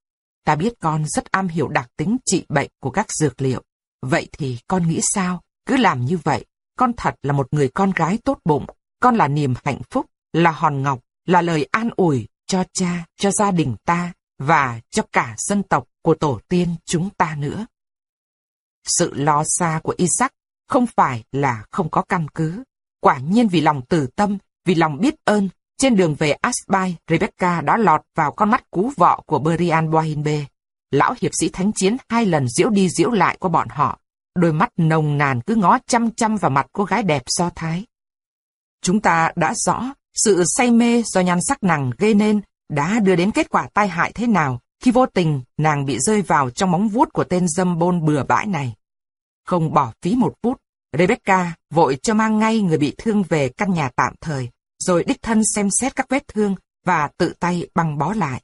Ta biết con rất am hiểu đặc tính trị bệnh của các dược liệu. Vậy thì con nghĩ sao? Cứ làm như vậy. Con thật là một người con gái tốt bụng. Con là niềm hạnh phúc là hòn ngọc, là lời an ủi cho cha, cho gia đình ta và cho cả dân tộc của tổ tiên chúng ta nữa. Sự lo xa của Isaac không phải là không có căn cứ. Quả nhiên vì lòng từ tâm, vì lòng biết ơn, trên đường về Asbai, Rebecca đã lọt vào con mắt cú vọ của Berian Bohinbe. lão hiệp sĩ thánh chiến hai lần diễu đi diễu lại qua bọn họ, đôi mắt nồng nàn cứ ngó chăm chăm vào mặt cô gái đẹp do thái. Chúng ta đã rõ sự say mê do nhan sắc nàng gây nên đã đưa đến kết quả tai hại thế nào khi vô tình nàng bị rơi vào trong móng vuốt của tên dâm bôn bừa bãi này. Không bỏ phí một phút, Rebecca vội cho mang ngay người bị thương về căn nhà tạm thời, rồi đích thân xem xét các vết thương và tự tay băng bó lại.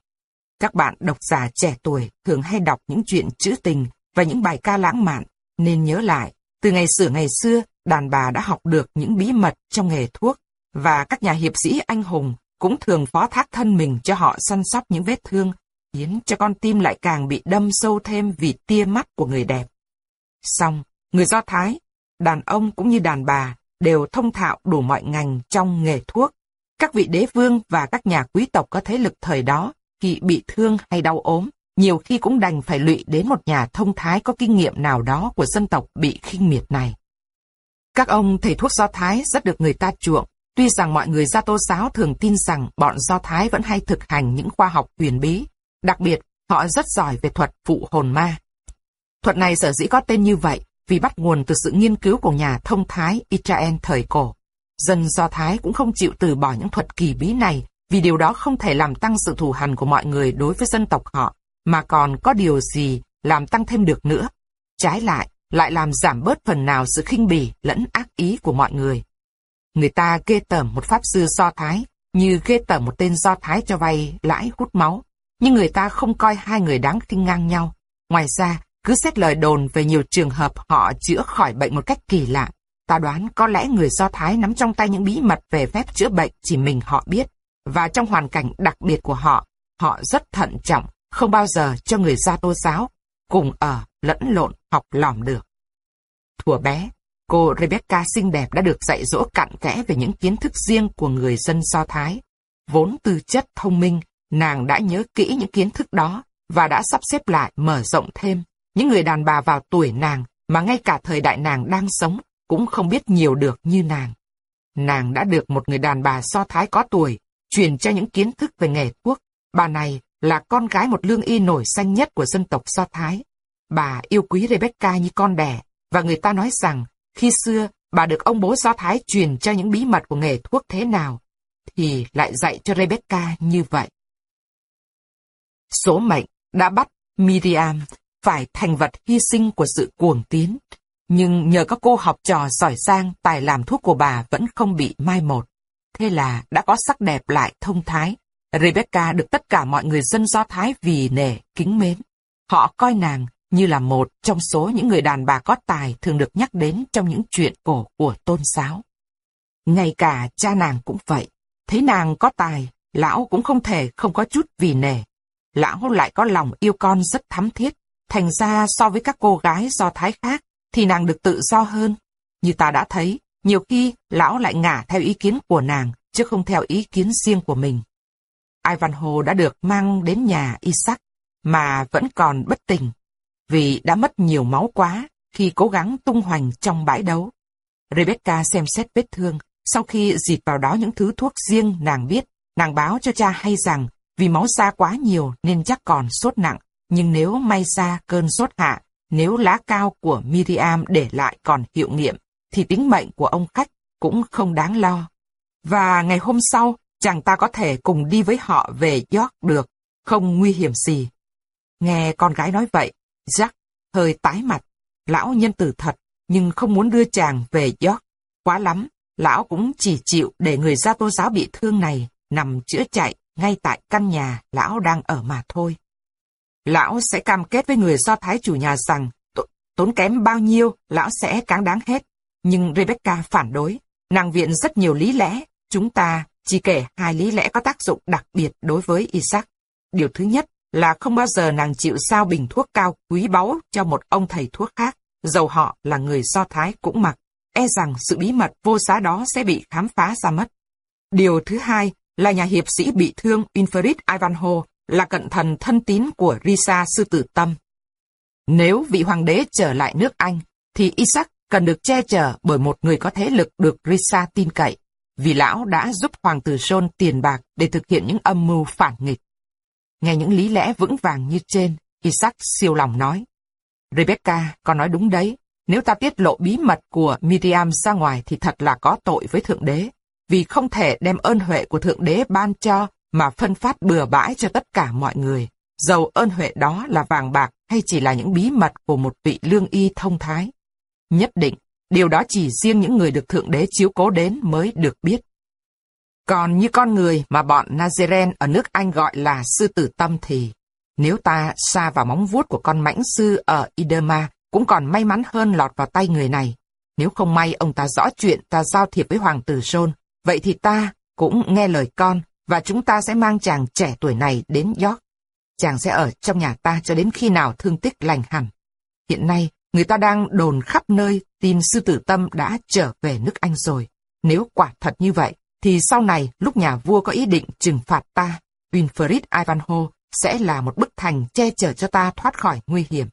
Các bạn độc giả trẻ tuổi thường hay đọc những chuyện trữ tình và những bài ca lãng mạn, nên nhớ lại, từ ngày xưa ngày xưa, đàn bà đã học được những bí mật trong nghề thuốc, và các nhà hiệp sĩ anh hùng cũng thường phó thác thân mình cho họ săn sóc những vết thương, khiến cho con tim lại càng bị đâm sâu thêm vì tia mắt của người đẹp. Xong, người Do Thái, đàn ông cũng như đàn bà, đều thông thạo đủ mọi ngành trong nghề thuốc. Các vị đế vương và các nhà quý tộc có thế lực thời đó, khi bị thương hay đau ốm, nhiều khi cũng đành phải lụy đến một nhà thông thái có kinh nghiệm nào đó của dân tộc bị khinh miệt này. Các ông thầy thuốc Do Thái rất được người ta chuộng, tuy rằng mọi người gia tô giáo thường tin rằng bọn Do Thái vẫn hay thực hành những khoa học huyền bí, đặc biệt họ rất giỏi về thuật phụ hồn ma. Thuật này sở dĩ có tên như vậy vì bắt nguồn từ sự nghiên cứu của nhà thông thái Israel thời cổ. Dân Do Thái cũng không chịu từ bỏ những thuật kỳ bí này vì điều đó không thể làm tăng sự thù hằn của mọi người đối với dân tộc họ, mà còn có điều gì làm tăng thêm được nữa. Trái lại, lại làm giảm bớt phần nào sự khinh bỉ lẫn ác ý của mọi người. Người ta ghê tởm một pháp sư Do Thái, như ghê tởm một tên Do Thái cho vay lãi hút máu, nhưng người ta không coi hai người đáng khinh ngang nhau. Ngoài ra, cứ xét lời đồn về nhiều trường hợp họ chữa khỏi bệnh một cách kỳ lạ. Ta đoán có lẽ người Do Thái nắm trong tay những bí mật về phép chữa bệnh chỉ mình họ biết, và trong hoàn cảnh đặc biệt của họ, họ rất thận trọng, không bao giờ cho người gia tô giáo, cùng ở, lẫn lộn, học lỏm được. Thùa bé, cô Rebecca xinh đẹp đã được dạy dỗ cặn kẽ về những kiến thức riêng của người dân Do Thái. Vốn tư chất thông minh, nàng đã nhớ kỹ những kiến thức đó và đã sắp xếp lại mở rộng thêm. Những người đàn bà vào tuổi nàng mà ngay cả thời đại nàng đang sống cũng không biết nhiều được như nàng. Nàng đã được một người đàn bà so thái có tuổi, truyền cho những kiến thức về nghề thuốc. Bà này là con gái một lương y nổi danh nhất của dân tộc so thái. Bà yêu quý Rebecca như con đẻ, và người ta nói rằng, khi xưa bà được ông bố do thái truyền cho những bí mật của nghề thuốc thế nào, thì lại dạy cho Rebecca như vậy. Số mệnh đã bắt Miriam phải thành vật hy sinh của sự cuồng tiến. Nhưng nhờ các cô học trò giỏi sang tài làm thuốc của bà vẫn không bị mai một. Thế là đã có sắc đẹp lại thông thái. Rebecca được tất cả mọi người dân Do Thái vì nể, kính mến. Họ coi nàng như là một trong số những người đàn bà có tài thường được nhắc đến trong những chuyện cổ của tôn giáo. Ngay cả cha nàng cũng vậy. Thấy nàng có tài, lão cũng không thể không có chút vì nề. Lão lại có lòng yêu con rất thắm thiết, Thành ra so với các cô gái do thái khác, thì nàng được tự do hơn. Như ta đã thấy, nhiều khi lão lại ngả theo ý kiến của nàng, chứ không theo ý kiến riêng của mình. Ivanhoe đã được mang đến nhà Isaac, mà vẫn còn bất tỉnh, vì đã mất nhiều máu quá khi cố gắng tung hoành trong bãi đấu. Rebecca xem xét vết thương, sau khi dịt vào đó những thứ thuốc riêng nàng biết, nàng báo cho cha hay rằng vì máu xa quá nhiều nên chắc còn sốt nặng, nhưng nếu may ra cơn sốt hạ, nếu lá cao của Miriam để lại còn hiệu nghiệm, thì tính mệnh của ông khách cũng không đáng lo. Và ngày hôm sau, chàng ta có thể cùng đi với họ về York được, không nguy hiểm gì. Nghe con gái nói vậy, Jack hơi tái mặt. Lão nhân tử thật, nhưng không muốn đưa chàng về York. Quá lắm, lão cũng chỉ chịu để người gia tô giáo bị thương này nằm chữa chạy ngay tại căn nhà lão đang ở mà thôi. Lão sẽ cam kết với người Do Thái chủ nhà rằng tốn kém bao nhiêu, lão sẽ cáng đáng hết. Nhưng Rebecca phản đối. Nàng viện rất nhiều lý lẽ. Chúng ta chỉ kể hai lý lẽ có tác dụng đặc biệt đối với Isaac. Điều thứ nhất là không bao giờ nàng chịu sao bình thuốc cao quý báu cho một ông thầy thuốc khác, dầu họ là người Do Thái cũng mặc, e rằng sự bí mật vô giá đó sẽ bị khám phá ra mất. Điều thứ hai là nhà hiệp sĩ bị thương Inferit Ivanhoe là cận thần thân tín của Risa sư tử tâm. Nếu vị hoàng đế trở lại nước Anh, thì Isaac cần được che chở bởi một người có thế lực được Risa tin cậy, vì lão đã giúp hoàng tử John tiền bạc để thực hiện những âm mưu phản nghịch. Nghe những lý lẽ vững vàng như trên, Isaac siêu lòng nói. Rebecca, con nói đúng đấy. Nếu ta tiết lộ bí mật của Miriam ra ngoài thì thật là có tội với Thượng Đế, vì không thể đem ơn huệ của Thượng Đế ban cho mà phân phát bừa bãi cho tất cả mọi người. Dầu ơn huệ đó là vàng bạc hay chỉ là những bí mật của một vị lương y thông thái. Nhất định, điều đó chỉ riêng những người được Thượng Đế chiếu cố đến mới được biết. Còn như con người mà bọn Nazaren ở nước Anh gọi là sư tử tâm thì, nếu ta xa vào móng vuốt của con mãnh sư ở Idema, cũng còn may mắn hơn lọt vào tay người này. Nếu không may ông ta rõ chuyện ta giao thiệp với hoàng tử John, vậy thì ta cũng nghe lời con, và chúng ta sẽ mang chàng trẻ tuổi này đến York. Chàng sẽ ở trong nhà ta cho đến khi nào thương tích lành hẳn. Hiện nay, người ta đang đồn khắp nơi tin sư tử tâm đã trở về nước Anh rồi. Nếu quả thật như vậy, thì sau này lúc nhà vua có ý định trừng phạt ta, Winfried Ivanhoe sẽ là một bức thành che chở cho ta thoát khỏi nguy hiểm.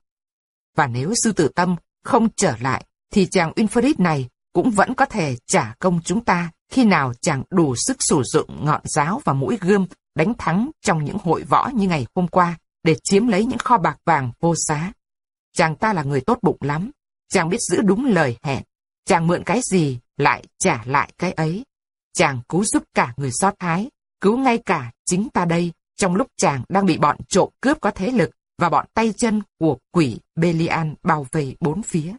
Và nếu sư tử tâm không trở lại, thì chàng Winfried này cũng vẫn có thể trả công chúng ta khi nào chàng đủ sức sử dụng ngọn giáo và mũi gươm đánh thắng trong những hội võ như ngày hôm qua để chiếm lấy những kho bạc vàng vô giá. Chàng ta là người tốt bụng lắm, chàng biết giữ đúng lời hẹn, chàng mượn cái gì lại trả lại cái ấy. Chàng cứu giúp cả người Do Thái, cứu ngay cả chính ta đây, trong lúc chàng đang bị bọn trộm cướp có thế lực và bọn tay chân của quỷ Belian bao vây bốn phía.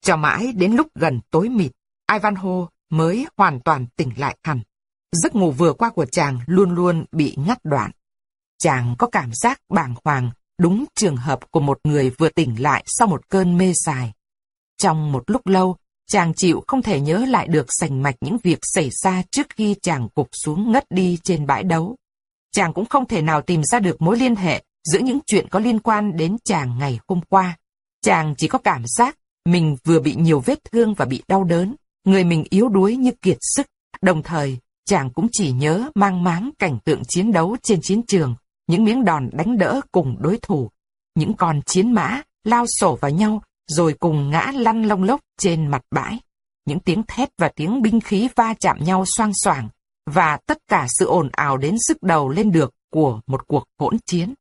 Cho mãi đến lúc gần tối mịt, Ivanhoe mới hoàn toàn tỉnh lại hẳn. Giấc ngủ vừa qua của chàng luôn luôn bị ngắt đoạn. Chàng có cảm giác bàng hoàng, đúng trường hợp của một người vừa tỉnh lại sau một cơn mê dài. Trong một lúc lâu, chàng chịu không thể nhớ lại được sành mạch những việc xảy ra trước khi chàng cục xuống ngất đi trên bãi đấu. Chàng cũng không thể nào tìm ra được mối liên hệ giữa những chuyện có liên quan đến chàng ngày hôm qua. Chàng chỉ có cảm giác mình vừa bị nhiều vết thương và bị đau đớn, người mình yếu đuối như kiệt sức. Đồng thời, chàng cũng chỉ nhớ mang máng cảnh tượng chiến đấu trên chiến trường, những miếng đòn đánh đỡ cùng đối thủ, những con chiến mã lao sổ vào nhau rồi cùng ngã lăn lông lốc trên mặt bãi. Những tiếng thét và tiếng binh khí va chạm nhau xoang xoảng, và tất cả sự ồn ào đến sức đầu lên được của một cuộc hỗn chiến.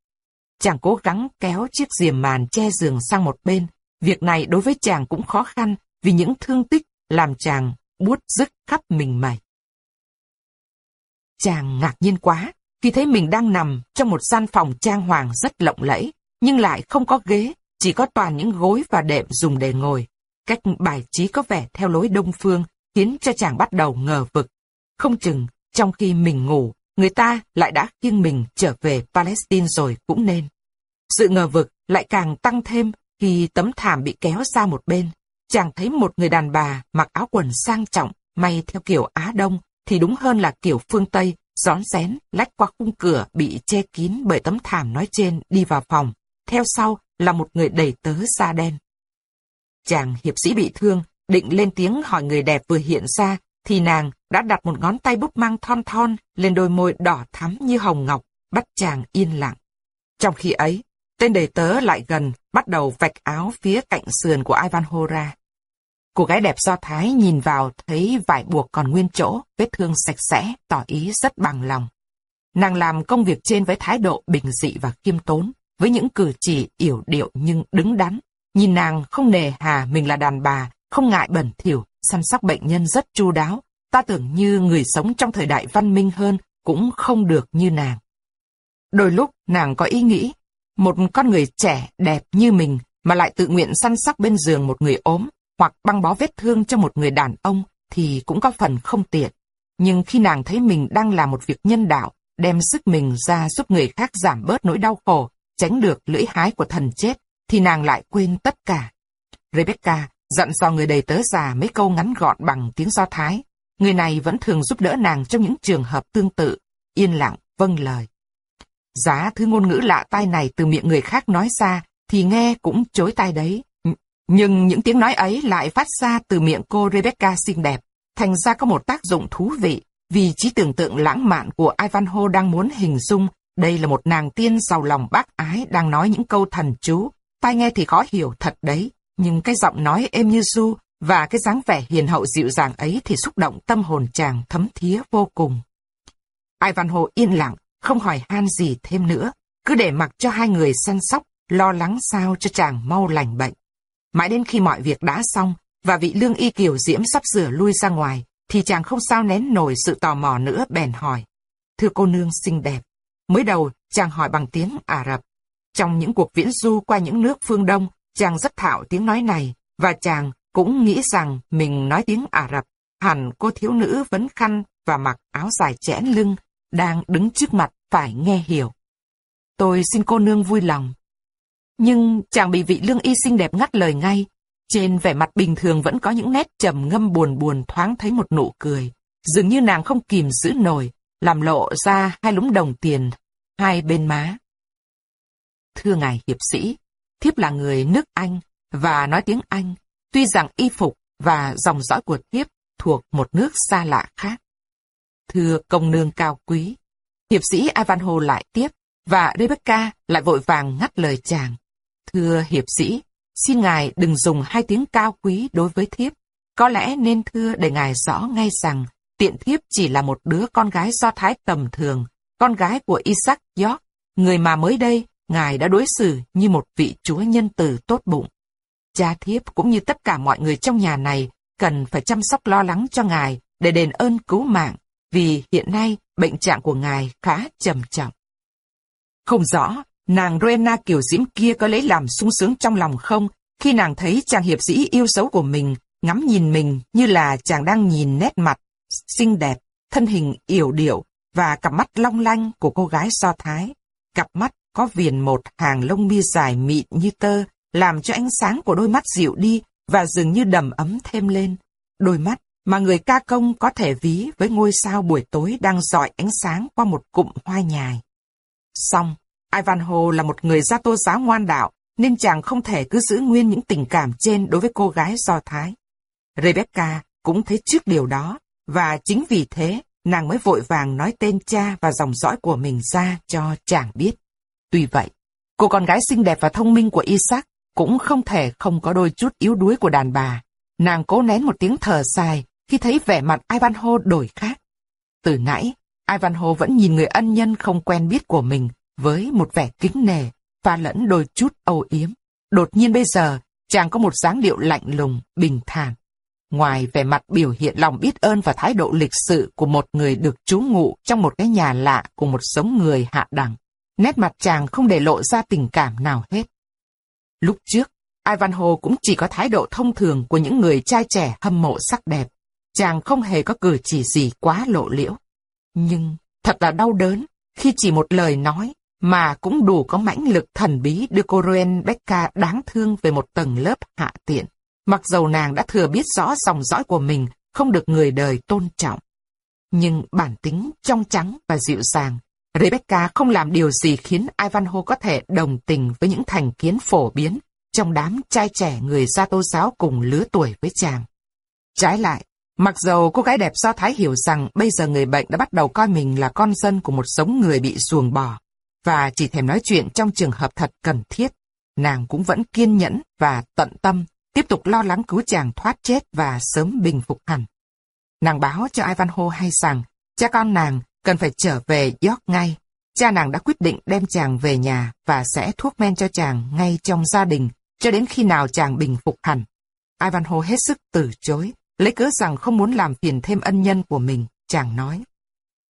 Chàng cố gắng kéo chiếc diềm màn che giường sang một bên. Việc này đối với chàng cũng khó khăn vì những thương tích làm chàng buốt rứt khắp mình mày. Chàng ngạc nhiên quá khi thấy mình đang nằm trong một gian phòng trang hoàng rất lộng lẫy, nhưng lại không có ghế, chỉ có toàn những gối và đệm dùng để ngồi. Cách bài trí có vẻ theo lối đông phương khiến cho chàng bắt đầu ngờ vực. Không chừng, trong khi mình ngủ, người ta lại đã khiêng mình trở về Palestine rồi cũng nên. Sự ngờ vực lại càng tăng thêm khi tấm thảm bị kéo ra một bên. Chàng thấy một người đàn bà mặc áo quần sang trọng, may theo kiểu Á Đông, thì đúng hơn là kiểu phương Tây, rón rén, lách qua khung cửa bị che kín bởi tấm thảm nói trên đi vào phòng. Theo sau là một người đầy tớ da đen. Chàng hiệp sĩ bị thương, định lên tiếng hỏi người đẹp vừa hiện ra, thì nàng đã đặt một ngón tay búp mang thon thon lên đôi môi đỏ thắm như hồng ngọc, bắt chàng yên lặng. Trong khi ấy, tên đầy tớ lại gần, bắt đầu vạch áo phía cạnh sườn của Ivan Hora. Cô gái đẹp do Thái nhìn vào thấy vải buộc còn nguyên chỗ, vết thương sạch sẽ, tỏ ý rất bằng lòng. Nàng làm công việc trên với thái độ bình dị và khiêm tốn, với những cử chỉ yểu điệu nhưng đứng đắn. Nhìn nàng không nề hà mình là đàn bà, không ngại bẩn thỉu, săn sóc bệnh nhân rất chu đáo. Ta tưởng như người sống trong thời đại văn minh hơn cũng không được như nàng. Đôi lúc nàng có ý nghĩ, một con người trẻ, đẹp như mình mà lại tự nguyện săn sóc bên giường một người ốm, hoặc băng bó vết thương cho một người đàn ông thì cũng có phần không tiện. Nhưng khi nàng thấy mình đang làm một việc nhân đạo, đem sức mình ra giúp người khác giảm bớt nỗi đau khổ, tránh được lưỡi hái của thần chết, thì nàng lại quên tất cả. Rebecca dặn dò người đầy tớ già mấy câu ngắn gọn bằng tiếng Do Thái. Người này vẫn thường giúp đỡ nàng trong những trường hợp tương tự, yên lặng, vâng lời. Giá thứ ngôn ngữ lạ tai này từ miệng người khác nói ra, thì nghe cũng chối tai đấy. Nhưng những tiếng nói ấy lại phát ra từ miệng cô Rebecca xinh đẹp, thành ra có một tác dụng thú vị, vì trí tưởng tượng lãng mạn của Ivanhoe đang muốn hình dung đây là một nàng tiên giàu lòng bác ái đang nói những câu thần chú. Tai nghe thì khó hiểu thật đấy, nhưng cái giọng nói êm như du và cái dáng vẻ hiền hậu dịu dàng ấy thì xúc động tâm hồn chàng thấm thía vô cùng. Ivanhoe yên lặng, không hỏi han gì thêm nữa. cứ để mặc cho hai người săn sóc, lo lắng sao cho chàng mau lành bệnh. Mãi đến khi mọi việc đã xong, và vị lương y kiều diễm sắp sửa lui ra ngoài, thì chàng không sao nén nổi sự tò mò nữa bèn hỏi. Thưa cô nương xinh đẹp. Mới đầu, chàng hỏi bằng tiếng Ả Rập. Trong những cuộc viễn du qua những nước phương Đông, chàng rất thạo tiếng nói này, và chàng cũng nghĩ rằng mình nói tiếng Ả Rập. Hẳn cô thiếu nữ vấn khăn và mặc áo dài chẽn lưng, đang đứng trước mặt phải nghe hiểu. Tôi xin cô nương vui lòng. Nhưng chàng bị vị lương y xinh đẹp ngắt lời ngay. Trên vẻ mặt bình thường vẫn có những nét trầm ngâm buồn buồn thoáng thấy một nụ cười. Dường như nàng không kìm giữ nổi, làm lộ ra hai lúm đồng tiền, hai bên má. Thưa ngài hiệp sĩ, thiếp là người nước Anh và nói tiếng Anh, tuy rằng y phục và dòng dõi của thiếp thuộc một nước xa lạ khác. Thưa công nương cao quý, hiệp sĩ Ivanhoe lại tiếp, và Rebecca lại vội vàng ngắt lời chàng. Thưa hiệp sĩ, xin ngài đừng dùng hai tiếng cao quý đối với thiếp. Có lẽ nên thưa để ngài rõ ngay rằng tiện thiếp chỉ là một đứa con gái do thái tầm thường, con gái của Isaac York, người mà mới đây ngài đã đối xử như một vị chúa nhân từ tốt bụng. Cha thiếp cũng như tất cả mọi người trong nhà này cần phải chăm sóc lo lắng cho ngài để đền ơn cứu mạng, vì hiện nay bệnh trạng của ngài khá trầm trọng. Không rõ, nàng Rena kiểu diễm kia có lấy làm sung sướng trong lòng không khi nàng thấy chàng hiệp sĩ yêu dấu của mình ngắm nhìn mình như là chàng đang nhìn nét mặt xinh đẹp, thân hình yểu điệu và cặp mắt long lanh của cô gái Do Thái. Cặp mắt có viền một hàng lông mi dài mịn như tơ, làm cho ánh sáng của đôi mắt dịu đi và dường như đầm ấm thêm lên. Đôi mắt mà người ca công có thể ví với ngôi sao buổi tối đang dọi ánh sáng qua một cụm hoa nhài. Xong, Ivanhoe là một người gia tô giáo ngoan đạo, nên chàng không thể cứ giữ nguyên những tình cảm trên đối với cô gái Do Thái. Rebecca cũng thấy trước điều đó, và chính vì thế, nàng mới vội vàng nói tên cha và dòng dõi của mình ra cho chàng biết. Tuy vậy, cô con gái xinh đẹp và thông minh của Isaac cũng không thể không có đôi chút yếu đuối của đàn bà. Nàng cố nén một tiếng thở dài khi thấy vẻ mặt Ivanhoe đổi khác. Từ nãy, Ivanhoe vẫn nhìn người ân nhân không quen biết của mình với một vẻ kính nề, pha lẫn đôi chút âu yếm. Đột nhiên bây giờ, chàng có một dáng điệu lạnh lùng, bình thản. Ngoài vẻ mặt biểu hiện lòng biết ơn và thái độ lịch sự của một người được trú ngụ trong một cái nhà lạ của một sống người hạ đẳng, nét mặt chàng không để lộ ra tình cảm nào hết. Lúc trước, Ivanhoe cũng chỉ có thái độ thông thường của những người trai trẻ hâm mộ sắc đẹp. Chàng không hề có cử chỉ gì quá lộ liễu. Nhưng thật là đau đớn khi chỉ một lời nói mà cũng đủ có mãnh lực thần bí đưa cô Roen Becca đáng thương về một tầng lớp hạ tiện. Mặc dầu nàng đã thừa biết rõ dòng dõi của mình không được người đời tôn trọng. Nhưng bản tính trong trắng và dịu dàng, Rebecca không làm điều gì khiến Ivanhoe có thể đồng tình với những thành kiến phổ biến trong đám trai trẻ người gia tô giáo cùng lứa tuổi với chàng. Trái lại, mặc dầu cô gái đẹp do Thái hiểu rằng bây giờ người bệnh đã bắt đầu coi mình là con dân của một sống người bị ruồng bỏ, và chỉ thèm nói chuyện trong trường hợp thật cần thiết, nàng cũng vẫn kiên nhẫn và tận tâm tiếp tục lo lắng cứu chàng thoát chết và sớm bình phục hẳn. Nàng báo cho Ivanhoe hay rằng, cha con nàng cần phải trở về York ngay. Cha nàng đã quyết định đem chàng về nhà và sẽ thuốc men cho chàng ngay trong gia đình, cho đến khi nào chàng bình phục hẳn. Ivanhoe hết sức từ chối, lấy cớ rằng không muốn làm phiền thêm ân nhân của mình, chàng nói.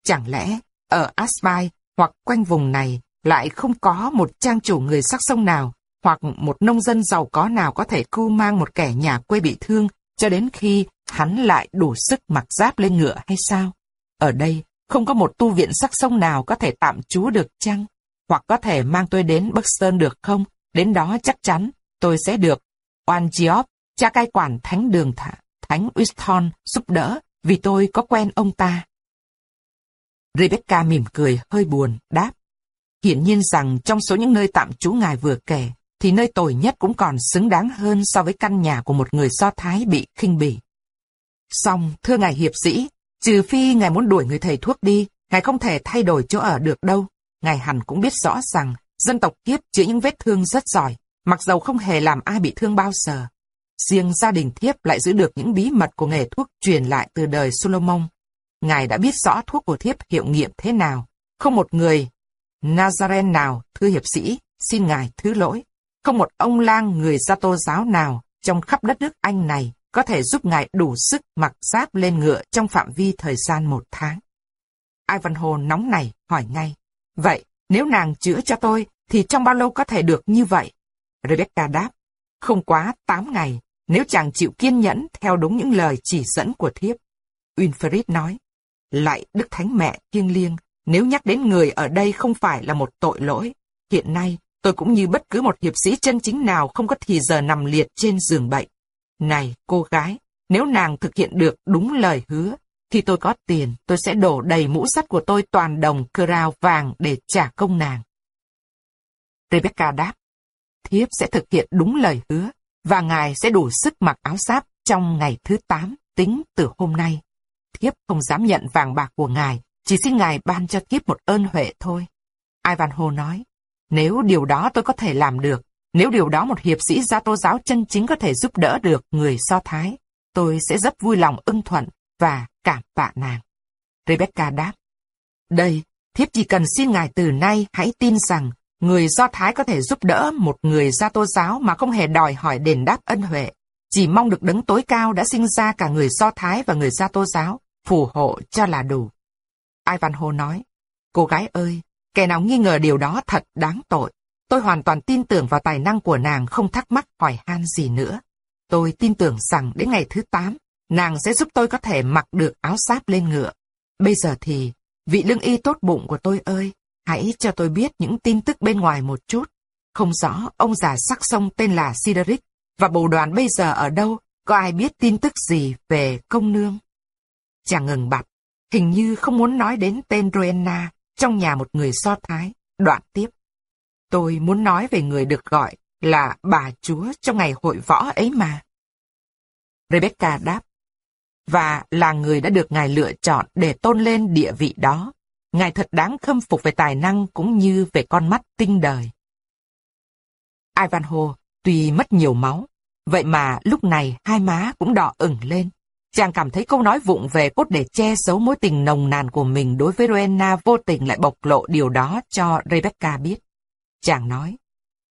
Chẳng lẽ, ở Asbai hoặc quanh vùng này lại không có một trang chủ người sắc sông nào hoặc một nông dân giàu có nào có thể cưu mang một kẻ nhà quê bị thương cho đến khi hắn lại đủ sức mặc giáp lên ngựa hay sao? Ở đây, không có một tu viện sắc sông nào có thể tạm trú được chăng? Hoặc có thể mang tôi đến Buxton được không? Đến đó chắc chắn tôi sẽ được Oan Giop, cha cai quản thánh đường thả, thánh Winston giúp đỡ vì tôi có quen ông ta. Rebecca mỉm cười hơi buồn, đáp. Hiển nhiên rằng trong số những nơi tạm trú ngài vừa kể, thì nơi tồi nhất cũng còn xứng đáng hơn so với căn nhà của một người Do Thái bị khinh bỉ. Xong, thưa ngài hiệp sĩ, trừ phi ngài muốn đuổi người thầy thuốc đi, ngài không thể thay đổi chỗ ở được đâu. Ngài hẳn cũng biết rõ rằng, dân tộc kiếp chữa những vết thương rất giỏi, mặc dầu không hề làm ai bị thương bao giờ. Riêng gia đình thiếp lại giữ được những bí mật của nghề thuốc truyền lại từ đời Solomon. Ngài đã biết rõ thuốc của thiếp hiệu nghiệm thế nào. Không một người Nazaren nào, thưa hiệp sĩ, xin ngài thứ lỗi. Không một ông lang người gia tô giáo nào trong khắp đất nước Anh này có thể giúp ngài đủ sức mặc giáp lên ngựa trong phạm vi thời gian một tháng. Ivanhoe nóng này hỏi ngay, vậy nếu nàng chữa cho tôi thì trong bao lâu có thể được như vậy? Rebecca đáp, không quá 8 ngày, nếu chàng chịu kiên nhẫn theo đúng những lời chỉ dẫn của thiếp. Winfried nói, lại Đức Thánh Mẹ thiêng liêng, nếu nhắc đến người ở đây không phải là một tội lỗi. Hiện nay, tôi cũng như bất cứ một hiệp sĩ chân chính nào không có thì giờ nằm liệt trên giường bệnh. Này, cô gái, nếu nàng thực hiện được đúng lời hứa, khi tôi có tiền, tôi sẽ đổ đầy mũ sắt của tôi toàn đồng crown vàng để trả công nàng. Rebecca đáp, thiếp sẽ thực hiện đúng lời hứa, và ngài sẽ đủ sức mặc áo giáp trong ngày thứ tám tính từ hôm nay. Thiếp không dám nhận vàng bạc của ngài, chỉ xin ngài ban cho thiếp một ơn huệ thôi. Ivanhoe nói, nếu điều đó tôi có thể làm được, nếu điều đó một hiệp sĩ gia tô giáo chân chính có thể giúp đỡ được người Do Thái, tôi sẽ rất vui lòng ưng thuận và cảm tạ nàng. Rebecca đáp, đây, thiếp chỉ cần xin ngài từ nay hãy tin rằng người Do Thái có thể giúp đỡ một người gia tô giáo mà không hề đòi hỏi đền đáp ân huệ. Chỉ mong được đấng tối cao đã sinh ra cả người Do Thái và người gia tô giáo, phù hộ cho là đủ. Ivanhoe nói, cô gái ơi, kẻ nào nghi ngờ điều đó thật đáng tội. Tôi hoàn toàn tin tưởng vào tài năng của nàng không thắc mắc hỏi han gì nữa. Tôi tin tưởng rằng đến ngày thứ 8, nàng sẽ giúp tôi có thể mặc được áo giáp lên ngựa. Bây giờ thì, vị lương y tốt bụng của tôi ơi, hãy cho tôi biết những tin tức bên ngoài một chút. Không rõ ông già sắc sông tên là Sideric và bầu đoàn bây giờ ở đâu, có ai biết tin tức gì về công nương? Chàng ngừng bặt, hình như không muốn nói đến tên Rowena trong nhà một người so thái, đoạn tiếp. Tôi muốn nói về người được gọi là bà chúa trong ngày hội võ ấy mà. Rebecca đáp, và là người đã được ngài lựa chọn để tôn lên địa vị đó. Ngài thật đáng khâm phục về tài năng cũng như về con mắt tinh đời. Ivanhoe tuy mất nhiều máu, vậy mà lúc này hai má cũng đỏ ửng lên. Chàng cảm thấy câu nói vụng về cốt để che giấu mối tình nồng nàn của mình đối với Rowena vô tình lại bộc lộ điều đó cho Rebecca biết. Chàng nói,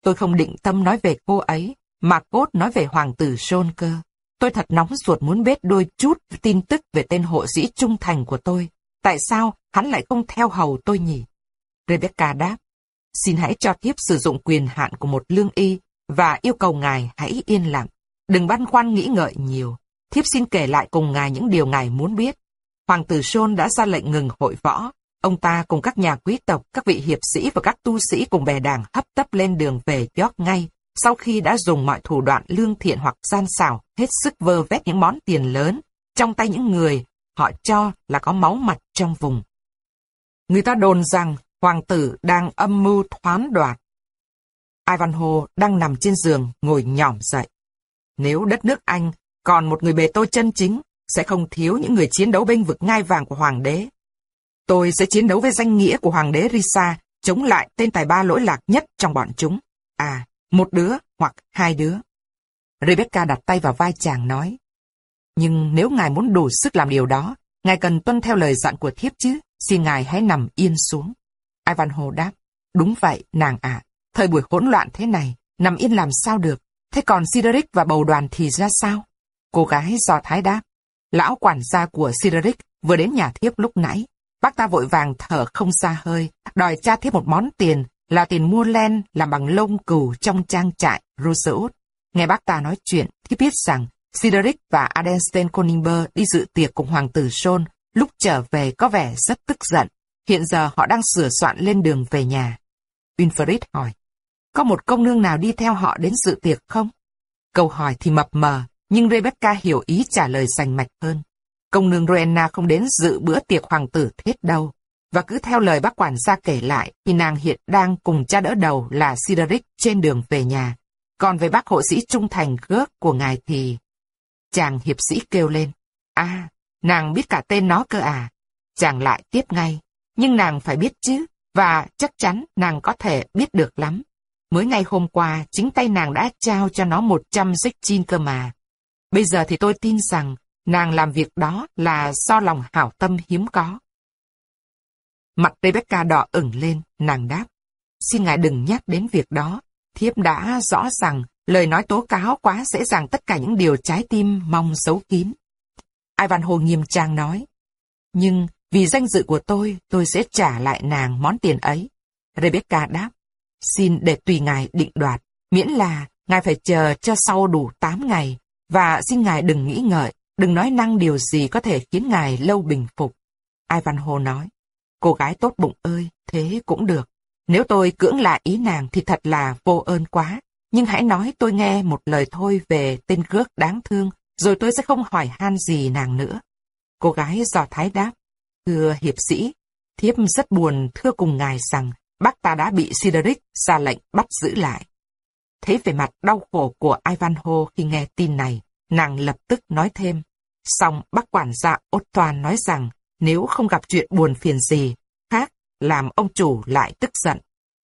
tôi không định tâm nói về cô ấy, mà cốt nói về hoàng tử John cơ. Tôi thật nóng ruột muốn biết đôi chút tin tức về tên hộ sĩ trung thành của tôi. Tại sao hắn lại không theo hầu tôi nhỉ? Rebecca đáp, xin hãy cho tiếp sử dụng quyền hạn của một lương y và yêu cầu ngài hãy yên lặng. Đừng băn khoăn nghĩ ngợi nhiều. Thiếp xin kể lại cùng ngài những điều ngài muốn biết. Hoàng tử Sôn đã ra lệnh ngừng hội võ. Ông ta cùng các nhà quý tộc, các vị hiệp sĩ và các tu sĩ cùng bè đảng hấp tấp lên đường về York ngay, sau khi đã dùng mọi thủ đoạn lương thiện hoặc gian xảo, hết sức vơ vét những món tiền lớn trong tay những người họ cho là có máu mặt trong vùng. Người ta đồn rằng hoàng tử đang âm mưu thoán đoạt. Ivanhoe đang nằm trên giường, ngồi nhỏm dậy. Nếu đất nước Anh còn một người bề tôi chân chính, sẽ không thiếu những người chiến đấu bênh vực ngai vàng của hoàng đế. Tôi sẽ chiến đấu với danh nghĩa của hoàng đế Risa, chống lại tên tài ba lỗi lạc nhất trong bọn chúng. À, một đứa hoặc hai đứa. Rebecca đặt tay vào vai chàng nói. Nhưng nếu ngài muốn đủ sức làm điều đó, ngài cần tuân theo lời dặn của thiếp chứ, xin ngài hãy nằm yên xuống. Ivanhoe đáp, đúng vậy, nàng ạ, thời buổi hỗn loạn thế này, nằm yên làm sao được, thế còn Sideric và bầu đoàn thì ra sao? Cô gái do thái đáp, lão quản gia của Sideric vừa đến nhà thiếp lúc nãy, bác ta vội vàng thở không xa hơi, đòi cha thiếp một món tiền là tiền mua len làm bằng lông cừu trong trang trại Rosewood. Nghe bác ta nói chuyện, thiếp biết rằng Sideric và Adenstein Koningber đi dự tiệc cùng hoàng tử John lúc trở về có vẻ rất tức giận. Hiện giờ họ đang sửa soạn lên đường về nhà. Winfried hỏi, có một công nương nào đi theo họ đến dự tiệc không? Câu hỏi thì mập mờ, nhưng Rebecca hiểu ý trả lời sành mạch hơn. Công nương Rowena không đến dự bữa tiệc hoàng tử thết đâu. Và cứ theo lời bác quản gia kể lại, thì nàng hiện đang cùng cha đỡ đầu là Sideric trên đường về nhà. Còn về bác hộ sĩ trung thành gước của ngài thì... Chàng hiệp sĩ kêu lên. À, nàng biết cả tên nó cơ à. Chàng lại tiếp ngay. Nhưng nàng phải biết chứ, và chắc chắn nàng có thể biết được lắm. Mới ngày hôm qua, chính tay nàng đã trao cho nó một trăm chin cơ mà. Bây giờ thì tôi tin rằng nàng làm việc đó là do lòng hảo tâm hiếm có. Mặt Rebecca đỏ ửng lên, nàng đáp. Xin ngài đừng nhắc đến việc đó. Thiếp đã rõ rằng lời nói tố cáo quá dễ dàng tất cả những điều trái tim mong giấu kín. Ivanhoe nghiêm trang nói. Nhưng vì danh dự của tôi, tôi sẽ trả lại nàng món tiền ấy. Rebecca đáp. Xin để tùy ngài định đoạt, miễn là ngài phải chờ cho sau đủ 8 ngày, và xin ngài đừng nghĩ ngợi, đừng nói năng điều gì có thể khiến ngài lâu bình phục. Ivanhoe nói. Cô gái tốt bụng ơi, thế cũng được. Nếu tôi cưỡng lại ý nàng thì thật là vô ơn quá. Nhưng hãy nói tôi nghe một lời thôi về tên cướp đáng thương, rồi tôi sẽ không hỏi han gì nàng nữa. Cô gái dò thái đáp, thưa hiệp sĩ, thiếp rất buồn thưa cùng ngài rằng bác ta đã bị Sideric ra lệnh bắt giữ lại. Thấy về mặt đau khổ của Ivanhoe khi nghe tin này, nàng lập tức nói thêm. Xong bác quản gia Ottoan nói rằng nếu không gặp chuyện buồn phiền gì, khác làm ông chủ lại tức giận.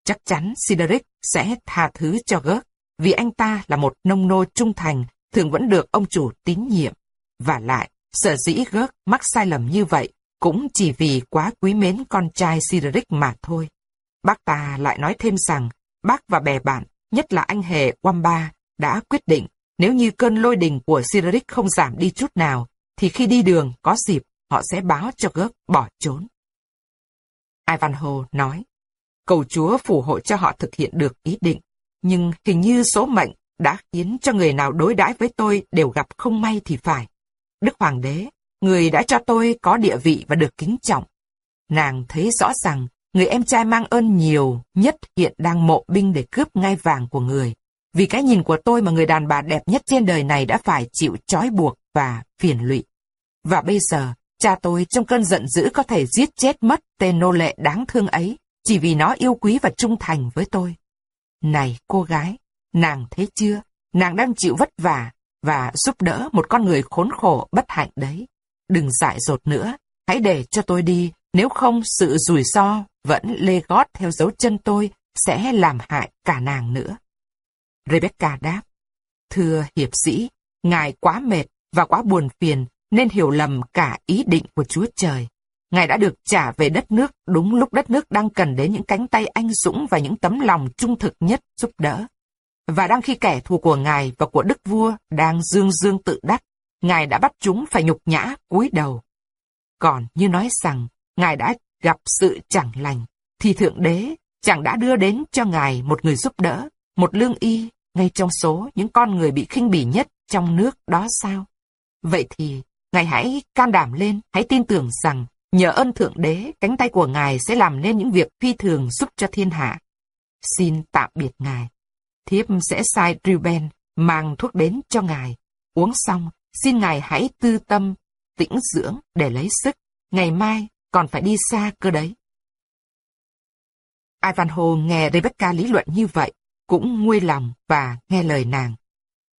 Chắc chắn Sideric sẽ tha thứ cho Gớt, vì anh ta là một nông nô trung thành, thường vẫn được ông chủ tín nhiệm. Và lại, sở dĩ Gớt mắc sai lầm như vậy, cũng chỉ vì quá quý mến con trai Sideric mà thôi. Bác ta lại nói thêm rằng, bác và bè bạn, nhất là anh hề Wamba, đã quyết định, nếu như cơn lôi đình của Sideric không giảm đi chút nào, thì khi đi đường có dịp, họ sẽ báo cho Gớt bỏ trốn. Ivanhoe nói, cầu Chúa phù hộ cho họ thực hiện được ý định, nhưng hình như số mệnh đã khiến cho người nào đối đãi với tôi đều gặp không may thì phải. Đức Hoàng đế, người đã cho tôi có địa vị và được kính trọng. Nàng thấy rõ rằng người em trai mang ơn nhiều nhất hiện đang mộ binh để cướp ngai vàng của người. Vì cái nhìn của tôi mà người đàn bà đẹp nhất trên đời này đã phải chịu trói buộc và phiền lụy. Và bây giờ, cha tôi trong cơn giận dữ có thể giết chết mất tên nô lệ đáng thương ấy, chỉ vì nó yêu quý và trung thành với tôi. Này cô gái, nàng thấy chưa, nàng đang chịu vất vả và giúp đỡ một con người khốn khổ bất hạnh đấy. Đừng dại dột nữa, hãy để cho tôi đi, nếu không sự rủi ro vẫn lê gót theo dấu chân tôi sẽ làm hại cả nàng nữa. Rebecca đáp, thưa hiệp sĩ, ngài quá mệt và quá buồn phiền nên hiểu lầm cả ý định của Chúa Trời. Ngài đã được trả về đất nước đúng lúc đất nước đang cần đến những cánh tay anh dũng và những tấm lòng trung thực nhất giúp đỡ. Và đang khi kẻ thù của Ngài và của Đức Vua đang dương dương tự đắc, Ngài đã bắt chúng phải nhục nhã cúi đầu. Còn như nói rằng, Ngài đã gặp sự chẳng lành, thì Thượng Đế chẳng đã đưa đến cho Ngài một người giúp đỡ, một lương y, ngay trong số những con người bị khinh bỉ nhất trong nước đó sao? Vậy thì, Ngài hãy can đảm lên, hãy tin tưởng rằng nhờ ơn Thượng Đế, cánh tay của Ngài sẽ làm nên những việc phi thường giúp cho thiên hạ. Xin tạm biệt Ngài. Thiếp sẽ sai Ruben mang thuốc đến cho Ngài. Uống xong, xin Ngài hãy tư tâm, tĩnh dưỡng để lấy sức. Ngày mai còn phải đi xa cơ đấy. Ivanhoe nghe Rebecca lý luận như vậy, cũng nguôi lòng và nghe lời nàng.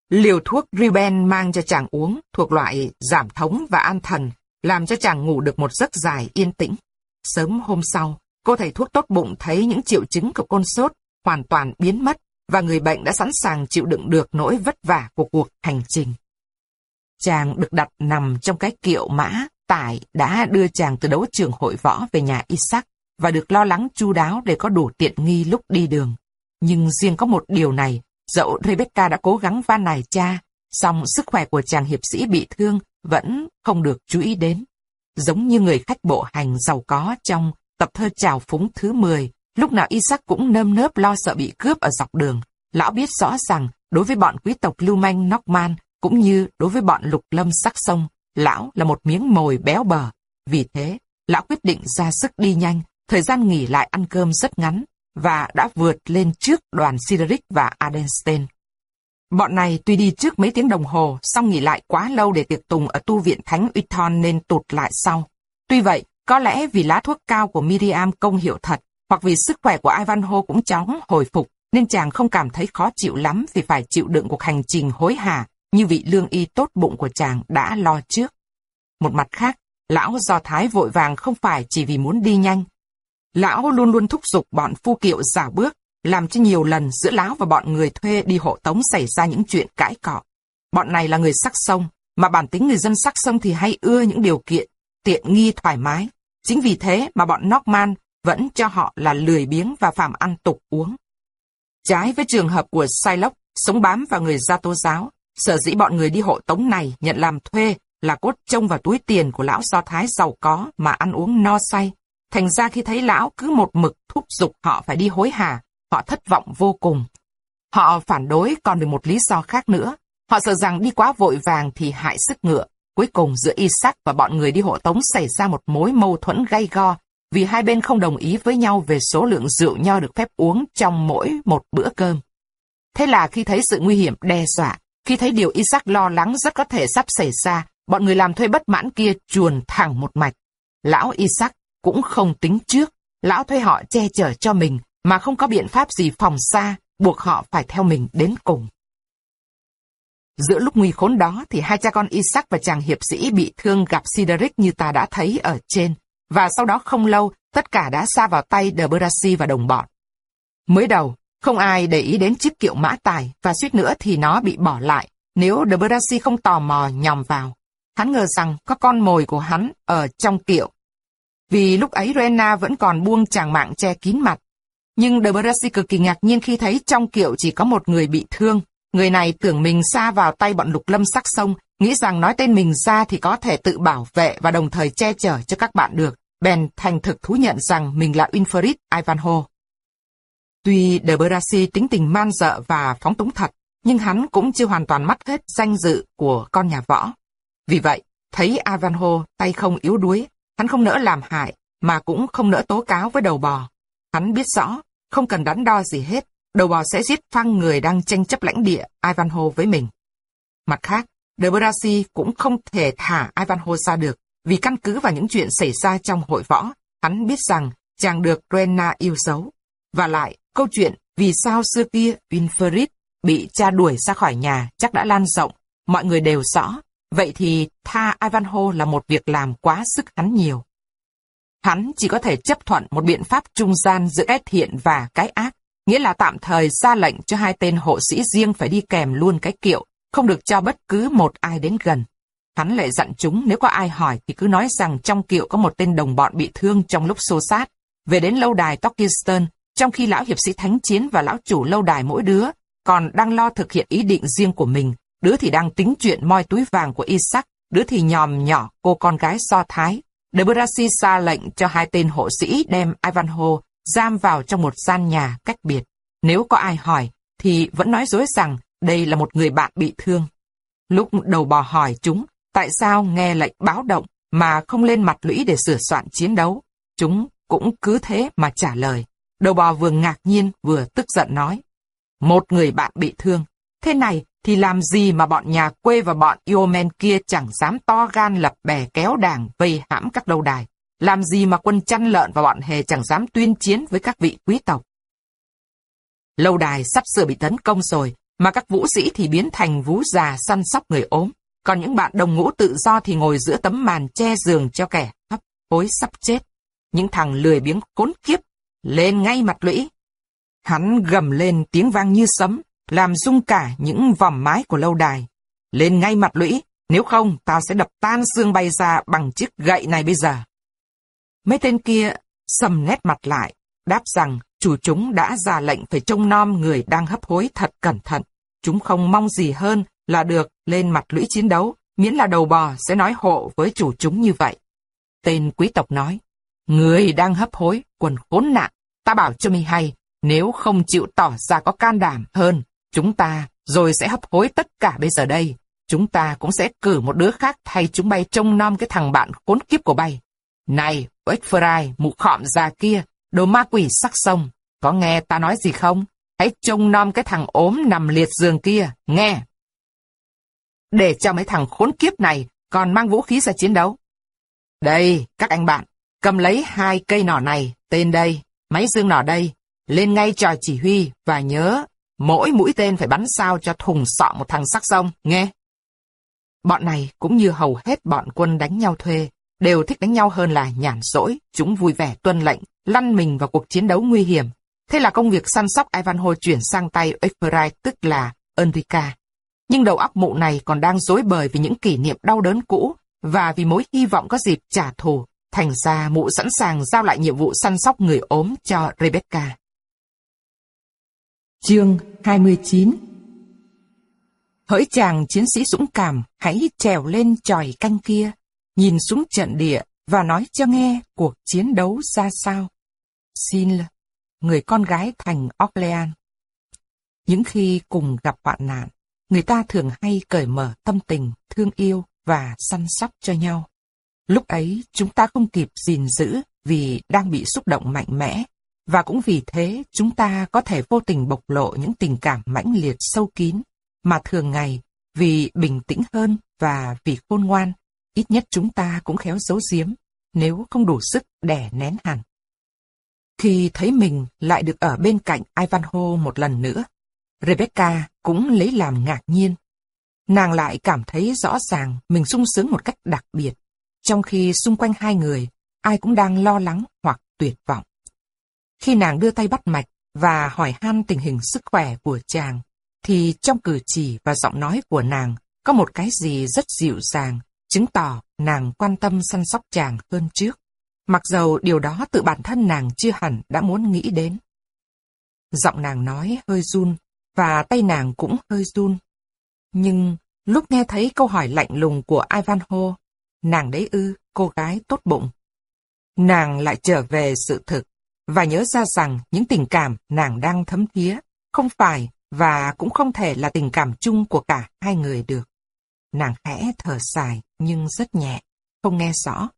Liều thuốc Riben mang cho chàng uống thuộc loại giảm thống và an thần, làm cho chàng ngủ được một giấc dài yên tĩnh. Sớm hôm sau, cô thầy thuốc tốt bụng thấy những triệu chứng của cơn sốt hoàn toàn biến mất và người bệnh đã sẵn sàng chịu đựng được nỗi vất vả của cuộc hành trình. Chàng được đặt nằm trong cái kiệu mã tải đã đưa chàng từ đấu trường hội võ về nhà Isaac và được lo lắng chu đáo để có đủ tiện nghi lúc đi đường. Nhưng riêng có một điều này Dẫu Rebecca đã cố gắng van nài cha, song sức khỏe của chàng hiệp sĩ bị thương vẫn không được chú ý đến. Giống như người khách bộ hành giàu có trong tập thơ trào phúng thứ 10, lúc nào Isaac cũng nơm nớp lo sợ bị cướp ở dọc đường. Lão biết rõ rằng đối với bọn quý tộc lưu manh Norman cũng như đối với bọn lục lâm sắc sông, lão là một miếng mồi béo bở. Vì thế, lão quyết định ra sức đi nhanh, thời gian nghỉ lại ăn cơm rất ngắn, và đã vượt lên trước đoàn Sideric và Adenstein. Bọn này tuy đi trước mấy tiếng đồng hồ, song nghỉ lại quá lâu để tiệc tùng ở tu viện Thánh Uithon nên tụt lại sau. Tuy vậy, có lẽ vì lá thuốc cao của Miriam công hiệu thật, hoặc vì sức khỏe của Ivanhoe cũng chóng hồi phục, nên chàng không cảm thấy khó chịu lắm vì phải chịu đựng cuộc hành trình hối hả như vị lương y tốt bụng của chàng đã lo trước. Một mặt khác, lão Do Thái vội vàng không phải chỉ vì muốn đi nhanh, Lão luôn luôn thúc giục bọn phu kiệu giả bước, làm cho nhiều lần giữa lão và bọn người thuê đi hộ tống xảy ra những chuyện cãi cọ. Bọn này là người sắc sông, mà bản tính người dân sắc sông thì hay ưa những điều kiện, tiện nghi thoải mái. Chính vì thế mà bọn Norman vẫn cho họ là lười biếng và phạm ăn tục uống. Trái với trường hợp của Sai sống bám vào người gia tô giáo, sở dĩ bọn người đi hộ tống này nhận làm thuê là cốt trông vào túi tiền của lão Do Thái giàu có mà ăn uống no say. Thành ra khi thấy lão cứ một mực thúc giục họ phải đi hối hả, họ thất vọng vô cùng. Họ phản đối còn vì một lý do khác nữa. Họ sợ rằng đi quá vội vàng thì hại sức ngựa. Cuối cùng giữa Isaac và bọn người đi hộ tống xảy ra một mối mâu thuẫn gay go vì hai bên không đồng ý với nhau về số lượng rượu nho được phép uống trong mỗi một bữa cơm. Thế là khi thấy sự nguy hiểm đe dọa, khi thấy điều Isaac lo lắng rất có thể sắp xảy ra, bọn người làm thuê bất mãn kia chuồn thẳng một mạch. Lão Isaac cũng không tính trước, lão thuê họ che chở cho mình mà không có biện pháp gì phòng xa, buộc họ phải theo mình đến cùng. Giữa lúc nguy khốn đó thì hai cha con Isaac và chàng hiệp sĩ bị thương gặp Sideric như ta đã thấy ở trên, và sau đó không lâu tất cả đã xa vào tay De và đồng bọn. Mới đầu, không ai để ý đến chiếc kiệu mã tài và suýt nữa thì nó bị bỏ lại nếu De Brassi không tò mò nhòm vào. Hắn ngờ rằng có con mồi của hắn ở trong kiệu. Vì lúc ấy Rena vẫn còn buông chàng mạng che kín mặt. Nhưng De Brassi cực kỳ ngạc nhiên khi thấy trong kiệu chỉ có một người bị thương. Người này tưởng mình xa vào tay bọn lục lâm sắc sông, nghĩ rằng nói tên mình ra thì có thể tự bảo vệ và đồng thời che chở cho các bạn được. Bèn thành thực thú nhận rằng mình là Winfried Ivanhoe. Tuy De Brassi tính tình man dợ và phóng túng thật, nhưng hắn cũng chưa hoàn toàn mất hết danh dự của con nhà võ. Vì vậy, thấy Ivanhoe tay không yếu đuối, hắn không nỡ làm hại, mà cũng không nỡ tố cáo với đầu bò. Hắn biết rõ, không cần đắn đo gì hết, đầu bò sẽ giết phăng người đang tranh chấp lãnh địa Ivanhoe với mình. Mặt khác, De Brassi cũng không thể thả Ivanhoe ra được, vì căn cứ vào những chuyện xảy ra trong hội võ, hắn biết rằng chàng được Rena yêu dấu. Và lại, câu chuyện vì sao xưa kia Winfried bị cha đuổi ra khỏi nhà chắc đã lan rộng, mọi người đều rõ. Vậy thì tha Ivanhoe là một việc làm quá sức hắn nhiều. Hắn chỉ có thể chấp thuận một biện pháp trung gian giữa cái thiện và cái ác, nghĩa là tạm thời ra lệnh cho hai tên hộ sĩ riêng phải đi kèm luôn cái kiệu, không được cho bất cứ một ai đến gần. Hắn lại dặn chúng nếu có ai hỏi thì cứ nói rằng trong kiệu có một tên đồng bọn bị thương trong lúc xô sát. Về đến lâu đài Tokiston, trong khi lão hiệp sĩ thánh chiến và lão chủ lâu đài mỗi đứa còn đang lo thực hiện ý định riêng của mình, đứa thì đang tính chuyện moi túi vàng của Isaac, đứa thì nhòm nhỏ cô con gái so thái. De ra lệnh cho hai tên hộ sĩ đem Ivanhoe giam vào trong một gian nhà cách biệt. Nếu có ai hỏi, thì vẫn nói dối rằng đây là một người bạn bị thương. Lúc đầu bò hỏi chúng, tại sao nghe lệnh báo động mà không lên mặt lũy để sửa soạn chiến đấu, chúng cũng cứ thế mà trả lời. Đầu bò vừa ngạc nhiên vừa tức giận nói. Một người bạn bị thương, thế này thì làm gì mà bọn nhà quê và bọn yomen kia chẳng dám to gan lập bè kéo đảng vây hãm các lâu đài. Làm gì mà quân chăn lợn và bọn hề chẳng dám tuyên chiến với các vị quý tộc. Lâu đài sắp sửa bị tấn công rồi, mà các vũ sĩ thì biến thành vú già săn sóc người ốm. Còn những bạn đồng ngũ tự do thì ngồi giữa tấm màn che giường cho kẻ hấp hối sắp chết. Những thằng lười biếng khốn kiếp, lên ngay mặt lũy. Hắn gầm lên tiếng vang như sấm, làm rung cả những vòm mái của lâu đài. Lên ngay mặt lũy, nếu không tao sẽ đập tan xương bay ra bằng chiếc gậy này bây giờ. Mấy tên kia sầm nét mặt lại, đáp rằng chủ chúng đã ra lệnh phải trông nom người đang hấp hối thật cẩn thận. Chúng không mong gì hơn là được lên mặt lũy chiến đấu, miễn là đầu bò sẽ nói hộ với chủ chúng như vậy. Tên quý tộc nói, người đang hấp hối, quần khốn nạn, ta bảo cho mi hay, nếu không chịu tỏ ra có can đảm hơn, chúng ta rồi sẽ hấp hối tất cả bây giờ đây. Chúng ta cũng sẽ cử một đứa khác thay chúng bay trông nom cái thằng bạn khốn kiếp của bay. Này, Oekfry, mụ khọm già kia, đồ ma quỷ sắc sông, có nghe ta nói gì không? Hãy trông nom cái thằng ốm nằm liệt giường kia, nghe. Để cho mấy thằng khốn kiếp này còn mang vũ khí ra chiến đấu. Đây, các anh bạn, cầm lấy hai cây nỏ này, tên đây, máy dương nỏ đây, lên ngay tròi chỉ huy và nhớ, mỗi mũi tên phải bắn sao cho thùng sọ một thằng sắc sông, nghe. Bọn này cũng như hầu hết bọn quân đánh nhau thuê, đều thích đánh nhau hơn là nhàn rỗi, chúng vui vẻ tuân lệnh, lăn mình vào cuộc chiến đấu nguy hiểm. Thế là công việc săn sóc Ivanhoe chuyển sang tay Efrai tức là Enrica. Nhưng đầu óc mụ này còn đang dối bời vì những kỷ niệm đau đớn cũ và vì mối hy vọng có dịp trả thù. Thành ra mụ sẵn sàng giao lại nhiệm vụ săn sóc người ốm cho Rebecca. Chương 29 Hỡi chàng chiến sĩ dũng cảm, hãy trèo lên tròi canh kia, nhìn xuống trận địa và nói cho nghe cuộc chiến đấu ra sao. Xin người con gái thành Orleans. Những khi cùng gặp hoạn nạn, người ta thường hay cởi mở tâm tình, thương yêu và săn sóc cho nhau. Lúc ấy chúng ta không kịp gìn giữ vì đang bị xúc động mạnh mẽ, và cũng vì thế chúng ta có thể vô tình bộc lộ những tình cảm mãnh liệt sâu kín, mà thường ngày vì bình tĩnh hơn và vì khôn ngoan, ít nhất chúng ta cũng khéo giấu giếm, nếu không đủ sức đè nén hẳn. Khi thấy mình lại được ở bên cạnh Ivanhoe một lần nữa, Rebecca cũng lấy làm ngạc nhiên. Nàng lại cảm thấy rõ ràng mình sung sướng một cách đặc biệt, trong khi xung quanh hai người, ai cũng đang lo lắng hoặc tuyệt vọng. Khi nàng đưa tay bắt mạch và hỏi han tình hình sức khỏe của chàng, thì trong cử chỉ và giọng nói của nàng có một cái gì rất dịu dàng, chứng tỏ nàng quan tâm săn sóc chàng hơn trước, mặc dầu điều đó tự bản thân nàng chưa hẳn đã muốn nghĩ đến. Giọng nàng nói hơi run, và tay nàng cũng hơi run. Nhưng lúc nghe thấy câu hỏi lạnh lùng của Ivanhoe, nàng đấy ư, cô gái tốt bụng. Nàng lại trở về sự thực, và nhớ ra rằng những tình cảm nàng đang thấm thía, không phải và cũng không thể là tình cảm chung của cả hai người được. Nàng khẽ thở dài nhưng rất nhẹ, không nghe rõ.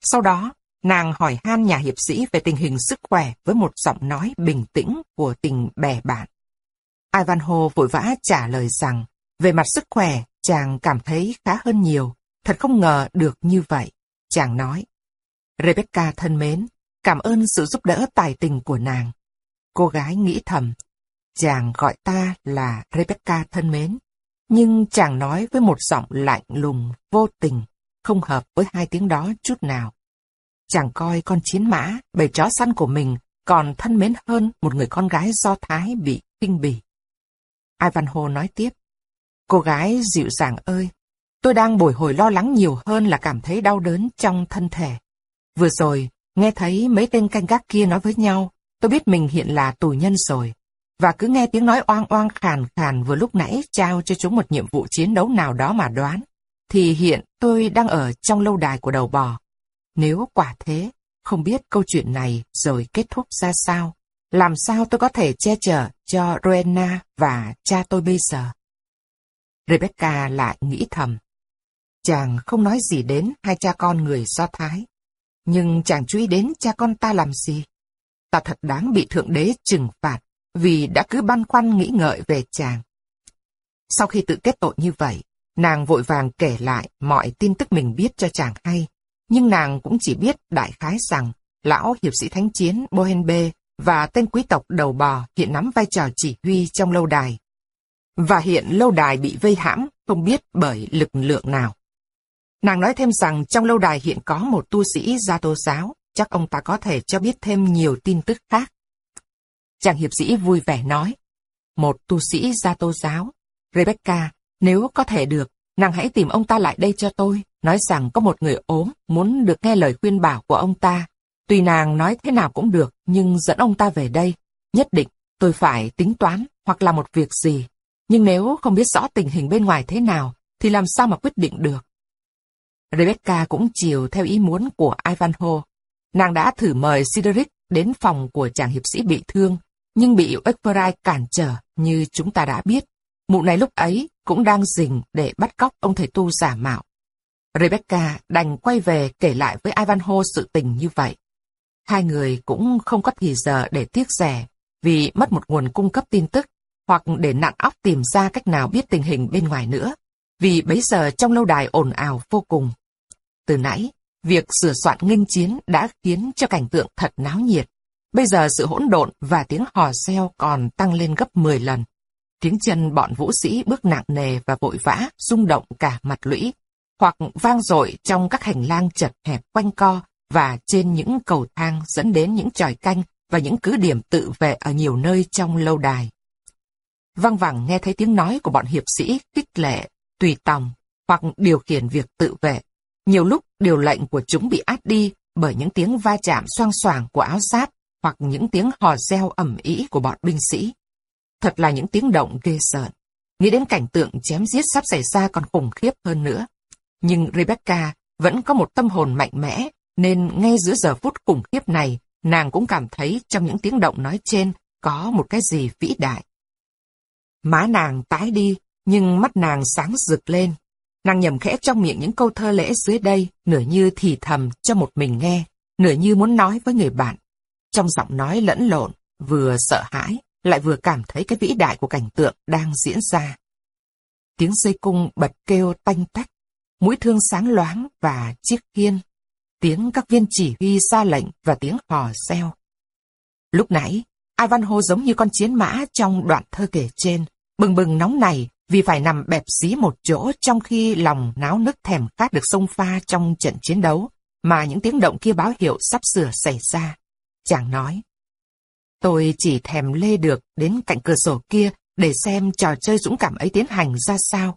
Sau đó, nàng hỏi han nhà hiệp sĩ về tình hình sức khỏe với một giọng nói bình tĩnh của tình bè bạn. Ivanhoe vội vã trả lời rằng, về mặt sức khỏe, chàng cảm thấy khá hơn nhiều, thật không ngờ được như vậy. Chàng nói, Rebecca thân mến, cảm ơn sự giúp đỡ tài tình của nàng. Cô gái nghĩ thầm, chàng gọi ta là Rebecca thân mến, nhưng chàng nói với một giọng lạnh lùng, vô tình, không hợp với hai tiếng đó chút nào. Chàng coi con chiến mã, bầy chó săn của mình còn thân mến hơn một người con gái do Thái bị kinh bỉ. Ivanhoe nói tiếp. Cô gái dịu dàng ơi, tôi đang bồi hồi lo lắng nhiều hơn là cảm thấy đau đớn trong thân thể. Vừa rồi, nghe thấy mấy tên canh gác kia nói với nhau, tôi biết mình hiện là tù nhân rồi. Và cứ nghe tiếng nói oang oang khàn khàn vừa lúc nãy trao cho chúng một nhiệm vụ chiến đấu nào đó mà đoán, thì hiện tôi đang ở trong lâu đài của đầu bò. Nếu quả thế, không biết câu chuyện này rồi kết thúc ra sao, làm sao tôi có thể che chở cho Rowena và cha tôi bây giờ? Rebecca lại nghĩ thầm. Chàng không nói gì đến hai cha con người Do Thái. Nhưng chàng chú ý đến cha con ta làm gì? Ta thật đáng bị Thượng Đế trừng phạt vì đã cứ băn khoăn nghĩ ngợi về chàng. Sau khi tự kết tội như vậy, nàng vội vàng kể lại mọi tin tức mình biết cho chàng hay. Nhưng nàng cũng chỉ biết đại khái rằng lão hiệp sĩ thánh chiến Bohenbe và tên quý tộc đầu bò hiện nắm vai trò chỉ huy trong lâu đài. Và hiện lâu đài bị vây hãm, không biết bởi lực lượng nào. Nàng nói thêm rằng trong lâu đài hiện có một tu sĩ gia tô giáo, chắc ông ta có thể cho biết thêm nhiều tin tức khác. Chàng hiệp sĩ vui vẻ nói, một tu sĩ gia tô giáo, Rebecca, nếu có thể được, nàng hãy tìm ông ta lại đây cho tôi, nói rằng có một người ốm muốn được nghe lời khuyên bảo của ông ta Tùy nàng nói thế nào cũng được, nhưng dẫn ông ta về đây. Nhất định, tôi phải tính toán hoặc là một việc gì. Nhưng nếu không biết rõ tình hình bên ngoài thế nào, thì làm sao mà quyết định được? Rebecca cũng chiều theo ý muốn của Ivanhoe. Nàng đã thử mời Cedric đến phòng của chàng hiệp sĩ bị thương, nhưng bị Ekperai cản trở như chúng ta đã biết. Mụ này lúc ấy cũng đang rình để bắt cóc ông thầy tu giả mạo. Rebecca đành quay về kể lại với Ivanhoe sự tình như vậy. Hai người cũng không có thì giờ để tiếc rẻ vì mất một nguồn cung cấp tin tức hoặc để nặn óc tìm ra cách nào biết tình hình bên ngoài nữa. Vì bấy giờ trong lâu đài ồn ào vô cùng. Từ nãy, việc sửa soạn nghênh chiến đã khiến cho cảnh tượng thật náo nhiệt. Bây giờ sự hỗn độn và tiếng hò reo còn tăng lên gấp 10 lần. Tiếng chân bọn vũ sĩ bước nặng nề và vội vã, rung động cả mặt lũy, hoặc vang dội trong các hành lang chật hẹp quanh co và trên những cầu thang dẫn đến những tròi canh và những cứ điểm tự vệ ở nhiều nơi trong lâu đài. Văng vẳng nghe thấy tiếng nói của bọn hiệp sĩ kích lệ, tùy tòng hoặc điều khiển việc tự vệ. Nhiều lúc điều lệnh của chúng bị át đi bởi những tiếng va chạm xoang xoảng của áo giáp hoặc những tiếng hò reo ầm ĩ của bọn binh sĩ. Thật là những tiếng động ghê sợ. Nghĩ đến cảnh tượng chém giết sắp xảy ra còn khủng khiếp hơn nữa. Nhưng Rebecca vẫn có một tâm hồn mạnh mẽ, nên ngay giữa giờ phút khủng khiếp này, nàng cũng cảm thấy trong những tiếng động nói trên có một cái gì vĩ đại. Má nàng tái đi, nhưng mắt nàng sáng rực lên. Nàng nhầm khẽ trong miệng những câu thơ lễ dưới đây, nửa như thì thầm cho một mình nghe, nửa như muốn nói với người bạn. Trong giọng nói lẫn lộn, vừa sợ hãi, lại vừa cảm thấy cái vĩ đại của cảnh tượng đang diễn ra. Tiếng dây cung bật kêu tanh tách, mũi thương sáng loáng và chiếc khiên, tiếng các viên chỉ huy ra lệnh và tiếng hò reo. Lúc nãy, Ivanhoe giống như con chiến mã trong đoạn thơ kể trên, bừng bừng nóng này vì phải nằm bẹp dí một chỗ trong khi lòng náo nức thèm khát được sông pha trong trận chiến đấu, mà những tiếng động kia báo hiệu sắp sửa xảy ra. Chàng nói, tôi chỉ thèm lê được đến cạnh cửa sổ kia để xem trò chơi dũng cảm ấy tiến hành ra sao.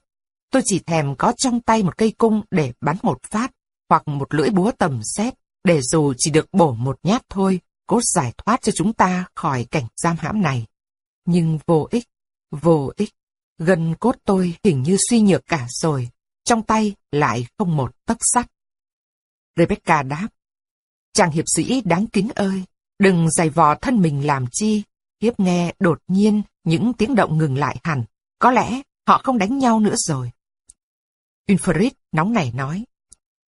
Tôi chỉ thèm có trong tay một cây cung để bắn một phát, hoặc một lưỡi búa tầm xét, để dù chỉ được bổ một nhát thôi, cố giải thoát cho chúng ta khỏi cảnh giam hãm này. Nhưng vô ích, vô ích. Gần cốt tôi hình như suy nhược cả rồi, trong tay lại không một tấc sắt. Rebecca đáp, chàng hiệp sĩ đáng kính ơi, đừng giày vò thân mình làm chi, hiếp nghe đột nhiên những tiếng động ngừng lại hẳn, có lẽ họ không đánh nhau nữa rồi. Infrid nóng nảy nói,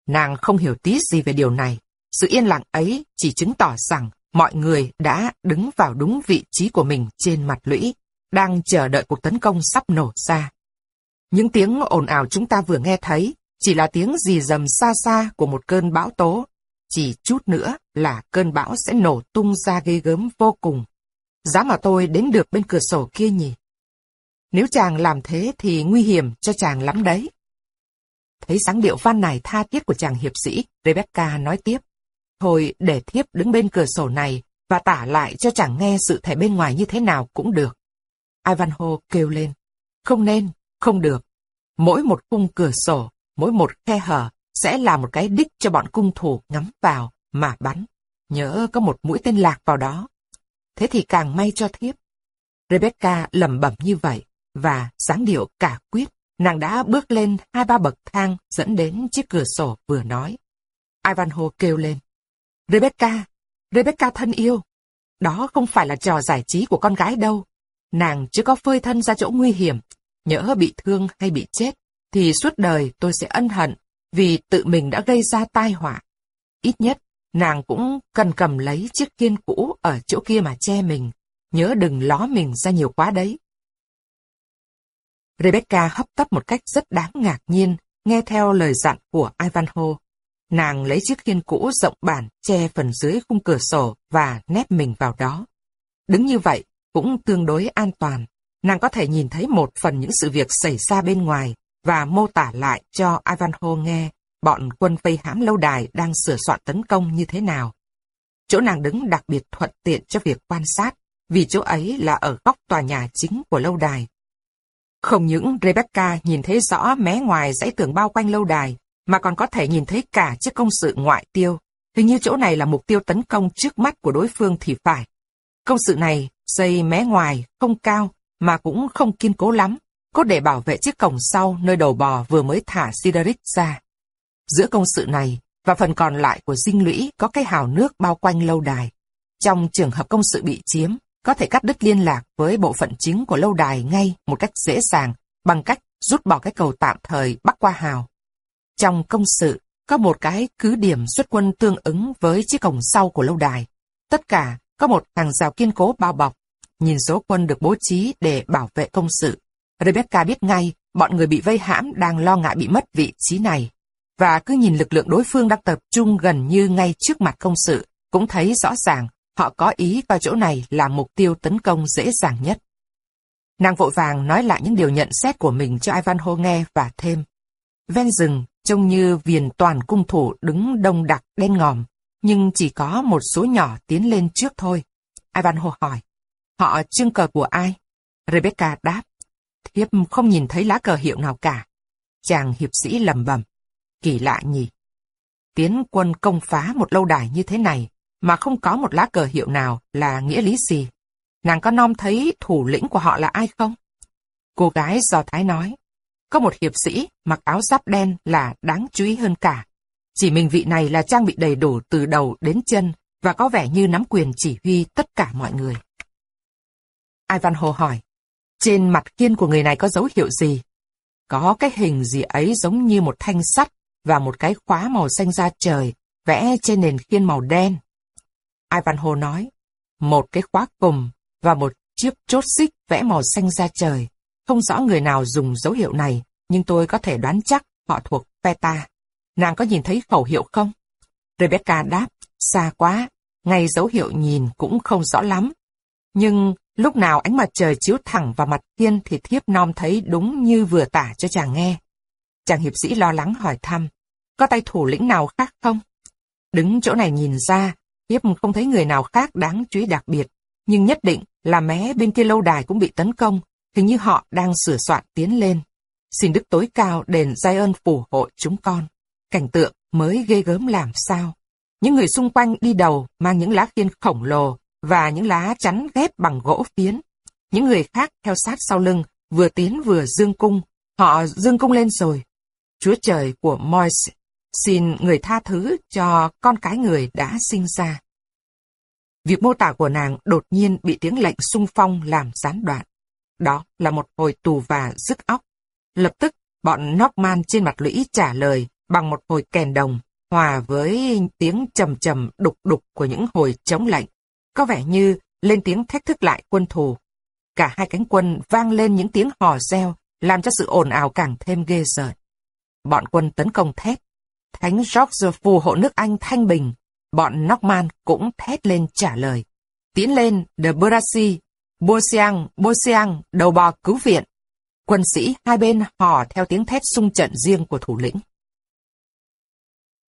nàng không hiểu tí gì về điều này, sự yên lặng ấy chỉ chứng tỏ rằng mọi người đã đứng vào đúng vị trí của mình trên mặt lũy, đang chờ đợi cuộc tấn công sắp nổ ra. Những tiếng ồn ào chúng ta vừa nghe thấy chỉ là tiếng rì rầm xa xa của một cơn bão tố. Chỉ chút nữa là cơn bão sẽ nổ tung ra ghê gớm vô cùng. Giá mà tôi đến được bên cửa sổ kia nhỉ? Nếu chàng làm thế thì nguy hiểm cho chàng lắm đấy. Thấy sáng điệu văn này tha thiết của chàng hiệp sĩ, Rebecca nói tiếp. Thôi để thiếp đứng bên cửa sổ này và tả lại cho chàng nghe sự thể bên ngoài như thế nào cũng được. Ivanhoe kêu lên. Không nên, không được. Mỗi một khung cửa sổ, mỗi một khe hở sẽ là một cái đích cho bọn cung thủ ngắm vào mà bắn. Nhớ có một mũi tên lạc vào đó. Thế thì càng may cho thiếp. Rebecca lẩm bẩm như vậy, và sáng điệu cả quyết, nàng đã bước lên hai ba bậc thang dẫn đến chiếc cửa sổ vừa nói. Ivanhoe kêu lên. Rebecca, Rebecca thân yêu, đó không phải là trò giải trí của con gái đâu. Nàng chưa có phơi thân ra chỗ nguy hiểm, nhỡ bị thương hay bị chết, thì suốt đời tôi sẽ ân hận vì tự mình đã gây ra tai họa. Ít nhất, nàng cũng cần cầm lấy chiếc kiên cũ ở chỗ kia mà che mình, nhớ đừng ló mình ra nhiều quá đấy. Rebecca hấp tấp một cách rất đáng ngạc nhiên, nghe theo lời dặn của Ivanhoe. Nàng lấy chiếc khiên cũ rộng bản che phần dưới khung cửa sổ và nép mình vào đó. Đứng như vậy cũng tương đối an toàn. Nàng có thể nhìn thấy một phần những sự việc xảy ra bên ngoài và mô tả lại cho Ivanhoe nghe bọn quân vây hãm lâu đài đang sửa soạn tấn công như thế nào. Chỗ nàng đứng đặc biệt thuận tiện cho việc quan sát, vì chỗ ấy là ở góc tòa nhà chính của lâu đài. Không những Rebecca nhìn thấy rõ mé ngoài dãy tường bao quanh lâu đài, mà còn có thể nhìn thấy cả chiếc công sự ngoại tiêu. Hình như chỗ này là mục tiêu tấn công trước mắt của đối phương thì phải. Công sự này xây mé ngoài không cao mà cũng không kiên cố lắm, có để bảo vệ chiếc cổng sau nơi đầu bò vừa mới thả Sideric ra. Giữa công sự này và phần còn lại của dinh lũy có cái hào nước bao quanh lâu đài. Trong trường hợp công sự bị chiếm, có thể cắt đứt liên lạc với bộ phận chính của lâu đài ngay một cách dễ dàng bằng cách rút bỏ cái cầu tạm thời bắc qua hào. Trong công sự, có một cái cứ điểm xuất quân tương ứng với chiếc cổng sau của lâu đài. Tất cả có một hàng rào kiên cố bao bọc. Nhìn số quân được bố trí để bảo vệ công sự. Rebecca biết ngay bọn người bị vây hãm đang lo ngại bị mất vị trí này. Và cứ nhìn lực lượng đối phương đang tập trung gần như ngay trước mặt công sự, cũng thấy rõ ràng họ có ý coi chỗ này là mục tiêu tấn công dễ dàng nhất. Nàng vội vàng nói lại những điều nhận xét của mình cho Ivanhoe nghe và thêm. Ven rừng, trông như viền toàn cung thủ đứng đông đặc đen ngòm, nhưng chỉ có một số nhỏ tiến lên trước thôi. Ivanhoe hỏi, họ trưng cờ của ai? Rebecca đáp, thiếp không nhìn thấy lá cờ hiệu nào cả. Chàng hiệp sĩ lầm bầm, kỳ lạ nhỉ. tiến quân công phá một lâu đài như thế này mà không có một lá cờ hiệu nào là nghĩa lý gì? Nàng có nom thấy thủ lĩnh của họ là ai không? Cô gái do Thái nói, có một hiệp sĩ mặc áo giáp đen là đáng chú ý hơn cả. Chỉ mình vị này là trang bị đầy đủ từ đầu đến chân và có vẻ như nắm quyền chỉ huy tất cả mọi người. Ivanhoe hỏi, trên mặt kiên của người này có dấu hiệu gì? Có cái hình gì ấy giống như một thanh sắt và một cái khóa màu xanh da trời vẽ trên nền khiên màu đen. Ivanhoe nói, một cái khóa cùm và một chiếc chốt xích vẽ màu xanh da trời. Không rõ người nào dùng dấu hiệu này, nhưng tôi có thể đoán chắc họ thuộc Peta. Nàng có nhìn thấy khẩu hiệu không? Rebecca đáp, xa quá, ngay dấu hiệu nhìn cũng không rõ lắm. Nhưng lúc nào ánh mặt trời chiếu thẳng vào mặt thiên thì thiếp non thấy đúng như vừa tả cho chàng nghe. Chàng hiệp sĩ lo lắng hỏi thăm, có tay thủ lĩnh nào khác không? Đứng chỗ này nhìn ra, thiếp không thấy người nào khác đáng chú ý đặc biệt, nhưng nhất định là mé bên kia lâu đài cũng bị tấn công, hình như họ đang sửa soạn tiến lên. Xin Đức tối cao đền giai ơn phù hộ chúng con. Cảnh tượng mới ghê gớm làm sao. Những người xung quanh đi đầu mang những lá khiên khổng lồ và những lá chắn ghép bằng gỗ phiến. Những người khác theo sát sau lưng, vừa tiến vừa dương cung. Họ dương cung lên rồi. Chúa trời của Moise, xin người tha thứ cho con cái người đã sinh ra. Việc mô tả của nàng đột nhiên bị tiếng lệnh sung phong làm gián đoạn. Đó là một hồi tù và rứt óc. Lập tức, bọn Norman trên mặt lũy trả lời bằng một hồi kèn đồng, hòa với tiếng trầm trầm đục đục của những hồi chống lệnh. Có vẻ như lên tiếng thách thức lại quân thù. Cả hai cánh quân vang lên những tiếng hò reo, làm cho sự ồn ào càng thêm ghê rợn. Bọn quân tấn công thét. Thánh George phù hộ nước Anh thanh bình. Bọn Norman cũng thét lên trả lời. Tiến lên, de Brassi, Bosiang, Bosiang, đầu bò cứu viện. Quân sĩ hai bên hò theo tiếng thét sung trận riêng của thủ lĩnh.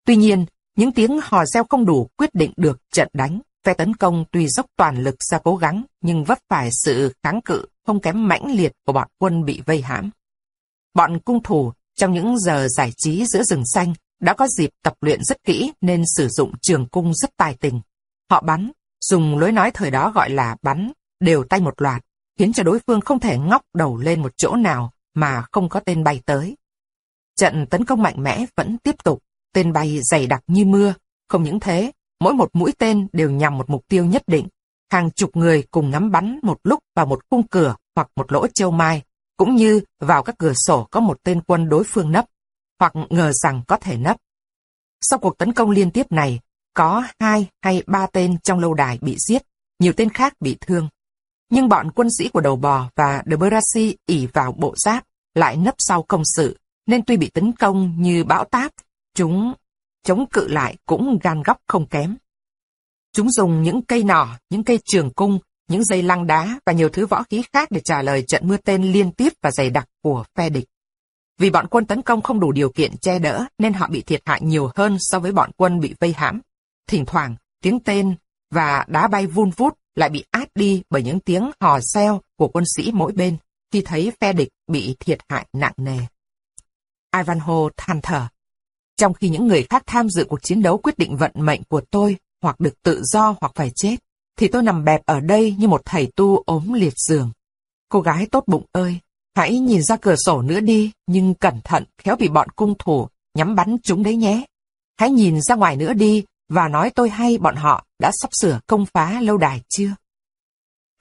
Tuy nhiên, những tiếng hò reo không đủ quyết định được trận đánh. Phe tấn công tuy dốc toàn lực ra cố gắng, nhưng vấp phải sự kháng cự không kém mãnh liệt của bọn quân bị vây hãm. Bọn cung thủ trong những giờ giải trí giữa rừng xanh đã có dịp tập luyện rất kỹ nên sử dụng trường cung rất tài tình. Họ bắn, dùng lối nói thời đó gọi là bắn, đều tay một loạt, khiến cho đối phương không thể ngóc đầu lên một chỗ nào mà không có tên bay tới. Trận tấn công mạnh mẽ vẫn tiếp tục, tên bay dày đặc như mưa. Không những thế, mỗi một mũi tên đều nhằm một mục tiêu nhất định. Hàng chục người cùng ngắm bắn một lúc vào một khung cửa hoặc một lỗ châu mai, cũng như vào các cửa sổ có một tên quân đối phương nấp, hoặc ngờ rằng có thể nấp. Sau cuộc tấn công liên tiếp này, có hai hay ba tên trong lâu đài bị giết, nhiều tên khác bị thương. Nhưng bọn quân sĩ của đầu bò và De Brassi ỉ vào bộ giáp, lại nấp sau công sự, nên tuy bị tấn công như bão táp, chúng chống cự lại cũng gan góc không kém. Chúng dùng những cây nỏ, những cây trường cung, những dây lăng đá và nhiều thứ võ khí khác để trả lời trận mưa tên liên tiếp và dày đặc của phe địch. Vì bọn quân tấn công không đủ điều kiện che đỡ nên họ bị thiệt hại nhiều hơn so với bọn quân bị vây hãm. Thỉnh thoảng, tiếng tên và đá bay vun vút lại bị át đi bởi những tiếng hò reo của quân sĩ mỗi bên khi thấy phe địch bị thiệt hại nặng nề. Ivanhoe than thở. Trong khi những người khác tham dự cuộc chiến đấu quyết định vận mệnh của tôi hoặc được tự do hoặc phải chết, thì tôi nằm bẹp ở đây như một thầy tu ốm liệt giường. Cô gái tốt bụng ơi, hãy nhìn ra cửa sổ nữa đi, nhưng cẩn thận khéo bị bọn cung thủ nhắm bắn chúng đấy nhé. Hãy nhìn ra ngoài nữa đi và nói tôi hay bọn họ đã sắp sửa công phá lâu đài chưa?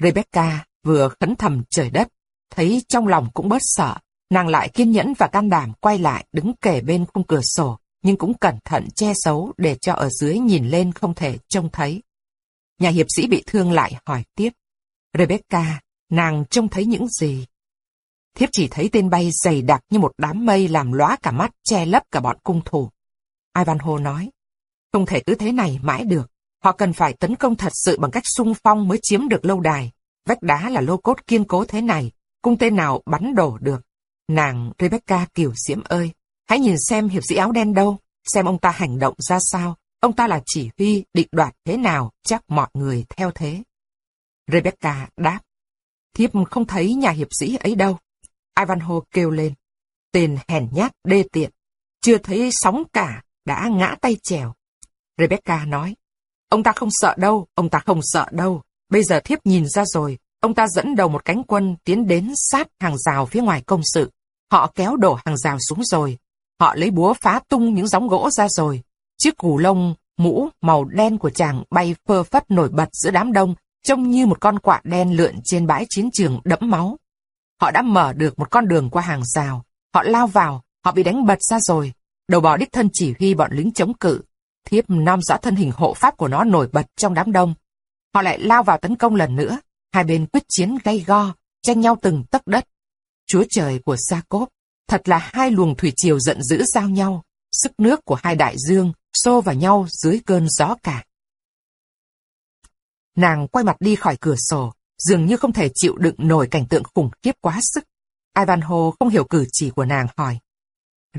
Rebecca vừa khấn thầm trời đất, thấy trong lòng cũng bớt sợ, nàng lại kiên nhẫn và can đảm quay lại đứng kề bên khung cửa sổ, nhưng cũng cẩn thận che giấu để cho ở dưới nhìn lên không thể trông thấy. Nhà hiệp sĩ bị thương lại hỏi tiếp. Rebecca, nàng trông thấy những gì? Thiếp chỉ thấy tên bay dày đặc như một đám mây làm lóa cả mắt che lấp cả bọn cung thủ. Ivanhoe nói, không thể cứ thế này mãi được. Họ cần phải tấn công thật sự bằng cách sung phong mới chiếm được lâu đài. Vách đá là lô cốt kiên cố thế này, cung tên nào bắn đổ được. Nàng Rebecca kiều diễm ơi, hãy nhìn xem hiệp sĩ áo đen đâu, xem ông ta hành động ra sao, ông ta là chỉ huy, định đoạt thế nào, chắc mọi người theo thế. Rebecca đáp, thiếp không thấy nhà hiệp sĩ ấy đâu. Ivanhoe kêu lên, tên hèn nhát đê tiện, chưa thấy sóng cả, đã ngã tay chèo. Rebecca nói, ông ta không sợ đâu, ông ta không sợ đâu. Bây giờ thiếp nhìn ra rồi, ông ta dẫn đầu một cánh quân tiến đến sát hàng rào phía ngoài công sự. Họ kéo đổ hàng rào xuống rồi. Họ lấy búa phá tung những gióng gỗ ra rồi. Chiếc cù lông, mũ màu đen của chàng bay phơ phất nổi bật giữa đám đông, trông như một con quạ đen lượn trên bãi chiến trường đẫm máu. Họ đã mở được một con đường qua hàng rào. Họ lao vào, họ bị đánh bật ra rồi. Đầu bò đích thân chỉ huy bọn lính chống cự. Thiếp nam rõ thân hình hộ pháp của nó nổi bật trong đám đông. Họ lại lao vào tấn công lần nữa. Hai bên quyết chiến gay go, tranh nhau từng tấc đất. Chúa trời của Sa Cốp, thật là hai luồng thủy triều giận dữ giao nhau. Sức nước của hai đại dương xô vào nhau dưới cơn gió cả. Nàng quay mặt đi khỏi cửa sổ, dường như không thể chịu đựng nổi cảnh tượng khủng khiếp quá sức. Ivanhoe không hiểu cử chỉ của nàng hỏi.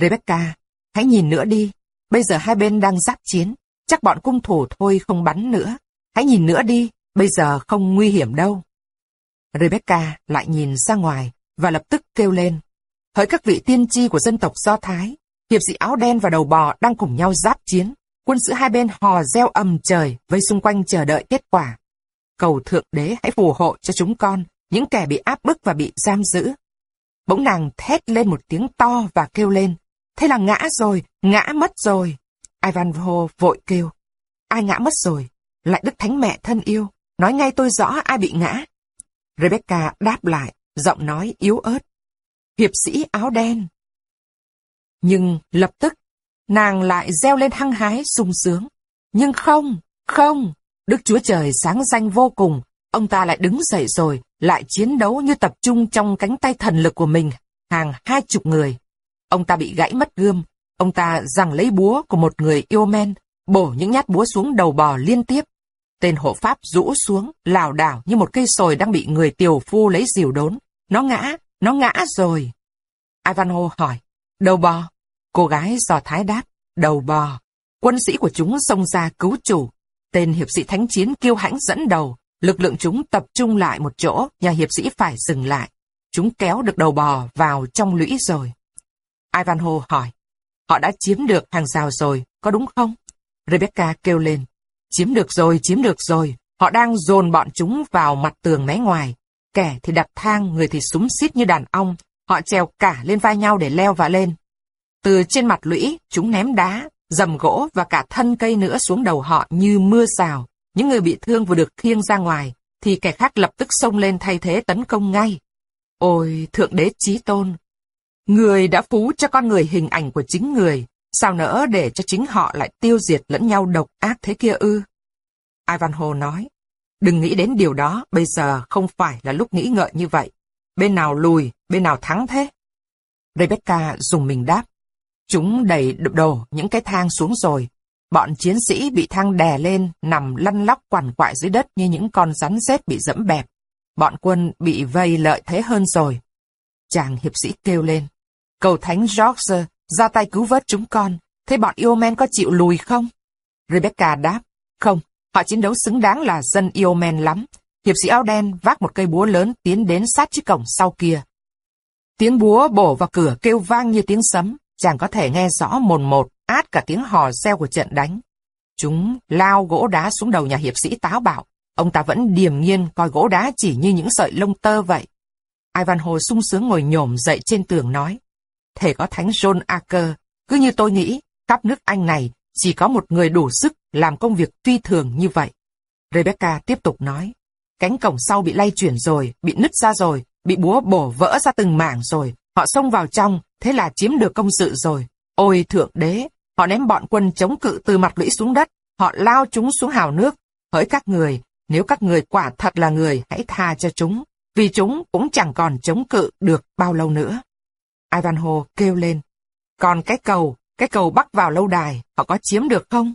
Rebecca, hãy nhìn nữa đi. Bây giờ hai bên đang giáp chiến. Chắc bọn cung thủ thôi không bắn nữa. Hãy nhìn nữa đi. Bây giờ không nguy hiểm đâu. Rebecca lại nhìn ra ngoài và lập tức kêu lên. Hỡi các vị tiên tri của dân tộc Do Thái, hiệp sĩ áo đen và đầu bò đang cùng nhau giáp chiến. Quân sự hai bên hò reo ầm trời, vây xung quanh chờ đợi kết quả. Cầu Thượng Đế hãy phù hộ cho chúng con, những kẻ bị áp bức và bị giam giữ. Bỗng nàng thét lên một tiếng to và kêu lên. Thế là ngã rồi, ngã mất rồi. Ivanhoe vội kêu. Ai ngã mất rồi? Lại Đức Thánh Mẹ thân yêu. Nói ngay tôi rõ ai bị ngã. Rebecca đáp lại, giọng nói yếu ớt. Hiệp sĩ áo đen. Nhưng lập tức, nàng lại reo lên hăng hái sung sướng. Nhưng không, không, Đức Chúa Trời sáng danh vô cùng, ông ta lại đứng dậy rồi, lại chiến đấu như tập trung trong cánh tay thần lực của mình, hàng hai chục người. Ông ta bị gãy mất gươm, ông ta giằng lấy búa của một người yêu men, bổ những nhát búa xuống đầu bò liên tiếp. Tên hộ pháp rũ xuống, lảo đảo như một cây sồi đang bị người tiểu phu lấy dìu đốn. Nó ngã, nó ngã rồi. Ivanhoe hỏi, đầu bò? Cô gái do thái đáp, đầu bò. Quân sĩ của chúng xông ra cứu chủ. Tên hiệp sĩ thánh chiến kiêu hãnh dẫn đầu, lực lượng chúng tập trung lại một chỗ, nhà hiệp sĩ phải dừng lại. Chúng kéo được đầu bò vào trong lũy rồi. Ivanhoe hỏi, họ đã chiếm được hàng rào rồi, có đúng không? Rebecca kêu lên, chiếm được rồi, chiếm được rồi, họ đang dồn bọn chúng vào mặt tường mé ngoài. Kẻ thì đặt thang, người thì súng xít như đàn ong, họ treo cả lên vai nhau để leo và lên. Từ trên mặt lũy, chúng ném đá, dầm gỗ và cả thân cây nữa xuống đầu họ như mưa rào. Những người bị thương vừa được khiêng ra ngoài, thì kẻ khác lập tức xông lên thay thế tấn công ngay. Ôi, Thượng Đế Chí Tôn! Người đã phú cho con người hình ảnh của chính người, sao nỡ để cho chính họ lại tiêu diệt lẫn nhau độc ác thế kia ư? Ivanhoe nói, đừng nghĩ đến điều đó, bây giờ không phải là lúc nghĩ ngợi như vậy. Bên nào lùi, bên nào thắng thế? Rebecca dùng mình đáp, Chúng đầy đẩy đồ những cái thang xuống rồi. Bọn chiến sĩ bị thang đè lên, nằm lăn lóc quằn quại dưới đất như những con rắn rết bị dẫm bẹp. Bọn quân bị vây lợi thế hơn rồi. Chàng hiệp sĩ kêu lên. Cầu thánh George ra tay cứu vớt chúng con. Thế bọn yêu men có chịu lùi không? Rebecca đáp. Không, họ chiến đấu xứng đáng là dân yêu men lắm. Hiệp sĩ áo đen vác một cây búa lớn tiến đến sát chiếc cổng sau kia. Tiếng búa bổ vào cửa kêu vang như tiếng sấm chàng có thể nghe rõ mồn một, át cả tiếng hò reo của trận đánh. Chúng lao gỗ đá xuống đầu nhà hiệp sĩ táo bạo. Ông ta vẫn điềm nhiên coi gỗ đá chỉ như những sợi lông tơ vậy. Ivanhoe sung sướng ngồi nhổm dậy trên tường nói. Thể có thánh John Acker, cứ như tôi nghĩ, khắp nước Anh này chỉ có một người đủ sức làm công việc phi thường như vậy. Rebecca tiếp tục nói. Cánh cổng sau bị lay chuyển rồi, bị nứt ra rồi, bị búa bổ vỡ ra từng mảng rồi. Họ xông vào trong, thế là chiếm được công sự rồi. Ôi thượng đế, họ ném bọn quân chống cự từ mặt lũy xuống đất, họ lao chúng xuống hào nước. Hỡi các người, nếu các người quả thật là người, hãy tha cho chúng, vì chúng cũng chẳng còn chống cự được bao lâu nữa. Ivanhoe kêu lên, còn cái cầu, cái cầu bắc vào lâu đài, họ có chiếm được không?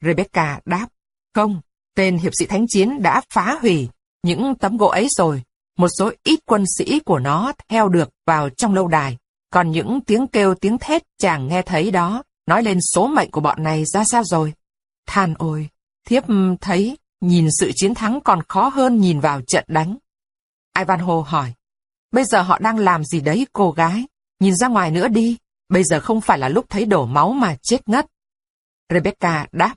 Rebecca đáp, không, tên hiệp sĩ thánh chiến đã phá hủy những tấm gỗ ấy rồi. Một số ít quân sĩ của nó theo được vào trong lâu đài, còn những tiếng kêu tiếng thét chàng nghe thấy đó, nói lên số mệnh của bọn này ra sao rồi. Than ôi, thiếp thấy nhìn sự chiến thắng còn khó hơn nhìn vào trận đánh. Ivanhoe hỏi, bây giờ họ đang làm gì đấy cô gái? Nhìn ra ngoài nữa đi, bây giờ không phải là lúc thấy đổ máu mà chết ngất. Rebecca đáp.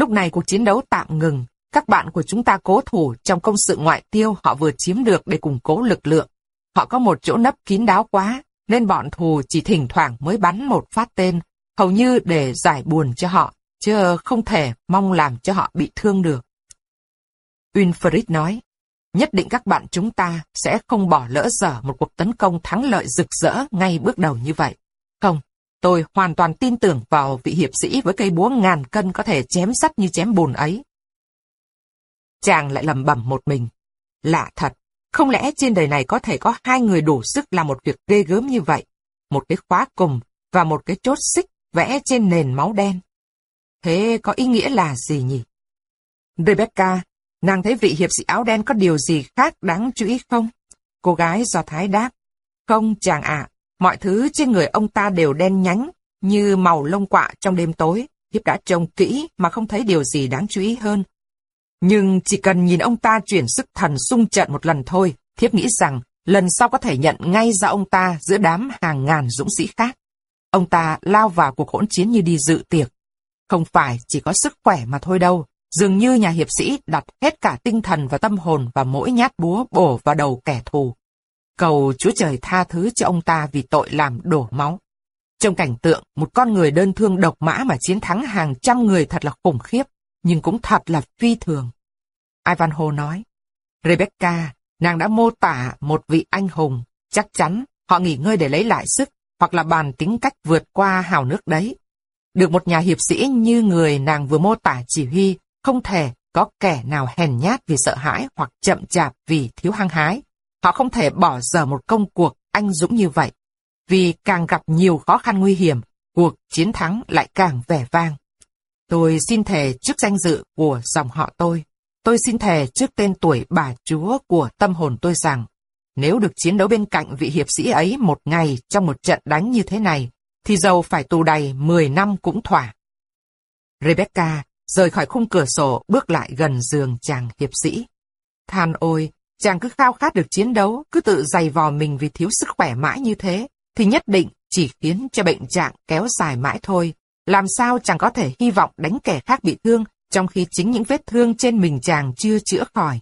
Lúc này cuộc chiến đấu tạm ngừng, các bạn của chúng ta cố thủ trong công sự ngoại tiêu họ vừa chiếm được để củng cố lực lượng. Họ có một chỗ nấp kín đáo quá, nên bọn thù chỉ thỉnh thoảng mới bắn một phát tên, hầu như để giải buồn cho họ, chứ không thể mong làm cho họ bị thương được. Winfried nói, nhất định các bạn chúng ta sẽ không bỏ lỡ dở một cuộc tấn công thắng lợi rực rỡ ngay bước đầu như vậy. Không, tôi hoàn toàn tin tưởng vào vị hiệp sĩ với cây búa ngàn cân có thể chém sắt như chém bùn ấy. Chàng lại lầm bẩm một mình. Lạ thật, không lẽ trên đời này có thể có hai người đủ sức làm một việc ghê gớm như vậy? Một cái khóa cùng và một cái chốt xích vẽ trên nền máu đen. Thế có ý nghĩa là gì nhỉ? Rebecca, nàng thấy vị hiệp sĩ áo đen có điều gì khác đáng chú ý không? Cô gái do thái đáp. Không chàng ạ, mọi thứ trên người ông ta đều đen nhánh, như màu lông quạ trong đêm tối. Thiếp đã trông kỹ mà không thấy điều gì đáng chú ý hơn. Nhưng chỉ cần nhìn ông ta chuyển sức thần sung trận một lần thôi, thiếp nghĩ rằng lần sau có thể nhận ngay ra ông ta giữa đám hàng ngàn dũng sĩ khác. Ông ta lao vào cuộc hỗn chiến như đi dự tiệc. Không phải chỉ có sức khỏe mà thôi đâu, dường như nhà hiệp sĩ đặt hết cả tinh thần và tâm hồn vào mỗi nhát búa bổ vào đầu kẻ thù. Cầu Chúa Trời tha thứ cho ông ta vì tội làm đổ máu. Trong cảnh tượng, một con người đơn thương độc mã mà chiến thắng hàng trăm người thật là khủng khiếp, nhưng cũng thật là phi thường. Ivanhoe nói, Rebecca, nàng đã mô tả một vị anh hùng, chắc chắn họ nghỉ ngơi để lấy lại sức, hoặc là bàn tính cách vượt qua hào nước đấy. Được một nhà hiệp sĩ như người nàng vừa mô tả chỉ huy, không thể có kẻ nào hèn nhát vì sợ hãi hoặc chậm chạp vì thiếu hăng hái. Họ không thể bỏ dở một công cuộc anh dũng như vậy. Vì càng gặp nhiều khó khăn nguy hiểm, cuộc chiến thắng lại càng vẻ vang. Tôi xin thề trước danh dự của dòng họ tôi. Tôi xin thề trước tên tuổi bà chúa của tâm hồn tôi rằng, nếu được chiến đấu bên cạnh vị hiệp sĩ ấy một ngày trong một trận đánh như thế này, thì dầu phải tù đầy 10 năm cũng thỏa. Rebecca rời khỏi khung cửa sổ bước lại gần giường chàng hiệp sĩ. Than ôi, chàng cứ khao khát được chiến đấu, cứ tự dày vò mình vì thiếu sức khỏe mãi như thế, thì nhất định chỉ khiến cho bệnh trạng kéo dài mãi thôi. Làm sao chàng có thể hy vọng đánh kẻ khác bị thương, trong khi chính những vết thương trên mình chàng chưa chữa khỏi.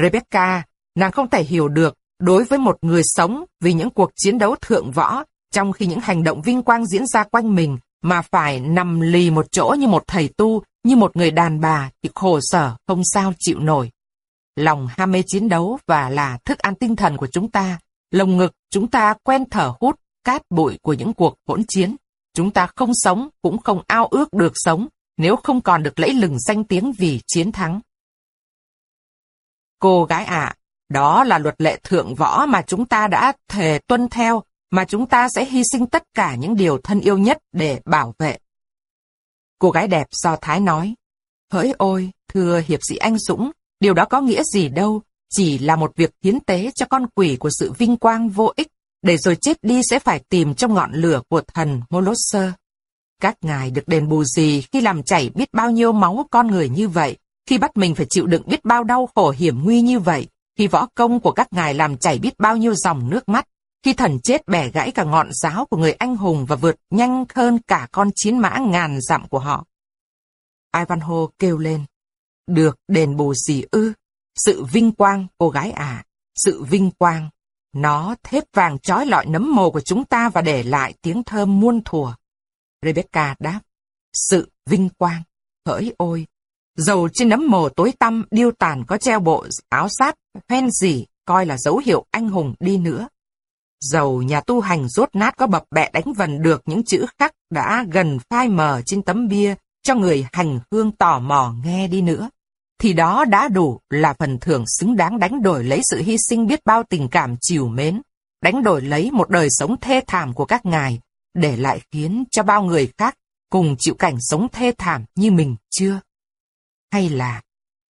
Rebecca, nàng không thể hiểu được, đối với một người sống vì những cuộc chiến đấu thượng võ, trong khi những hành động vinh quang diễn ra quanh mình, mà phải nằm lì một chỗ như một thầy tu, như một người đàn bà thì khổ sở, không sao chịu nổi. Lòng ham mê chiến đấu và là thức ăn tinh thần của chúng ta, lồng ngực chúng ta quen thở hút cát bụi của những cuộc hỗn chiến. Chúng ta không sống cũng không ao ước được sống nếu không còn được lẫy lừng danh tiếng vì chiến thắng. Cô gái ạ, đó là luật lệ thượng võ mà chúng ta đã thề tuân theo mà chúng ta sẽ hy sinh tất cả những điều thân yêu nhất để bảo vệ. Cô gái đẹp do Thái nói, Hỡi ôi, thưa hiệp sĩ anh Dũng, điều đó có nghĩa gì đâu, chỉ là một việc hiến tế cho con quỷ của sự vinh quang vô ích, để rồi chết đi sẽ phải tìm trong ngọn lửa của thần Molosser. Các ngài được đền bù gì khi làm chảy biết bao nhiêu máu con người như vậy, khi bắt mình phải chịu đựng biết bao đau khổ hiểm nguy như vậy, khi võ công của các ngài làm chảy biết bao nhiêu dòng nước mắt, khi thần chết bẻ gãy cả ngọn giáo của người anh hùng và vượt nhanh hơn cả con chiến mã ngàn dặm của họ. Ivanhoe kêu lên. Được đền bù gì ư? Sự vinh quang, cô gái à, sự vinh quang. Nó thép vàng trói lọi nấm mồ của chúng ta và để lại tiếng thơm muôn thùa. Rebecca đáp. Sự vinh quang. Hỡi ôi! Dầu trên nấm mồ tối tăm điêu tàn có treo bộ áo sát, phen gì, coi là dấu hiệu anh hùng đi nữa. Dầu nhà tu hành rốt nát có bập bẹ đánh vần được những chữ khắc đã gần phai mờ trên tấm bia cho người hành hương tò mò nghe đi nữa, thì đó đã đủ là phần thưởng xứng đáng đánh đổi lấy sự hy sinh biết bao tình cảm chiều mến, đánh đổi lấy một đời sống thê thảm của các ngài, để lại khiến cho bao người khác cùng chịu cảnh sống thê thảm như mình chưa? Hay là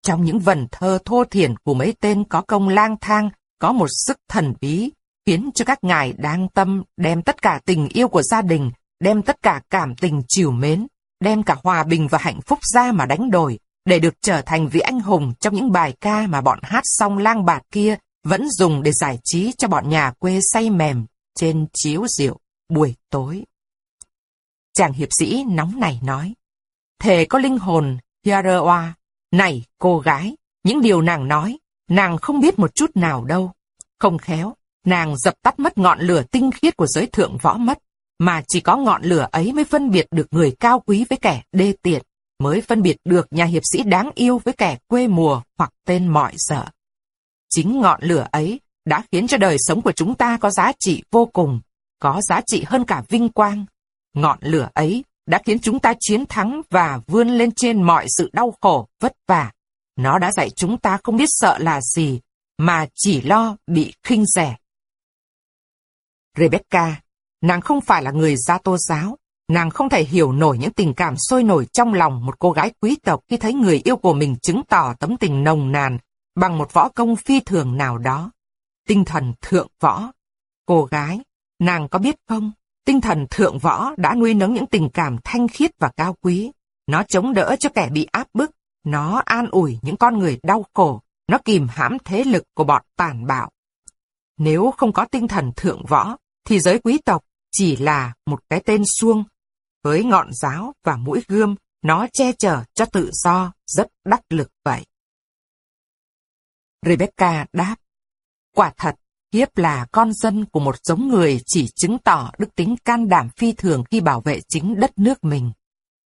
trong những vần thơ thô thiển của mấy tên có công lang thang, có một sức thần bí khiến cho các ngài đang tâm đem tất cả tình yêu của gia đình, đem tất cả cảm tình chiều mến, đem cả hòa bình và hạnh phúc ra mà đánh đổi, để được trở thành vị anh hùng trong những bài ca mà bọn hát xong lang bạt kia vẫn dùng để giải trí cho bọn nhà quê say mềm trên chiếu rượu buổi tối. Chàng hiệp sĩ nóng này nói. Thề có linh hồn, Hiaroa. Này, cô gái, những điều nàng nói, nàng không biết một chút nào đâu. Không khéo, nàng dập tắt mất ngọn lửa tinh khiết của giới thượng võ mất, mà chỉ có ngọn lửa ấy mới phân biệt được người cao quý với kẻ đê tiện, mới phân biệt được nhà hiệp sĩ đáng yêu với kẻ quê mùa hoặc tên mọi sợ. Chính ngọn lửa ấy đã khiến cho đời sống của chúng ta có giá trị vô cùng, có giá trị hơn cả vinh quang. Ngọn lửa ấy đã khiến chúng ta chiến thắng và vươn lên trên mọi sự đau khổ, vất vả. Nó đã dạy chúng ta không biết sợ là gì, mà chỉ lo bị khinh rẻ. Rebecca, nàng không phải là người gia tô giáo, nàng không thể hiểu nổi những tình cảm sôi nổi trong lòng một cô gái quý tộc khi thấy người yêu của mình chứng tỏ tấm tình nồng nàn bằng một võ công phi thường nào đó. Tinh thần thượng võ. Cô gái, nàng có biết không, tinh thần thượng võ đã nuôi nấng những tình cảm thanh khiết và cao quý. Nó chống đỡ cho kẻ bị áp bức, nó an ủi những con người đau khổ, nó kìm hãm thế lực của bọn tàn bạo. Nếu không có tinh thần thượng võ, thì giới quý tộc chỉ là một cái tên suông. Với ngọn giáo và mũi gươm, nó che chở cho tự do, rất đắc lực vậy. Rebecca đáp, quả thật, Hiếp là con dân của một giống người chỉ chứng tỏ đức tính can đảm phi thường khi bảo vệ chính đất nước mình.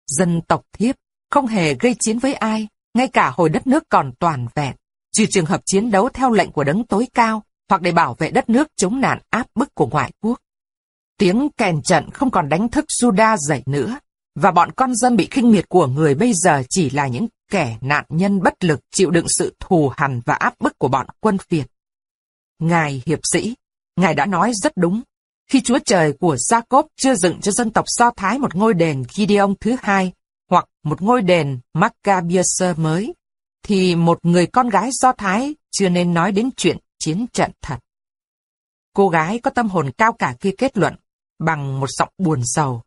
Dân tộc Thiếp không hề gây chiến với ai, ngay cả hồi đất nước còn toàn vẹn, trừ trường hợp chiến đấu theo lệnh của đấng tối cao hoặc để bảo vệ đất nước chống nạn áp bức của ngoại quốc. Tiếng kèn trận không còn đánh thức Juda dậy nữa, và bọn con dân bị khinh miệt của người bây giờ chỉ là những kẻ nạn nhân bất lực chịu đựng sự thù hằn và áp bức của bọn quân Việt. Ngài hiệp sĩ, Ngài đã nói rất đúng. Khi Chúa Trời của Jacob chưa dựng cho dân tộc Do Thái một ngôi đền Gideon thứ hai, hoặc một ngôi đền Maccabiaser mới, thì một người con gái Do Thái chưa nên nói đến chuyện chiến trận thật. Cô gái có tâm hồn cao cả kia kết luận, bằng một giọng buồn sầu.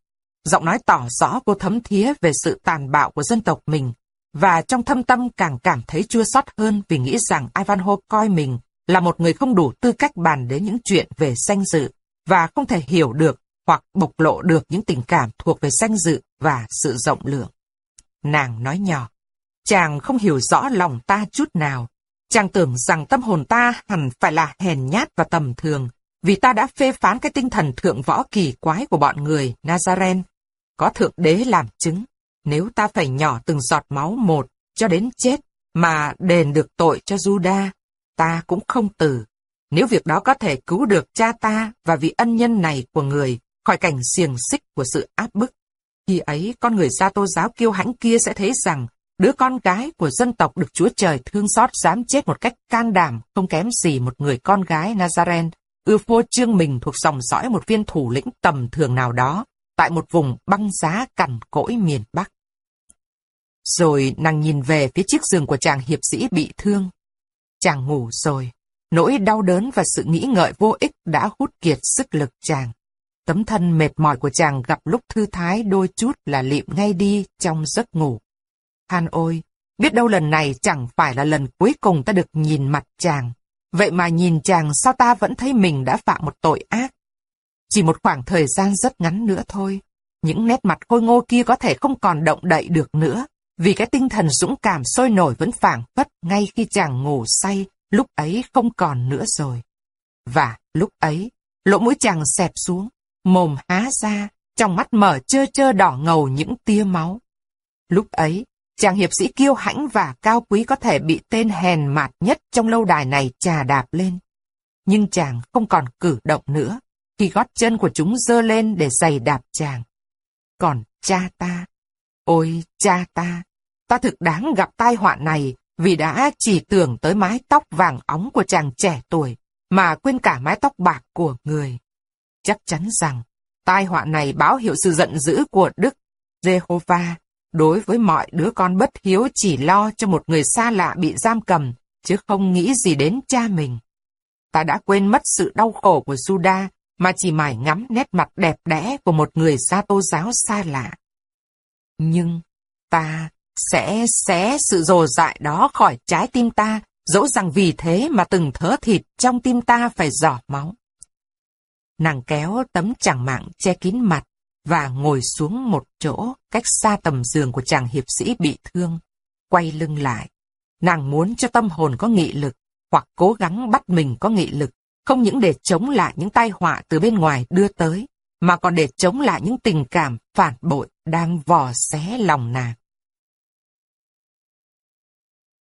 Giọng nói tỏ rõ cô thấm thía về sự tàn bạo của dân tộc mình, và trong thâm tâm càng cảm thấy chua xót hơn vì nghĩ rằng Ivanhoe coi mình là một người không đủ tư cách bàn đến những chuyện về danh dự và không thể hiểu được hoặc bộc lộ được những tình cảm thuộc về danh dự và sự rộng lượng. Nàng nói nhỏ, chàng không hiểu rõ lòng ta chút nào. Chàng tưởng rằng tâm hồn ta hẳn phải là hèn nhát và tầm thường, vì ta đã phê phán cái tinh thần thượng võ kỳ quái của bọn người Nazaren. Có thượng đế làm chứng, nếu ta phải nhỏ từng giọt máu một cho đến chết mà đền được tội cho Juda, ta cũng không từ. Nếu việc đó có thể cứu được cha ta và vị ân nhân này của người khỏi cảnh xiềng xích của sự áp bức, khi ấy con người gia tô giáo kiêu hãnh kia sẽ thấy rằng đứa con gái của dân tộc được Chúa Trời thương xót dám chết một cách can đảm không kém gì một người con gái Nazareth ưa phô trương mình thuộc dòng dõi một viên thủ lĩnh tầm thường nào đó tại một vùng băng giá cằn cỗi miền Bắc. Rồi nàng nhìn về phía chiếc giường của chàng hiệp sĩ bị thương. Chàng ngủ rồi. Nỗi đau đớn và sự nghĩ ngợi vô ích đã hút kiệt sức lực chàng. Tấm thân mệt mỏi của chàng gặp lúc thư thái đôi chút là liệm ngay đi trong giấc ngủ. Han ôi, biết đâu lần này chẳng phải là lần cuối cùng ta được nhìn mặt chàng. Vậy mà nhìn chàng sao ta vẫn thấy mình đã phạm một tội ác. Chỉ một khoảng thời gian rất ngắn nữa thôi. Những nét mặt khôi ngô kia có thể không còn động đậy được nữa vì cái tinh thần dũng cảm sôi nổi vẫn phảng phất ngay khi chàng ngủ say, lúc ấy không còn nữa rồi. Và lúc ấy, lỗ mũi chàng xẹp xuống, mồm há ra, trong mắt mở trơ trơ đỏ ngầu những tia máu. Lúc ấy, chàng hiệp sĩ kiêu hãnh và cao quý có thể bị tên hèn mạt nhất trong lâu đài này trà đạp lên. Nhưng chàng không còn cử động nữa, khi gót chân của chúng dơ lên để giày đạp chàng. Còn cha ta, ôi cha ta, ta thực đáng gặp tai họa này vì đã chỉ tưởng tới mái tóc vàng óng của chàng trẻ tuổi, mà quên cả mái tóc bạc của người. Chắc chắn rằng, tai họa này báo hiệu sự giận dữ của Đức Jehovah đối với mọi đứa con bất hiếu chỉ lo cho một người xa lạ bị giam cầm, chứ không nghĩ gì đến cha mình. Ta đã quên mất sự đau khổ của Juda, mà chỉ mải ngắm nét mặt đẹp đẽ của một người xa tô giáo xa lạ. Nhưng ta sẽ xé sự rồ dại đó khỏi trái tim ta, dẫu rằng vì thế mà từng thớ thịt trong tim ta phải giỏ máu. Nàng kéo tấm chẳng mạng che kín mặt, và ngồi xuống một chỗ cách xa tầm giường của chàng hiệp sĩ bị thương, quay lưng lại. Nàng muốn cho tâm hồn có nghị lực, hoặc cố gắng bắt mình có nghị lực, không những để chống lại những tai họa từ bên ngoài đưa tới, mà còn để chống lại những tình cảm phản bội đang vò xé lòng nàng.